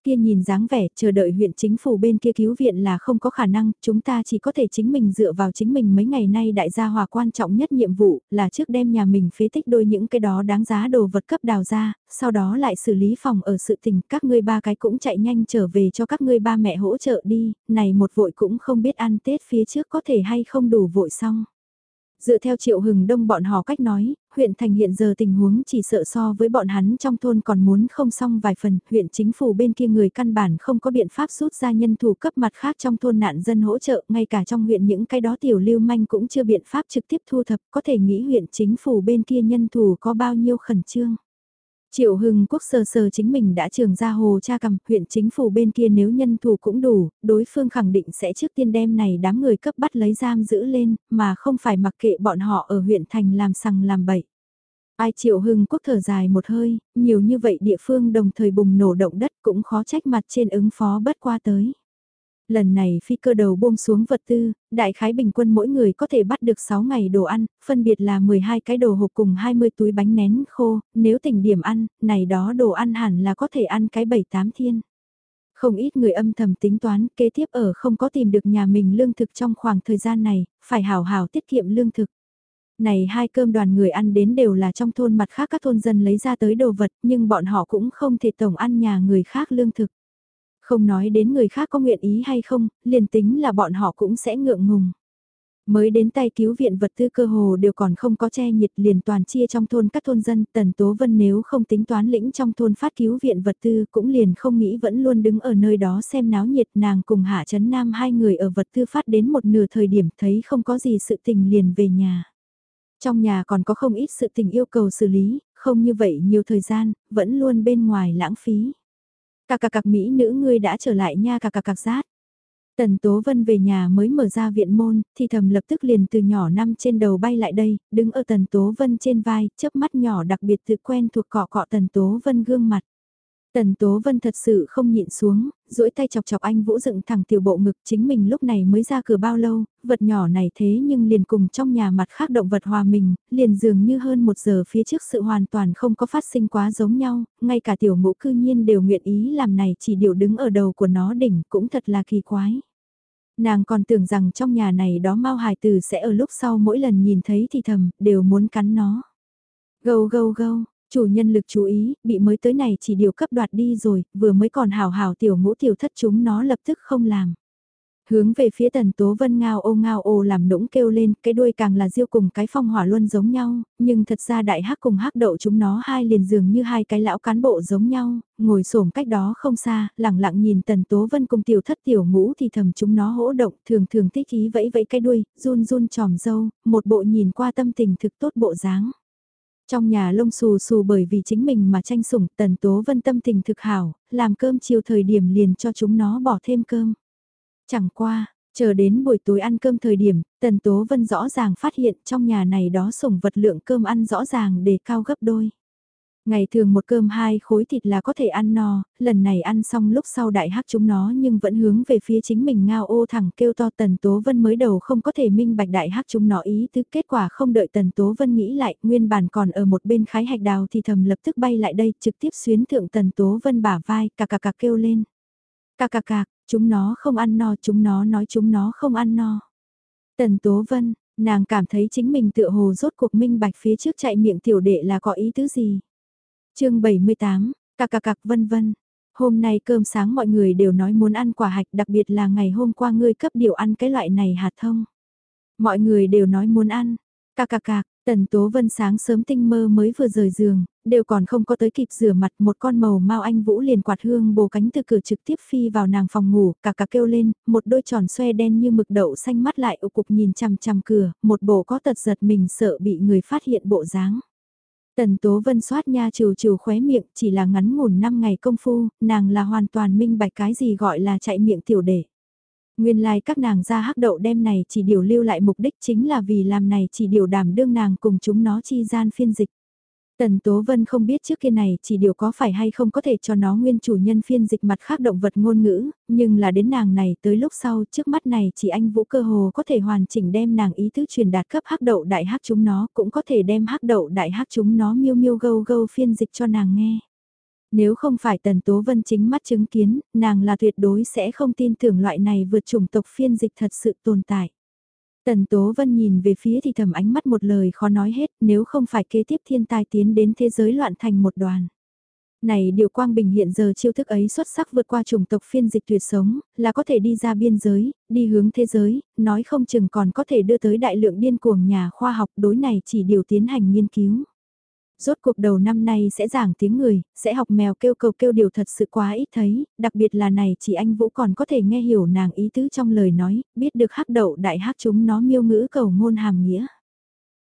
kia nhìn dáng vẻ chờ đợi huyện chính phủ bên kia cứu viện là không có khả năng, chúng ta chỉ có thể chính mình dựa vào chính mình mấy ngày nay đại gia hòa quan trọng nhất nhiệm vụ là trước đem nhà mình phế tích đôi những cái đó đáng giá đồ vật cấp đào ra, sau đó lại xử lý phòng ở sự tình các ngươi ba cái cũng chạy nhanh trở về cho các ngươi ba mẹ hỗ trợ đi, này một vội cũng không biết ăn Tết phía trước có thể hay không đủ vội xong. Dựa theo triệu hừng đông bọn họ cách nói, huyện thành hiện giờ tình huống chỉ sợ so với bọn hắn trong thôn còn muốn không xong vài phần, huyện chính phủ bên kia người căn bản không có biện pháp rút ra nhân thủ cấp mặt khác trong thôn nạn dân hỗ trợ, ngay cả trong huyện những cái đó tiểu lưu manh cũng chưa biện pháp trực tiếp thu thập, có thể nghĩ huyện chính phủ bên kia nhân thủ có bao nhiêu khẩn trương. Triệu Hưng Quốc sờ sờ chính mình đã trường ra hồ cha cầm, huyện chính phủ bên kia nếu nhân thủ cũng đủ, đối phương khẳng định sẽ trước tiên đem này đám người cấp bắt lấy giam giữ lên, mà không phải mặc kệ bọn họ ở huyện thành làm sằng làm bậy. Ai Triệu Hưng Quốc thở dài một hơi, nhiều như vậy địa phương đồng thời bùng nổ động đất cũng khó trách mặt trên ứng phó bất qua tới. Lần này phi cơ đầu buông xuống vật tư, đại khái bình quân mỗi người có thể bắt được 6 ngày đồ ăn, phân biệt là 12 cái đồ hộp cùng 20 túi bánh nén khô, nếu tỉnh điểm ăn, này đó đồ ăn hẳn là có thể ăn cái 7-8 thiên. Không ít người âm thầm tính toán kế tiếp ở không có tìm được nhà mình lương thực trong khoảng thời gian này, phải hào hào tiết kiệm lương thực. Này hai cơm đoàn người ăn đến đều là trong thôn mặt khác các thôn dân lấy ra tới đồ vật nhưng bọn họ cũng không thể tổng ăn nhà người khác lương thực. Không nói đến người khác có nguyện ý hay không, liền tính là bọn họ cũng sẽ ngượng ngùng. Mới đến tay cứu viện vật tư cơ hồ đều còn không có che nhiệt liền toàn chia trong thôn các thôn dân, Tần Tố Vân nếu không tính toán lĩnh trong thôn phát cứu viện vật tư cũng liền không nghĩ vẫn luôn đứng ở nơi đó xem náo nhiệt nàng cùng Hạ Trấn Nam hai người ở vật tư phát đến một nửa thời điểm thấy không có gì sự tình liền về nhà. Trong nhà còn có không ít sự tình yêu cầu xử lý, không như vậy nhiều thời gian, vẫn luôn bên ngoài lãng phí. Cà cà cạc mỹ nữ ngươi đã trở lại nha cà cà cạc rát. Tần Tố Vân về nhà mới mở ra viện môn, thì thầm lập tức liền từ nhỏ năm trên đầu bay lại đây, đứng ở Tần Tố Vân trên vai, chớp mắt nhỏ đặc biệt tự quen thuộc cọ cọ Tần Tố Vân gương mặt. Tần Tố Vân thật sự không nhịn xuống, duỗi tay chọc chọc anh Vũ dựng thẳng tiểu bộ ngực chính mình lúc này mới ra cửa bao lâu, vật nhỏ này thế nhưng liền cùng trong nhà mặt khác động vật hòa mình, liền dường như hơn một giờ phía trước sự hoàn toàn không có phát sinh quá giống nhau, ngay cả tiểu ngũ cư nhiên đều nguyện ý làm này chỉ điều đứng ở đầu của nó đỉnh cũng thật là kỳ quái. Nàng còn tưởng rằng trong nhà này đó mau hài tử sẽ ở lúc sau mỗi lần nhìn thấy thì thầm, đều muốn cắn nó. Gâu gâu gâu, chủ nhân lực chú ý, bị mới tới này chỉ điều cấp đoạt đi rồi, vừa mới còn hào hào tiểu ngũ tiểu thất chúng nó lập tức không làm. Hướng về phía tần tố vân ngao ô ngao ô làm nũng kêu lên, cái đuôi càng là diêu cùng cái phong hỏa luôn giống nhau, nhưng thật ra đại hắc cùng hắc đậu chúng nó hai liền dường như hai cái lão cán bộ giống nhau, ngồi xổm cách đó không xa, lẳng lặng nhìn tần tố vân cùng tiểu thất tiểu ngũ thì thầm chúng nó hỗ động, thường thường thích ý vẫy vẫy cái đuôi, run run tròm dâu, một bộ nhìn qua tâm tình thực tốt bộ dáng. Trong nhà lông xù xù bởi vì chính mình mà tranh sủng, tần tố vân tâm tình thực hảo, làm cơm chiều thời điểm liền cho chúng nó bỏ thêm cơm. Chẳng qua, chờ đến buổi tối ăn cơm thời điểm, tần tố vân rõ ràng phát hiện trong nhà này đó sủng vật lượng cơm ăn rõ ràng để cao gấp đôi. Ngày thường một cơm hai khối thịt là có thể ăn no, lần này ăn xong lúc sau đại hắc chúng nó nhưng vẫn hướng về phía chính mình ngao ô thẳng kêu to Tần Tố Vân mới đầu không có thể minh bạch đại hắc chúng nó ý tứ kết quả không đợi Tần Tố Vân nghĩ lại, nguyên bản còn ở một bên khái hạch đào thì thầm lập tức bay lại đây trực tiếp xuyến thượng Tần Tố Vân bả vai cà cà cà kêu lên. Cà cà cà, chúng nó không ăn no, chúng nó nói chúng nó không ăn no. Tần Tố Vân, nàng cảm thấy chính mình tựa hồ rốt cuộc minh bạch phía trước chạy miệng tiểu đệ là có ý tứ gì chương 78, cà cà cạc vân vân. Hôm nay cơm sáng mọi người đều nói muốn ăn quả hạch đặc biệt là ngày hôm qua ngươi cấp điều ăn cái loại này hạt thông. Mọi người đều nói muốn ăn, cà cà cạc, Tần Tố Vân sáng sớm tinh mơ mới vừa rời giường, đều còn không có tới kịp rửa mặt một con màu mau anh Vũ liền quạt hương bồ cánh từ cửa trực tiếp phi vào nàng phòng ngủ, cà cà kêu lên, một đôi tròn xoe đen như mực đậu xanh mắt lại ụ cục nhìn chằm chằm cửa, một bộ có tật giật mình sợ bị người phát hiện bộ dáng. Tần Tố Vân soát nha trừ trừ khóe miệng, chỉ là ngắn ngủn 5 ngày công phu, nàng là hoàn toàn minh bạch cái gì gọi là chạy miệng tiểu đệ. Nguyên lai like các nàng ra hắc đậu đem này chỉ điều lưu lại mục đích chính là vì làm này chỉ điều đảm đương nàng cùng chúng nó chi gian phiên dịch. Tần Tố Vân không biết trước kia này chỉ điều có phải hay không có thể cho nó nguyên chủ nhân phiên dịch mặt khác động vật ngôn ngữ, nhưng là đến nàng này tới lúc sau trước mắt này chỉ anh Vũ cơ hồ có thể hoàn chỉnh đem nàng ý tứ truyền đạt cấp hắc đậu đại hắc chúng nó cũng có thể đem hắc đậu đại hắc chúng nó miêu miêu gâu gâu phiên dịch cho nàng nghe. Nếu không phải Tần Tố Vân chính mắt chứng kiến, nàng là tuyệt đối sẽ không tin tưởng loại này vượt chủng tộc phiên dịch thật sự tồn tại. Tần Tố Vân nhìn về phía thì thầm ánh mắt một lời khó nói hết nếu không phải kế tiếp thiên tai tiến đến thế giới loạn thành một đoàn. Này điều Quang Bình hiện giờ chiêu thức ấy xuất sắc vượt qua chủng tộc phiên dịch tuyệt sống, là có thể đi ra biên giới, đi hướng thế giới, nói không chừng còn có thể đưa tới đại lượng điên cuồng nhà khoa học đối này chỉ điều tiến hành nghiên cứu rốt cuộc đầu năm nay sẽ giảng tiếng người, sẽ học mèo kêu cầu kêu điều thật sự quá ít thấy, đặc biệt là này chỉ anh Vũ còn có thể nghe hiểu nàng ý tứ trong lời nói, biết được hắc đậu đại hắc chúng nó miêu ngữ cầu ngôn hàm nghĩa.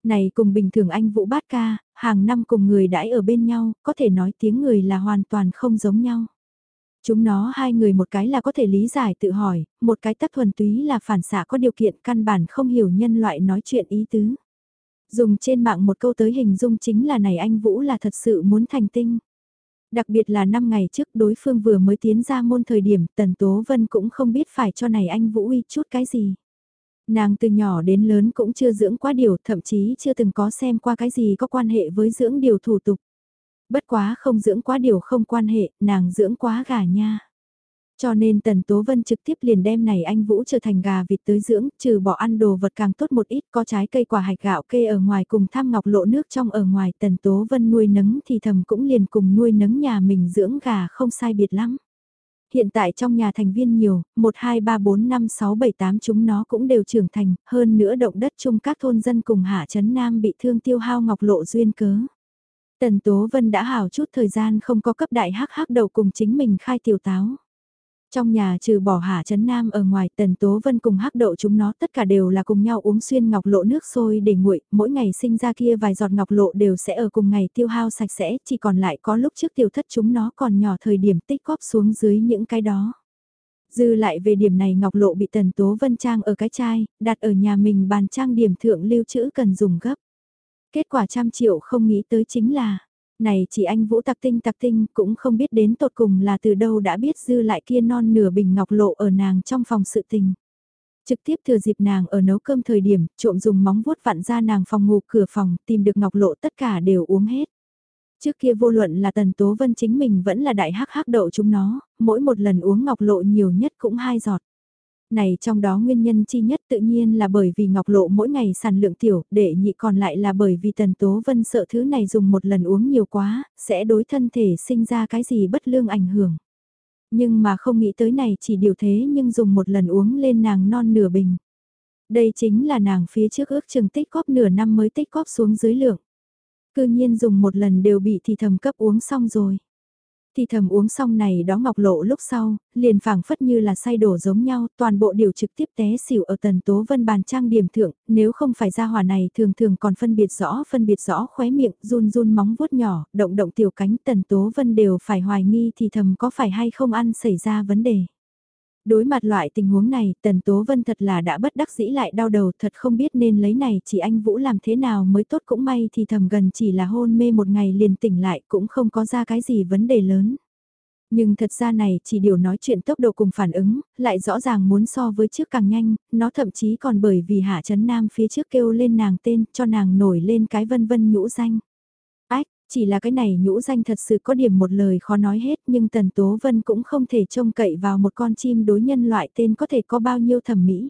Này cùng bình thường anh Vũ bát ca, hàng năm cùng người đãi ở bên nhau, có thể nói tiếng người là hoàn toàn không giống nhau. Chúng nó hai người một cái là có thể lý giải tự hỏi, một cái tắc thuần túy là phản xạ có điều kiện căn bản không hiểu nhân loại nói chuyện ý tứ. Dùng trên mạng một câu tới hình dung chính là này anh Vũ là thật sự muốn thành tinh. Đặc biệt là 5 ngày trước đối phương vừa mới tiến ra môn thời điểm Tần Tố Vân cũng không biết phải cho này anh Vũ uy chút cái gì. Nàng từ nhỏ đến lớn cũng chưa dưỡng quá điều, thậm chí chưa từng có xem qua cái gì có quan hệ với dưỡng điều thủ tục. Bất quá không dưỡng quá điều không quan hệ, nàng dưỡng quá gà nha. Cho nên Tần Tố Vân trực tiếp liền đem này anh Vũ trở thành gà vịt tới dưỡng, trừ bỏ ăn đồ vật càng tốt một ít, có trái cây quả hạch gạo kê ở ngoài cùng tham ngọc lộ nước trong ở ngoài Tần Tố Vân nuôi nấng thì thầm cũng liền cùng nuôi nấng nhà mình dưỡng gà không sai biệt lắm. hiện tại trong nhà thành viên nhiều, 1, 2, 3, 4, 5, 6, 7, 8 chúng nó cũng đều trưởng thành, hơn nữa động đất chung các thôn dân cùng hạ chấn nam bị thương tiêu hao ngọc lộ duyên cớ. Tần Tố Vân đã hào chút thời gian không có cấp đại hắc hắc đầu cùng chính mình khai tiểu táo. Trong nhà trừ bỏ hạ chấn nam ở ngoài tần tố vân cùng hắc đậu chúng nó tất cả đều là cùng nhau uống xuyên ngọc lộ nước sôi để nguội, mỗi ngày sinh ra kia vài giọt ngọc lộ đều sẽ ở cùng ngày tiêu hao sạch sẽ, chỉ còn lại có lúc trước tiêu thất chúng nó còn nhỏ thời điểm tích góp xuống dưới những cái đó. Dư lại về điểm này ngọc lộ bị tần tố vân trang ở cái chai, đặt ở nhà mình bàn trang điểm thượng lưu trữ cần dùng gấp. Kết quả trăm triệu không nghĩ tới chính là, này chỉ anh Vũ Tạc tinh Tạc tinh cũng không biết đến tột cùng là từ đâu đã biết dư lại kia non nửa bình ngọc lộ ở nàng trong phòng sự tình. Trực tiếp thừa dịp nàng ở nấu cơm thời điểm, trộm dùng móng vuốt vặn ra nàng phòng ngủ cửa phòng, tìm được ngọc lộ tất cả đều uống hết. Trước kia vô luận là Tần Tố Vân chính mình vẫn là đại hắc hắc đậu chúng nó, mỗi một lần uống ngọc lộ nhiều nhất cũng hai giọt này trong đó nguyên nhân chi nhất tự nhiên là bởi vì ngọc lộ mỗi ngày sản lượng tiểu, để nhị còn lại là bởi vì tần tố vân sợ thứ này dùng một lần uống nhiều quá, sẽ đối thân thể sinh ra cái gì bất lương ảnh hưởng. Nhưng mà không nghĩ tới này chỉ điều thế nhưng dùng một lần uống lên nàng non nửa bình. Đây chính là nàng phía trước ước chừng tích góp nửa năm mới tích góp xuống dưới lượng. Cư nhiên dùng một lần đều bị thì thầm cấp uống xong rồi thì thầm uống xong này đó ngọc lộ lúc sau, liền phảng phất như là say đổ giống nhau, toàn bộ điều trực tiếp té xỉu ở tần tố vân bàn trang điểm thượng, nếu không phải ra hỏa này thường thường còn phân biệt rõ phân biệt rõ khóe miệng, run run móng vuốt nhỏ, động động tiểu cánh tần tố vân đều phải hoài nghi thì thầm có phải hay không ăn xảy ra vấn đề. Đối mặt loại tình huống này, Tần Tố Vân thật là đã bất đắc dĩ lại đau đầu thật không biết nên lấy này chỉ anh Vũ làm thế nào mới tốt cũng may thì thầm gần chỉ là hôn mê một ngày liền tỉnh lại cũng không có ra cái gì vấn đề lớn. Nhưng thật ra này chỉ điều nói chuyện tốc độ cùng phản ứng, lại rõ ràng muốn so với trước càng nhanh, nó thậm chí còn bởi vì Hạ Trấn Nam phía trước kêu lên nàng tên cho nàng nổi lên cái vân vân nhũ danh. Chỉ là cái này nhũ danh thật sự có điểm một lời khó nói hết nhưng Tần Tố Vân cũng không thể trông cậy vào một con chim đối nhân loại tên có thể có bao nhiêu thẩm mỹ.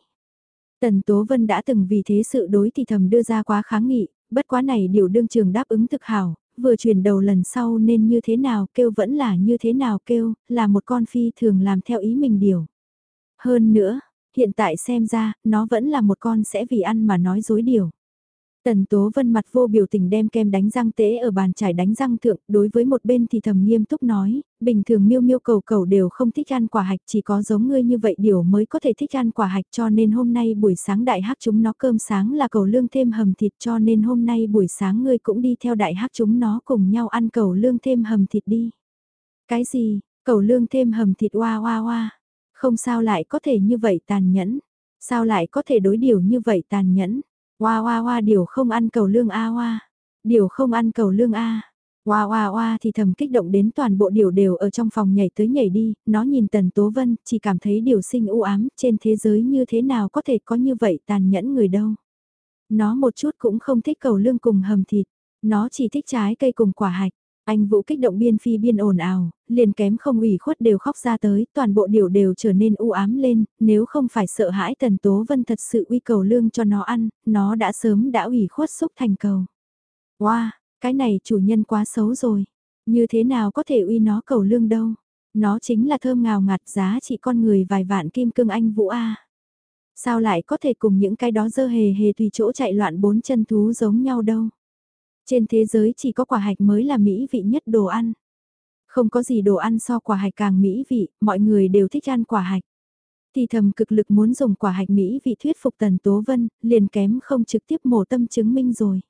Tần Tố Vân đã từng vì thế sự đối thì thầm đưa ra quá kháng nghị, bất quá này điều đương trường đáp ứng thực hảo, vừa chuyển đầu lần sau nên như thế nào kêu vẫn là như thế nào kêu, là một con phi thường làm theo ý mình điều. Hơn nữa, hiện tại xem ra, nó vẫn là một con sẽ vì ăn mà nói dối điều. Tần Tố Vân mặt vô biểu tình đem kem đánh răng tế ở bàn trải đánh răng thượng, đối với một bên thì thầm nghiêm túc nói, bình thường miêu miêu cầu cầu đều không thích ăn quả hạch, chỉ có giống ngươi như vậy điều mới có thể thích ăn quả hạch cho nên hôm nay buổi sáng đại hắc chúng nó cơm sáng là cầu lương thêm hầm thịt cho nên hôm nay buổi sáng ngươi cũng đi theo đại hắc chúng nó cùng nhau ăn cầu lương thêm hầm thịt đi. Cái gì, cầu lương thêm hầm thịt oa oa oa, không sao lại có thể như vậy tàn nhẫn, sao lại có thể đối điều như vậy tàn nhẫn. Hoa hoa hoa điều không ăn cầu lương A hoa. Điều không ăn cầu lương A. Hoa hoa hoa thì thầm kích động đến toàn bộ điều đều ở trong phòng nhảy tới nhảy đi, nó nhìn Tần Tố Vân, chỉ cảm thấy điều sinh u ám, trên thế giới như thế nào có thể có như vậy tàn nhẫn người đâu. Nó một chút cũng không thích cầu lương cùng hầm thịt, nó chỉ thích trái cây cùng quả hạch. Anh Vũ kích động biên phi biên ồn ào, liền kém không ủy khuất đều khóc ra tới, toàn bộ điều đều trở nên u ám lên, nếu không phải sợ hãi Tần Tố Vân thật sự uy cầu lương cho nó ăn, nó đã sớm đã ủy khuất xúc thành cầu. Wow, cái này chủ nhân quá xấu rồi, như thế nào có thể uy nó cầu lương đâu, nó chính là thơm ngào ngạt giá trị con người vài vạn kim cương anh Vũ A. Sao lại có thể cùng những cái đó dơ hề hề tùy chỗ chạy loạn bốn chân thú giống nhau đâu. Trên thế giới chỉ có quả hạch mới là mỹ vị nhất đồ ăn. Không có gì đồ ăn so quả hạch càng mỹ vị, mọi người đều thích ăn quả hạch. Thì thầm cực lực muốn dùng quả hạch mỹ vị thuyết phục Tần Tố Vân, liền kém không trực tiếp mổ tâm chứng minh rồi.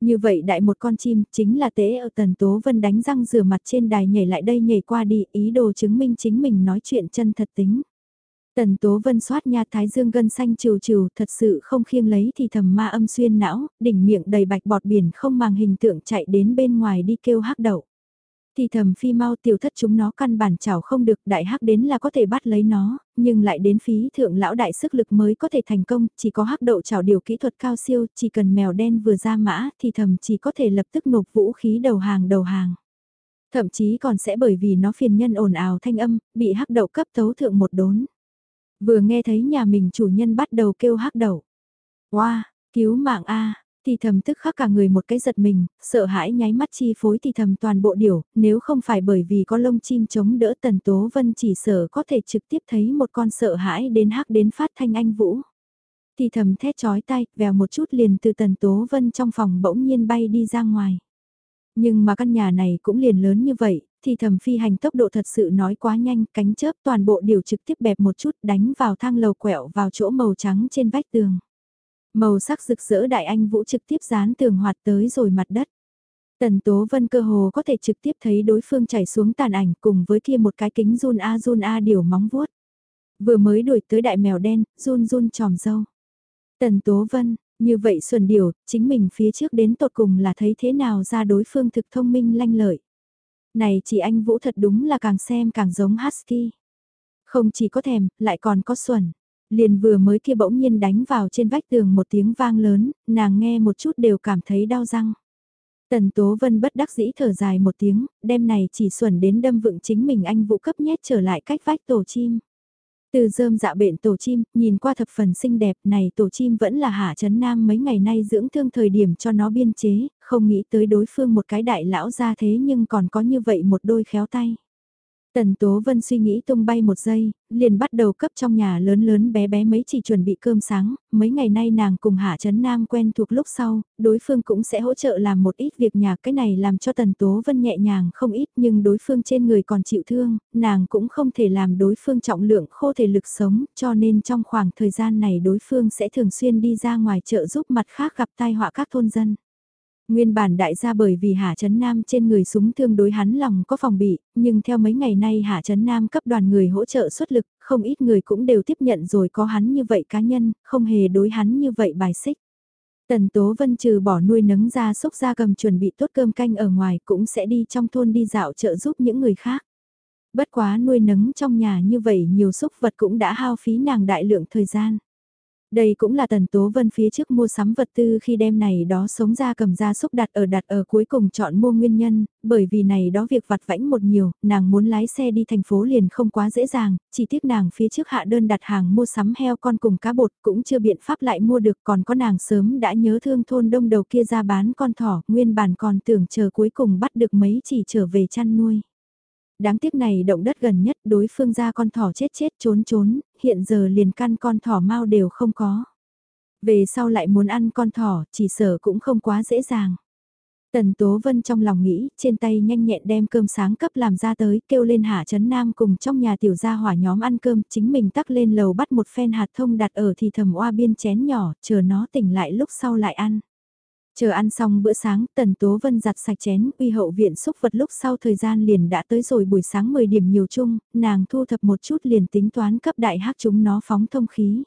Như vậy đại một con chim chính là tế ở Tần Tố Vân đánh răng rửa mặt trên đài nhảy lại đây nhảy qua đi ý đồ chứng minh chính mình nói chuyện chân thật tính. Tần Tố Vân xoát nha thái dương gân xanh trừ trừ thật sự không khiêng lấy thì thầm ma âm xuyên não, đỉnh miệng đầy bạch bọt biển không màng hình tượng chạy đến bên ngoài đi kêu hắc đậu. Thì thầm phi mau tiểu thất chúng nó căn bản chảo không được đại hắc đến là có thể bắt lấy nó, nhưng lại đến phí thượng lão đại sức lực mới có thể thành công, chỉ có hắc đậu chảo điều kỹ thuật cao siêu, chỉ cần mèo đen vừa ra mã thì thầm chỉ có thể lập tức nộp vũ khí đầu hàng đầu hàng. Thậm chí còn sẽ bởi vì nó phiền nhân ồn ào thanh âm, bị hắc đậu cấp tấu thượng một đốn. Vừa nghe thấy nhà mình chủ nhân bắt đầu kêu hắc đầu. Wow, cứu mạng A, Thì thầm tức khắc cả người một cái giật mình, sợ hãi nháy mắt chi phối thì thầm toàn bộ điều nếu không phải bởi vì có lông chim chống đỡ Tần Tố Vân chỉ sợ có thể trực tiếp thấy một con sợ hãi đến hắc đến phát thanh anh vũ. Thì thầm thét chói tay, vèo một chút liền từ Tần Tố Vân trong phòng bỗng nhiên bay đi ra ngoài. Nhưng mà căn nhà này cũng liền lớn như vậy, thì thầm phi hành tốc độ thật sự nói quá nhanh, cánh chớp toàn bộ điều trực tiếp bẹp một chút đánh vào thang lầu quẹo vào chỗ màu trắng trên vách tường. Màu sắc rực rỡ đại anh vũ trực tiếp dán tường hoạt tới rồi mặt đất. Tần Tố Vân cơ hồ có thể trực tiếp thấy đối phương chảy xuống tàn ảnh cùng với kia một cái kính run a run a điều móng vuốt. Vừa mới đuổi tới đại mèo đen, run run tròm dâu. Tần Tố Vân, như vậy xuân điều, chính mình phía trước đến tột cùng là thấy thế nào ra đối phương thực thông minh lanh lợi. Này chị anh Vũ thật đúng là càng xem càng giống Husky. Không chỉ có thèm, lại còn có xuẩn. Liền vừa mới kia bỗng nhiên đánh vào trên vách tường một tiếng vang lớn, nàng nghe một chút đều cảm thấy đau răng. Tần Tố Vân bất đắc dĩ thở dài một tiếng, đêm này chỉ xuẩn đến đâm vựng chính mình anh Vũ cấp nhét trở lại cách vách tổ chim. Từ dơm dạ bệnh tổ chim, nhìn qua thập phần xinh đẹp này tổ chim vẫn là hạ chấn nam mấy ngày nay dưỡng thương thời điểm cho nó biên chế, không nghĩ tới đối phương một cái đại lão ra thế nhưng còn có như vậy một đôi khéo tay. Tần Tố Vân suy nghĩ tung bay một giây, liền bắt đầu cấp trong nhà lớn lớn bé bé mấy chỉ chuẩn bị cơm sáng, mấy ngày nay nàng cùng Hạ Trấn Nam quen thuộc lúc sau, đối phương cũng sẽ hỗ trợ làm một ít việc nhà cái này làm cho Tần Tố Vân nhẹ nhàng không ít nhưng đối phương trên người còn chịu thương, nàng cũng không thể làm đối phương trọng lượng khô thể lực sống cho nên trong khoảng thời gian này đối phương sẽ thường xuyên đi ra ngoài chợ giúp mặt khác gặp tai họa các thôn dân. Nguyên bản đại gia bởi vì Hạ Trấn Nam trên người súng thương đối hắn lòng có phòng bị, nhưng theo mấy ngày nay Hạ Trấn Nam cấp đoàn người hỗ trợ xuất lực, không ít người cũng đều tiếp nhận rồi có hắn như vậy cá nhân, không hề đối hắn như vậy bài xích. Tần Tố Vân trừ bỏ nuôi nấng ra xúc ra cầm chuẩn bị tốt cơm canh ở ngoài cũng sẽ đi trong thôn đi dạo trợ giúp những người khác. Bất quá nuôi nấng trong nhà như vậy nhiều xúc vật cũng đã hao phí nàng đại lượng thời gian. Đây cũng là Tần Tố Vân phía trước mua sắm vật tư khi đem này đó sống ra cầm ra xúc đặt ở đặt ở cuối cùng chọn mua nguyên nhân, bởi vì này đó việc vặt vãnh một nhiều, nàng muốn lái xe đi thành phố liền không quá dễ dàng, chỉ tiếc nàng phía trước hạ đơn đặt hàng mua sắm heo con cùng cá bột cũng chưa biện pháp lại mua được còn có nàng sớm đã nhớ thương thôn đông đầu kia ra bán con thỏ, nguyên bản còn tưởng chờ cuối cùng bắt được mấy chỉ trở về chăn nuôi. Đáng tiếc này động đất gần nhất đối phương ra con thỏ chết chết trốn trốn, hiện giờ liền căn con thỏ mau đều không có. Về sau lại muốn ăn con thỏ, chỉ sở cũng không quá dễ dàng. Tần Tố Vân trong lòng nghĩ, trên tay nhanh nhẹn đem cơm sáng cấp làm ra tới, kêu lên Hạ Trấn Nam cùng trong nhà tiểu gia hỏa nhóm ăn cơm, chính mình tắc lên lầu bắt một phen hạt thông đặt ở thì thầm oa biên chén nhỏ, chờ nó tỉnh lại lúc sau lại ăn. Chờ ăn xong bữa sáng, Tần Tố Vân giặt sạch chén, uy hậu viện xúc vật lúc sau thời gian liền đã tới rồi buổi sáng 10 điểm nhiều chung, nàng thu thập một chút liền tính toán cấp đại hắc chúng nó phóng thông khí.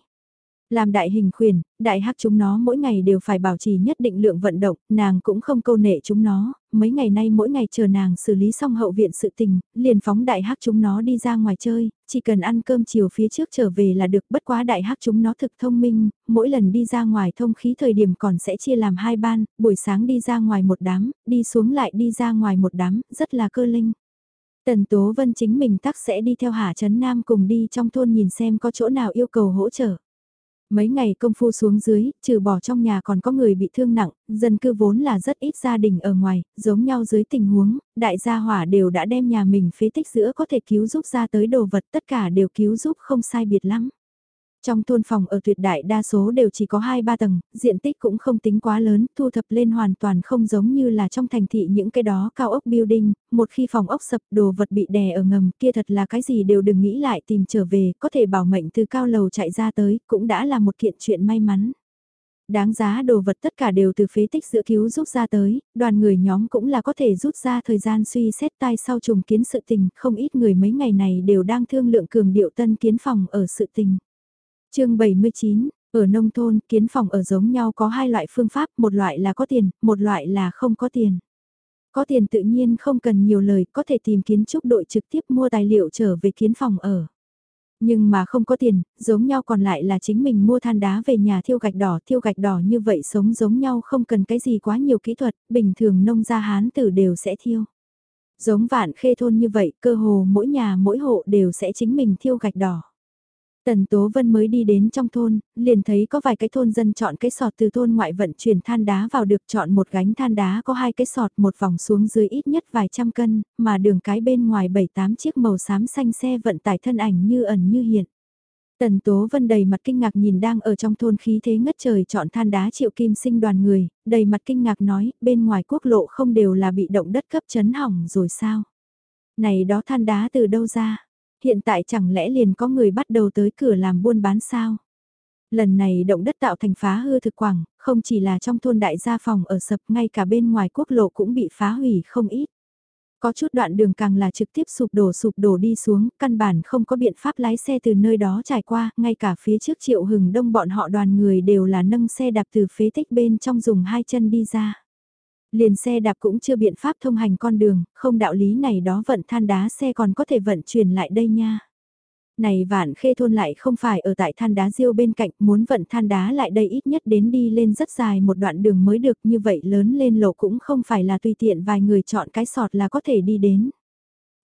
Làm đại hình khuyển, đại hắc chúng nó mỗi ngày đều phải bảo trì nhất định lượng vận động, nàng cũng không câu nệ chúng nó, mấy ngày nay mỗi ngày chờ nàng xử lý xong hậu viện sự tình, liền phóng đại hắc chúng nó đi ra ngoài chơi, chỉ cần ăn cơm chiều phía trước trở về là được bất quá đại hắc chúng nó thực thông minh, mỗi lần đi ra ngoài thông khí thời điểm còn sẽ chia làm hai ban, buổi sáng đi ra ngoài một đám, đi xuống lại đi ra ngoài một đám, rất là cơ linh. Tần Tố Vân chính mình tắc sẽ đi theo Hà Trấn Nam cùng đi trong thôn nhìn xem có chỗ nào yêu cầu hỗ trợ. Mấy ngày công phu xuống dưới, trừ bỏ trong nhà còn có người bị thương nặng, dân cư vốn là rất ít gia đình ở ngoài, giống nhau dưới tình huống, đại gia hỏa đều đã đem nhà mình phế tích giữa có thể cứu giúp ra tới đồ vật tất cả đều cứu giúp không sai biệt lắm. Trong thôn phòng ở tuyệt đại đa số đều chỉ có 2-3 tầng, diện tích cũng không tính quá lớn, thu thập lên hoàn toàn không giống như là trong thành thị những cái đó cao ốc building, một khi phòng ốc sập đồ vật bị đè ở ngầm kia thật là cái gì đều đừng nghĩ lại tìm trở về, có thể bảo mệnh từ cao lầu chạy ra tới, cũng đã là một kiện chuyện may mắn. Đáng giá đồ vật tất cả đều từ phế tích giữa cứu rút ra tới, đoàn người nhóm cũng là có thể rút ra thời gian suy xét tai sau trùng kiến sự tình, không ít người mấy ngày này đều đang thương lượng cường điệu tân kiến phòng ở sự tình chương 79, ở nông thôn kiến phòng ở giống nhau có hai loại phương pháp, một loại là có tiền, một loại là không có tiền. Có tiền tự nhiên không cần nhiều lời, có thể tìm kiến trúc đội trực tiếp mua tài liệu trở về kiến phòng ở. Nhưng mà không có tiền, giống nhau còn lại là chính mình mua than đá về nhà thiêu gạch đỏ, thiêu gạch đỏ như vậy sống giống nhau không cần cái gì quá nhiều kỹ thuật, bình thường nông gia hán tử đều sẽ thiêu. Giống vạn khê thôn như vậy, cơ hồ mỗi nhà mỗi hộ đều sẽ chính mình thiêu gạch đỏ. Tần Tố Vân mới đi đến trong thôn, liền thấy có vài cái thôn dân chọn cái sọt từ thôn ngoại vận chuyển than đá vào được chọn một gánh than đá có hai cái sọt một vòng xuống dưới ít nhất vài trăm cân, mà đường cái bên ngoài bảy tám chiếc màu xám xanh xe vận tải thân ảnh như ẩn như hiện. Tần Tố Vân đầy mặt kinh ngạc nhìn đang ở trong thôn khí thế ngất trời chọn than đá triệu kim sinh đoàn người, đầy mặt kinh ngạc nói, bên ngoài quốc lộ không đều là bị động đất cấp chấn hỏng rồi sao? Này đó than đá từ đâu ra? Hiện tại chẳng lẽ liền có người bắt đầu tới cửa làm buôn bán sao? Lần này động đất tạo thành phá hư thực quảng, không chỉ là trong thôn đại gia phòng ở sập ngay cả bên ngoài quốc lộ cũng bị phá hủy không ít. Có chút đoạn đường càng là trực tiếp sụp đổ sụp đổ đi xuống, căn bản không có biện pháp lái xe từ nơi đó trải qua, ngay cả phía trước triệu hừng đông bọn họ đoàn người đều là nâng xe đạp từ phế tích bên trong dùng hai chân đi ra. Liền xe đạp cũng chưa biện pháp thông hành con đường, không đạo lý này đó vận than đá xe còn có thể vận chuyển lại đây nha này vạn khê thôn lại không phải ở tại than đá riêu bên cạnh, muốn vận than đá lại đây ít nhất đến đi lên rất dài một đoạn đường mới được như vậy lớn lên lộ cũng không phải là tùy tiện vài người chọn cái sọt là có thể đi đến.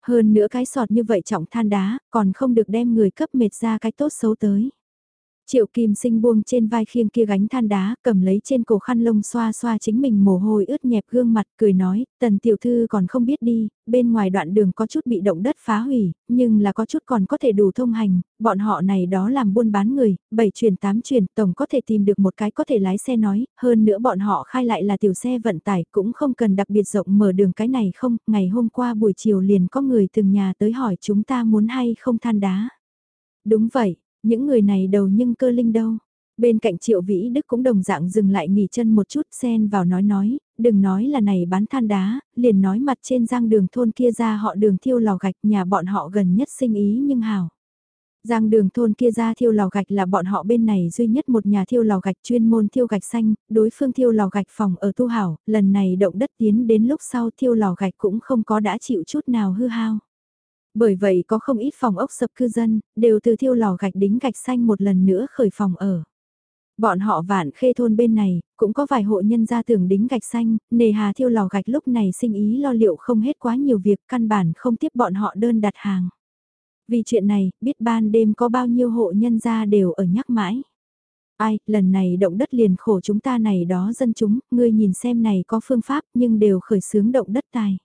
Hơn nữa cái sọt như vậy trọng than đá, còn không được đem người cấp mệt ra cái tốt xấu tới. Triệu Kim Sinh buông trên vai khiêng kia gánh than đá, cầm lấy trên cổ khăn lông xoa xoa chính mình mồ hôi ướt nhẹp gương mặt, cười nói, tần tiểu thư còn không biết đi, bên ngoài đoạn đường có chút bị động đất phá hủy, nhưng là có chút còn có thể đủ thông hành, bọn họ này đó làm buôn bán người, 7 chuyển 8 chuyển, tổng có thể tìm được một cái có thể lái xe nói, hơn nữa bọn họ khai lại là tiểu xe vận tải, cũng không cần đặc biệt rộng mở đường cái này không, ngày hôm qua buổi chiều liền có người từng nhà tới hỏi chúng ta muốn hay không than đá. Đúng vậy, những người này đầu nhưng cơ linh đâu. Bên cạnh triệu vĩ đức cũng đồng dạng dừng lại nghỉ chân một chút xen vào nói nói, đừng nói là này bán than đá, liền nói mặt trên giang đường thôn kia ra họ đường thiêu lò gạch nhà bọn họ gần nhất sinh ý nhưng hào. Giang đường thôn kia ra thiêu lò gạch là bọn họ bên này duy nhất một nhà thiêu lò gạch chuyên môn thiêu gạch xanh, đối phương thiêu lò gạch phòng ở tu hảo, lần này động đất tiến đến lúc sau thiêu lò gạch cũng không có đã chịu chút nào hư hao. Bởi vậy có không ít phòng ốc sập cư dân, đều từ thiêu lò gạch đính gạch xanh một lần nữa khởi phòng ở. Bọn họ vạn khê thôn bên này, cũng có vài hộ nhân gia tưởng đính gạch xanh, nề hà thiêu lò gạch lúc này sinh ý lo liệu không hết quá nhiều việc căn bản không tiếp bọn họ đơn đặt hàng. Vì chuyện này, biết ban đêm có bao nhiêu hộ nhân gia đều ở nhắc mãi. Ai, lần này động đất liền khổ chúng ta này đó dân chúng, ngươi nhìn xem này có phương pháp nhưng đều khởi xướng động đất tài.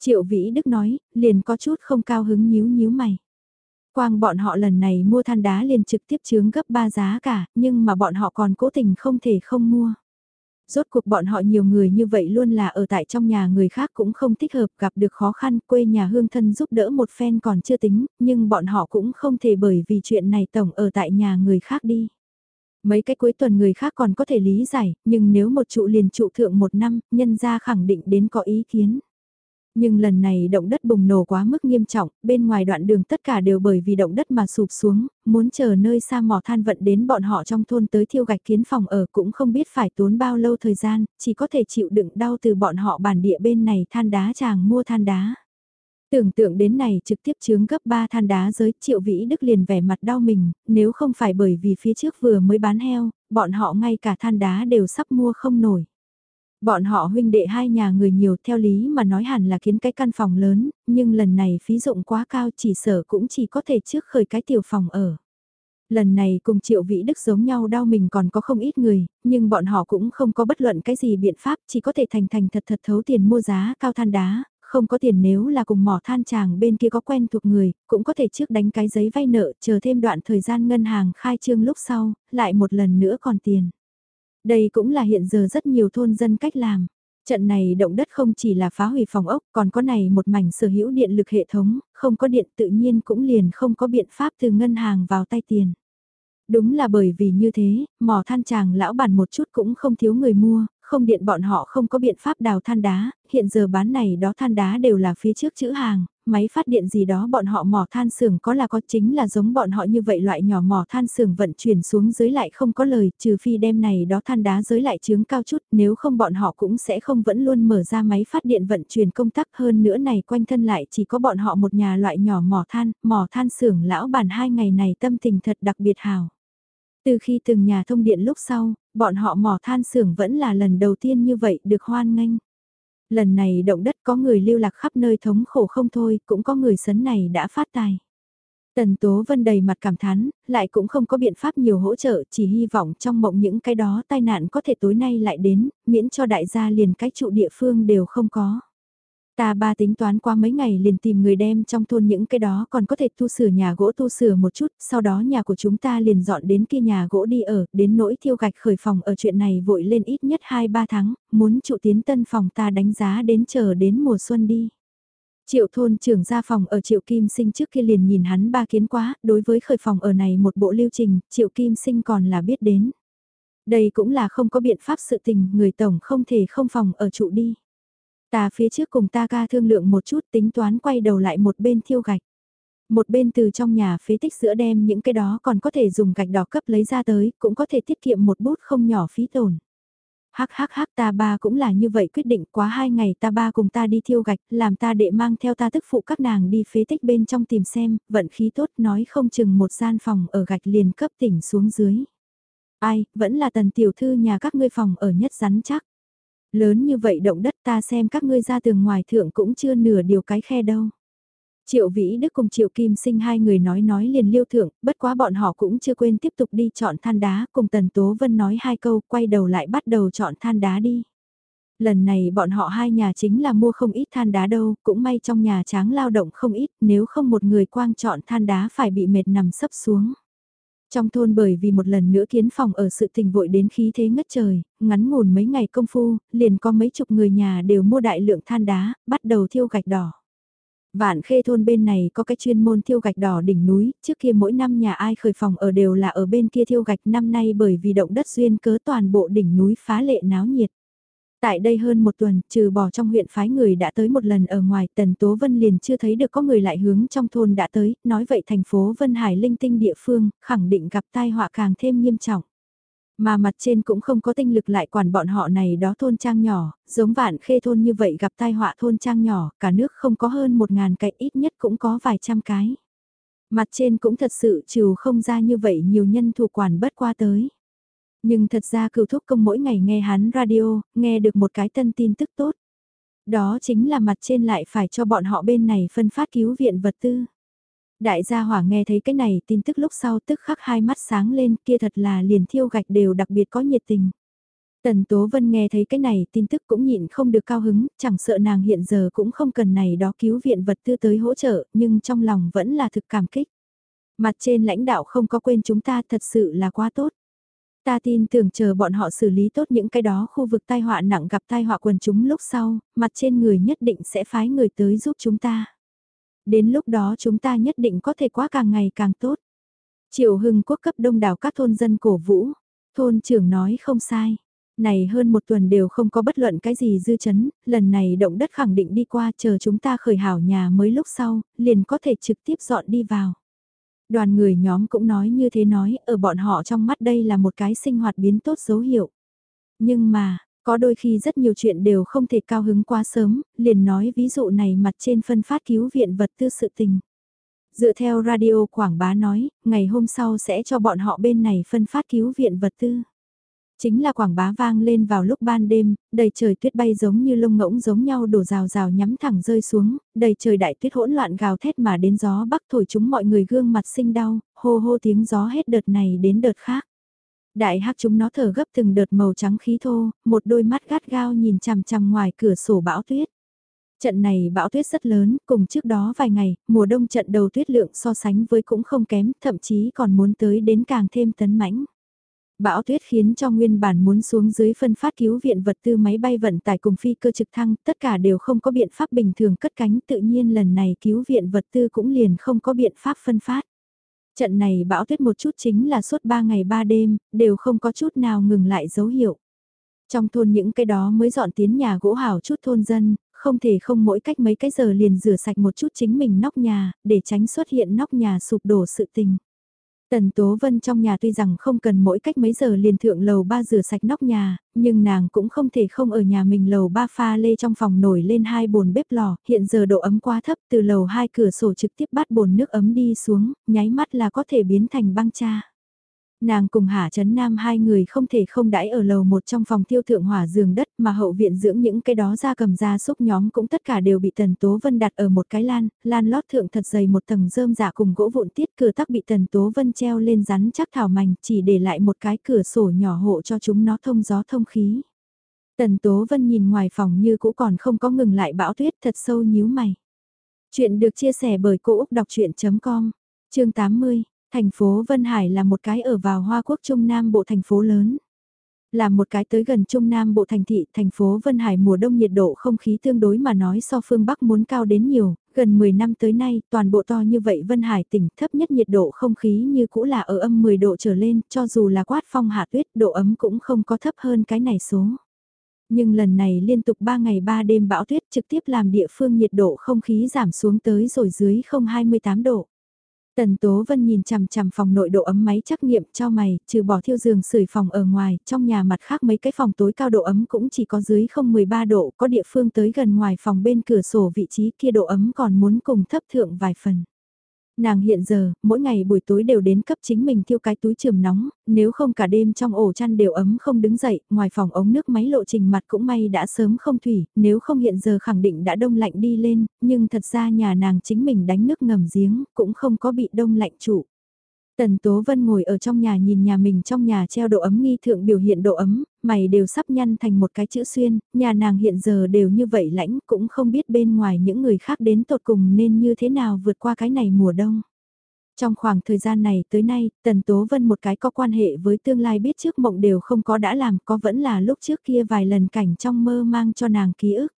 Triệu Vĩ Đức nói, liền có chút không cao hứng nhíu nhíu mày. Quang bọn họ lần này mua than đá liền trực tiếp chướng gấp 3 giá cả, nhưng mà bọn họ còn cố tình không thể không mua. Rốt cuộc bọn họ nhiều người như vậy luôn là ở tại trong nhà người khác cũng không thích hợp gặp được khó khăn quê nhà hương thân giúp đỡ một phen còn chưa tính, nhưng bọn họ cũng không thể bởi vì chuyện này tổng ở tại nhà người khác đi. Mấy cái cuối tuần người khác còn có thể lý giải, nhưng nếu một trụ liền trụ thượng một năm, nhân gia khẳng định đến có ý kiến. Nhưng lần này động đất bùng nổ quá mức nghiêm trọng, bên ngoài đoạn đường tất cả đều bởi vì động đất mà sụp xuống, muốn chờ nơi xa mỏ than vận đến bọn họ trong thôn tới thiêu gạch kiến phòng ở cũng không biết phải tốn bao lâu thời gian, chỉ có thể chịu đựng đau từ bọn họ bản địa bên này than đá chàng mua than đá. Tưởng tượng đến này trực tiếp chướng gấp 3 than đá giới triệu vĩ đức liền vẻ mặt đau mình, nếu không phải bởi vì phía trước vừa mới bán heo, bọn họ ngay cả than đá đều sắp mua không nổi. Bọn họ huynh đệ hai nhà người nhiều theo lý mà nói hẳn là kiến cái căn phòng lớn, nhưng lần này phí dụng quá cao chỉ sở cũng chỉ có thể trước khởi cái tiểu phòng ở. Lần này cùng triệu vĩ đức giống nhau đau mình còn có không ít người, nhưng bọn họ cũng không có bất luận cái gì biện pháp chỉ có thể thành thành thật thật thấu tiền mua giá cao than đá, không có tiền nếu là cùng mỏ than chàng bên kia có quen thuộc người, cũng có thể trước đánh cái giấy vay nợ chờ thêm đoạn thời gian ngân hàng khai trương lúc sau, lại một lần nữa còn tiền. Đây cũng là hiện giờ rất nhiều thôn dân cách làm. Trận này động đất không chỉ là phá hủy phòng ốc, còn có này một mảnh sở hữu điện lực hệ thống, không có điện tự nhiên cũng liền không có biện pháp từ ngân hàng vào tay tiền. Đúng là bởi vì như thế, mỏ than chàng lão bản một chút cũng không thiếu người mua, không điện bọn họ không có biện pháp đào than đá, hiện giờ bán này đó than đá đều là phía trước chữ hàng, máy phát điện gì đó bọn họ mỏ than xưởng có là có chính là giống bọn họ như vậy loại nhỏ mỏ than xưởng vận chuyển xuống dưới lại không có lời, trừ phi đem này đó than đá dưới lại chướng cao chút, nếu không bọn họ cũng sẽ không vẫn luôn mở ra máy phát điện vận chuyển công tắc hơn nữa này quanh thân lại chỉ có bọn họ một nhà loại nhỏ mỏ than, mỏ than xưởng lão bản hai ngày này tâm tình thật đặc biệt hào. Từ khi từng nhà thông điện lúc sau, bọn họ mỏ than xưởng vẫn là lần đầu tiên như vậy được hoan nghênh. Lần này động đất có người lưu lạc khắp nơi thống khổ không thôi, cũng có người sấn này đã phát tài. Tần Tố Vân đầy mặt cảm thán, lại cũng không có biện pháp nhiều hỗ trợ, chỉ hy vọng trong mộng những cái đó tai nạn có thể tối nay lại đến, miễn cho đại gia liền cái trụ địa phương đều không có. Ta ba tính toán qua mấy ngày liền tìm người đem trong thôn những cái đó còn có thể tu sửa nhà gỗ tu sửa một chút, sau đó nhà của chúng ta liền dọn đến kia nhà gỗ đi ở, đến nỗi thiêu gạch khởi phòng ở chuyện này vội lên ít nhất 2-3 tháng, muốn trụ tiến tân phòng ta đánh giá đến chờ đến mùa xuân đi. Triệu thôn trưởng gia phòng ở Triệu Kim Sinh trước kia liền nhìn hắn ba kiến quá, đối với khởi phòng ở này một bộ lưu trình, Triệu Kim Sinh còn là biết đến. Đây cũng là không có biện pháp sự tình, người tổng không thể không phòng ở trụ đi. Ta phía trước cùng ta ca thương lượng một chút tính toán quay đầu lại một bên thiêu gạch. Một bên từ trong nhà phế tích giữa đem những cái đó còn có thể dùng gạch đỏ cấp lấy ra tới, cũng có thể tiết kiệm một bút không nhỏ phí tổn. Hắc hắc hắc ta ba cũng là như vậy quyết định quá hai ngày ta ba cùng ta đi thiêu gạch, làm ta đệ mang theo ta tức phụ các nàng đi phế tích bên trong tìm xem, vận khí tốt nói không chừng một gian phòng ở gạch liền cấp tỉnh xuống dưới. Ai, vẫn là tần tiểu thư nhà các ngươi phòng ở nhất rắn chắc. Lớn như vậy động đất ta xem các ngươi ra tường ngoài thượng cũng chưa nửa điều cái khe đâu. Triệu Vĩ Đức cùng Triệu Kim Sinh hai người nói nói liền liêu thượng, bất quá bọn họ cũng chưa quên tiếp tục đi chọn than đá, cùng Tần Tố Vân nói hai câu, quay đầu lại bắt đầu chọn than đá đi. Lần này bọn họ hai nhà chính là mua không ít than đá đâu, cũng may trong nhà tráng lao động không ít, nếu không một người quang chọn than đá phải bị mệt nằm sấp xuống. Trong thôn bởi vì một lần nữa kiến phòng ở sự tình vội đến khí thế ngất trời, ngắn ngủn mấy ngày công phu, liền có mấy chục người nhà đều mua đại lượng than đá, bắt đầu thiêu gạch đỏ. Vạn khê thôn bên này có cái chuyên môn thiêu gạch đỏ đỉnh núi, trước kia mỗi năm nhà ai khởi phòng ở đều là ở bên kia thiêu gạch năm nay bởi vì động đất duyên cớ toàn bộ đỉnh núi phá lệ náo nhiệt. Tại đây hơn một tuần, trừ bỏ trong huyện phái người đã tới một lần ở ngoài, Tần Tố Vân liền chưa thấy được có người lại hướng trong thôn đã tới, nói vậy thành phố Vân Hải linh tinh địa phương, khẳng định gặp tai họa càng thêm nghiêm trọng. Mà mặt trên cũng không có tinh lực lại quản bọn họ này đó thôn trang nhỏ, giống vạn khê thôn như vậy gặp tai họa thôn trang nhỏ, cả nước không có hơn một ngàn cái ít nhất cũng có vài trăm cái. Mặt trên cũng thật sự trừ không ra như vậy nhiều nhân thủ quản bất qua tới. Nhưng thật ra cựu thúc công mỗi ngày nghe hắn radio, nghe được một cái tân tin tức tốt. Đó chính là mặt trên lại phải cho bọn họ bên này phân phát cứu viện vật tư. Đại gia hỏa nghe thấy cái này tin tức lúc sau tức khắc hai mắt sáng lên kia thật là liền thiêu gạch đều đặc biệt có nhiệt tình. Tần Tố Vân nghe thấy cái này tin tức cũng nhịn không được cao hứng, chẳng sợ nàng hiện giờ cũng không cần này đó cứu viện vật tư tới hỗ trợ, nhưng trong lòng vẫn là thực cảm kích. Mặt trên lãnh đạo không có quên chúng ta thật sự là quá tốt. Ta tin tưởng chờ bọn họ xử lý tốt những cái đó khu vực tai họa nặng gặp tai họa quần chúng lúc sau, mặt trên người nhất định sẽ phái người tới giúp chúng ta. Đến lúc đó chúng ta nhất định có thể quá càng ngày càng tốt. Triệu Hưng quốc cấp đông đảo các thôn dân cổ vũ, thôn trưởng nói không sai. Này hơn một tuần đều không có bất luận cái gì dư chấn, lần này động đất khẳng định đi qua chờ chúng ta khởi hảo nhà mới lúc sau, liền có thể trực tiếp dọn đi vào. Đoàn người nhóm cũng nói như thế nói, ở bọn họ trong mắt đây là một cái sinh hoạt biến tốt dấu hiệu. Nhưng mà, có đôi khi rất nhiều chuyện đều không thể cao hứng quá sớm, liền nói ví dụ này mặt trên phân phát cứu viện vật tư sự tình. Dựa theo radio quảng bá nói, ngày hôm sau sẽ cho bọn họ bên này phân phát cứu viện vật tư. Chính là quảng bá vang lên vào lúc ban đêm, đầy trời tuyết bay giống như lông ngỗng giống nhau đổ rào rào nhắm thẳng rơi xuống, đầy trời đại tuyết hỗn loạn gào thét mà đến gió bắc thổi chúng mọi người gương mặt sinh đau, hô hô tiếng gió hết đợt này đến đợt khác. Đại hắc chúng nó thở gấp từng đợt màu trắng khí thô, một đôi mắt gắt gao nhìn chằm chằm ngoài cửa sổ bão tuyết. Trận này bão tuyết rất lớn, cùng trước đó vài ngày, mùa đông trận đầu tuyết lượng so sánh với cũng không kém, thậm chí còn muốn tới đến càng thêm tấn mãnh. Bão tuyết khiến cho nguyên bản muốn xuống dưới phân phát cứu viện vật tư máy bay vận tải cùng phi cơ trực thăng, tất cả đều không có biện pháp bình thường cất cánh tự nhiên lần này cứu viện vật tư cũng liền không có biện pháp phân phát. Trận này bão tuyết một chút chính là suốt 3 ngày 3 đêm, đều không có chút nào ngừng lại dấu hiệu. Trong thôn những cái đó mới dọn tiến nhà gỗ hảo chút thôn dân, không thể không mỗi cách mấy cái giờ liền rửa sạch một chút chính mình nóc nhà, để tránh xuất hiện nóc nhà sụp đổ sự tình. Tần Tố Vân trong nhà tuy rằng không cần mỗi cách mấy giờ liền thượng lầu ba rửa sạch nóc nhà, nhưng nàng cũng không thể không ở nhà mình lầu ba pha lê trong phòng nổi lên hai bồn bếp lò, hiện giờ độ ấm quá thấp từ lầu hai cửa sổ trực tiếp bắt bồn nước ấm đi xuống, nháy mắt là có thể biến thành băng cha. Nàng cùng Hà Trấn Nam hai người không thể không đãi ở lầu một trong phòng tiêu thượng hỏa giường đất mà hậu viện dưỡng những cái đó ra cầm ra xúc nhóm cũng tất cả đều bị Tần Tố Vân đặt ở một cái lan, lan lót thượng thật dày một tầng rơm dạ cùng gỗ vụn tiết cửa tắc bị Tần Tố Vân treo lên rắn chắc thảo mảnh chỉ để lại một cái cửa sổ nhỏ hộ cho chúng nó thông gió thông khí. Tần Tố Vân nhìn ngoài phòng như cũ còn không có ngừng lại bão tuyết thật sâu nhíu mày. Chuyện được chia sẻ bởi Cô Úc Đọc Chuyện.com, chương 80. Thành phố Vân Hải là một cái ở vào Hoa Quốc Trung Nam Bộ thành phố lớn. Là một cái tới gần Trung Nam Bộ thành thị, thành phố Vân Hải mùa đông nhiệt độ không khí tương đối mà nói so phương Bắc muốn cao đến nhiều, gần 10 năm tới nay toàn bộ to như vậy Vân Hải tỉnh thấp nhất nhiệt độ không khí như cũ là ở âm 10 độ trở lên, cho dù là quát phong hạ tuyết độ ấm cũng không có thấp hơn cái này số. Nhưng lần này liên tục 3 ngày 3 đêm bão tuyết trực tiếp làm địa phương nhiệt độ không khí giảm xuống tới rồi dưới 028 độ. Tần Tố Vân nhìn chằm chằm phòng nội độ ấm máy trắc nghiệm cho mày, trừ bỏ thiêu giường sưởi phòng ở ngoài, trong nhà mặt khác mấy cái phòng tối cao độ ấm cũng chỉ có dưới 013 độ, có địa phương tới gần ngoài phòng bên cửa sổ vị trí kia độ ấm còn muốn cùng thấp thượng vài phần. Nàng hiện giờ, mỗi ngày buổi tối đều đến cấp chính mình thiêu cái túi trường nóng, nếu không cả đêm trong ổ chăn đều ấm không đứng dậy, ngoài phòng ống nước máy lộ trình mặt cũng may đã sớm không thủy, nếu không hiện giờ khẳng định đã đông lạnh đi lên, nhưng thật ra nhà nàng chính mình đánh nước ngầm giếng, cũng không có bị đông lạnh trụ. Tần Tố Vân ngồi ở trong nhà nhìn nhà mình trong nhà treo độ ấm nghi thượng biểu hiện độ ấm, mày đều sắp nhăn thành một cái chữ xuyên, nhà nàng hiện giờ đều như vậy lãnh cũng không biết bên ngoài những người khác đến tột cùng nên như thế nào vượt qua cái này mùa đông. Trong khoảng thời gian này tới nay, Tần Tố Vân một cái có quan hệ với tương lai biết trước mộng đều không có đã làm có vẫn là lúc trước kia vài lần cảnh trong mơ mang cho nàng ký ức.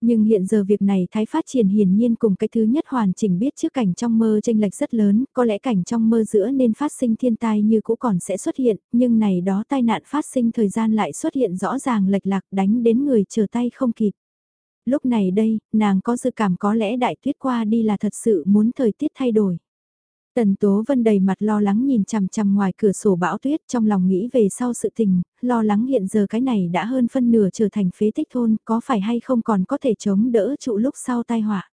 Nhưng hiện giờ việc này thái phát triển hiển nhiên cùng cái thứ nhất hoàn chỉnh biết trước cảnh trong mơ tranh lệch rất lớn, có lẽ cảnh trong mơ giữa nên phát sinh thiên tai như cũ còn sẽ xuất hiện, nhưng này đó tai nạn phát sinh thời gian lại xuất hiện rõ ràng lệch lạc đánh đến người chờ tay không kịp. Lúc này đây, nàng có dự cảm có lẽ đại tuyết qua đi là thật sự muốn thời tiết thay đổi. Tần Tố Vân đầy mặt lo lắng nhìn chằm chằm ngoài cửa sổ bão tuyết trong lòng nghĩ về sau sự tình, lo lắng hiện giờ cái này đã hơn phân nửa trở thành phế tích thôn, có phải hay không còn có thể chống đỡ trụ lúc sau tai họa.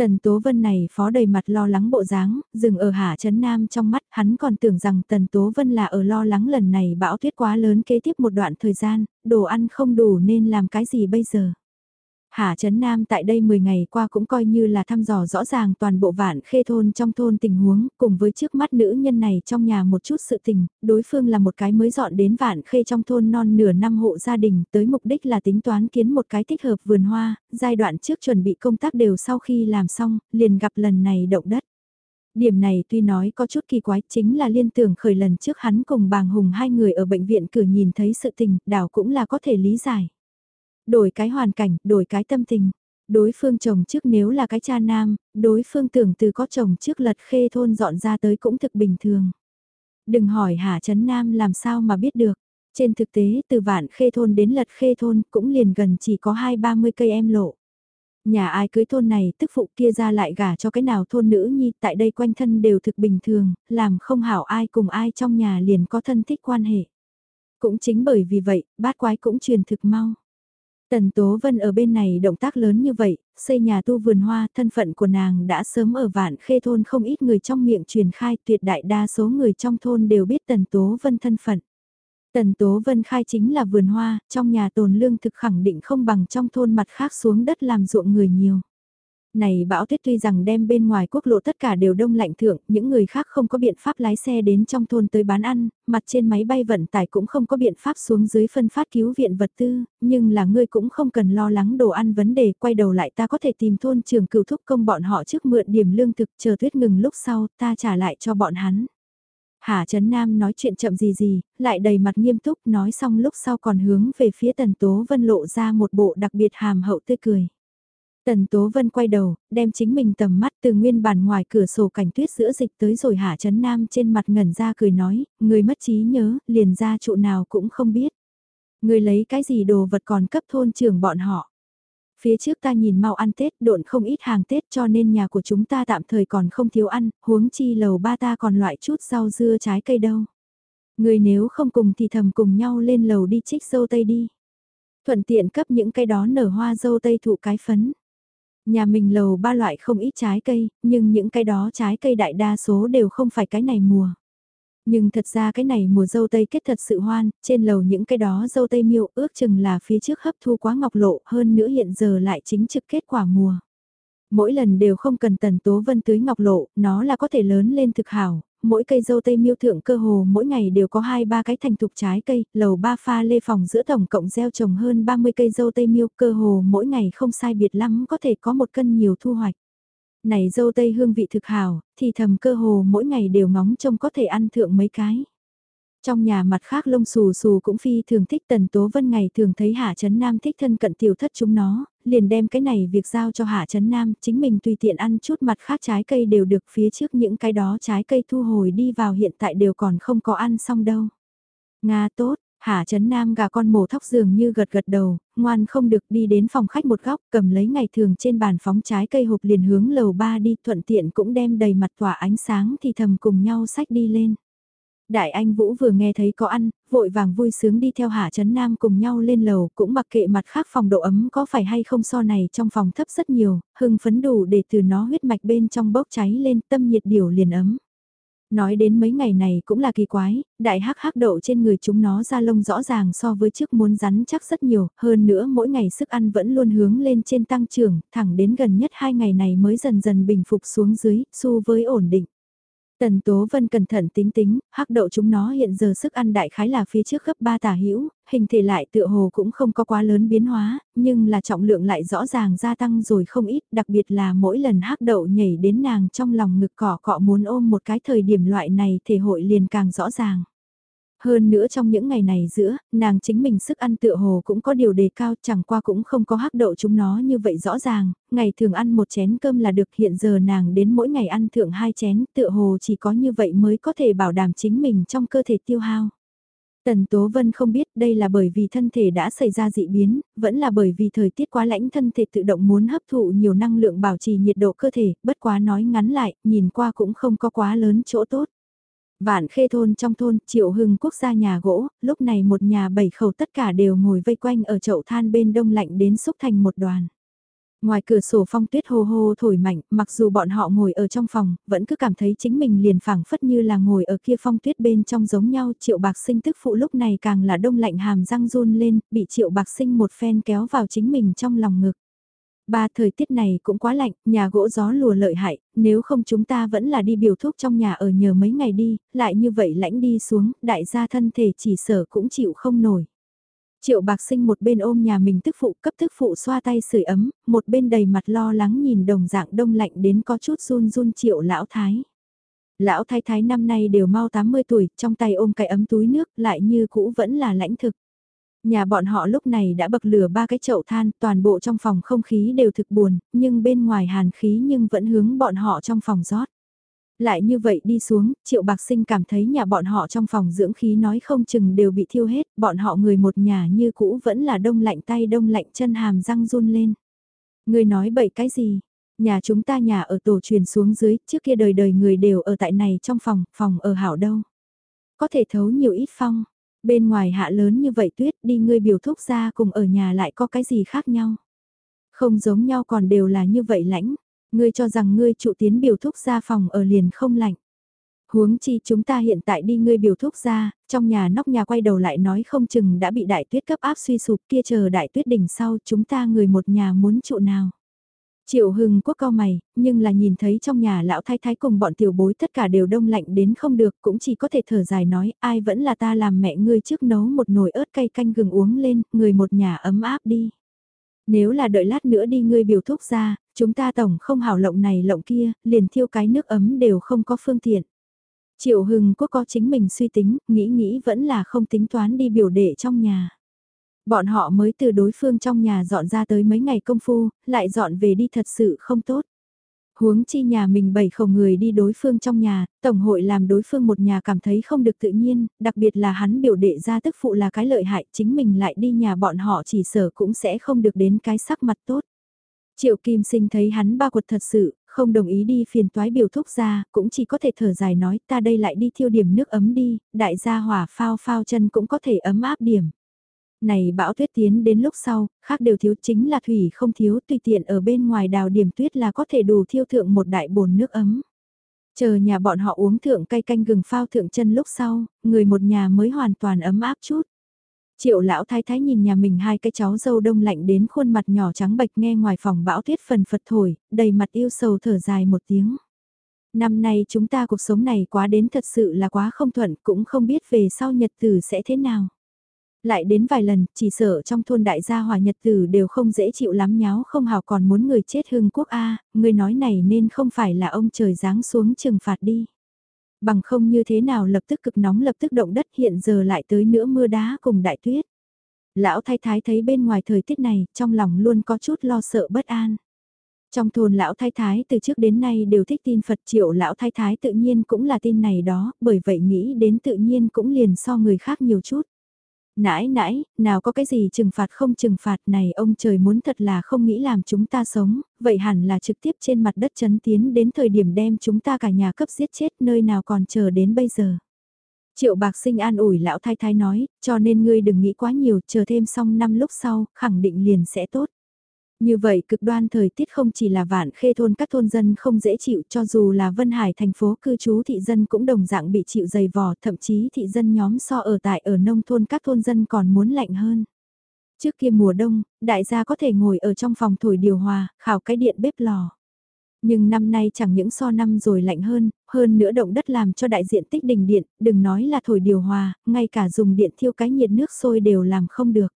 Tần Tố Vân này phó đầy mặt lo lắng bộ dáng, dừng ở Hạ Trấn Nam trong mắt, hắn còn tưởng rằng Tần Tố Vân là ở lo lắng lần này bão tuyết quá lớn kế tiếp một đoạn thời gian, đồ ăn không đủ nên làm cái gì bây giờ. Hà Trấn Nam tại đây 10 ngày qua cũng coi như là thăm dò rõ ràng toàn bộ vạn khê thôn trong thôn tình huống, cùng với trước mắt nữ nhân này trong nhà một chút sự tình, đối phương là một cái mới dọn đến vạn khê trong thôn non nửa năm hộ gia đình, tới mục đích là tính toán kiến một cái thích hợp vườn hoa, giai đoạn trước chuẩn bị công tác đều sau khi làm xong, liền gặp lần này động đất. Điểm này tuy nói có chút kỳ quái chính là liên tưởng khởi lần trước hắn cùng bàng hùng hai người ở bệnh viện cửa nhìn thấy sự tình, đảo cũng là có thể lý giải. Đổi cái hoàn cảnh, đổi cái tâm tình. Đối phương chồng trước nếu là cái cha nam, đối phương tưởng từ có chồng trước lật khê thôn dọn ra tới cũng thực bình thường. Đừng hỏi Hà Trấn Nam làm sao mà biết được. Trên thực tế từ vạn khê thôn đến lật khê thôn cũng liền gần chỉ có hai ba mươi cây em lộ. Nhà ai cưới thôn này tức phụ kia ra lại gả cho cái nào thôn nữ nhi tại đây quanh thân đều thực bình thường, làm không hảo ai cùng ai trong nhà liền có thân thích quan hệ. Cũng chính bởi vì vậy, bát quái cũng truyền thực mau. Tần Tố Vân ở bên này động tác lớn như vậy, xây nhà tu vườn hoa, thân phận của nàng đã sớm ở vạn khê thôn không ít người trong miệng truyền khai tuyệt đại đa số người trong thôn đều biết Tần Tố Vân thân phận. Tần Tố Vân khai chính là vườn hoa, trong nhà tồn lương thực khẳng định không bằng trong thôn mặt khác xuống đất làm ruộng người nhiều. Này bão tuyết tuy rằng đem bên ngoài quốc lộ tất cả đều đông lạnh thượng, những người khác không có biện pháp lái xe đến trong thôn tới bán ăn, mặt trên máy bay vận tải cũng không có biện pháp xuống dưới phân phát cứu viện vật tư, nhưng là ngươi cũng không cần lo lắng đồ ăn vấn đề, quay đầu lại ta có thể tìm thôn trường cựu thúc công bọn họ trước mượn điểm lương thực chờ tuyết ngừng lúc sau ta trả lại cho bọn hắn. Hà Trấn Nam nói chuyện chậm gì gì, lại đầy mặt nghiêm túc nói xong lúc sau còn hướng về phía Tần Tố Vân lộ ra một bộ đặc biệt hàm hậu tươi cười. Tần Tố Vân quay đầu, đem chính mình tầm mắt từ nguyên bản ngoài cửa sổ cảnh tuyết giữa dịch tới rồi hạ chấn nam trên mặt ngẩn ra cười nói, người mất trí nhớ, liền ra trụ nào cũng không biết. Người lấy cái gì đồ vật còn cấp thôn trưởng bọn họ. Phía trước ta nhìn mau ăn Tết độn không ít hàng Tết cho nên nhà của chúng ta tạm thời còn không thiếu ăn, huống chi lầu ba ta còn loại chút rau dưa trái cây đâu. Người nếu không cùng thì thầm cùng nhau lên lầu đi trích dâu tây đi. Thuận tiện cấp những cây đó nở hoa dâu tây thụ cái phấn. Nhà mình lầu ba loại không ít trái cây, nhưng những cái đó trái cây đại đa số đều không phải cái này mùa. Nhưng thật ra cái này mùa dâu tây kết thật sự hoan, trên lầu những cái đó dâu tây miêu ước chừng là phía trước hấp thu quá ngọc lộ hơn nữa hiện giờ lại chính trực kết quả mùa. Mỗi lần đều không cần tần tố vân tưới ngọc lộ, nó là có thể lớn lên thực hảo, mỗi cây dâu tây miêu thượng cơ hồ mỗi ngày đều có hai ba cái thành thục trái cây, lầu ba pha lê phòng giữa tổng cộng gieo trồng hơn 30 cây dâu tây miêu cơ hồ mỗi ngày không sai biệt lắm có thể có một cân nhiều thu hoạch. Này dâu tây hương vị thực hảo, thì thầm cơ hồ mỗi ngày đều ngóng trông có thể ăn thượng mấy cái. Trong nhà mặt khác lông xù xù cũng phi thường thích tần tố vân ngày thường thấy Hạ Trấn Nam thích thân cận tiểu thất chúng nó, liền đem cái này việc giao cho Hạ Trấn Nam, chính mình tùy tiện ăn chút mặt khác trái cây đều được phía trước những cái đó trái cây thu hồi đi vào hiện tại đều còn không có ăn xong đâu. Nga tốt, Hạ Trấn Nam gà con mổ thóc dường như gật gật đầu, ngoan không được đi đến phòng khách một góc cầm lấy ngày thường trên bàn phóng trái cây hộp liền hướng lầu ba đi thuận tiện cũng đem đầy mặt tỏa ánh sáng thì thầm cùng nhau sách đi lên. Đại anh Vũ vừa nghe thấy có ăn, vội vàng vui sướng đi theo Hạ Trấn Nam cùng nhau lên lầu, cũng mặc kệ mặt khác phòng độ ấm có phải hay không so này trong phòng thấp rất nhiều, hưng phấn đủ để từ nó huyết mạch bên trong bốc cháy lên tâm nhiệt điều liền ấm. Nói đến mấy ngày này cũng là kỳ quái, đại hắc hắc đậu trên người chúng nó ra lông rõ ràng so với trước muốn rắn chắc rất nhiều, hơn nữa mỗi ngày sức ăn vẫn luôn hướng lên trên tăng trưởng, thẳng đến gần nhất hai ngày này mới dần dần bình phục xuống dưới, xu với ổn định. Tần Tố Vân cẩn thận tính tính, hắc đậu chúng nó hiện giờ sức ăn đại khái là phía trước gấp 3 tả hữu hình thể lại tựa hồ cũng không có quá lớn biến hóa, nhưng là trọng lượng lại rõ ràng gia tăng rồi không ít, đặc biệt là mỗi lần hắc đậu nhảy đến nàng trong lòng ngực cỏ cọ muốn ôm một cái thời điểm loại này thể hội liền càng rõ ràng. Hơn nữa trong những ngày này giữa, nàng chính mình sức ăn tựa hồ cũng có điều đề cao chẳng qua cũng không có hắc đậu chúng nó như vậy rõ ràng, ngày thường ăn một chén cơm là được hiện giờ nàng đến mỗi ngày ăn thượng hai chén tựa hồ chỉ có như vậy mới có thể bảo đảm chính mình trong cơ thể tiêu hao. Tần Tố Vân không biết đây là bởi vì thân thể đã xảy ra dị biến, vẫn là bởi vì thời tiết quá lãnh thân thể tự động muốn hấp thụ nhiều năng lượng bảo trì nhiệt độ cơ thể, bất quá nói ngắn lại, nhìn qua cũng không có quá lớn chỗ tốt. Vạn khê thôn trong thôn, triệu hưng quốc gia nhà gỗ, lúc này một nhà bảy khẩu tất cả đều ngồi vây quanh ở chậu than bên đông lạnh đến xúc thành một đoàn. Ngoài cửa sổ phong tuyết hô hô thổi mạnh, mặc dù bọn họ ngồi ở trong phòng, vẫn cứ cảm thấy chính mình liền phảng phất như là ngồi ở kia phong tuyết bên trong giống nhau. Triệu bạc sinh tức phụ lúc này càng là đông lạnh hàm răng run lên, bị triệu bạc sinh một phen kéo vào chính mình trong lòng ngực. Ba thời tiết này cũng quá lạnh, nhà gỗ gió lùa lợi hại, nếu không chúng ta vẫn là đi biểu thuốc trong nhà ở nhờ mấy ngày đi, lại như vậy lãnh đi xuống, đại gia thân thể chỉ sở cũng chịu không nổi. Triệu bạc sinh một bên ôm nhà mình tức phụ cấp tức phụ xoa tay sưởi ấm, một bên đầy mặt lo lắng nhìn đồng dạng đông lạnh đến có chút run run triệu lão thái. Lão thái thái năm nay đều mau 80 tuổi, trong tay ôm cái ấm túi nước lại như cũ vẫn là lãnh thực. Nhà bọn họ lúc này đã bậc lửa ba cái chậu than, toàn bộ trong phòng không khí đều thực buồn, nhưng bên ngoài hàn khí nhưng vẫn hướng bọn họ trong phòng rót. Lại như vậy đi xuống, triệu bạc sinh cảm thấy nhà bọn họ trong phòng dưỡng khí nói không chừng đều bị thiêu hết, bọn họ người một nhà như cũ vẫn là đông lạnh tay đông lạnh chân hàm răng run lên. Người nói bậy cái gì? Nhà chúng ta nhà ở tổ truyền xuống dưới, trước kia đời đời người đều ở tại này trong phòng, phòng ở hảo đâu. Có thể thấu nhiều ít phong, Bên ngoài hạ lớn như vậy tuyết đi ngươi biểu thúc ra cùng ở nhà lại có cái gì khác nhau. Không giống nhau còn đều là như vậy lãnh. Ngươi cho rằng ngươi trụ tiến biểu thúc ra phòng ở liền không lạnh. Huống chi chúng ta hiện tại đi ngươi biểu thúc ra, trong nhà nóc nhà quay đầu lại nói không chừng đã bị đại tuyết cấp áp suy sụp kia chờ đại tuyết đỉnh sau chúng ta người một nhà muốn trụ nào. Triệu Hưng Quốc cao mày, nhưng là nhìn thấy trong nhà lão thái thái cùng bọn tiểu bối tất cả đều đông lạnh đến không được, cũng chỉ có thể thở dài nói, ai vẫn là ta làm mẹ ngươi trước nấu một nồi ớt cay canh gừng uống lên, người một nhà ấm áp đi. Nếu là đợi lát nữa đi ngươi biểu thuốc ra, chúng ta tổng không hảo lộng này lộng kia, liền thiêu cái nước ấm đều không có phương tiện. Triệu Hưng Quốc có chính mình suy tính, nghĩ nghĩ vẫn là không tính toán đi biểu đệ trong nhà. Bọn họ mới từ đối phương trong nhà dọn ra tới mấy ngày công phu, lại dọn về đi thật sự không tốt. Huống chi nhà mình bảy khẩu người đi đối phương trong nhà, tổng hội làm đối phương một nhà cảm thấy không được tự nhiên, đặc biệt là hắn biểu đệ ra tức phụ là cái lợi hại, chính mình lại đi nhà bọn họ chỉ sở cũng sẽ không được đến cái sắc mặt tốt. Triệu Kim Sinh thấy hắn ba quật thật sự, không đồng ý đi phiền toái biểu thúc ra, cũng chỉ có thể thở dài nói ta đây lại đi thiêu điểm nước ấm đi, đại gia hỏa phao phao chân cũng có thể ấm áp điểm. Này bão tuyết tiến đến lúc sau, khác đều thiếu chính là thủy không thiếu tùy tiện ở bên ngoài đào điểm tuyết là có thể đủ thiêu thượng một đại bồn nước ấm. Chờ nhà bọn họ uống thượng cây canh gừng phao thượng chân lúc sau, người một nhà mới hoàn toàn ấm áp chút. Triệu lão thái thái nhìn nhà mình hai cái cháu dâu đông lạnh đến khuôn mặt nhỏ trắng bạch nghe ngoài phòng bão tuyết phần phật thổi, đầy mặt yêu sầu thở dài một tiếng. Năm nay chúng ta cuộc sống này quá đến thật sự là quá không thuận cũng không biết về sau nhật tử sẽ thế nào. Lại đến vài lần, chỉ sợ trong thôn đại gia hòa nhật tử đều không dễ chịu lắm nháo không hào còn muốn người chết hưng quốc A, người nói này nên không phải là ông trời giáng xuống trừng phạt đi. Bằng không như thế nào lập tức cực nóng lập tức động đất hiện giờ lại tới nữa mưa đá cùng đại tuyết. Lão thái thái thấy bên ngoài thời tiết này, trong lòng luôn có chút lo sợ bất an. Trong thôn lão thái thái từ trước đến nay đều thích tin Phật triệu lão thái thái tự nhiên cũng là tin này đó, bởi vậy nghĩ đến tự nhiên cũng liền so người khác nhiều chút. Nãi nãi, nào có cái gì trừng phạt không trừng phạt này ông trời muốn thật là không nghĩ làm chúng ta sống, vậy hẳn là trực tiếp trên mặt đất chấn tiến đến thời điểm đem chúng ta cả nhà cấp giết chết nơi nào còn chờ đến bây giờ. Triệu bạc sinh an ủi lão thái thái nói, cho nên ngươi đừng nghĩ quá nhiều, chờ thêm xong năm lúc sau, khẳng định liền sẽ tốt. Như vậy cực đoan thời tiết không chỉ là vạn khê thôn các thôn dân không dễ chịu cho dù là Vân Hải thành phố cư trú thị dân cũng đồng dạng bị chịu dày vò thậm chí thị dân nhóm so ở tại ở nông thôn các thôn dân còn muốn lạnh hơn. Trước kia mùa đông, đại gia có thể ngồi ở trong phòng thổi điều hòa, khảo cái điện bếp lò. Nhưng năm nay chẳng những so năm rồi lạnh hơn, hơn nữa động đất làm cho đại diện tích đình điện, đừng nói là thổi điều hòa, ngay cả dùng điện thiêu cái nhiệt nước sôi đều làm không được.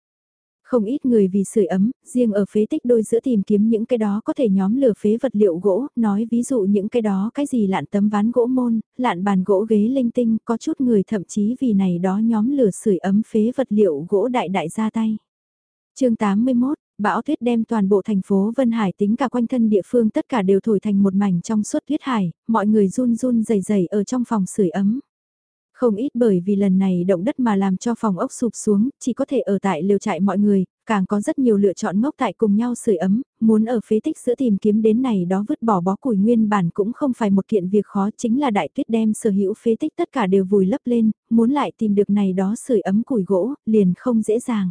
Không ít người vì sưởi ấm, riêng ở phế tích đôi giữa tìm kiếm những cái đó có thể nhóm lửa phế vật liệu gỗ, nói ví dụ những cái đó cái gì lạn tấm ván gỗ môn, lạn bàn gỗ ghế linh tinh, có chút người thậm chí vì này đó nhóm lửa sưởi ấm phế vật liệu gỗ đại đại ra tay. chương 81 Bão tuyết đem toàn bộ thành phố Vân Hải tính cả quanh thân địa phương tất cả đều thổi thành một mảnh trong suốt tuyết hải, mọi người run run rẩy rẩy ở trong phòng sưởi ấm. Không ít bởi vì lần này động đất mà làm cho phòng ốc sụp xuống, chỉ có thể ở tại lều trại mọi người, càng có rất nhiều lựa chọn ngốc tại cùng nhau sưởi ấm, muốn ở phế tích giữa tìm kiếm đến này đó vứt bỏ bó củi nguyên bản cũng không phải một kiện việc khó chính là đại tuyết đem sở hữu phế tích tất cả đều vùi lấp lên, muốn lại tìm được này đó sưởi ấm củi gỗ, liền không dễ dàng.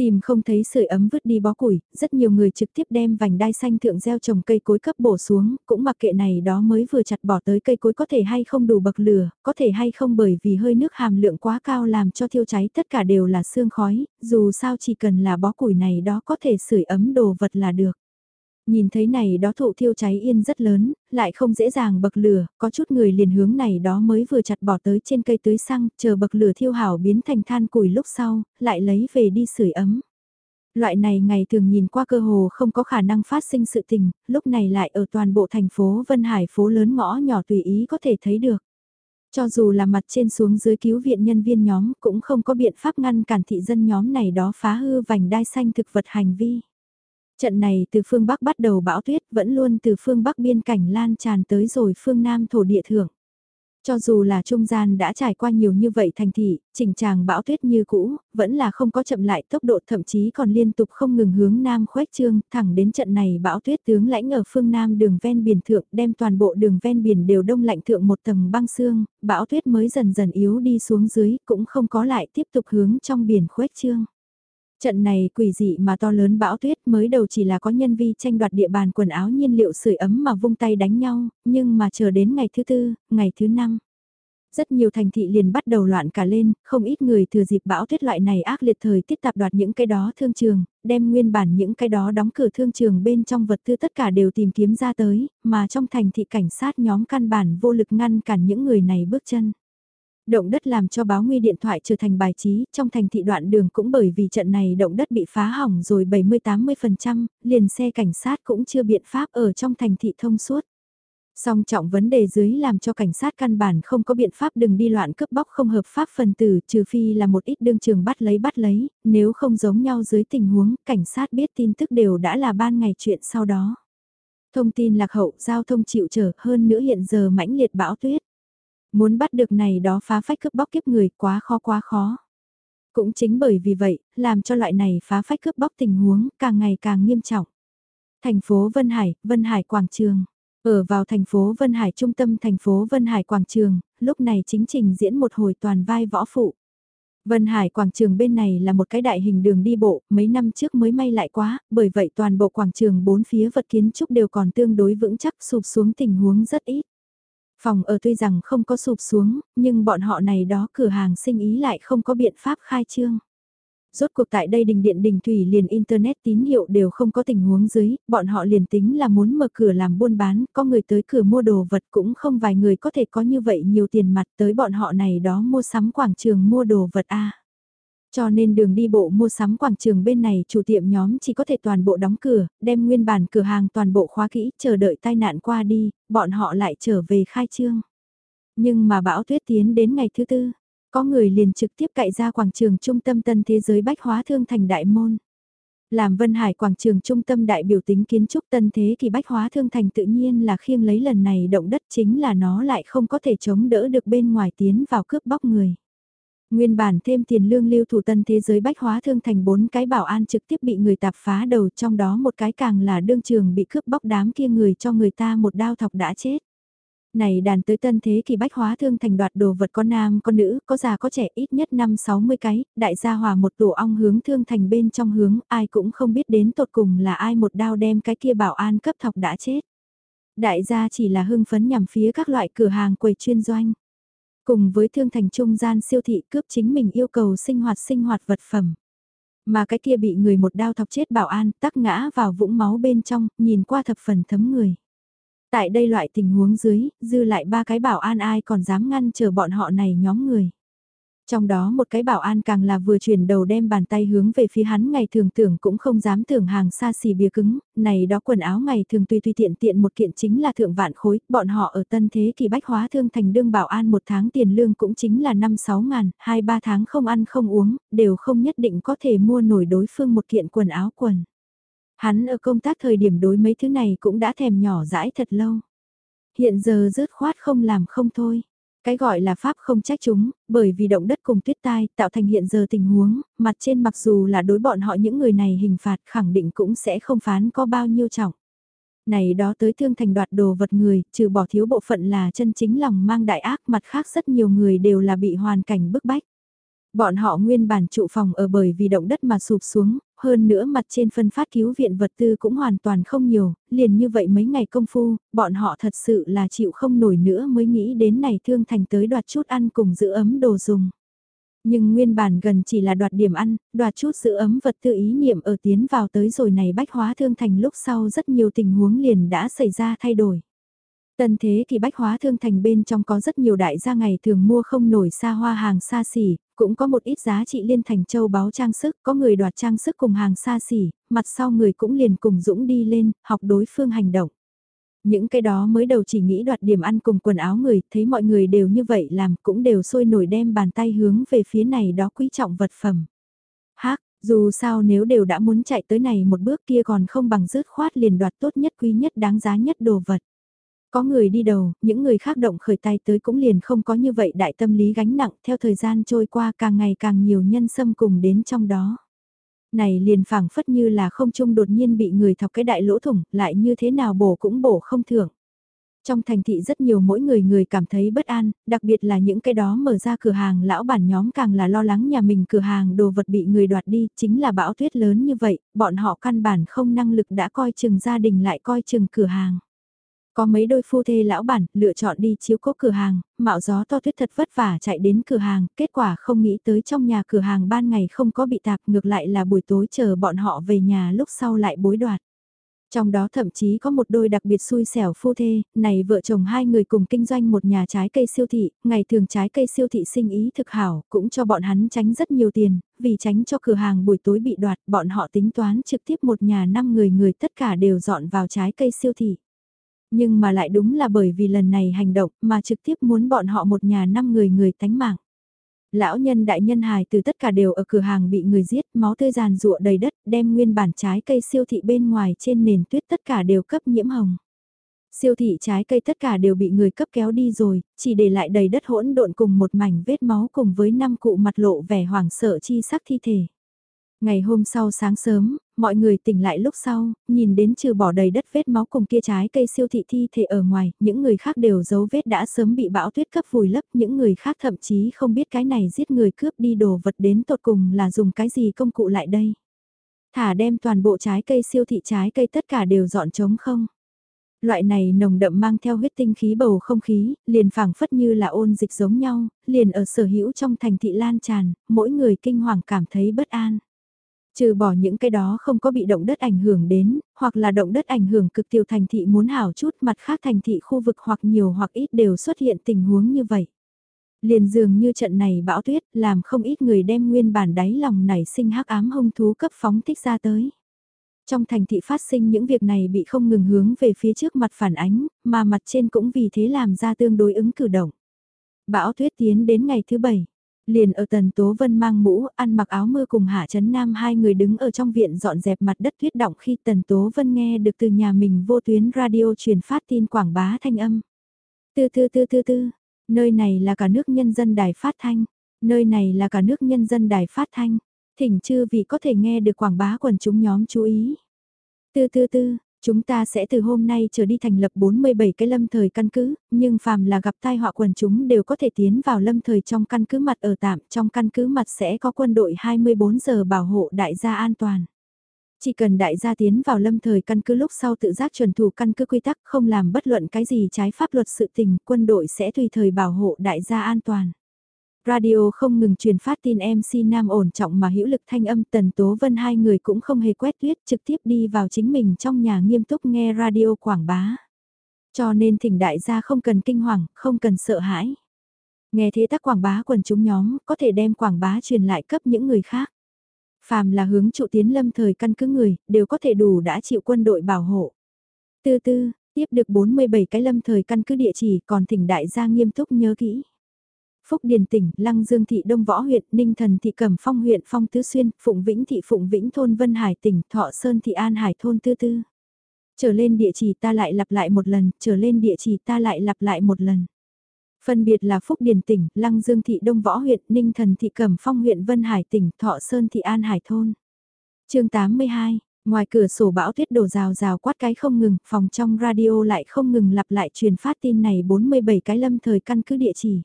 Tìm không thấy sưởi ấm vứt đi bó củi, rất nhiều người trực tiếp đem vành đai xanh thượng gieo trồng cây cối cấp bổ xuống, cũng mặc kệ này đó mới vừa chặt bỏ tới cây cối có thể hay không đủ bậc lửa, có thể hay không bởi vì hơi nước hàm lượng quá cao làm cho thiêu cháy tất cả đều là xương khói, dù sao chỉ cần là bó củi này đó có thể sưởi ấm đồ vật là được. Nhìn thấy này đó thụ thiêu cháy yên rất lớn, lại không dễ dàng bậc lửa, có chút người liền hướng này đó mới vừa chặt bỏ tới trên cây tưới xăng, chờ bậc lửa thiêu hảo biến thành than củi lúc sau, lại lấy về đi sưởi ấm. Loại này ngày thường nhìn qua cơ hồ không có khả năng phát sinh sự tình, lúc này lại ở toàn bộ thành phố Vân Hải phố lớn ngõ nhỏ tùy ý có thể thấy được. Cho dù là mặt trên xuống dưới cứu viện nhân viên nhóm cũng không có biện pháp ngăn cản thị dân nhóm này đó phá hư vành đai xanh thực vật hành vi. Trận này từ phương Bắc bắt đầu bão tuyết vẫn luôn từ phương Bắc biên cảnh lan tràn tới rồi phương Nam thổ địa thưởng. Cho dù là trung gian đã trải qua nhiều như vậy thành thị, chỉnh tràng bão tuyết như cũ, vẫn là không có chậm lại tốc độ thậm chí còn liên tục không ngừng hướng Nam khuếch trương, thẳng đến trận này bão tuyết tướng lãnh ở phương Nam đường ven biển thượng đem toàn bộ đường ven biển đều đông lạnh thượng một tầng băng xương, bão tuyết mới dần dần yếu đi xuống dưới cũng không có lại tiếp tục hướng trong biển khuếch trương. Trận này quỷ dị mà to lớn bão tuyết mới đầu chỉ là có nhân vi tranh đoạt địa bàn quần áo nhiên liệu sưởi ấm mà vung tay đánh nhau, nhưng mà chờ đến ngày thứ tư, ngày thứ năm. Rất nhiều thành thị liền bắt đầu loạn cả lên, không ít người thừa dịp bão tuyết loại này ác liệt thời tiết tạp đoạt những cái đó thương trường, đem nguyên bản những cái đó đóng cửa thương trường bên trong vật tư tất cả đều tìm kiếm ra tới, mà trong thành thị cảnh sát nhóm căn bản vô lực ngăn cản những người này bước chân. Động đất làm cho báo nguy điện thoại trở thành bài trí, trong thành thị đoạn đường cũng bởi vì trận này động đất bị phá hỏng rồi 70-80%, liền xe cảnh sát cũng chưa biện pháp ở trong thành thị thông suốt. Song trọng vấn đề dưới làm cho cảnh sát căn bản không có biện pháp đừng đi loạn cướp bóc không hợp pháp phần tử trừ phi là một ít đương trường bắt lấy bắt lấy, nếu không giống nhau dưới tình huống cảnh sát biết tin tức đều đã là ban ngày chuyện sau đó. Thông tin lạc hậu giao thông chịu trở hơn nữa hiện giờ mãnh liệt bão tuyết. Muốn bắt được này đó phá phách cướp bóc kiếp người quá khó quá khó. Cũng chính bởi vì vậy, làm cho loại này phá phách cướp bóc tình huống càng ngày càng nghiêm trọng. Thành phố Vân Hải, Vân Hải Quảng Trường. Ở vào thành phố Vân Hải trung tâm thành phố Vân Hải Quảng Trường, lúc này chính trình diễn một hồi toàn vai võ phụ. Vân Hải quảng trường bên này là một cái đại hình đường đi bộ, mấy năm trước mới may lại quá, bởi vậy toàn bộ quảng trường bốn phía vật kiến trúc đều còn tương đối vững chắc sụp xuống tình huống rất ít. Phòng ở tuy rằng không có sụp xuống, nhưng bọn họ này đó cửa hàng sinh ý lại không có biện pháp khai trương. Rốt cuộc tại đây đình điện đình thủy liền internet tín hiệu đều không có tình huống dưới, bọn họ liền tính là muốn mở cửa làm buôn bán, có người tới cửa mua đồ vật cũng không vài người có thể có như vậy nhiều tiền mặt tới bọn họ này đó mua sắm quảng trường mua đồ vật a. Cho nên đường đi bộ mua sắm quảng trường bên này chủ tiệm nhóm chỉ có thể toàn bộ đóng cửa, đem nguyên bản cửa hàng toàn bộ khóa kỹ, chờ đợi tai nạn qua đi, bọn họ lại trở về khai trương. Nhưng mà bão tuyết tiến đến ngày thứ tư, có người liền trực tiếp cậy ra quảng trường trung tâm tân thế giới bách hóa thương thành đại môn. Làm Vân Hải quảng trường trung tâm đại biểu tính kiến trúc tân thế kỳ bách hóa thương thành tự nhiên là khiêng lấy lần này động đất chính là nó lại không có thể chống đỡ được bên ngoài tiến vào cướp bóc người. Nguyên bản thêm tiền lương lưu thủ tân thế giới bách hóa thương thành bốn cái bảo an trực tiếp bị người tạp phá đầu trong đó một cái càng là đương trường bị cướp bóc đám kia người cho người ta một đao thọc đã chết. Này đàn tới tân thế kỳ bách hóa thương thành đoạt đồ vật có nam có nữ, có già có trẻ ít nhất năm 60 cái, đại gia hòa một tổ ong hướng thương thành bên trong hướng, ai cũng không biết đến tột cùng là ai một đao đem cái kia bảo an cấp thọc đã chết. Đại gia chỉ là hưng phấn nhằm phía các loại cửa hàng quầy chuyên doanh. Cùng với thương thành trung gian siêu thị cướp chính mình yêu cầu sinh hoạt sinh hoạt vật phẩm. Mà cái kia bị người một đao thọc chết bảo an tắc ngã vào vũng máu bên trong, nhìn qua thập phần thấm người. Tại đây loại tình huống dưới, dư lại ba cái bảo an ai còn dám ngăn chờ bọn họ này nhóm người. Trong đó một cái bảo an càng là vừa chuyển đầu đem bàn tay hướng về phía hắn ngày thường tưởng cũng không dám tưởng hàng xa xỉ bìa cứng, này đó quần áo ngày thường tùy tùy tiện tiện một kiện chính là thượng vạn khối, bọn họ ở tân thế kỳ bách hóa thương thành đương bảo an một tháng tiền lương cũng chính là 5-6 ngàn, 2-3 tháng không ăn không uống, đều không nhất định có thể mua nổi đối phương một kiện quần áo quần. Hắn ở công tác thời điểm đối mấy thứ này cũng đã thèm nhỏ dãi thật lâu. Hiện giờ rớt khoát không làm không thôi. Cái gọi là pháp không trách chúng, bởi vì động đất cùng tuyết tai tạo thành hiện giờ tình huống, mặt trên mặc dù là đối bọn họ những người này hình phạt khẳng định cũng sẽ không phán có bao nhiêu trọng. Này đó tới thương thành đoạt đồ vật người, trừ bỏ thiếu bộ phận là chân chính lòng mang đại ác mặt khác rất nhiều người đều là bị hoàn cảnh bức bách. Bọn họ nguyên bản trụ phòng ở bởi vì động đất mà sụp xuống, hơn nữa mặt trên phân phát cứu viện vật tư cũng hoàn toàn không nhiều, liền như vậy mấy ngày công phu, bọn họ thật sự là chịu không nổi nữa mới nghĩ đến này thương thành tới đoạt chút ăn cùng giữ ấm đồ dùng. Nhưng nguyên bản gần chỉ là đoạt điểm ăn, đoạt chút giữ ấm vật tư ý niệm ở tiến vào tới rồi này bách hóa thương thành lúc sau rất nhiều tình huống liền đã xảy ra thay đổi. Tân thế thì bách hóa thương thành bên trong có rất nhiều đại gia ngày thường mua không nổi xa hoa hàng xa xỉ, cũng có một ít giá trị liên thành châu báo trang sức, có người đoạt trang sức cùng hàng xa xỉ, mặt sau người cũng liền cùng dũng đi lên, học đối phương hành động. Những cái đó mới đầu chỉ nghĩ đoạt điểm ăn cùng quần áo người, thấy mọi người đều như vậy làm cũng đều sôi nổi đem bàn tay hướng về phía này đó quý trọng vật phẩm. Hác, dù sao nếu đều đã muốn chạy tới này một bước kia còn không bằng rớt khoát liền đoạt tốt nhất quý nhất đáng giá nhất đồ vật. Có người đi đầu, những người khác động khởi tay tới cũng liền không có như vậy đại tâm lý gánh nặng theo thời gian trôi qua càng ngày càng nhiều nhân xâm cùng đến trong đó. Này liền phảng phất như là không trung đột nhiên bị người thọc cái đại lỗ thủng, lại như thế nào bổ cũng bổ không thưởng. Trong thành thị rất nhiều mỗi người người cảm thấy bất an, đặc biệt là những cái đó mở ra cửa hàng lão bản nhóm càng là lo lắng nhà mình cửa hàng đồ vật bị người đoạt đi, chính là bão tuyết lớn như vậy, bọn họ căn bản không năng lực đã coi chừng gia đình lại coi chừng cửa hàng. Có mấy đôi phu thê lão bản lựa chọn đi chiếu cố cửa hàng, mạo gió to tuyết thật vất vả chạy đến cửa hàng, kết quả không nghĩ tới trong nhà cửa hàng ban ngày không có bị tạp ngược lại là buổi tối chờ bọn họ về nhà lúc sau lại bối đoạt. Trong đó thậm chí có một đôi đặc biệt xui xẻo phu thê, này vợ chồng hai người cùng kinh doanh một nhà trái cây siêu thị, ngày thường trái cây siêu thị sinh ý thực hảo, cũng cho bọn hắn tránh rất nhiều tiền, vì tránh cho cửa hàng buổi tối bị đoạt, bọn họ tính toán trực tiếp một nhà năm người người tất cả đều dọn vào trái cây siêu thị. Nhưng mà lại đúng là bởi vì lần này hành động mà trực tiếp muốn bọn họ một nhà năm người người tánh mạng. Lão nhân đại nhân hài từ tất cả đều ở cửa hàng bị người giết, máu tươi giàn rụa đầy đất, đem nguyên bản trái cây siêu thị bên ngoài trên nền tuyết tất cả đều cấp nhiễm hồng. Siêu thị trái cây tất cả đều bị người cấp kéo đi rồi, chỉ để lại đầy đất hỗn độn cùng một mảnh vết máu cùng với năm cụ mặt lộ vẻ hoảng sợ chi sắc thi thể. Ngày hôm sau sáng sớm, mọi người tỉnh lại lúc sau, nhìn đến trừ bỏ đầy đất vết máu cùng kia trái cây siêu thị thi thể ở ngoài, những người khác đều dấu vết đã sớm bị bão tuyết cấp vùi lấp, những người khác thậm chí không biết cái này giết người cướp đi đồ vật đến tột cùng là dùng cái gì công cụ lại đây. Thả đem toàn bộ trái cây siêu thị trái cây tất cả đều dọn trống không. Loại này nồng đậm mang theo huyết tinh khí bầu không khí, liền phảng phất như là ôn dịch giống nhau, liền ở sở hữu trong thành thị lan tràn, mỗi người kinh hoàng cảm thấy bất an. Trừ bỏ những cái đó không có bị động đất ảnh hưởng đến, hoặc là động đất ảnh hưởng cực tiểu thành thị muốn hảo chút mặt khác thành thị khu vực hoặc nhiều hoặc ít đều xuất hiện tình huống như vậy. Liền dường như trận này bão tuyết làm không ít người đem nguyên bản đáy lòng nảy sinh hắc ám hung thú cấp phóng thích ra tới. Trong thành thị phát sinh những việc này bị không ngừng hướng về phía trước mặt phản ánh, mà mặt trên cũng vì thế làm ra tương đối ứng cử động. Bão tuyết tiến đến ngày thứ bảy, liền ở tần tố vân mang mũ, ăn mặc áo mưa cùng hạ chấn nam hai người đứng ở trong viện dọn dẹp mặt đất tuyết động khi tần tố vân nghe được từ nhà mình vô tuyến radio truyền phát tin quảng bá thanh âm. Tư tư tư tư tư, nơi này là cả nước nhân dân đài phát thanh, nơi này là cả nước nhân dân đài phát thanh, thỉnh chư vị có thể nghe được quảng bá quần chúng nhóm chú ý. Tư tư tư, chúng ta sẽ từ hôm nay trở đi thành lập 47 cái lâm thời căn cứ, nhưng phàm là gặp tai họa quần chúng đều có thể tiến vào lâm thời trong căn cứ mặt ở tạm, trong căn cứ mặt sẽ có quân đội 24 giờ bảo hộ đại gia an toàn. Chỉ cần đại gia tiến vào lâm thời căn cứ lúc sau tự giác chuẩn thủ căn cứ quy tắc không làm bất luận cái gì trái pháp luật sự tình, quân đội sẽ tùy thời bảo hộ đại gia an toàn. Radio không ngừng truyền phát tin MC Nam ổn trọng mà hữu lực thanh âm Tần Tố Vân hai người cũng không hề quét tuyết trực tiếp đi vào chính mình trong nhà nghiêm túc nghe radio quảng bá. Cho nên thỉnh đại gia không cần kinh hoàng, không cần sợ hãi. Nghe thế tác quảng bá quần chúng nhóm có thể đem quảng bá truyền lại cấp những người khác. Phàm là hướng trụ tiến lâm thời căn cứ người, đều có thể đủ đã chịu quân đội bảo hộ. Tư tư, tiếp được 47 cái lâm thời căn cứ địa chỉ còn thỉnh đại gia nghiêm túc nhớ kỹ. Phúc Điền tỉnh, Lăng Dương thị Đông Võ huyện, Ninh Thần thị Cẩm Phong huyện Phong Tứ Xuyên, Phụng Vĩnh thị Phụng Vĩnh thôn Vân Hải tỉnh, Thọ Sơn thị An Hải thôn Tư Tư. Trở lên địa chỉ ta lại lặp lại một lần, trở lên địa chỉ ta lại lặp lại một lần. Phân biệt là Phúc Điền tỉnh, Lăng Dương thị Đông Võ huyện, Ninh Thần thị Cẩm Phong huyện Vân Hải tỉnh, Thọ Sơn thị An Hải thôn. Chương 82 Ngoài cửa sổ bão tuyết đổ rào rào quát cái không ngừng, phòng trong radio lại không ngừng lặp lại truyền phát tin này 47 cái lâm thời căn cứ địa chỉ.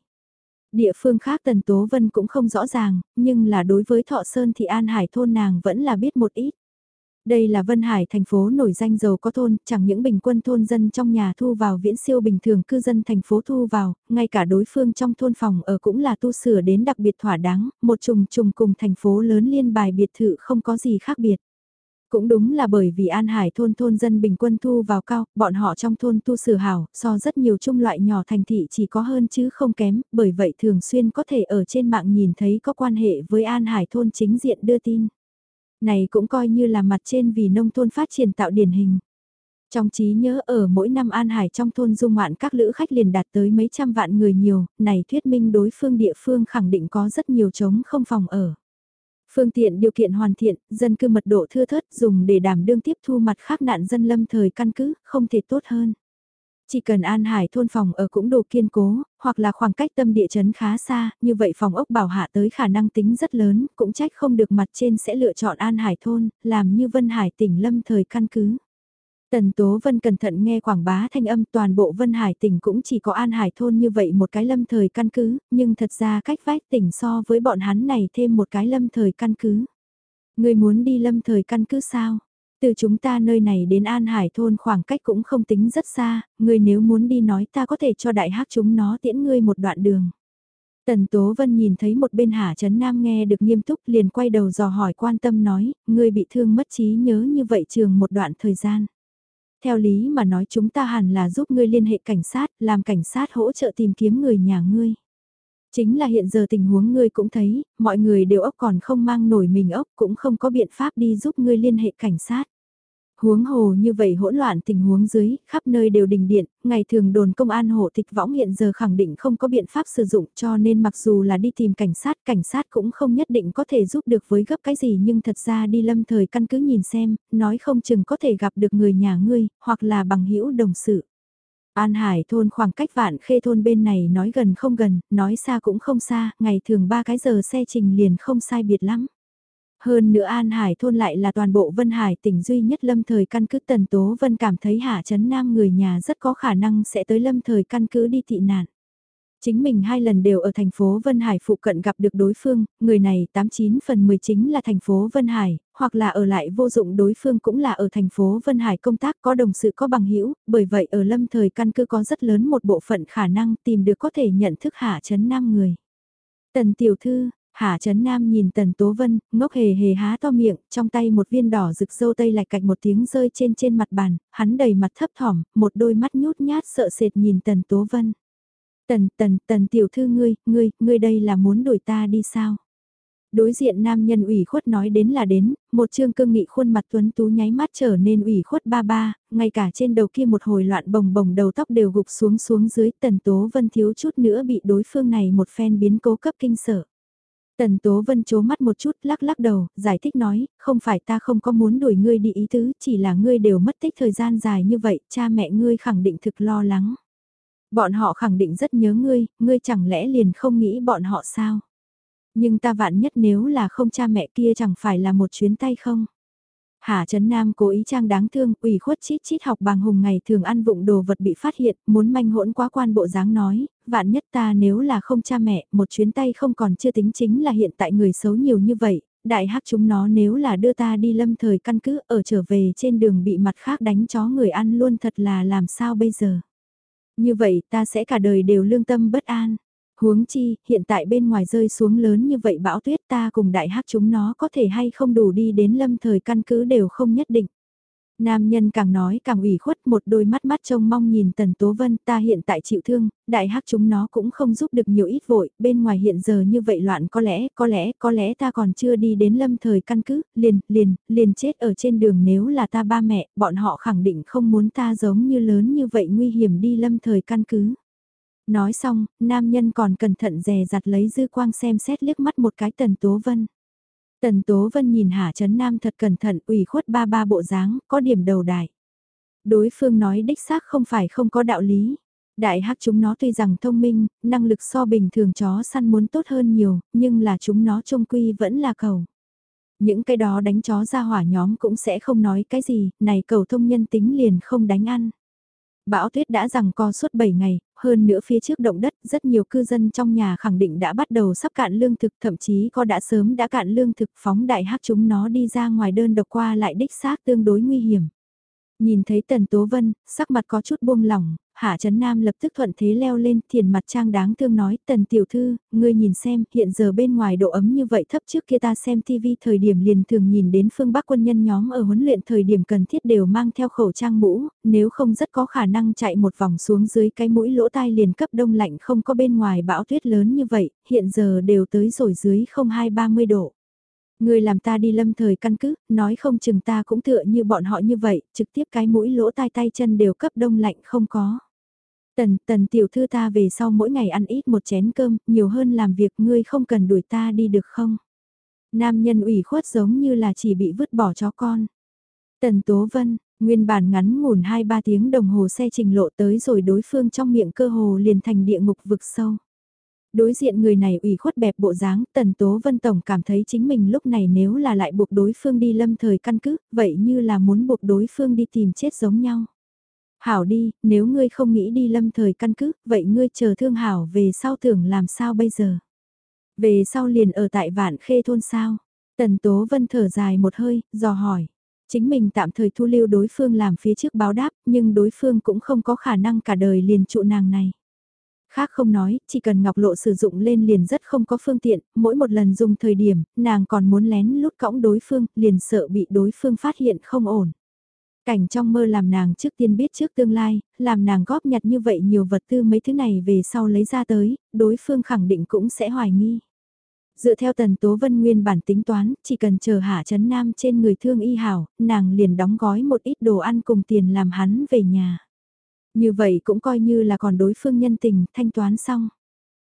Địa phương khác Tần Tố Vân cũng không rõ ràng, nhưng là đối với Thọ Sơn thì An Hải thôn nàng vẫn là biết một ít. Đây là Vân Hải thành phố nổi danh giàu có thôn, chẳng những bình quân thôn dân trong nhà thu vào viễn siêu bình thường cư dân thành phố thu vào, ngay cả đối phương trong thôn phòng ở cũng là tu sửa đến đặc biệt thỏa đáng, một trùng trùng cùng thành phố lớn liên bài biệt thự không có gì khác biệt. Cũng đúng là bởi vì An Hải thôn thôn dân bình quân thu vào cao, bọn họ trong thôn tu sửa hảo, so rất nhiều trung loại nhỏ thành thị chỉ có hơn chứ không kém, bởi vậy thường xuyên có thể ở trên mạng nhìn thấy có quan hệ với An Hải thôn chính diện đưa tin. Này cũng coi như là mặt trên vì nông thôn phát triển tạo điển hình. Trong trí nhớ ở mỗi năm An Hải trong thôn dung ngoạn các lữ khách liền đạt tới mấy trăm vạn người nhiều, này thuyết minh đối phương địa phương khẳng định có rất nhiều trống không phòng ở. Phương tiện điều kiện hoàn thiện, dân cư mật độ thưa thớt dùng để đảm đương tiếp thu mặt khác nạn dân lâm thời căn cứ, không thể tốt hơn. Chỉ cần An Hải thôn phòng ở cũng đủ kiên cố, hoặc là khoảng cách tâm địa chấn khá xa, như vậy phòng ốc bảo hạ tới khả năng tính rất lớn, cũng trách không được mặt trên sẽ lựa chọn An Hải thôn, làm như Vân Hải tỉnh lâm thời căn cứ. Tần Tố Vân cẩn thận nghe quảng bá thanh âm toàn bộ Vân Hải tỉnh cũng chỉ có An Hải thôn như vậy một cái lâm thời căn cứ, nhưng thật ra cách vách tỉnh so với bọn hắn này thêm một cái lâm thời căn cứ. Người muốn đi lâm thời căn cứ sao? Từ chúng ta nơi này đến An Hải thôn khoảng cách cũng không tính rất xa, người nếu muốn đi nói ta có thể cho đại hát chúng nó tiễn ngươi một đoạn đường. Tần Tố Vân nhìn thấy một bên Hà Trấn Nam nghe được nghiêm túc liền quay đầu dò hỏi quan tâm nói, ngươi bị thương mất trí nhớ như vậy trường một đoạn thời gian. Theo lý mà nói chúng ta hẳn là giúp ngươi liên hệ cảnh sát, làm cảnh sát hỗ trợ tìm kiếm người nhà ngươi. Chính là hiện giờ tình huống ngươi cũng thấy, mọi người đều ốc còn không mang nổi mình ốc cũng không có biện pháp đi giúp ngươi liên hệ cảnh sát. Huống hồ như vậy hỗn loạn tình huống dưới, khắp nơi đều đình điện, ngày thường đồn công an hộ tịch võng hiện giờ khẳng định không có biện pháp sử dụng cho nên mặc dù là đi tìm cảnh sát, cảnh sát cũng không nhất định có thể giúp được với gấp cái gì nhưng thật ra đi lâm thời căn cứ nhìn xem, nói không chừng có thể gặp được người nhà ngươi, hoặc là bằng hữu đồng sự. An Hải thôn khoảng cách vạn khê thôn bên này nói gần không gần, nói xa cũng không xa, ngày thường ba cái giờ xe trình liền không sai biệt lắm. Hơn nữa An Hải thôn lại là toàn bộ Vân Hải tỉnh duy nhất lâm thời căn cứ Tần Tố Vân cảm thấy Hạ Trấn Nam người nhà rất có khả năng sẽ tới lâm thời căn cứ đi tị nạn. Chính mình hai lần đều ở thành phố Vân Hải phụ cận gặp được đối phương, người này 89 phần 10 chính là thành phố Vân Hải, hoặc là ở lại vô dụng đối phương cũng là ở thành phố Vân Hải công tác có đồng sự có bằng hữu bởi vậy ở lâm thời căn cứ có rất lớn một bộ phận khả năng tìm được có thể nhận thức hạ chấn nam người. Tần tiểu thư, Hạ Trấn Nam nhìn Tần Tố Vân, ngốc hề hề há to miệng, trong tay một viên đỏ rực dâu tây lạch cạch một tiếng rơi trên trên mặt bàn, hắn đầy mặt thấp thỏm, một đôi mắt nhút nhát sợ sệt nhìn Tần Tố Vân. Tần, tần, tần tiểu thư ngươi, ngươi, ngươi đây là muốn đuổi ta đi sao? Đối diện nam nhân ủy khuất nói đến là đến, một trương cương nghị khuôn mặt tuấn tú nháy mắt trở nên ủy khuất ba ba, ngay cả trên đầu kia một hồi loạn bồng bồng đầu tóc đều gục xuống xuống dưới tần tố vân thiếu chút nữa bị đối phương này một phen biến cố cấp kinh sở. Tần Tố Vân chố mắt một chút lắc lắc đầu, giải thích nói, không phải ta không có muốn đuổi ngươi đi ý tứ, chỉ là ngươi đều mất tích thời gian dài như vậy, cha mẹ ngươi khẳng định thực lo lắng. Bọn họ khẳng định rất nhớ ngươi, ngươi chẳng lẽ liền không nghĩ bọn họ sao? Nhưng ta vạn nhất nếu là không cha mẹ kia chẳng phải là một chuyến tay không? Hà Trấn Nam cố ý trang đáng thương, ủy khuất chít chít học bàng hùng ngày thường ăn vụng đồ vật bị phát hiện, muốn manh hỗn quá quan bộ dáng nói, vạn nhất ta nếu là không cha mẹ, một chuyến tay không còn chưa tính chính là hiện tại người xấu nhiều như vậy, đại hắc chúng nó nếu là đưa ta đi lâm thời căn cứ ở trở về trên đường bị mặt khác đánh chó người ăn luôn thật là làm sao bây giờ. Như vậy ta sẽ cả đời đều lương tâm bất an. Huống chi, hiện tại bên ngoài rơi xuống lớn như vậy bão tuyết ta cùng đại hắc chúng nó có thể hay không đủ đi đến lâm thời căn cứ đều không nhất định. Nam nhân càng nói càng ủy khuất một đôi mắt mắt trông mong nhìn Tần Tố Vân ta hiện tại chịu thương, đại hắc chúng nó cũng không giúp được nhiều ít vội, bên ngoài hiện giờ như vậy loạn có lẽ, có lẽ, có lẽ ta còn chưa đi đến lâm thời căn cứ, liền, liền, liền chết ở trên đường nếu là ta ba mẹ, bọn họ khẳng định không muốn ta giống như lớn như vậy nguy hiểm đi lâm thời căn cứ. Nói xong, nam nhân còn cẩn thận dè dặt lấy dư quang xem xét liếc mắt một cái Tần Tố Vân. Tần Tố Vân nhìn Hà Trấn Nam thật cẩn thận ủy khuất ba ba bộ dáng, có điểm đầu đại. Đối phương nói đích xác không phải không có đạo lý. Đại hắc chúng nó tuy rằng thông minh, năng lực so bình thường chó săn muốn tốt hơn nhiều, nhưng là chúng nó trông quy vẫn là cầu. Những cái đó đánh chó ra hỏa nhóm cũng sẽ không nói cái gì, này cầu thông nhân tính liền không đánh ăn. Bão tuyết đã rằng co suốt 7 ngày, hơn nữa phía trước động đất, rất nhiều cư dân trong nhà khẳng định đã bắt đầu sắp cạn lương thực, thậm chí có đã sớm đã cạn lương thực, phóng đại hắc chúng nó đi ra ngoài đơn độc qua lại đích xác tương đối nguy hiểm. Nhìn thấy Tần Tố Vân, sắc mặt có chút buông lỏng, Hạ Trấn Nam lập tức thuận thế leo lên, thiền mặt trang đáng thương nói, Tần Tiểu Thư, ngươi nhìn xem, hiện giờ bên ngoài độ ấm như vậy thấp trước kia ta xem TV thời điểm liền thường nhìn đến phương Bắc quân nhân nhóm ở huấn luyện thời điểm cần thiết đều mang theo khẩu trang mũ, nếu không rất có khả năng chạy một vòng xuống dưới cái mũi lỗ tai liền cấp đông lạnh không có bên ngoài bão tuyết lớn như vậy, hiện giờ đều tới rồi dưới không hai ba mươi độ. Người làm ta đi lâm thời căn cứ, nói không chừng ta cũng tựa như bọn họ như vậy, trực tiếp cái mũi lỗ tai tay chân đều cấp đông lạnh không có. Tần, tần tiểu thư ta về sau mỗi ngày ăn ít một chén cơm, nhiều hơn làm việc ngươi không cần đuổi ta đi được không? Nam nhân ủy khuất giống như là chỉ bị vứt bỏ chó con. Tần Tố Vân, nguyên bản ngắn ngủn 2-3 tiếng đồng hồ xe trình lộ tới rồi đối phương trong miệng cơ hồ liền thành địa ngục vực sâu. Đối diện người này ủy khuất bẹp bộ dáng, Tần Tố Vân Tổng cảm thấy chính mình lúc này nếu là lại buộc đối phương đi lâm thời căn cứ, vậy như là muốn buộc đối phương đi tìm chết giống nhau. Hảo đi, nếu ngươi không nghĩ đi lâm thời căn cứ, vậy ngươi chờ thương Hảo về sau tưởng làm sao bây giờ? Về sau liền ở tại vạn khê thôn sao? Tần Tố Vân thở dài một hơi, dò hỏi. Chính mình tạm thời thu lưu đối phương làm phía trước báo đáp, nhưng đối phương cũng không có khả năng cả đời liền trụ nàng này. Khác không nói, chỉ cần ngọc lộ sử dụng lên liền rất không có phương tiện, mỗi một lần dùng thời điểm, nàng còn muốn lén lút cõng đối phương, liền sợ bị đối phương phát hiện không ổn. Cảnh trong mơ làm nàng trước tiên biết trước tương lai, làm nàng góp nhặt như vậy nhiều vật tư mấy thứ này về sau lấy ra tới, đối phương khẳng định cũng sẽ hoài nghi. Dựa theo tần tố vân nguyên bản tính toán, chỉ cần chờ hạ chấn nam trên người thương y hảo, nàng liền đóng gói một ít đồ ăn cùng tiền làm hắn về nhà. Như vậy cũng coi như là còn đối phương nhân tình, thanh toán xong.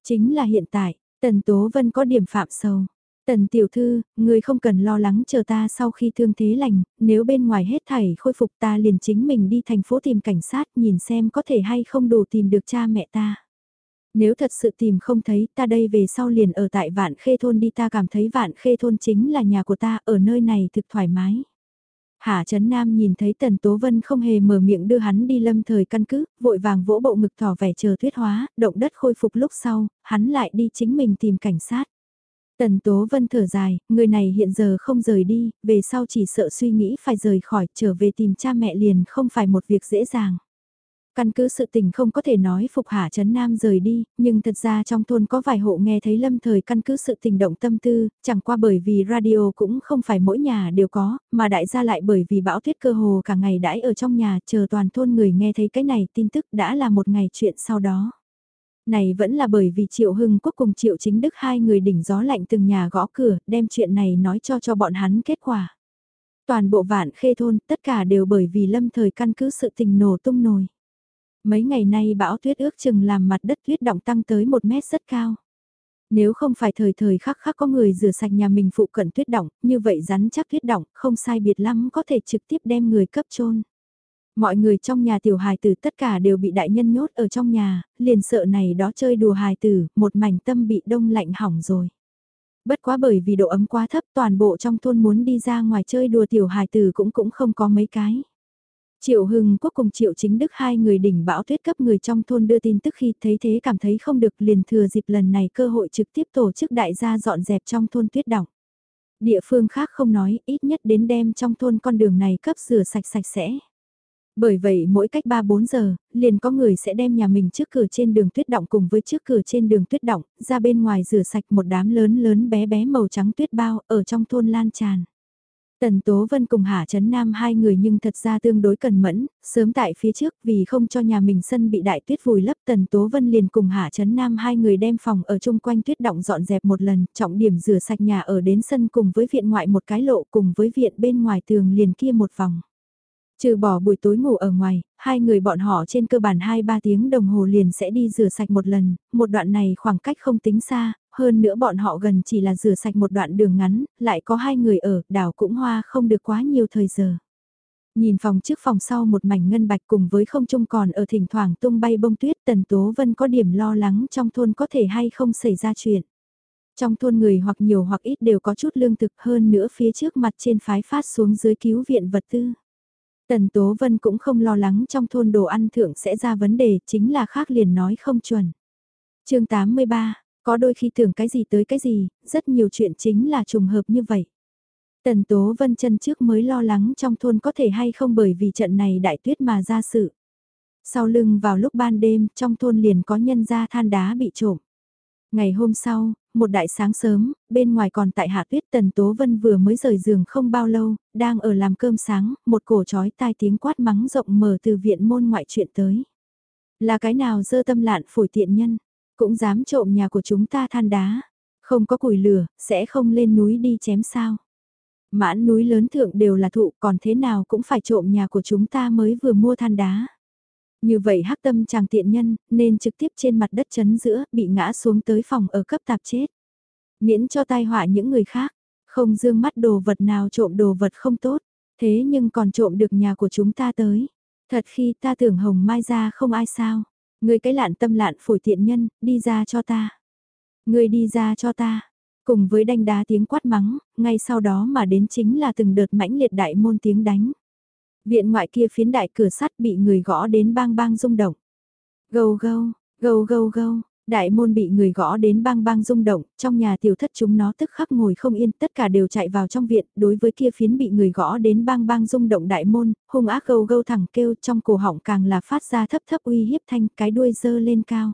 Chính là hiện tại, Tần Tố Vân có điểm phạm sâu. Tần tiểu thư, người không cần lo lắng chờ ta sau khi thương thế lành, nếu bên ngoài hết thảy khôi phục ta liền chính mình đi thành phố tìm cảnh sát nhìn xem có thể hay không đủ tìm được cha mẹ ta. Nếu thật sự tìm không thấy ta đây về sau liền ở tại vạn khê thôn đi ta cảm thấy vạn khê thôn chính là nhà của ta ở nơi này thực thoải mái. Hạ Trấn Nam nhìn thấy Tần Tố Vân không hề mở miệng đưa hắn đi lâm thời căn cứ, vội vàng vỗ bộ ngực tỏ vẻ chờ thuyết hóa, động đất khôi phục lúc sau, hắn lại đi chính mình tìm cảnh sát. Tần Tố Vân thở dài, người này hiện giờ không rời đi, về sau chỉ sợ suy nghĩ phải rời khỏi, trở về tìm cha mẹ liền không phải một việc dễ dàng. Căn cứ sự tình không có thể nói phục hạ Trấn Nam rời đi, nhưng thật ra trong thôn có vài hộ nghe thấy lâm thời căn cứ sự tình động tâm tư, chẳng qua bởi vì radio cũng không phải mỗi nhà đều có, mà đại gia lại bởi vì bão tuyết cơ hồ cả ngày đãi ở trong nhà chờ toàn thôn người nghe thấy cái này tin tức đã là một ngày chuyện sau đó. Này vẫn là bởi vì Triệu Hưng Quốc cùng Triệu Chính Đức hai người đỉnh gió lạnh từng nhà gõ cửa, đem chuyện này nói cho cho bọn hắn kết quả. Toàn bộ vạn khê thôn, tất cả đều bởi vì lâm thời căn cứ sự tình nổ tung nồi. Mấy ngày nay bão tuyết ước chừng làm mặt đất tuyết động tăng tới một mét rất cao. Nếu không phải thời thời khắc khắc có người rửa sạch nhà mình phụ cận tuyết động, như vậy rắn chắc tuyết động, không sai biệt lắm có thể trực tiếp đem người cấp chôn Mọi người trong nhà tiểu hài tử tất cả đều bị đại nhân nhốt ở trong nhà, liền sợ này đó chơi đùa hài tử, một mảnh tâm bị đông lạnh hỏng rồi. Bất quá bởi vì độ ấm quá thấp toàn bộ trong thôn muốn đi ra ngoài chơi đùa tiểu hài tử cũng cũng không có mấy cái. Triệu Hưng Quốc cùng Triệu Chính Đức hai người đỉnh bão tuyết cấp người trong thôn đưa tin tức khi thấy thế cảm thấy không được liền thừa dịp lần này cơ hội trực tiếp tổ chức đại gia dọn dẹp trong thôn tuyết đỏng. Địa phương khác không nói, ít nhất đến đem trong thôn con đường này cấp rửa sạch sạch sẽ. Bởi vậy mỗi cách 3-4 giờ, liền có người sẽ đem nhà mình trước cửa trên đường tuyết động cùng với trước cửa trên đường tuyết động, ra bên ngoài rửa sạch một đám lớn lớn bé bé màu trắng tuyết bao ở trong thôn lan tràn. Tần Tố Vân cùng Hạ Trấn Nam hai người nhưng thật ra tương đối cần mẫn, sớm tại phía trước vì không cho nhà mình sân bị đại tuyết vùi lấp Tần Tố Vân liền cùng Hạ Trấn Nam hai người đem phòng ở chung quanh tuyết động dọn dẹp một lần, trọng điểm rửa sạch nhà ở đến sân cùng với viện ngoại một cái lộ cùng với viện bên ngoài tường liền kia một vòng. Trừ bỏ buổi tối ngủ ở ngoài, hai người bọn họ trên cơ bản 2-3 tiếng đồng hồ liền sẽ đi rửa sạch một lần, một đoạn này khoảng cách không tính xa, hơn nữa bọn họ gần chỉ là rửa sạch một đoạn đường ngắn, lại có hai người ở, đảo cũng hoa không được quá nhiều thời giờ. Nhìn phòng trước phòng sau một mảnh ngân bạch cùng với không trung còn ở thỉnh thoảng tung bay bông tuyết tần tố vân có điểm lo lắng trong thôn có thể hay không xảy ra chuyện. Trong thôn người hoặc nhiều hoặc ít đều có chút lương thực hơn nữa phía trước mặt trên phái phát xuống dưới cứu viện vật tư. Tần Tố Vân cũng không lo lắng trong thôn đồ ăn thượng sẽ ra vấn đề, chính là khác liền nói không chuẩn. chương 83, có đôi khi tưởng cái gì tới cái gì, rất nhiều chuyện chính là trùng hợp như vậy. Tần Tố Vân chân trước mới lo lắng trong thôn có thể hay không bởi vì trận này đại tuyết mà ra sự. Sau lưng vào lúc ban đêm, trong thôn liền có nhân ra than đá bị trộm. Ngày hôm sau, một đại sáng sớm, bên ngoài còn tại hạ tuyết Tần Tố Vân vừa mới rời giường không bao lâu, đang ở làm cơm sáng, một cổ chói tai tiếng quát mắng rộng mở từ viện môn ngoại chuyện tới. Là cái nào dơ tâm lạn phổi tiện nhân, cũng dám trộm nhà của chúng ta than đá, không có củi lửa, sẽ không lên núi đi chém sao. Mãn núi lớn thượng đều là thụ còn thế nào cũng phải trộm nhà của chúng ta mới vừa mua than đá. Như vậy hắc tâm chàng tiện nhân, nên trực tiếp trên mặt đất chấn giữa, bị ngã xuống tới phòng ở cấp tạp chết. Miễn cho tai họa những người khác, không dương mắt đồ vật nào trộm đồ vật không tốt, thế nhưng còn trộm được nhà của chúng ta tới. Thật khi ta tưởng hồng mai ra không ai sao, ngươi cái lạn tâm lạn phổi tiện nhân, đi ra cho ta. ngươi đi ra cho ta. Cùng với đanh đá tiếng quát mắng, ngay sau đó mà đến chính là từng đợt mãnh liệt đại môn tiếng đánh. Viện ngoại kia phiến đại cửa sắt bị người gõ đến bang bang rung động. Gâu gâu, gâu gâu gâu, đại môn bị người gõ đến bang bang rung động, trong nhà tiểu thất chúng nó tức khắc ngồi không yên, tất cả đều chạy vào trong viện, đối với kia phiến bị người gõ đến bang bang rung động đại môn, hung ác gâu gâu thẳng kêu trong cổ họng càng là phát ra thấp thấp uy hiếp thanh, cái đuôi dơ lên cao.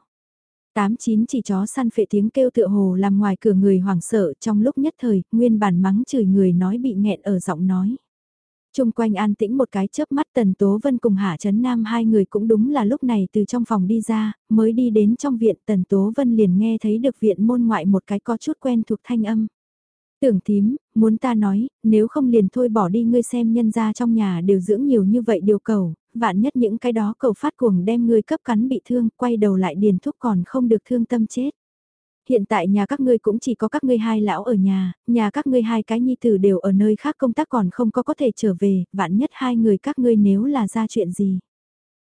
Tám chín chỉ chó săn phệ tiếng kêu tựa hồ làm ngoài cửa người hoảng sợ trong lúc nhất thời, nguyên bản mắng chửi người nói bị nghẹn ở giọng nói. Trung quanh an tĩnh một cái chớp mắt Tần Tố Vân cùng Hạ Trấn Nam hai người cũng đúng là lúc này từ trong phòng đi ra, mới đi đến trong viện Tần Tố Vân liền nghe thấy được viện môn ngoại một cái có chút quen thuộc thanh âm. Tưởng thím, muốn ta nói, nếu không liền thôi bỏ đi ngươi xem nhân ra trong nhà đều dưỡng nhiều như vậy điều cầu, vạn nhất những cái đó cầu phát cuồng đem ngươi cấp cắn bị thương, quay đầu lại điền thuốc còn không được thương tâm chết. Hiện tại nhà các ngươi cũng chỉ có các ngươi hai lão ở nhà, nhà các ngươi hai cái nhi tử đều ở nơi khác công tác còn không có có thể trở về, vạn nhất hai người các ngươi nếu là ra chuyện gì.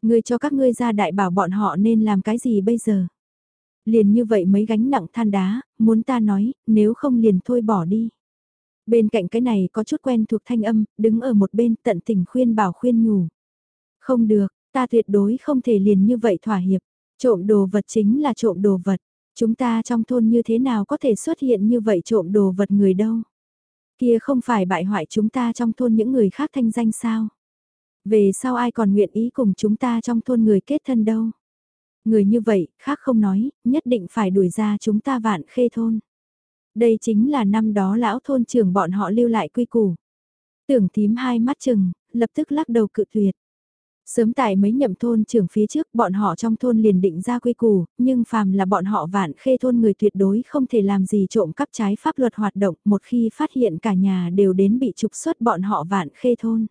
Ngươi cho các ngươi ra đại bảo bọn họ nên làm cái gì bây giờ. Liền như vậy mấy gánh nặng than đá, muốn ta nói, nếu không liền thôi bỏ đi. Bên cạnh cái này có chút quen thuộc thanh âm, đứng ở một bên tận tình khuyên bảo khuyên nhủ. Không được, ta tuyệt đối không thể liền như vậy thỏa hiệp. Trộm đồ vật chính là trộm đồ vật. Chúng ta trong thôn như thế nào có thể xuất hiện như vậy trộm đồ vật người đâu. Kia không phải bại hoại chúng ta trong thôn những người khác thanh danh sao. Về sau ai còn nguyện ý cùng chúng ta trong thôn người kết thân đâu. Người như vậy, khác không nói, nhất định phải đuổi ra chúng ta vạn khê thôn. Đây chính là năm đó lão thôn trưởng bọn họ lưu lại quy củ. Tưởng tím hai mắt chừng, lập tức lắc đầu cự tuyệt. Sớm tại mấy nhậm thôn trưởng phía trước bọn họ trong thôn liền định ra quy củ, nhưng phàm là bọn họ vạn khê thôn người tuyệt đối không thể làm gì trộm cắp trái pháp luật hoạt động một khi phát hiện cả nhà đều đến bị trục xuất bọn họ vạn khê thôn.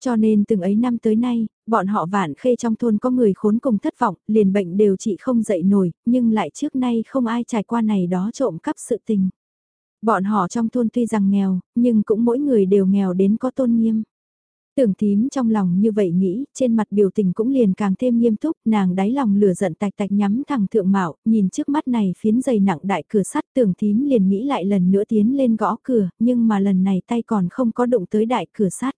Cho nên từng ấy năm tới nay, bọn họ vạn khê trong thôn có người khốn cùng thất vọng, liền bệnh đều trị không dậy nổi, nhưng lại trước nay không ai trải qua này đó trộm cắp sự tình. Bọn họ trong thôn tuy rằng nghèo, nhưng cũng mỗi người đều nghèo đến có tôn nghiêm. Tưởng thím trong lòng như vậy nghĩ, trên mặt biểu tình cũng liền càng thêm nghiêm túc, nàng đáy lòng lửa giận tạch tạch nhắm thẳng thượng mạo, nhìn trước mắt này phiến dày nặng đại cửa sắt tưởng thím liền nghĩ lại lần nữa tiến lên gõ cửa, nhưng mà lần này tay còn không có đụng tới đại cửa sắt.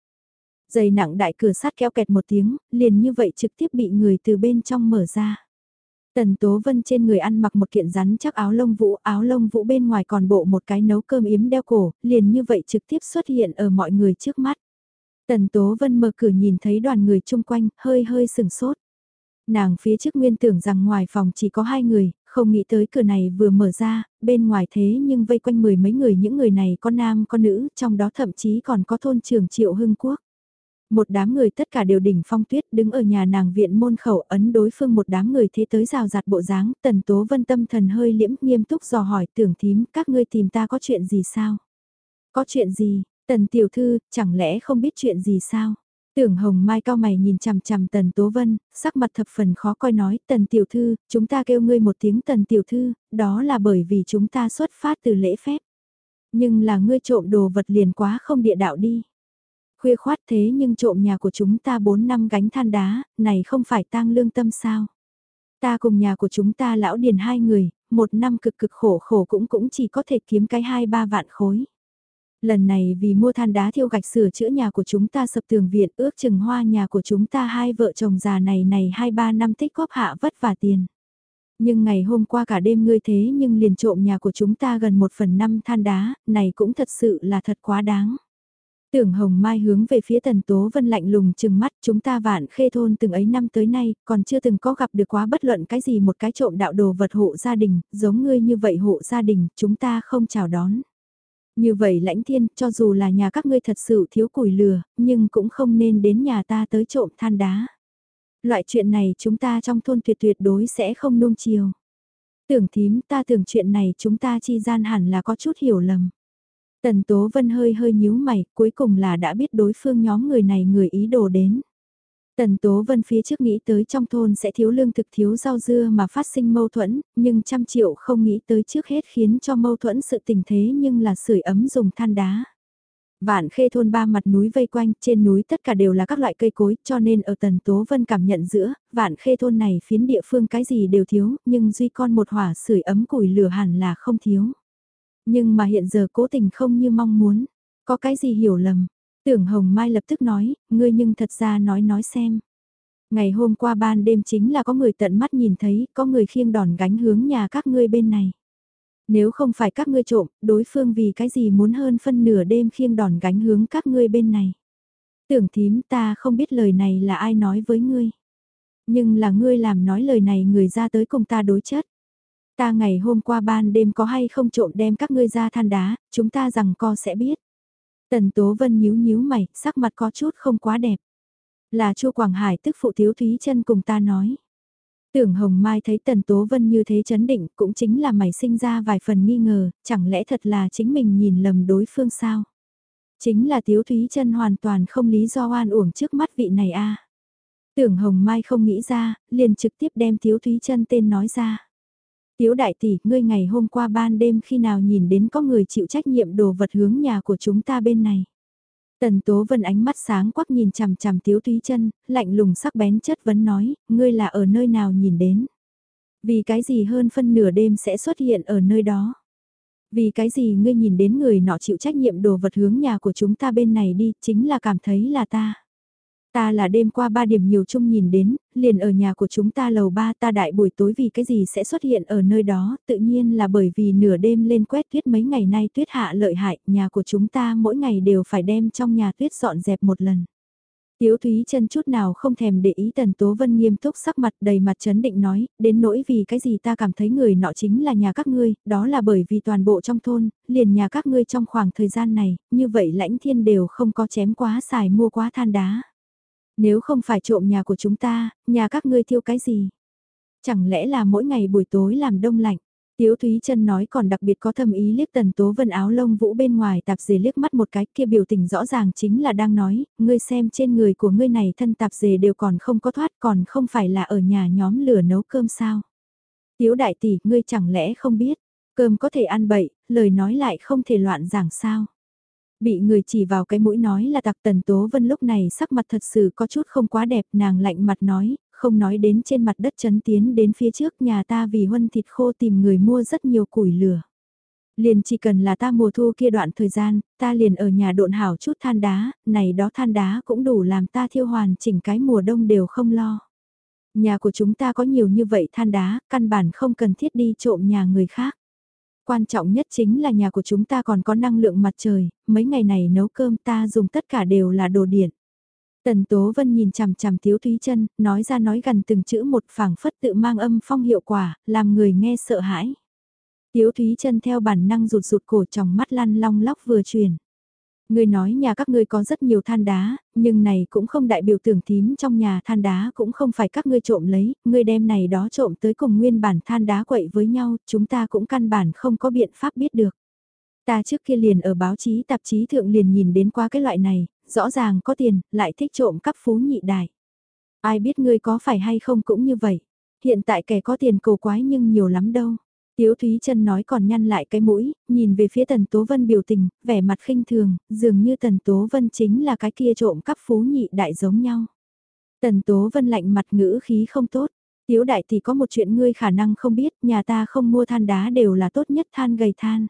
Dày nặng đại cửa sắt kéo kẹt một tiếng, liền như vậy trực tiếp bị người từ bên trong mở ra. Tần Tố Vân trên người ăn mặc một kiện rắn chắc áo lông vũ, áo lông vũ bên ngoài còn bộ một cái nấu cơm yếm đeo cổ, liền như vậy trực tiếp xuất hiện ở mọi người trước mắt. Tần Tố Vân mở cửa nhìn thấy đoàn người chung quanh, hơi hơi sừng sốt. Nàng phía trước nguyên tưởng rằng ngoài phòng chỉ có hai người, không nghĩ tới cửa này vừa mở ra, bên ngoài thế nhưng vây quanh mười mấy người những người này có nam có nữ, trong đó thậm chí còn có thôn trưởng Triệu Hưng Quốc. Một đám người tất cả đều đỉnh phong tuyết đứng ở nhà nàng viện môn khẩu ấn đối phương một đám người thế tới rào rạt bộ dáng, tần tố vân tâm thần hơi liễm nghiêm túc dò hỏi tưởng thím các ngươi tìm ta có chuyện gì sao? Có chuyện gì, tần tiểu thư, chẳng lẽ không biết chuyện gì sao? Tưởng hồng mai cao mày nhìn chằm chằm tần tố vân, sắc mặt thập phần khó coi nói tần tiểu thư, chúng ta kêu ngươi một tiếng tần tiểu thư, đó là bởi vì chúng ta xuất phát từ lễ phép. Nhưng là ngươi trộm đồ vật liền quá không địa đạo đi. Khuya khoát thế nhưng trộm nhà của chúng ta 4 năm gánh than đá, này không phải tang lương tâm sao. Ta cùng nhà của chúng ta lão điền hai người, một năm cực cực khổ khổ cũng cũng chỉ có thể kiếm cái hai ba vạn khối. Lần này vì mua than đá thiêu gạch sửa chữa nhà của chúng ta sập tường viện ước chừng hoa nhà của chúng ta hai vợ chồng già này này hai ba năm tích góp hạ vất vả tiền. Nhưng ngày hôm qua cả đêm ngươi thế nhưng liền trộm nhà của chúng ta gần một phần năm than đá, này cũng thật sự là thật quá đáng. Tưởng Hồng Mai hướng về phía Tần Tố Vân lạnh lùng chừng mắt chúng ta vạn khê thôn từng ấy năm tới nay còn chưa từng có gặp được quá bất luận cái gì một cái trộm đạo đồ vật hộ gia đình, giống ngươi như vậy hộ gia đình, chúng ta không chào đón. Như vậy lãnh thiên, cho dù là nhà các ngươi thật sự thiếu củi lừa, nhưng cũng không nên đến nhà ta tới trộm than đá. Loại chuyện này chúng ta trong thôn tuyệt tuyệt đối sẽ không nung chiều. Tưởng thím ta tưởng chuyện này chúng ta chi gian hẳn là có chút hiểu lầm. Tần Tố Vân hơi hơi nhíu mày, cuối cùng là đã biết đối phương nhóm người này người ý đồ đến. Tần Tố Vân phía trước nghĩ tới trong thôn sẽ thiếu lương thực thiếu rau dưa mà phát sinh mâu thuẫn, nhưng trăm triệu không nghĩ tới trước hết khiến cho mâu thuẫn sự tình thế nhưng là sưởi ấm dùng than đá. Vạn khê thôn ba mặt núi vây quanh, trên núi tất cả đều là các loại cây cối, cho nên ở Tần Tố Vân cảm nhận giữa, vạn khê thôn này phiến địa phương cái gì đều thiếu, nhưng duy con một hỏa sưởi ấm củi lửa hẳn là không thiếu. Nhưng mà hiện giờ cố tình không như mong muốn. Có cái gì hiểu lầm? Tưởng Hồng Mai lập tức nói, ngươi nhưng thật ra nói nói xem. Ngày hôm qua ban đêm chính là có người tận mắt nhìn thấy, có người khiêng đòn gánh hướng nhà các ngươi bên này. Nếu không phải các ngươi trộm, đối phương vì cái gì muốn hơn phân nửa đêm khiêng đòn gánh hướng các ngươi bên này. Tưởng thím ta không biết lời này là ai nói với ngươi. Nhưng là ngươi làm nói lời này người ra tới cùng ta đối chất. Ta ngày hôm qua ban đêm có hay không trộm đem các ngươi ra than đá, chúng ta rằng co sẽ biết. Tần Tố Vân nhíu nhíu mày, sắc mặt có chút không quá đẹp. Là Chu Quảng Hải tức phụ thiếu thúy chân cùng ta nói. Tưởng Hồng Mai thấy Tần Tố Vân như thế chấn định cũng chính là mày sinh ra vài phần nghi ngờ, chẳng lẽ thật là chính mình nhìn lầm đối phương sao? Chính là Tiếu Thúy chân hoàn toàn không lý do oan uổng trước mắt vị này a. Tưởng Hồng Mai không nghĩ ra, liền trực tiếp đem Tiếu Thúy chân tên nói ra. Tiếu đại tỷ, ngươi ngày hôm qua ban đêm khi nào nhìn đến có người chịu trách nhiệm đồ vật hướng nhà của chúng ta bên này. Tần Tố Vân ánh mắt sáng quắc nhìn chằm chằm Tiếu Thúy chân, lạnh lùng sắc bén chất vấn nói, ngươi là ở nơi nào nhìn đến. Vì cái gì hơn phân nửa đêm sẽ xuất hiện ở nơi đó. Vì cái gì ngươi nhìn đến người nọ chịu trách nhiệm đồ vật hướng nhà của chúng ta bên này đi, chính là cảm thấy là ta. Ta là đêm qua ba điểm nhiều chung nhìn đến, liền ở nhà của chúng ta lầu ba ta đại buổi tối vì cái gì sẽ xuất hiện ở nơi đó, tự nhiên là bởi vì nửa đêm lên quét tuyết mấy ngày nay tuyết hạ lợi hại, nhà của chúng ta mỗi ngày đều phải đem trong nhà tuyết dọn dẹp một lần. Tiếu Thúy chân chút nào không thèm để ý Tần Tố Vân nghiêm túc sắc mặt đầy mặt chấn định nói, đến nỗi vì cái gì ta cảm thấy người nọ chính là nhà các ngươi, đó là bởi vì toàn bộ trong thôn, liền nhà các ngươi trong khoảng thời gian này, như vậy lãnh thiên đều không có chém quá xài mua quá than đá. Nếu không phải trộm nhà của chúng ta, nhà các ngươi thiêu cái gì? Chẳng lẽ là mỗi ngày buổi tối làm đông lạnh? Tiếu Thúy Trân nói còn đặc biệt có thâm ý liếc tần tố vân áo lông vũ bên ngoài tạp dề liếc mắt một cái kia biểu tình rõ ràng chính là đang nói, ngươi xem trên người của ngươi này thân tạp dề đều còn không có thoát còn không phải là ở nhà nhóm lửa nấu cơm sao. Tiếu đại tỷ, ngươi chẳng lẽ không biết, cơm có thể ăn bậy, lời nói lại không thể loạn giảng sao. Bị người chỉ vào cái mũi nói là tặc tần tố vân lúc này sắc mặt thật sự có chút không quá đẹp nàng lạnh mặt nói, không nói đến trên mặt đất chấn tiến đến phía trước nhà ta vì huân thịt khô tìm người mua rất nhiều củi lửa. Liền chỉ cần là ta mùa thu kia đoạn thời gian, ta liền ở nhà độn hảo chút than đá, này đó than đá cũng đủ làm ta thiêu hoàn chỉnh cái mùa đông đều không lo. Nhà của chúng ta có nhiều như vậy than đá, căn bản không cần thiết đi trộm nhà người khác. Quan trọng nhất chính là nhà của chúng ta còn có năng lượng mặt trời, mấy ngày này nấu cơm ta dùng tất cả đều là đồ điện. Tần Tố Vân nhìn chằm chằm Tiếu Thúy chân, nói ra nói gần từng chữ một phảng phất tự mang âm phong hiệu quả, làm người nghe sợ hãi. Tiếu Thúy chân theo bản năng rụt rụt cổ trong mắt lăn long lóc vừa truyền. Người nói nhà các ngươi có rất nhiều than đá, nhưng này cũng không đại biểu tưởng thím trong nhà than đá cũng không phải các ngươi trộm lấy, ngươi đem này đó trộm tới cùng nguyên bản than đá quậy với nhau, chúng ta cũng căn bản không có biện pháp biết được. Ta trước kia liền ở báo chí tạp chí thượng liền nhìn đến qua cái loại này, rõ ràng có tiền, lại thích trộm cắp phú nhị đại. Ai biết ngươi có phải hay không cũng như vậy. Hiện tại kẻ có tiền cầu quái nhưng nhiều lắm đâu. Tiếu Thúy Trân nói còn nhăn lại cái mũi, nhìn về phía Tần Tố Vân biểu tình, vẻ mặt khinh thường, dường như Tần Tố Vân chính là cái kia trộm cắp phú nhị đại giống nhau. Tần Tố Vân lạnh mặt ngữ khí không tốt. Tiếu đại thì có một chuyện ngươi khả năng không biết, nhà ta không mua than đá đều là tốt nhất than gầy than.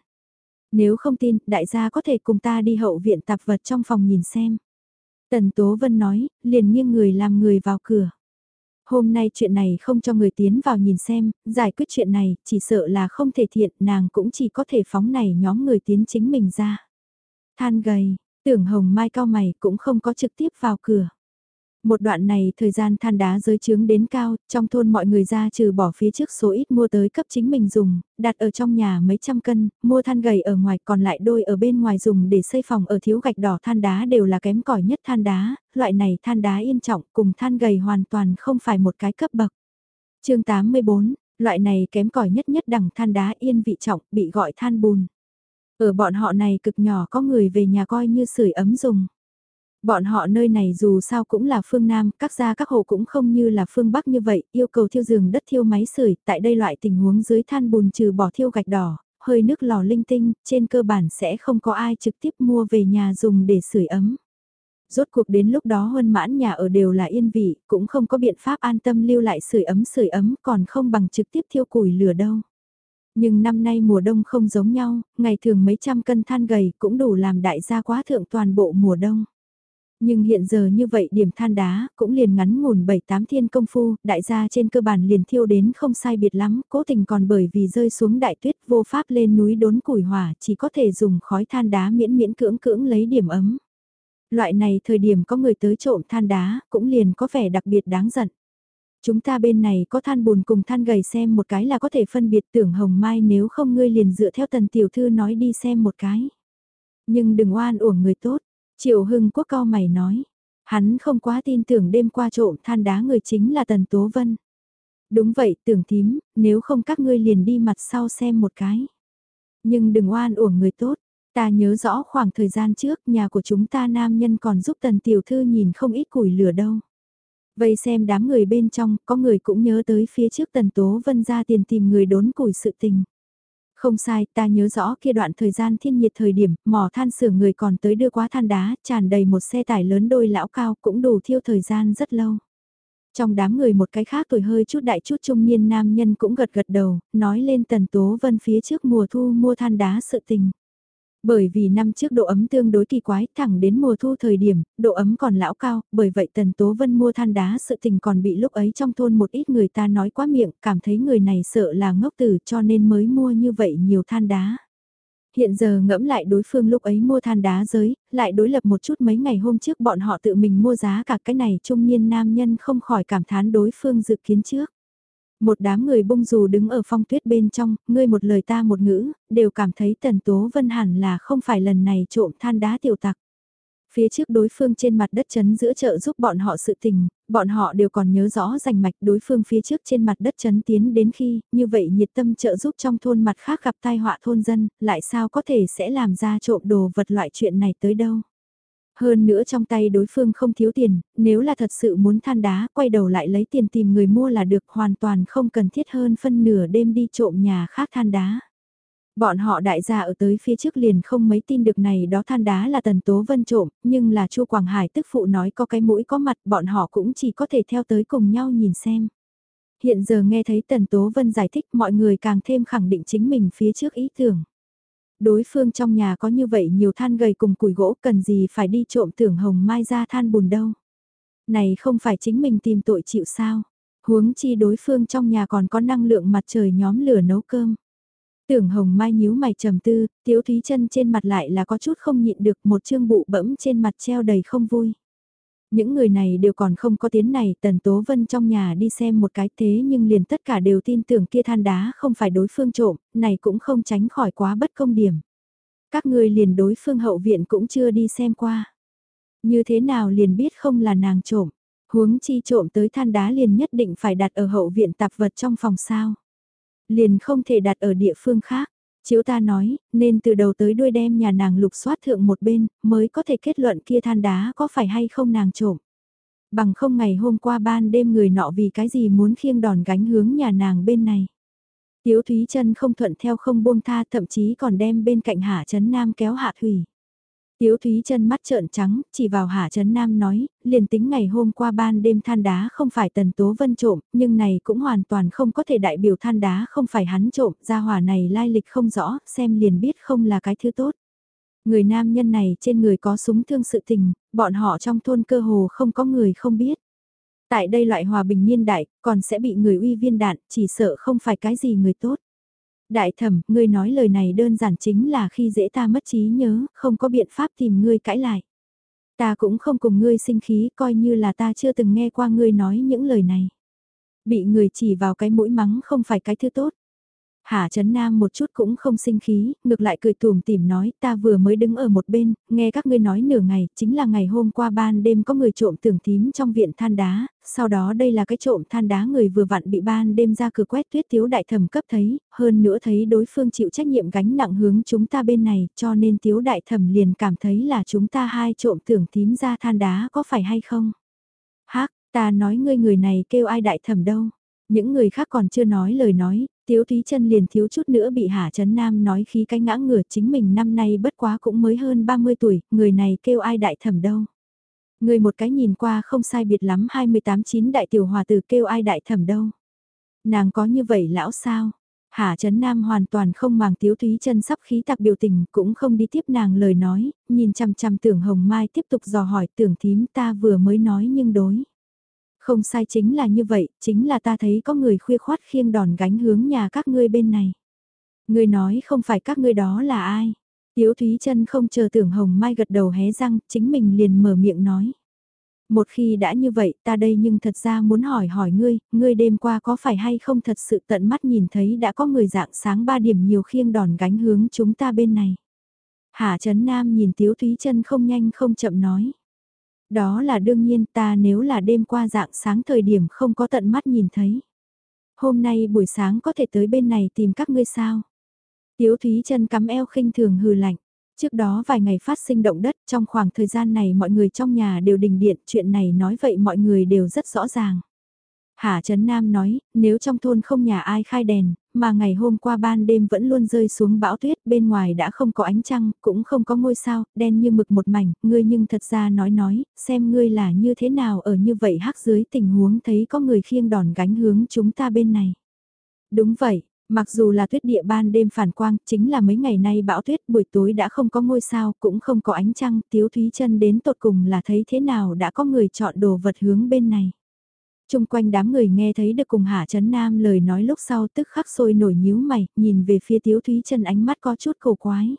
Nếu không tin, đại gia có thể cùng ta đi hậu viện tạp vật trong phòng nhìn xem. Tần Tố Vân nói, liền nghiêng người làm người vào cửa. Hôm nay chuyện này không cho người tiến vào nhìn xem, giải quyết chuyện này, chỉ sợ là không thể thiện, nàng cũng chỉ có thể phóng này nhóm người tiến chính mình ra. Than gầy, tưởng hồng mai cao mày cũng không có trực tiếp vào cửa. Một đoạn này thời gian than đá giới trướng đến cao, trong thôn mọi người ra trừ bỏ phía trước số ít mua tới cấp chính mình dùng, đặt ở trong nhà mấy trăm cân, mua than gầy ở ngoài còn lại đôi ở bên ngoài dùng để xây phòng ở thiếu gạch đỏ than đá đều là kém cỏi nhất than đá, loại này than đá yên trọng cùng than gầy hoàn toàn không phải một cái cấp bậc. chương 84, loại này kém cỏi nhất nhất đẳng than đá yên vị trọng bị gọi than bùn. Ở bọn họ này cực nhỏ có người về nhà coi như sưởi ấm dùng. Bọn họ nơi này dù sao cũng là phương Nam, các gia các hộ cũng không như là phương Bắc như vậy, yêu cầu thiêu giường đất thiêu máy sưởi tại đây loại tình huống dưới than bùn trừ bỏ thiêu gạch đỏ, hơi nước lò linh tinh, trên cơ bản sẽ không có ai trực tiếp mua về nhà dùng để sưởi ấm. Rốt cuộc đến lúc đó huân mãn nhà ở đều là yên vị, cũng không có biện pháp an tâm lưu lại sưởi ấm sưởi ấm còn không bằng trực tiếp thiêu củi lửa đâu. Nhưng năm nay mùa đông không giống nhau, ngày thường mấy trăm cân than gầy cũng đủ làm đại gia quá thượng toàn bộ mùa đông. Nhưng hiện giờ như vậy điểm than đá cũng liền ngắn ngủn 7-8 thiên công phu, đại gia trên cơ bản liền thiêu đến không sai biệt lắm, cố tình còn bởi vì rơi xuống đại tuyết vô pháp lên núi đốn củi hỏa chỉ có thể dùng khói than đá miễn miễn cưỡng cưỡng lấy điểm ấm. Loại này thời điểm có người tới trộm than đá cũng liền có vẻ đặc biệt đáng giận. Chúng ta bên này có than bùn cùng than gầy xem một cái là có thể phân biệt tưởng hồng mai nếu không ngươi liền dựa theo tần tiểu thư nói đi xem một cái. Nhưng đừng oan uổng người tốt, Triệu Hưng Quốc cao mày nói, hắn không quá tin tưởng đêm qua trộm than đá người chính là Tần Tố Vân. Đúng vậy, tưởng thím, nếu không các ngươi liền đi mặt sau xem một cái. Nhưng đừng oan uổng người tốt, ta nhớ rõ khoảng thời gian trước nhà của chúng ta nam nhân còn giúp Tần Tiểu Thư nhìn không ít củi lửa đâu. Vậy xem đám người bên trong, có người cũng nhớ tới phía trước Tần Tố Vân ra tiền tìm người đốn củi sự tình. Không sai, ta nhớ rõ kia đoạn thời gian thiên nhiệt thời điểm, mỏ than sửa người còn tới đưa quá than đá, tràn đầy một xe tải lớn đôi lão cao cũng đủ thiêu thời gian rất lâu. Trong đám người một cái khác tuổi hơi chút đại chút trung niên nam nhân cũng gật gật đầu, nói lên tần tố vân phía trước mùa thu mua than đá sự tình. Bởi vì năm trước độ ấm tương đối kỳ quái, thẳng đến mùa thu thời điểm, độ ấm còn lão cao, bởi vậy Tần Tố Vân mua than đá sự tình còn bị lúc ấy trong thôn một ít người ta nói quá miệng, cảm thấy người này sợ là ngốc tử cho nên mới mua như vậy nhiều than đá. Hiện giờ ngẫm lại đối phương lúc ấy mua than đá giới, lại đối lập một chút mấy ngày hôm trước bọn họ tự mình mua giá cả cái này trung niên nam nhân không khỏi cảm thán đối phương dự kiến trước. Một đám người bung dù đứng ở phong tuyết bên trong, ngươi một lời ta một ngữ, đều cảm thấy Tần Tố Vân hẳn là không phải lần này trộm than đá tiểu tặc. Phía trước đối phương trên mặt đất chấn giữa chợ giúp bọn họ sự tình, bọn họ đều còn nhớ rõ rành mạch đối phương phía trước trên mặt đất chấn tiến đến khi, như vậy nhiệt tâm trợ giúp trong thôn mặt khác gặp tai họa thôn dân, lại sao có thể sẽ làm ra trộm đồ vật loại chuyện này tới đâu. Hơn nữa trong tay đối phương không thiếu tiền, nếu là thật sự muốn than đá, quay đầu lại lấy tiền tìm người mua là được hoàn toàn không cần thiết hơn phân nửa đêm đi trộm nhà khác than đá. Bọn họ đại gia ở tới phía trước liền không mấy tin được này đó than đá là tần tố vân trộm, nhưng là chu Quảng Hải tức phụ nói có cái mũi có mặt bọn họ cũng chỉ có thể theo tới cùng nhau nhìn xem. Hiện giờ nghe thấy tần tố vân giải thích mọi người càng thêm khẳng định chính mình phía trước ý tưởng đối phương trong nhà có như vậy nhiều than gầy cùng củi gỗ cần gì phải đi trộm tưởng hồng mai ra than bùn đâu. Này không phải chính mình tìm tội chịu sao, huống chi đối phương trong nhà còn có năng lượng mặt trời nhóm lửa nấu cơm. Tưởng hồng mai nhíu mày trầm tư, tiếu thúy chân trên mặt lại là có chút không nhịn được một chương bụ bẫm trên mặt treo đầy không vui. Những người này đều còn không có tiếng này, Tần Tố Vân trong nhà đi xem một cái thế nhưng liền tất cả đều tin tưởng kia than đá không phải đối phương trộm, này cũng không tránh khỏi quá bất công điểm. Các người liền đối phương hậu viện cũng chưa đi xem qua. Như thế nào liền biết không là nàng trộm, huống chi trộm tới than đá liền nhất định phải đặt ở hậu viện tạp vật trong phòng sao. Liền không thể đặt ở địa phương khác. Chiếu ta nói, nên từ đầu tới đuôi đem nhà nàng lục soát thượng một bên, mới có thể kết luận kia than đá có phải hay không nàng trộm. Bằng không ngày hôm qua ban đêm người nọ vì cái gì muốn khiêng đòn gánh hướng nhà nàng bên này. Tiếu Thúy chân không thuận theo không buông tha thậm chí còn đem bên cạnh Hạ Trấn Nam kéo Hạ Thủy. Tiếu Thúy chân mắt trợn trắng, chỉ vào Hạ Trấn Nam nói, liền tính ngày hôm qua ban đêm than đá không phải tần tố vân trộm, nhưng này cũng hoàn toàn không có thể đại biểu than đá không phải hắn trộm, gia hỏa này lai lịch không rõ, xem liền biết không là cái thứ tốt. Người nam nhân này trên người có súng thương sự tình, bọn họ trong thôn cơ hồ không có người không biết. Tại đây loại hòa bình niên đại, còn sẽ bị người uy viên đạn, chỉ sợ không phải cái gì người tốt. Đại thẩm, ngươi nói lời này đơn giản chính là khi dễ ta mất trí nhớ, không có biện pháp tìm ngươi cãi lại. Ta cũng không cùng ngươi sinh khí, coi như là ta chưa từng nghe qua ngươi nói những lời này. Bị người chỉ vào cái mũi mắng không phải cái thứ tốt. Hà Trấn Nam một chút cũng không sinh khí, ngược lại cười tùm tìm nói ta vừa mới đứng ở một bên, nghe các ngươi nói nửa ngày, chính là ngày hôm qua ban đêm có người trộm tưởng thím trong viện than đá, sau đó đây là cái trộm than đá người vừa vặn bị ban đêm ra cửa quét tuyết tiếu đại thẩm cấp thấy, hơn nữa thấy đối phương chịu trách nhiệm gánh nặng hướng chúng ta bên này, cho nên tiếu đại thẩm liền cảm thấy là chúng ta hai trộm tưởng tím ra than đá có phải hay không? Hác, ta nói ngươi người này kêu ai đại thẩm đâu? Những người khác còn chưa nói lời nói, Tiếu Thúy chân liền thiếu chút nữa bị Hà Trấn Nam nói khí cái ngã ngửa chính mình năm nay bất quá cũng mới hơn 30 tuổi, người này kêu ai đại thẩm đâu. Người một cái nhìn qua không sai biệt lắm 28-9 đại tiểu hòa tử kêu ai đại thẩm đâu. Nàng có như vậy lão sao? Hà Trấn Nam hoàn toàn không màng Tiếu Thúy chân sắp khí tạc biểu tình cũng không đi tiếp nàng lời nói, nhìn chằm chằm tưởng Hồng Mai tiếp tục dò hỏi tưởng thím ta vừa mới nói nhưng đối. Không sai chính là như vậy, chính là ta thấy có người khuya khoát khiêng đòn gánh hướng nhà các ngươi bên này. Ngươi nói không phải các ngươi đó là ai? Tiếu Thúy chân không chờ tưởng Hồng Mai gật đầu hé răng, chính mình liền mở miệng nói. Một khi đã như vậy ta đây nhưng thật ra muốn hỏi hỏi ngươi, ngươi đêm qua có phải hay không thật sự tận mắt nhìn thấy đã có người dạng sáng ba điểm nhiều khiêng đòn gánh hướng chúng ta bên này. Hạ Trấn Nam nhìn Tiếu Thúy chân không nhanh không chậm nói. Đó là đương nhiên ta nếu là đêm qua dạng sáng thời điểm không có tận mắt nhìn thấy. Hôm nay buổi sáng có thể tới bên này tìm các ngươi sao? Tiếu Thúy chân cắm eo khinh thường hừ lạnh. Trước đó vài ngày phát sinh động đất, trong khoảng thời gian này mọi người trong nhà đều đình điện, chuyện này nói vậy mọi người đều rất rõ ràng. Hà Trấn Nam nói, nếu trong thôn không nhà ai khai đèn, mà ngày hôm qua ban đêm vẫn luôn rơi xuống bão tuyết, bên ngoài đã không có ánh trăng, cũng không có ngôi sao, đen như mực một mảnh, ngươi nhưng thật ra nói nói, xem ngươi là như thế nào ở như vậy hắc dưới tình huống thấy có người khiêng đòn gánh hướng chúng ta bên này. Đúng vậy, Mặc dù là tuyết địa ban đêm phản quang, chính là mấy ngày nay bão tuyết buổi tối đã không có ngôi sao, cũng không có ánh trăng, Tiếu Thúy chân đến tột cùng là thấy thế nào đã có người chọn đồ vật hướng bên này. Trung quanh đám người nghe thấy được cùng Hạ Trấn Nam lời nói lúc sau tức khắc sôi nổi nhíu mày, nhìn về phía Tiếu Thúy chân ánh mắt có chút cổ quái.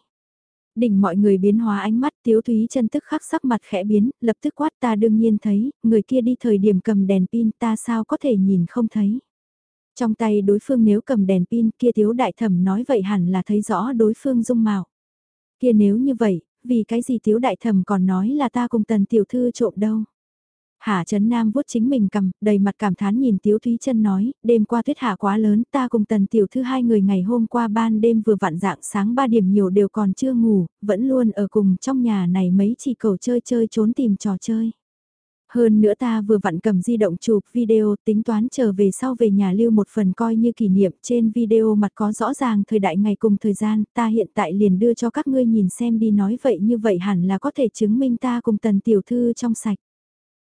Đỉnh mọi người biến hóa ánh mắt Tiếu Thúy chân tức khắc sắc mặt khẽ biến, lập tức quát ta đương nhiên thấy, người kia đi thời điểm cầm đèn pin ta sao có thể nhìn không thấy. Trong tay đối phương nếu cầm đèn pin kia thiếu Đại Thẩm nói vậy hẳn là thấy rõ đối phương dung mạo. Kia nếu như vậy, vì cái gì thiếu Đại Thẩm còn nói là ta cùng tần tiểu thư trộm đâu. Hạ Trấn Nam vuốt chính mình cầm, đầy mặt cảm thán nhìn Tiếu Thúy Trân nói, đêm qua tuyết hạ quá lớn, ta cùng tần tiểu thư hai người ngày hôm qua ban đêm vừa vặn dạng sáng ba điểm nhiều đều còn chưa ngủ, vẫn luôn ở cùng trong nhà này mấy chỉ cầu chơi chơi trốn tìm trò chơi. Hơn nữa ta vừa vặn cầm di động chụp video tính toán trở về sau về nhà lưu một phần coi như kỷ niệm trên video mặt có rõ ràng thời đại ngày cùng thời gian ta hiện tại liền đưa cho các ngươi nhìn xem đi nói vậy như vậy hẳn là có thể chứng minh ta cùng tần tiểu thư trong sạch.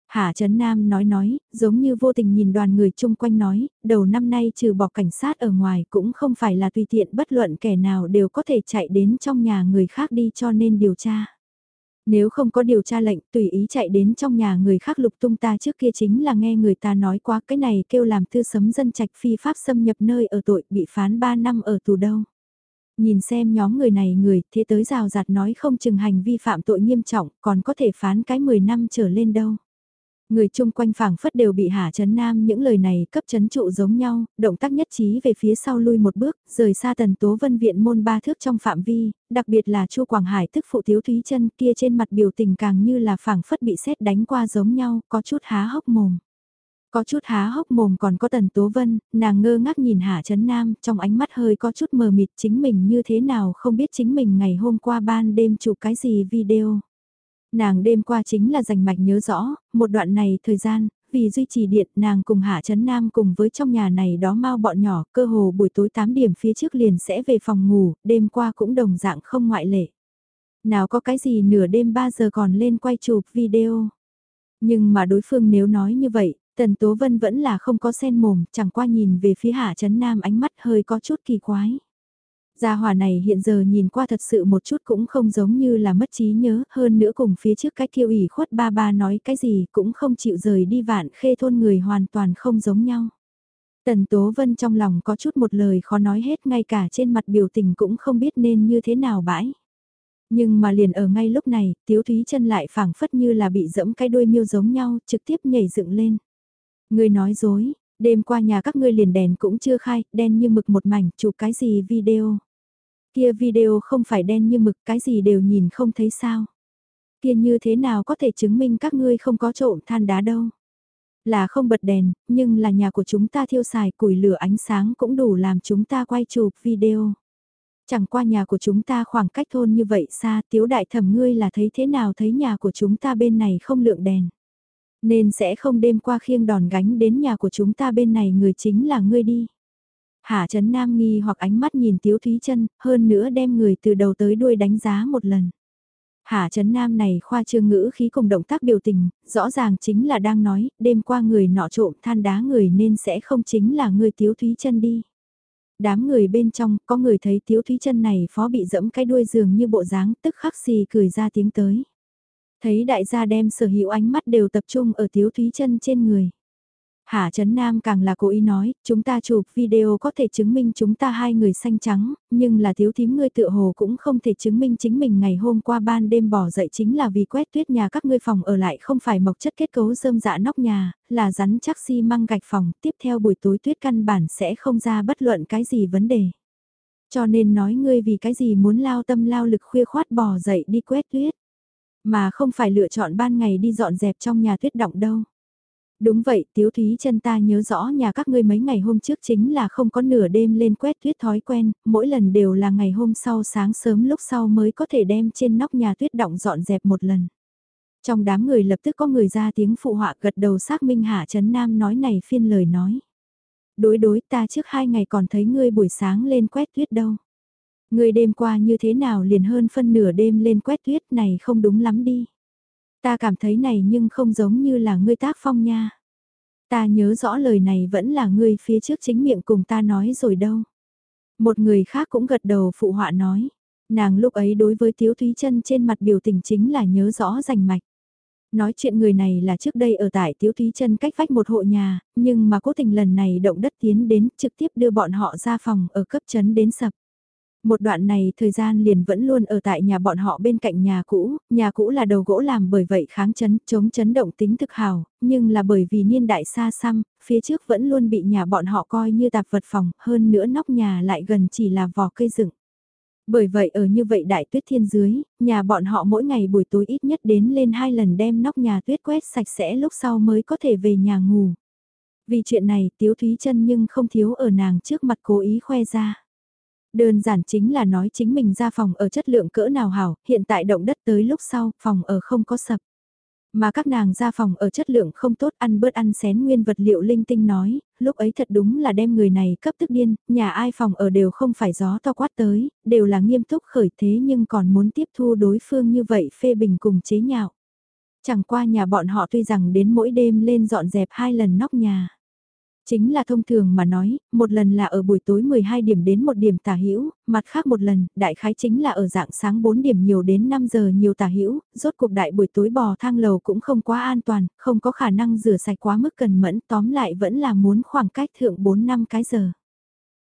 Hạ Trấn Nam nói nói, giống như vô tình nhìn đoàn người chung quanh nói, đầu năm nay trừ bỏ cảnh sát ở ngoài cũng không phải là tùy tiện bất luận kẻ nào đều có thể chạy đến trong nhà người khác đi cho nên điều tra. Nếu không có điều tra lệnh, tùy ý chạy đến trong nhà người khác lục tung ta trước kia chính là nghe người ta nói quá, cái này kêu làm tư sấm dân trạch phi pháp xâm nhập nơi ở tội, bị phán 3 năm ở tù đâu. Nhìn xem nhóm người này người, thế tới rào rạt nói không chừng hành vi phạm tội nghiêm trọng, còn có thể phán cái 10 năm trở lên đâu. Người chung quanh phảng phất đều bị Hà Trấn Nam những lời này cấp chấn trụ giống nhau, động tác nhất trí về phía sau lui một bước, rời xa tần tố vân viện môn ba thước trong phạm vi, đặc biệt là Chu Quảng Hải tức phụ thiếu thúy chân kia trên mặt biểu tình càng như là phảng phất bị xét đánh qua giống nhau, có chút há hốc mồm. Có chút há hốc mồm còn có tần tố vân, nàng ngơ ngác nhìn Hà Trấn Nam, trong ánh mắt hơi có chút mờ mịt chính mình như thế nào không biết chính mình ngày hôm qua ban đêm chụp cái gì video. Nàng đêm qua chính là dành mạch nhớ rõ, một đoạn này thời gian, vì duy trì điện nàng cùng Hạ Trấn Nam cùng với trong nhà này đó mau bọn nhỏ cơ hồ buổi tối 8 điểm phía trước liền sẽ về phòng ngủ, đêm qua cũng đồng dạng không ngoại lệ. Nào có cái gì nửa đêm 3 giờ còn lên quay chụp video. Nhưng mà đối phương nếu nói như vậy, Tần Tố Vân vẫn là không có sen mồm, chẳng qua nhìn về phía Hạ Trấn Nam ánh mắt hơi có chút kỳ quái. Gia hòa này hiện giờ nhìn qua thật sự một chút cũng không giống như là mất trí nhớ, hơn nữa cùng phía trước cái kiêu ủy khuất ba ba nói cái gì cũng không chịu rời đi vạn khê thôn người hoàn toàn không giống nhau. Tần Tố Vân trong lòng có chút một lời khó nói hết ngay cả trên mặt biểu tình cũng không biết nên như thế nào bãi. Nhưng mà liền ở ngay lúc này, Tiếu Thúy chân lại phảng phất như là bị dẫm cái đuôi miêu giống nhau, trực tiếp nhảy dựng lên. Người nói dối, đêm qua nhà các ngươi liền đèn cũng chưa khai, đen như mực một mảnh, chụp cái gì video. Kia video không phải đen như mực cái gì đều nhìn không thấy sao. Kia như thế nào có thể chứng minh các ngươi không có trộm than đá đâu. Là không bật đèn, nhưng là nhà của chúng ta thiêu xài củi lửa ánh sáng cũng đủ làm chúng ta quay chụp video. Chẳng qua nhà của chúng ta khoảng cách thôn như vậy xa, tiếu đại thẩm ngươi là thấy thế nào thấy nhà của chúng ta bên này không lượng đèn. Nên sẽ không đêm qua khiêng đòn gánh đến nhà của chúng ta bên này người chính là ngươi đi. Hạ Trấn Nam nghi hoặc ánh mắt nhìn Tiếu Thúy Trân hơn nữa đem người từ đầu tới đuôi đánh giá một lần. Hạ Trấn Nam này khoa trương ngữ khí cùng động tác biểu tình, rõ ràng chính là đang nói, đêm qua người nọ trộm than đá người nên sẽ không chính là người Tiếu Thúy Trân đi. Đám người bên trong, có người thấy Tiếu Thúy Trân này phó bị dẫm cái đuôi giường như bộ dáng tức khắc xì cười ra tiếng tới. Thấy đại gia đem sở hữu ánh mắt đều tập trung ở Tiếu Thúy Trân trên người. Hạ Trấn Nam càng là cố ý nói, chúng ta chụp video có thể chứng minh chúng ta hai người xanh trắng, nhưng là thiếu thím ngươi tựa hồ cũng không thể chứng minh chính mình ngày hôm qua ban đêm bỏ dậy chính là vì quét tuyết nhà các ngươi phòng ở lại không phải mộc chất kết cấu rơm dạ nóc nhà, là rắn chắc xi măng gạch phòng, tiếp theo buổi tối tuyết căn bản sẽ không ra bất luận cái gì vấn đề. Cho nên nói ngươi vì cái gì muốn lao tâm lao lực khuya khoát bỏ dậy đi quét tuyết, mà không phải lựa chọn ban ngày đi dọn dẹp trong nhà tuyết động đâu. Đúng vậy, Tiếu Thúy chân ta nhớ rõ nhà các ngươi mấy ngày hôm trước chính là không có nửa đêm lên quét tuyết thói quen, mỗi lần đều là ngày hôm sau sáng sớm lúc sau mới có thể đem trên nóc nhà tuyết động dọn dẹp một lần. Trong đám người lập tức có người ra tiếng phụ họa gật đầu xác minh Hạ Trấn Nam nói này phiên lời nói. Đối đối ta trước hai ngày còn thấy ngươi buổi sáng lên quét tuyết đâu. Ngươi đêm qua như thế nào liền hơn phân nửa đêm lên quét tuyết này không đúng lắm đi. Ta cảm thấy này nhưng không giống như là ngươi tác phong nha. Ta nhớ rõ lời này vẫn là ngươi phía trước chính miệng cùng ta nói rồi đâu. Một người khác cũng gật đầu phụ họa nói. Nàng lúc ấy đối với Tiếu Thúy chân trên mặt biểu tình chính là nhớ rõ rành mạch. Nói chuyện người này là trước đây ở tại Tiếu Thúy chân cách vách một hộ nhà, nhưng mà cố tình lần này động đất tiến đến trực tiếp đưa bọn họ ra phòng ở cấp chấn đến sập. Một đoạn này thời gian liền vẫn luôn ở tại nhà bọn họ bên cạnh nhà cũ, nhà cũ là đầu gỗ làm bởi vậy kháng chấn, chống chấn động tính thực hào, nhưng là bởi vì niên đại xa xăm, phía trước vẫn luôn bị nhà bọn họ coi như tạp vật phòng, hơn nữa nóc nhà lại gần chỉ là vỏ cây dựng. Bởi vậy ở như vậy đại tuyết thiên dưới, nhà bọn họ mỗi ngày buổi tối ít nhất đến lên hai lần đem nóc nhà tuyết quét sạch sẽ lúc sau mới có thể về nhà ngủ. Vì chuyện này Tiếu Thúy chân nhưng không thiếu ở nàng trước mặt cố ý khoe ra. Đơn giản chính là nói chính mình ra phòng ở chất lượng cỡ nào hảo, hiện tại động đất tới lúc sau, phòng ở không có sập. Mà các nàng ra phòng ở chất lượng không tốt ăn bớt ăn xén nguyên vật liệu linh tinh nói, lúc ấy thật đúng là đem người này cấp tức điên, nhà ai phòng ở đều không phải gió to quát tới, đều là nghiêm túc khởi thế nhưng còn muốn tiếp thu đối phương như vậy phê bình cùng chế nhạo. Chẳng qua nhà bọn họ tuy rằng đến mỗi đêm lên dọn dẹp hai lần nóc nhà. Chính là thông thường mà nói, một lần là ở buổi tối 12 điểm đến một điểm tả hữu mặt khác một lần, đại khái chính là ở dạng sáng 4 điểm nhiều đến 5 giờ nhiều tả hữu rốt cuộc đại buổi tối bò thang lầu cũng không quá an toàn, không có khả năng rửa sạch quá mức cần mẫn, tóm lại vẫn là muốn khoảng cách thượng 4 năm cái giờ.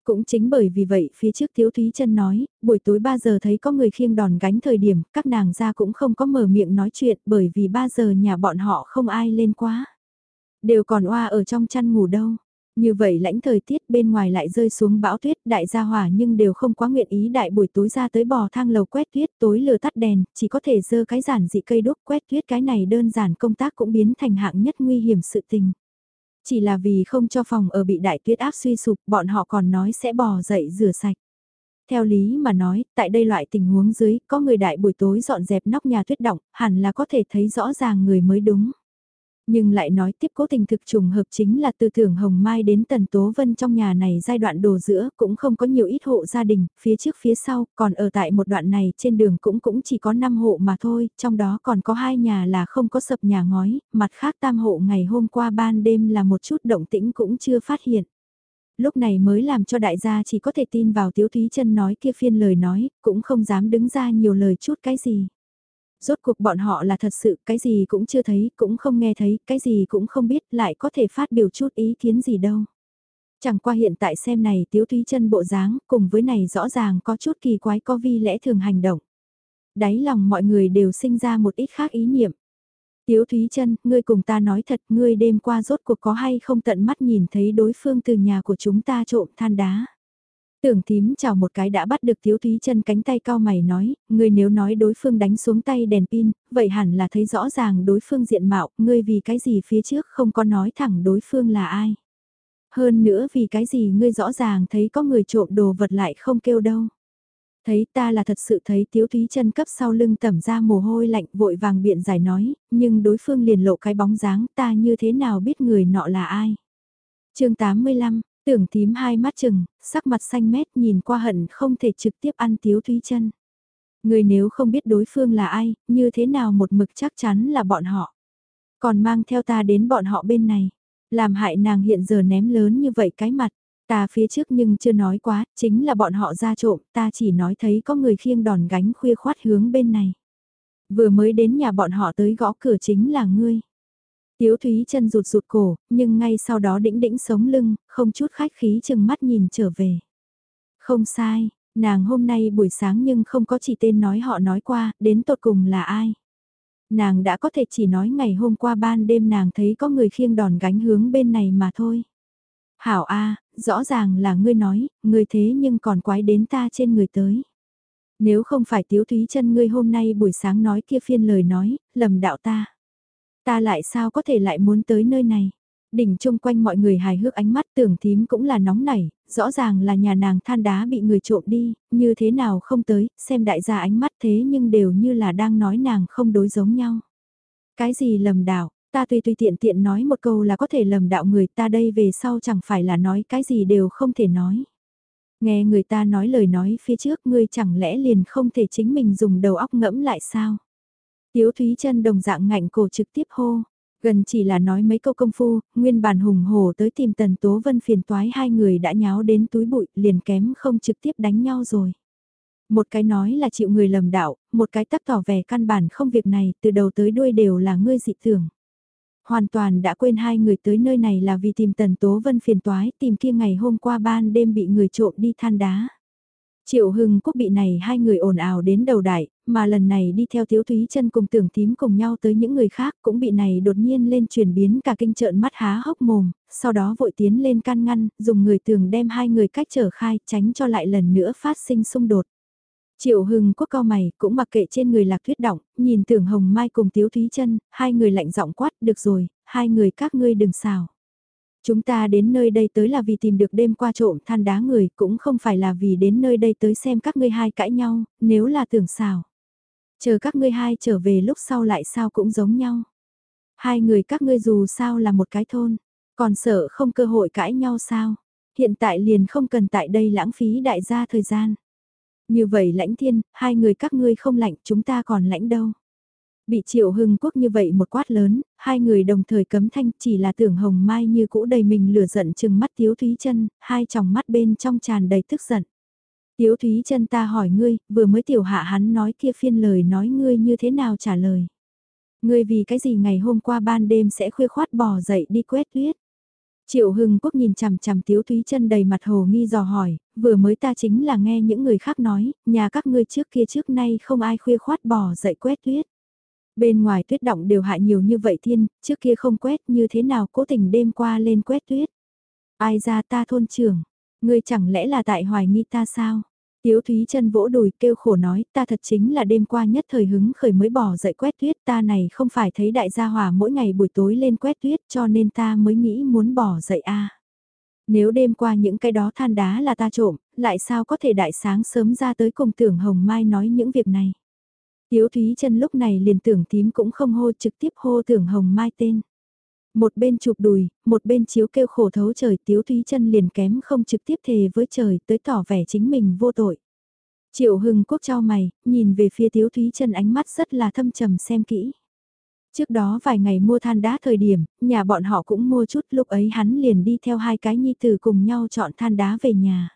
Cũng chính bởi vì vậy phía trước Thiếu Thúy chân nói, buổi tối 3 giờ thấy có người khiêng đòn gánh thời điểm, các nàng ra cũng không có mở miệng nói chuyện bởi vì 3 giờ nhà bọn họ không ai lên quá. Đều còn oa ở trong chăn ngủ đâu. Như vậy lãnh thời tiết bên ngoài lại rơi xuống bão tuyết đại gia hỏa nhưng đều không quá nguyện ý đại buổi tối ra tới bò thang lầu quét tuyết tối lừa tắt đèn, chỉ có thể dơ cái giản dị cây đốt quét tuyết cái này đơn giản công tác cũng biến thành hạng nhất nguy hiểm sự tình. Chỉ là vì không cho phòng ở bị đại tuyết áp suy sụp bọn họ còn nói sẽ bò dậy rửa sạch. Theo lý mà nói, tại đây loại tình huống dưới, có người đại buổi tối dọn dẹp nóc nhà tuyết động, hẳn là có thể thấy rõ ràng người mới đúng. Nhưng lại nói tiếp cố tình thực trùng hợp chính là từ thưởng Hồng Mai đến Tần Tố Vân trong nhà này giai đoạn đồ giữa cũng không có nhiều ít hộ gia đình, phía trước phía sau, còn ở tại một đoạn này trên đường cũng cũng chỉ có 5 hộ mà thôi, trong đó còn có hai nhà là không có sập nhà ngói, mặt khác tam hộ ngày hôm qua ban đêm là một chút động tĩnh cũng chưa phát hiện lúc này mới làm cho đại gia chỉ có thể tin vào Tiếu Thúy chân nói kia phiên lời nói, cũng không dám đứng ra nhiều lời chút cái gì. Rốt cuộc bọn họ là thật sự cái gì cũng chưa thấy, cũng không nghe thấy, cái gì cũng không biết, lại có thể phát biểu chút ý kiến gì đâu. Chẳng qua hiện tại xem này tiếu thúy chân bộ dáng, cùng với này rõ ràng có chút kỳ quái có vi lẽ thường hành động. Đáy lòng mọi người đều sinh ra một ít khác ý niệm. Tiếu Thúy chân ngươi cùng ta nói thật, ngươi đêm qua rốt cuộc có hay không tận mắt nhìn thấy đối phương từ nhà của chúng ta trộm than đá. Tưởng tím chào một cái đã bắt được thiếu thúy chân cánh tay cao mày nói, ngươi nếu nói đối phương đánh xuống tay đèn pin, vậy hẳn là thấy rõ ràng đối phương diện mạo, ngươi vì cái gì phía trước không có nói thẳng đối phương là ai. Hơn nữa vì cái gì ngươi rõ ràng thấy có người trộm đồ vật lại không kêu đâu. Thấy ta là thật sự thấy tiếu thúy chân cấp sau lưng tẩm ra mồ hôi lạnh vội vàng biện giải nói, nhưng đối phương liền lộ cái bóng dáng ta như thế nào biết người nọ là ai. chương 85, Tưởng tím hai mắt chừng, sắc mặt xanh mét nhìn qua hận không thể trực tiếp ăn tiếu thúy chân. Người nếu không biết đối phương là ai, như thế nào một mực chắc chắn là bọn họ. Còn mang theo ta đến bọn họ bên này, làm hại nàng hiện giờ ném lớn như vậy cái mặt. Ta phía trước nhưng chưa nói quá, chính là bọn họ ra trộm, ta chỉ nói thấy có người khiêng đòn gánh khuya khoát hướng bên này. Vừa mới đến nhà bọn họ tới gõ cửa chính là ngươi. Tiếu Thúy chân rụt rụt cổ, nhưng ngay sau đó đĩnh đĩnh sống lưng, không chút khách khí chừng mắt nhìn trở về. Không sai, nàng hôm nay buổi sáng nhưng không có chỉ tên nói họ nói qua, đến tột cùng là ai. Nàng đã có thể chỉ nói ngày hôm qua ban đêm nàng thấy có người khiêng đòn gánh hướng bên này mà thôi. Hảo A, rõ ràng là ngươi nói, ngươi thế nhưng còn quái đến ta trên người tới. Nếu không phải tiếu thúy chân ngươi hôm nay buổi sáng nói kia phiên lời nói, lầm đạo ta. Ta lại sao có thể lại muốn tới nơi này? Đỉnh chung quanh mọi người hài hước ánh mắt tưởng thím cũng là nóng nảy, rõ ràng là nhà nàng than đá bị người trộm đi, như thế nào không tới, xem đại gia ánh mắt thế nhưng đều như là đang nói nàng không đối giống nhau. Cái gì lầm đạo, ta tùy tùy tiện tiện nói một câu là có thể lầm đạo người ta đây về sau chẳng phải là nói cái gì đều không thể nói. Nghe người ta nói lời nói phía trước ngươi chẳng lẽ liền không thể chính mình dùng đầu óc ngẫm lại sao? Tiếu Thúy chân đồng dạng ngạnh cổ trực tiếp hô. Gần chỉ là nói mấy câu công phu, nguyên bản hùng hổ tới tìm Tần Tố Vân phiền toái hai người đã nháo đến túi bụi liền kém không trực tiếp đánh nhau rồi. Một cái nói là chịu người lầm đạo, một cái tắc tỏ vẻ căn bản không việc này, từ đầu tới đuôi đều là ngươi dị tưởng. Hoàn toàn đã quên hai người tới nơi này là vì tìm Tần Tố Vân phiền toái, tìm kia ngày hôm qua ban đêm bị người trộm đi than đá. Triệu Hưng Quốc bị này hai người ồn ào đến đầu đại, mà lần này đi theo thiếu Thúy chân cùng tưởng tím cùng nhau tới những người khác cũng bị này đột nhiên lên chuyển biến cả kinh trợn mắt há hốc mồm, sau đó vội tiến lên can ngăn, dùng người tường đem hai người cách trở khai tránh cho lại lần nữa phát sinh xung đột. Triệu Hưng Quốc cao mày cũng mặc kệ trên người lạc thuyết động, nhìn tưởng Hồng Mai cùng Tiếu Thúy chân hai người lạnh giọng quát được rồi, hai người các ngươi đừng xào. Chúng ta đến nơi đây tới là vì tìm được đêm qua trộm than đá người, cũng không phải là vì đến nơi đây tới xem các ngươi hai cãi nhau, nếu là tưởng xào. Chờ các ngươi hai trở về lúc sau lại sao cũng giống nhau. Hai người các ngươi dù sao là một cái thôn, còn sợ không cơ hội cãi nhau sao. Hiện tại liền không cần tại đây lãng phí đại gia thời gian. Như vậy lãnh thiên, hai người các ngươi không lạnh chúng ta còn lãnh đâu. Bị triệu hưng quốc như vậy một quát lớn, hai người đồng thời cấm thanh chỉ là tưởng hồng mai như cũ đầy mình lửa giận chừng mắt tiếu thúy chân, hai tròng mắt bên trong tràn đầy tức giận. Tiếu thúy chân ta hỏi ngươi, vừa mới tiểu hạ hắn nói kia phiên lời nói ngươi như thế nào trả lời. Ngươi vì cái gì ngày hôm qua ban đêm sẽ khuya khoát bò dậy đi quét tuyết. Triệu Hưng Quốc nhìn chằm chằm Tiếu Thúy chân đầy mặt hồ nghi dò hỏi, vừa mới ta chính là nghe những người khác nói, nhà các ngươi trước kia trước nay không ai khuya khoát bò dậy quét tuyết. Bên ngoài tuyết động đều hại nhiều như vậy thiên, trước kia không quét như thế nào cố tình đêm qua lên quét tuyết. Ai ra ta thôn trưởng, ngươi chẳng lẽ là tại hoài nghi ta sao? Tiếu Thúy chân vỗ đùi kêu khổ nói ta thật chính là đêm qua nhất thời hứng khởi mới bỏ dậy quét tuyết ta này không phải thấy đại gia hòa mỗi ngày buổi tối lên quét tuyết cho nên ta mới nghĩ muốn bỏ dậy a Nếu đêm qua những cái đó than đá là ta trộm, lại sao có thể đại sáng sớm ra tới cùng tưởng Hồng Mai nói những việc này. Tiếu Thúy chân lúc này liền tưởng tím cũng không hô trực tiếp hô tưởng Hồng Mai tên. Một bên chụp đùi, một bên chiếu kêu khổ thấu trời Tiếu Thúy chân liền kém không trực tiếp thề với trời tới tỏ vẻ chính mình vô tội. Triệu Hưng Quốc cho mày, nhìn về phía Tiếu Thúy chân ánh mắt rất là thâm trầm xem kỹ. Trước đó vài ngày mua than đá thời điểm, nhà bọn họ cũng mua chút lúc ấy hắn liền đi theo hai cái nhi tử cùng nhau chọn than đá về nhà.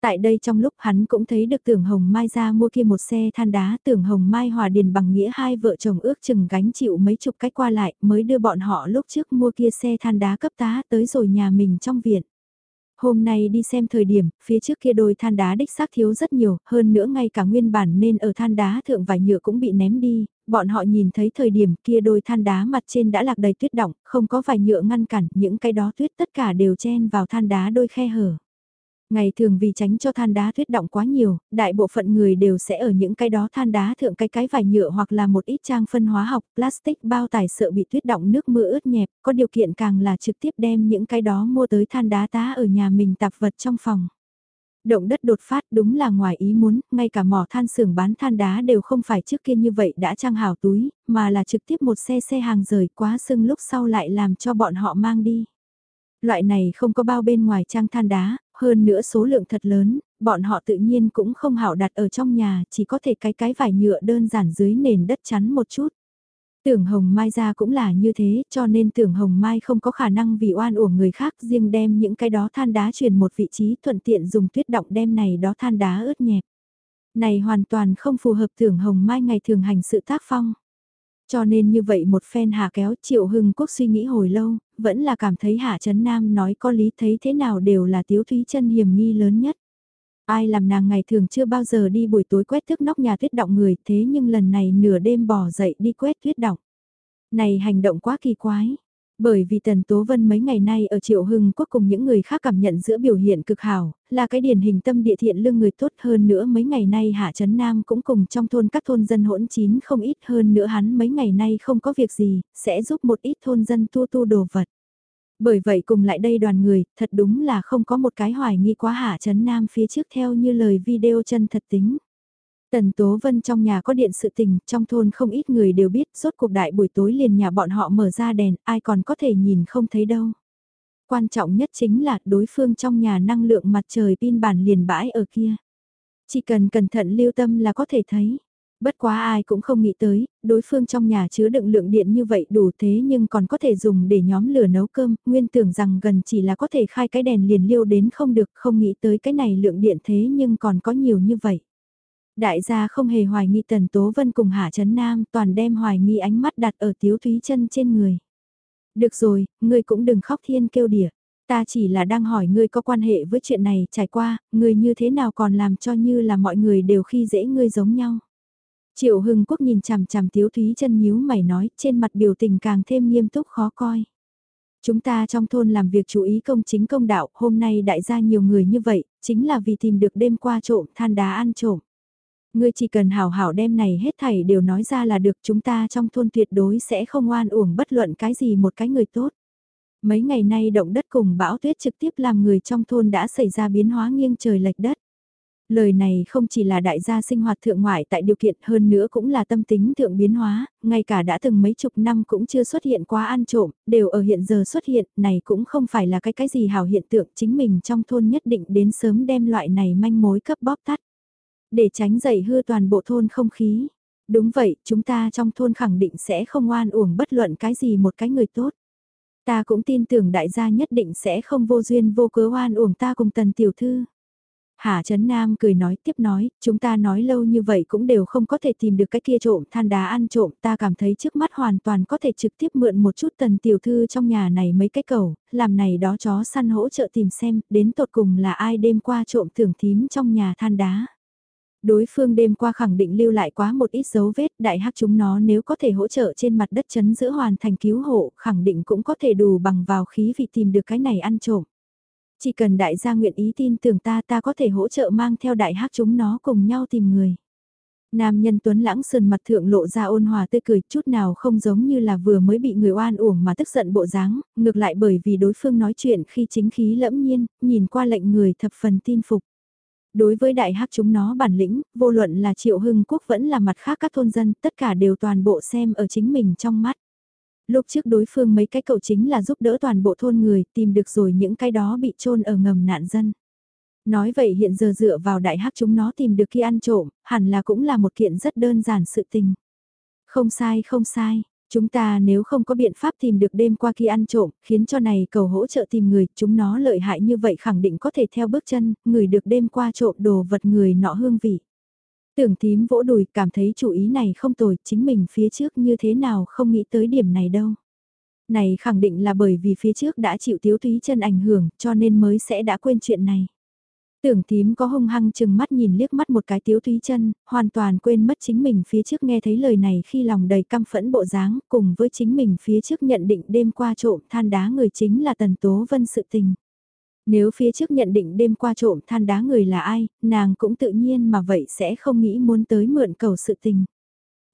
Tại đây trong lúc hắn cũng thấy được tưởng Hồng Mai ra mua kia một xe than đá tưởng Hồng Mai hòa điền bằng nghĩa hai vợ chồng ước chừng gánh chịu mấy chục cách qua lại mới đưa bọn họ lúc trước mua kia xe than đá cấp tá tới rồi nhà mình trong viện. Hôm nay đi xem thời điểm, phía trước kia đôi than đá đích xác thiếu rất nhiều, hơn nữa ngay cả nguyên bản nên ở than đá thượng vài nhựa cũng bị ném đi, bọn họ nhìn thấy thời điểm kia đôi than đá mặt trên đã lạc đầy tuyết động, không có vài nhựa ngăn cản, những cái đó tuyết tất cả đều chen vào than đá đôi khe hở. Ngày thường vì tránh cho than đá tuyết động quá nhiều, đại bộ phận người đều sẽ ở những cái đó than đá thượng cái cái vải nhựa hoặc là một ít trang phân hóa học, plastic bao tải sợ bị tuyết động nước mưa ướt nhẹp, có điều kiện càng là trực tiếp đem những cái đó mua tới than đá tá ở nhà mình tạp vật trong phòng. Động đất đột phát đúng là ngoài ý muốn, ngay cả mỏ than xưởng bán than đá đều không phải trước kia như vậy đã trang hào túi, mà là trực tiếp một xe xe hàng rời quá sưng lúc sau lại làm cho bọn họ mang đi. Loại này không có bao bên ngoài trang than đá, hơn nữa số lượng thật lớn, bọn họ tự nhiên cũng không hảo đặt ở trong nhà, chỉ có thể cái cái vải nhựa đơn giản dưới nền đất chắn một chút. Tưởng Hồng Mai ra cũng là như thế, cho nên tưởng Hồng Mai không có khả năng vì oan uổng người khác riêng đem những cái đó than đá chuyển một vị trí thuận tiện dùng tuyết động đem này đó than đá ướt nhẹp. Này hoàn toàn không phù hợp tưởng Hồng Mai ngày thường hành sự tác phong. Cho nên như vậy một phen hạ kéo Triệu Hưng Quốc suy nghĩ hồi lâu, vẫn là cảm thấy Hạ Trấn Nam nói có lý thấy thế nào đều là Tiếu Thúy chân hiểm nghi lớn nhất. Ai làm nàng ngày thường chưa bao giờ đi buổi tối quét thức nóc nhà tuyết động người thế nhưng lần này nửa đêm bỏ dậy đi quét tuyết động. Này hành động quá kỳ quái. Bởi vì Tần Tố Vân mấy ngày nay ở Triệu Hưng Quốc cùng những người khác cảm nhận giữa biểu hiện cực hảo, là cái điển hình tâm địa thiện lương người tốt hơn nữa mấy ngày nay Hạ Trấn Nam cũng cùng trong thôn các thôn dân hỗn chín không ít hơn nữa hắn mấy ngày nay không có việc gì, sẽ giúp một ít thôn dân tu tu đồ vật. Bởi vậy cùng lại đây đoàn người, thật đúng là không có một cái hoài nghi quá Hạ Trấn Nam phía trước theo như lời video chân thật tính. Tần Tố Vân trong nhà có điện sự tình, trong thôn không ít người đều biết, Rốt cuộc đại buổi tối liền nhà bọn họ mở ra đèn, ai còn có thể nhìn không thấy đâu. Quan trọng nhất chính là đối phương trong nhà năng lượng mặt trời pin bản liền bãi ở kia. Chỉ cần cẩn thận lưu tâm là có thể thấy. Bất quá ai cũng không nghĩ tới, đối phương trong nhà chứa đựng lượng điện như vậy đủ thế nhưng còn có thể dùng để nhóm lửa nấu cơm, nguyên tưởng rằng gần chỉ là có thể khai cái đèn liền liêu đến không được, không nghĩ tới cái này lượng điện thế nhưng còn có nhiều như vậy. Đại gia không hề hoài nghi Tần Tố Vân cùng Hạ Trấn Nam toàn đem hoài nghi ánh mắt đặt ở Tiếu Thúy chân trên người. Được rồi, ngươi cũng đừng khóc thiên kêu đỉa. Ta chỉ là đang hỏi ngươi có quan hệ với chuyện này trải qua, ngươi như thế nào còn làm cho như là mọi người đều khi dễ ngươi giống nhau. Triệu Hưng Quốc nhìn chằm chằm Tiếu Thúy chân nhíu mày nói, trên mặt biểu tình càng thêm nghiêm túc khó coi. Chúng ta trong thôn làm việc chú ý công chính công đạo, hôm nay đại gia nhiều người như vậy, chính là vì tìm được đêm qua trộm than đá ăn trộm. Ngươi chỉ cần hảo hảo đem này hết thảy đều nói ra là được chúng ta trong thôn tuyệt đối sẽ không oan uổng bất luận cái gì một cái người tốt. Mấy ngày nay động đất cùng bão tuyết trực tiếp làm người trong thôn đã xảy ra biến hóa nghiêng trời lệch đất. Lời này không chỉ là đại gia sinh hoạt thượng ngoại tại điều kiện hơn nữa cũng là tâm tính thượng biến hóa, ngay cả đã từng mấy chục năm cũng chưa xuất hiện quá ăn trộm, đều ở hiện giờ xuất hiện, này cũng không phải là cái cái gì hào hiện tượng chính mình trong thôn nhất định đến sớm đem loại này manh mối cấp bóp tắt. Để tránh dậy hư toàn bộ thôn không khí. Đúng vậy, chúng ta trong thôn khẳng định sẽ không oan uổng bất luận cái gì một cái người tốt. Ta cũng tin tưởng đại gia nhất định sẽ không vô duyên vô cớ oan uổng ta cùng tần tiểu thư. Hà Trấn Nam cười nói tiếp nói, chúng ta nói lâu như vậy cũng đều không có thể tìm được cái kia trộm than đá ăn trộm, ta cảm thấy trước mắt hoàn toàn có thể trực tiếp mượn một chút tần tiểu thư trong nhà này mấy cái cầu, làm này đó chó săn hỗ trợ tìm xem, đến tột cùng là ai đêm qua trộm thưởng thím trong nhà than đá. Đối phương đêm qua khẳng định lưu lại quá một ít dấu vết, đại hắc chúng nó nếu có thể hỗ trợ trên mặt đất chấn giữa hoàn thành cứu hộ, khẳng định cũng có thể đủ bằng vào khí vị tìm được cái này ăn trộm. Chỉ cần đại gia nguyện ý tin tưởng ta ta có thể hỗ trợ mang theo đại hắc chúng nó cùng nhau tìm người. Nam nhân tuấn lãng sườn mặt thượng lộ ra ôn hòa tươi cười chút nào không giống như là vừa mới bị người oan uổng mà tức giận bộ dáng, ngược lại bởi vì đối phương nói chuyện khi chính khí lẫm nhiên, nhìn qua lệnh người thập phần tin phục. Đối với đại hắc chúng nó bản lĩnh, vô luận là triệu hưng quốc vẫn là mặt khác các thôn dân, tất cả đều toàn bộ xem ở chính mình trong mắt. Lúc trước đối phương mấy cái cậu chính là giúp đỡ toàn bộ thôn người tìm được rồi những cái đó bị trôn ở ngầm nạn dân. Nói vậy hiện giờ dựa vào đại hắc chúng nó tìm được khi ăn trộm, hẳn là cũng là một kiện rất đơn giản sự tình. Không sai không sai, chúng ta nếu không có biện pháp tìm được đêm qua khi ăn trộm, khiến cho này cầu hỗ trợ tìm người, chúng nó lợi hại như vậy khẳng định có thể theo bước chân, người được đêm qua trộm đồ vật người nọ hương vị. Tưởng tím vỗ đùi cảm thấy chủ ý này không tồi, chính mình phía trước như thế nào không nghĩ tới điểm này đâu. Này khẳng định là bởi vì phía trước đã chịu tiếu túy chân ảnh hưởng cho nên mới sẽ đã quên chuyện này. Tưởng tím có hung hăng chừng mắt nhìn liếc mắt một cái tiếu thúy chân, hoàn toàn quên mất chính mình phía trước nghe thấy lời này khi lòng đầy căm phẫn bộ dáng, cùng với chính mình phía trước nhận định đêm qua trộm than đá người chính là Tần Tố Vân sự tình. Nếu phía trước nhận định đêm qua trộm than đá người là ai, nàng cũng tự nhiên mà vậy sẽ không nghĩ muốn tới mượn cầu sự tình.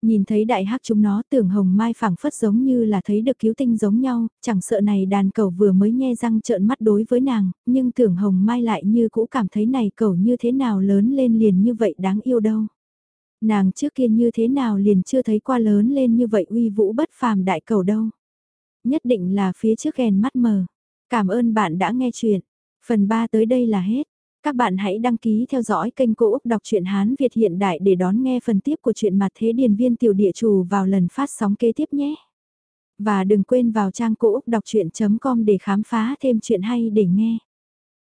Nhìn thấy đại hắc chúng nó tưởng hồng mai phảng phất giống như là thấy được cứu tinh giống nhau, chẳng sợ này đàn cầu vừa mới nghe răng trợn mắt đối với nàng, nhưng tưởng hồng mai lại như cũ cảm thấy này cầu như thế nào lớn lên liền như vậy đáng yêu đâu. Nàng trước kia như thế nào liền chưa thấy qua lớn lên như vậy uy vũ bất phàm đại cầu đâu. Nhất định là phía trước ghen mắt mờ. Cảm ơn bạn đã nghe chuyện. Phần 3 tới đây là hết. Các bạn hãy đăng ký theo dõi kênh Cô Úc Đọc truyện Hán Việt hiện đại để đón nghe phần tiếp của truyện mặt thế điền viên tiểu địa chủ vào lần phát sóng kế tiếp nhé. Và đừng quên vào trang Cô Úc Đọc Chuyện.com để khám phá thêm chuyện hay để nghe.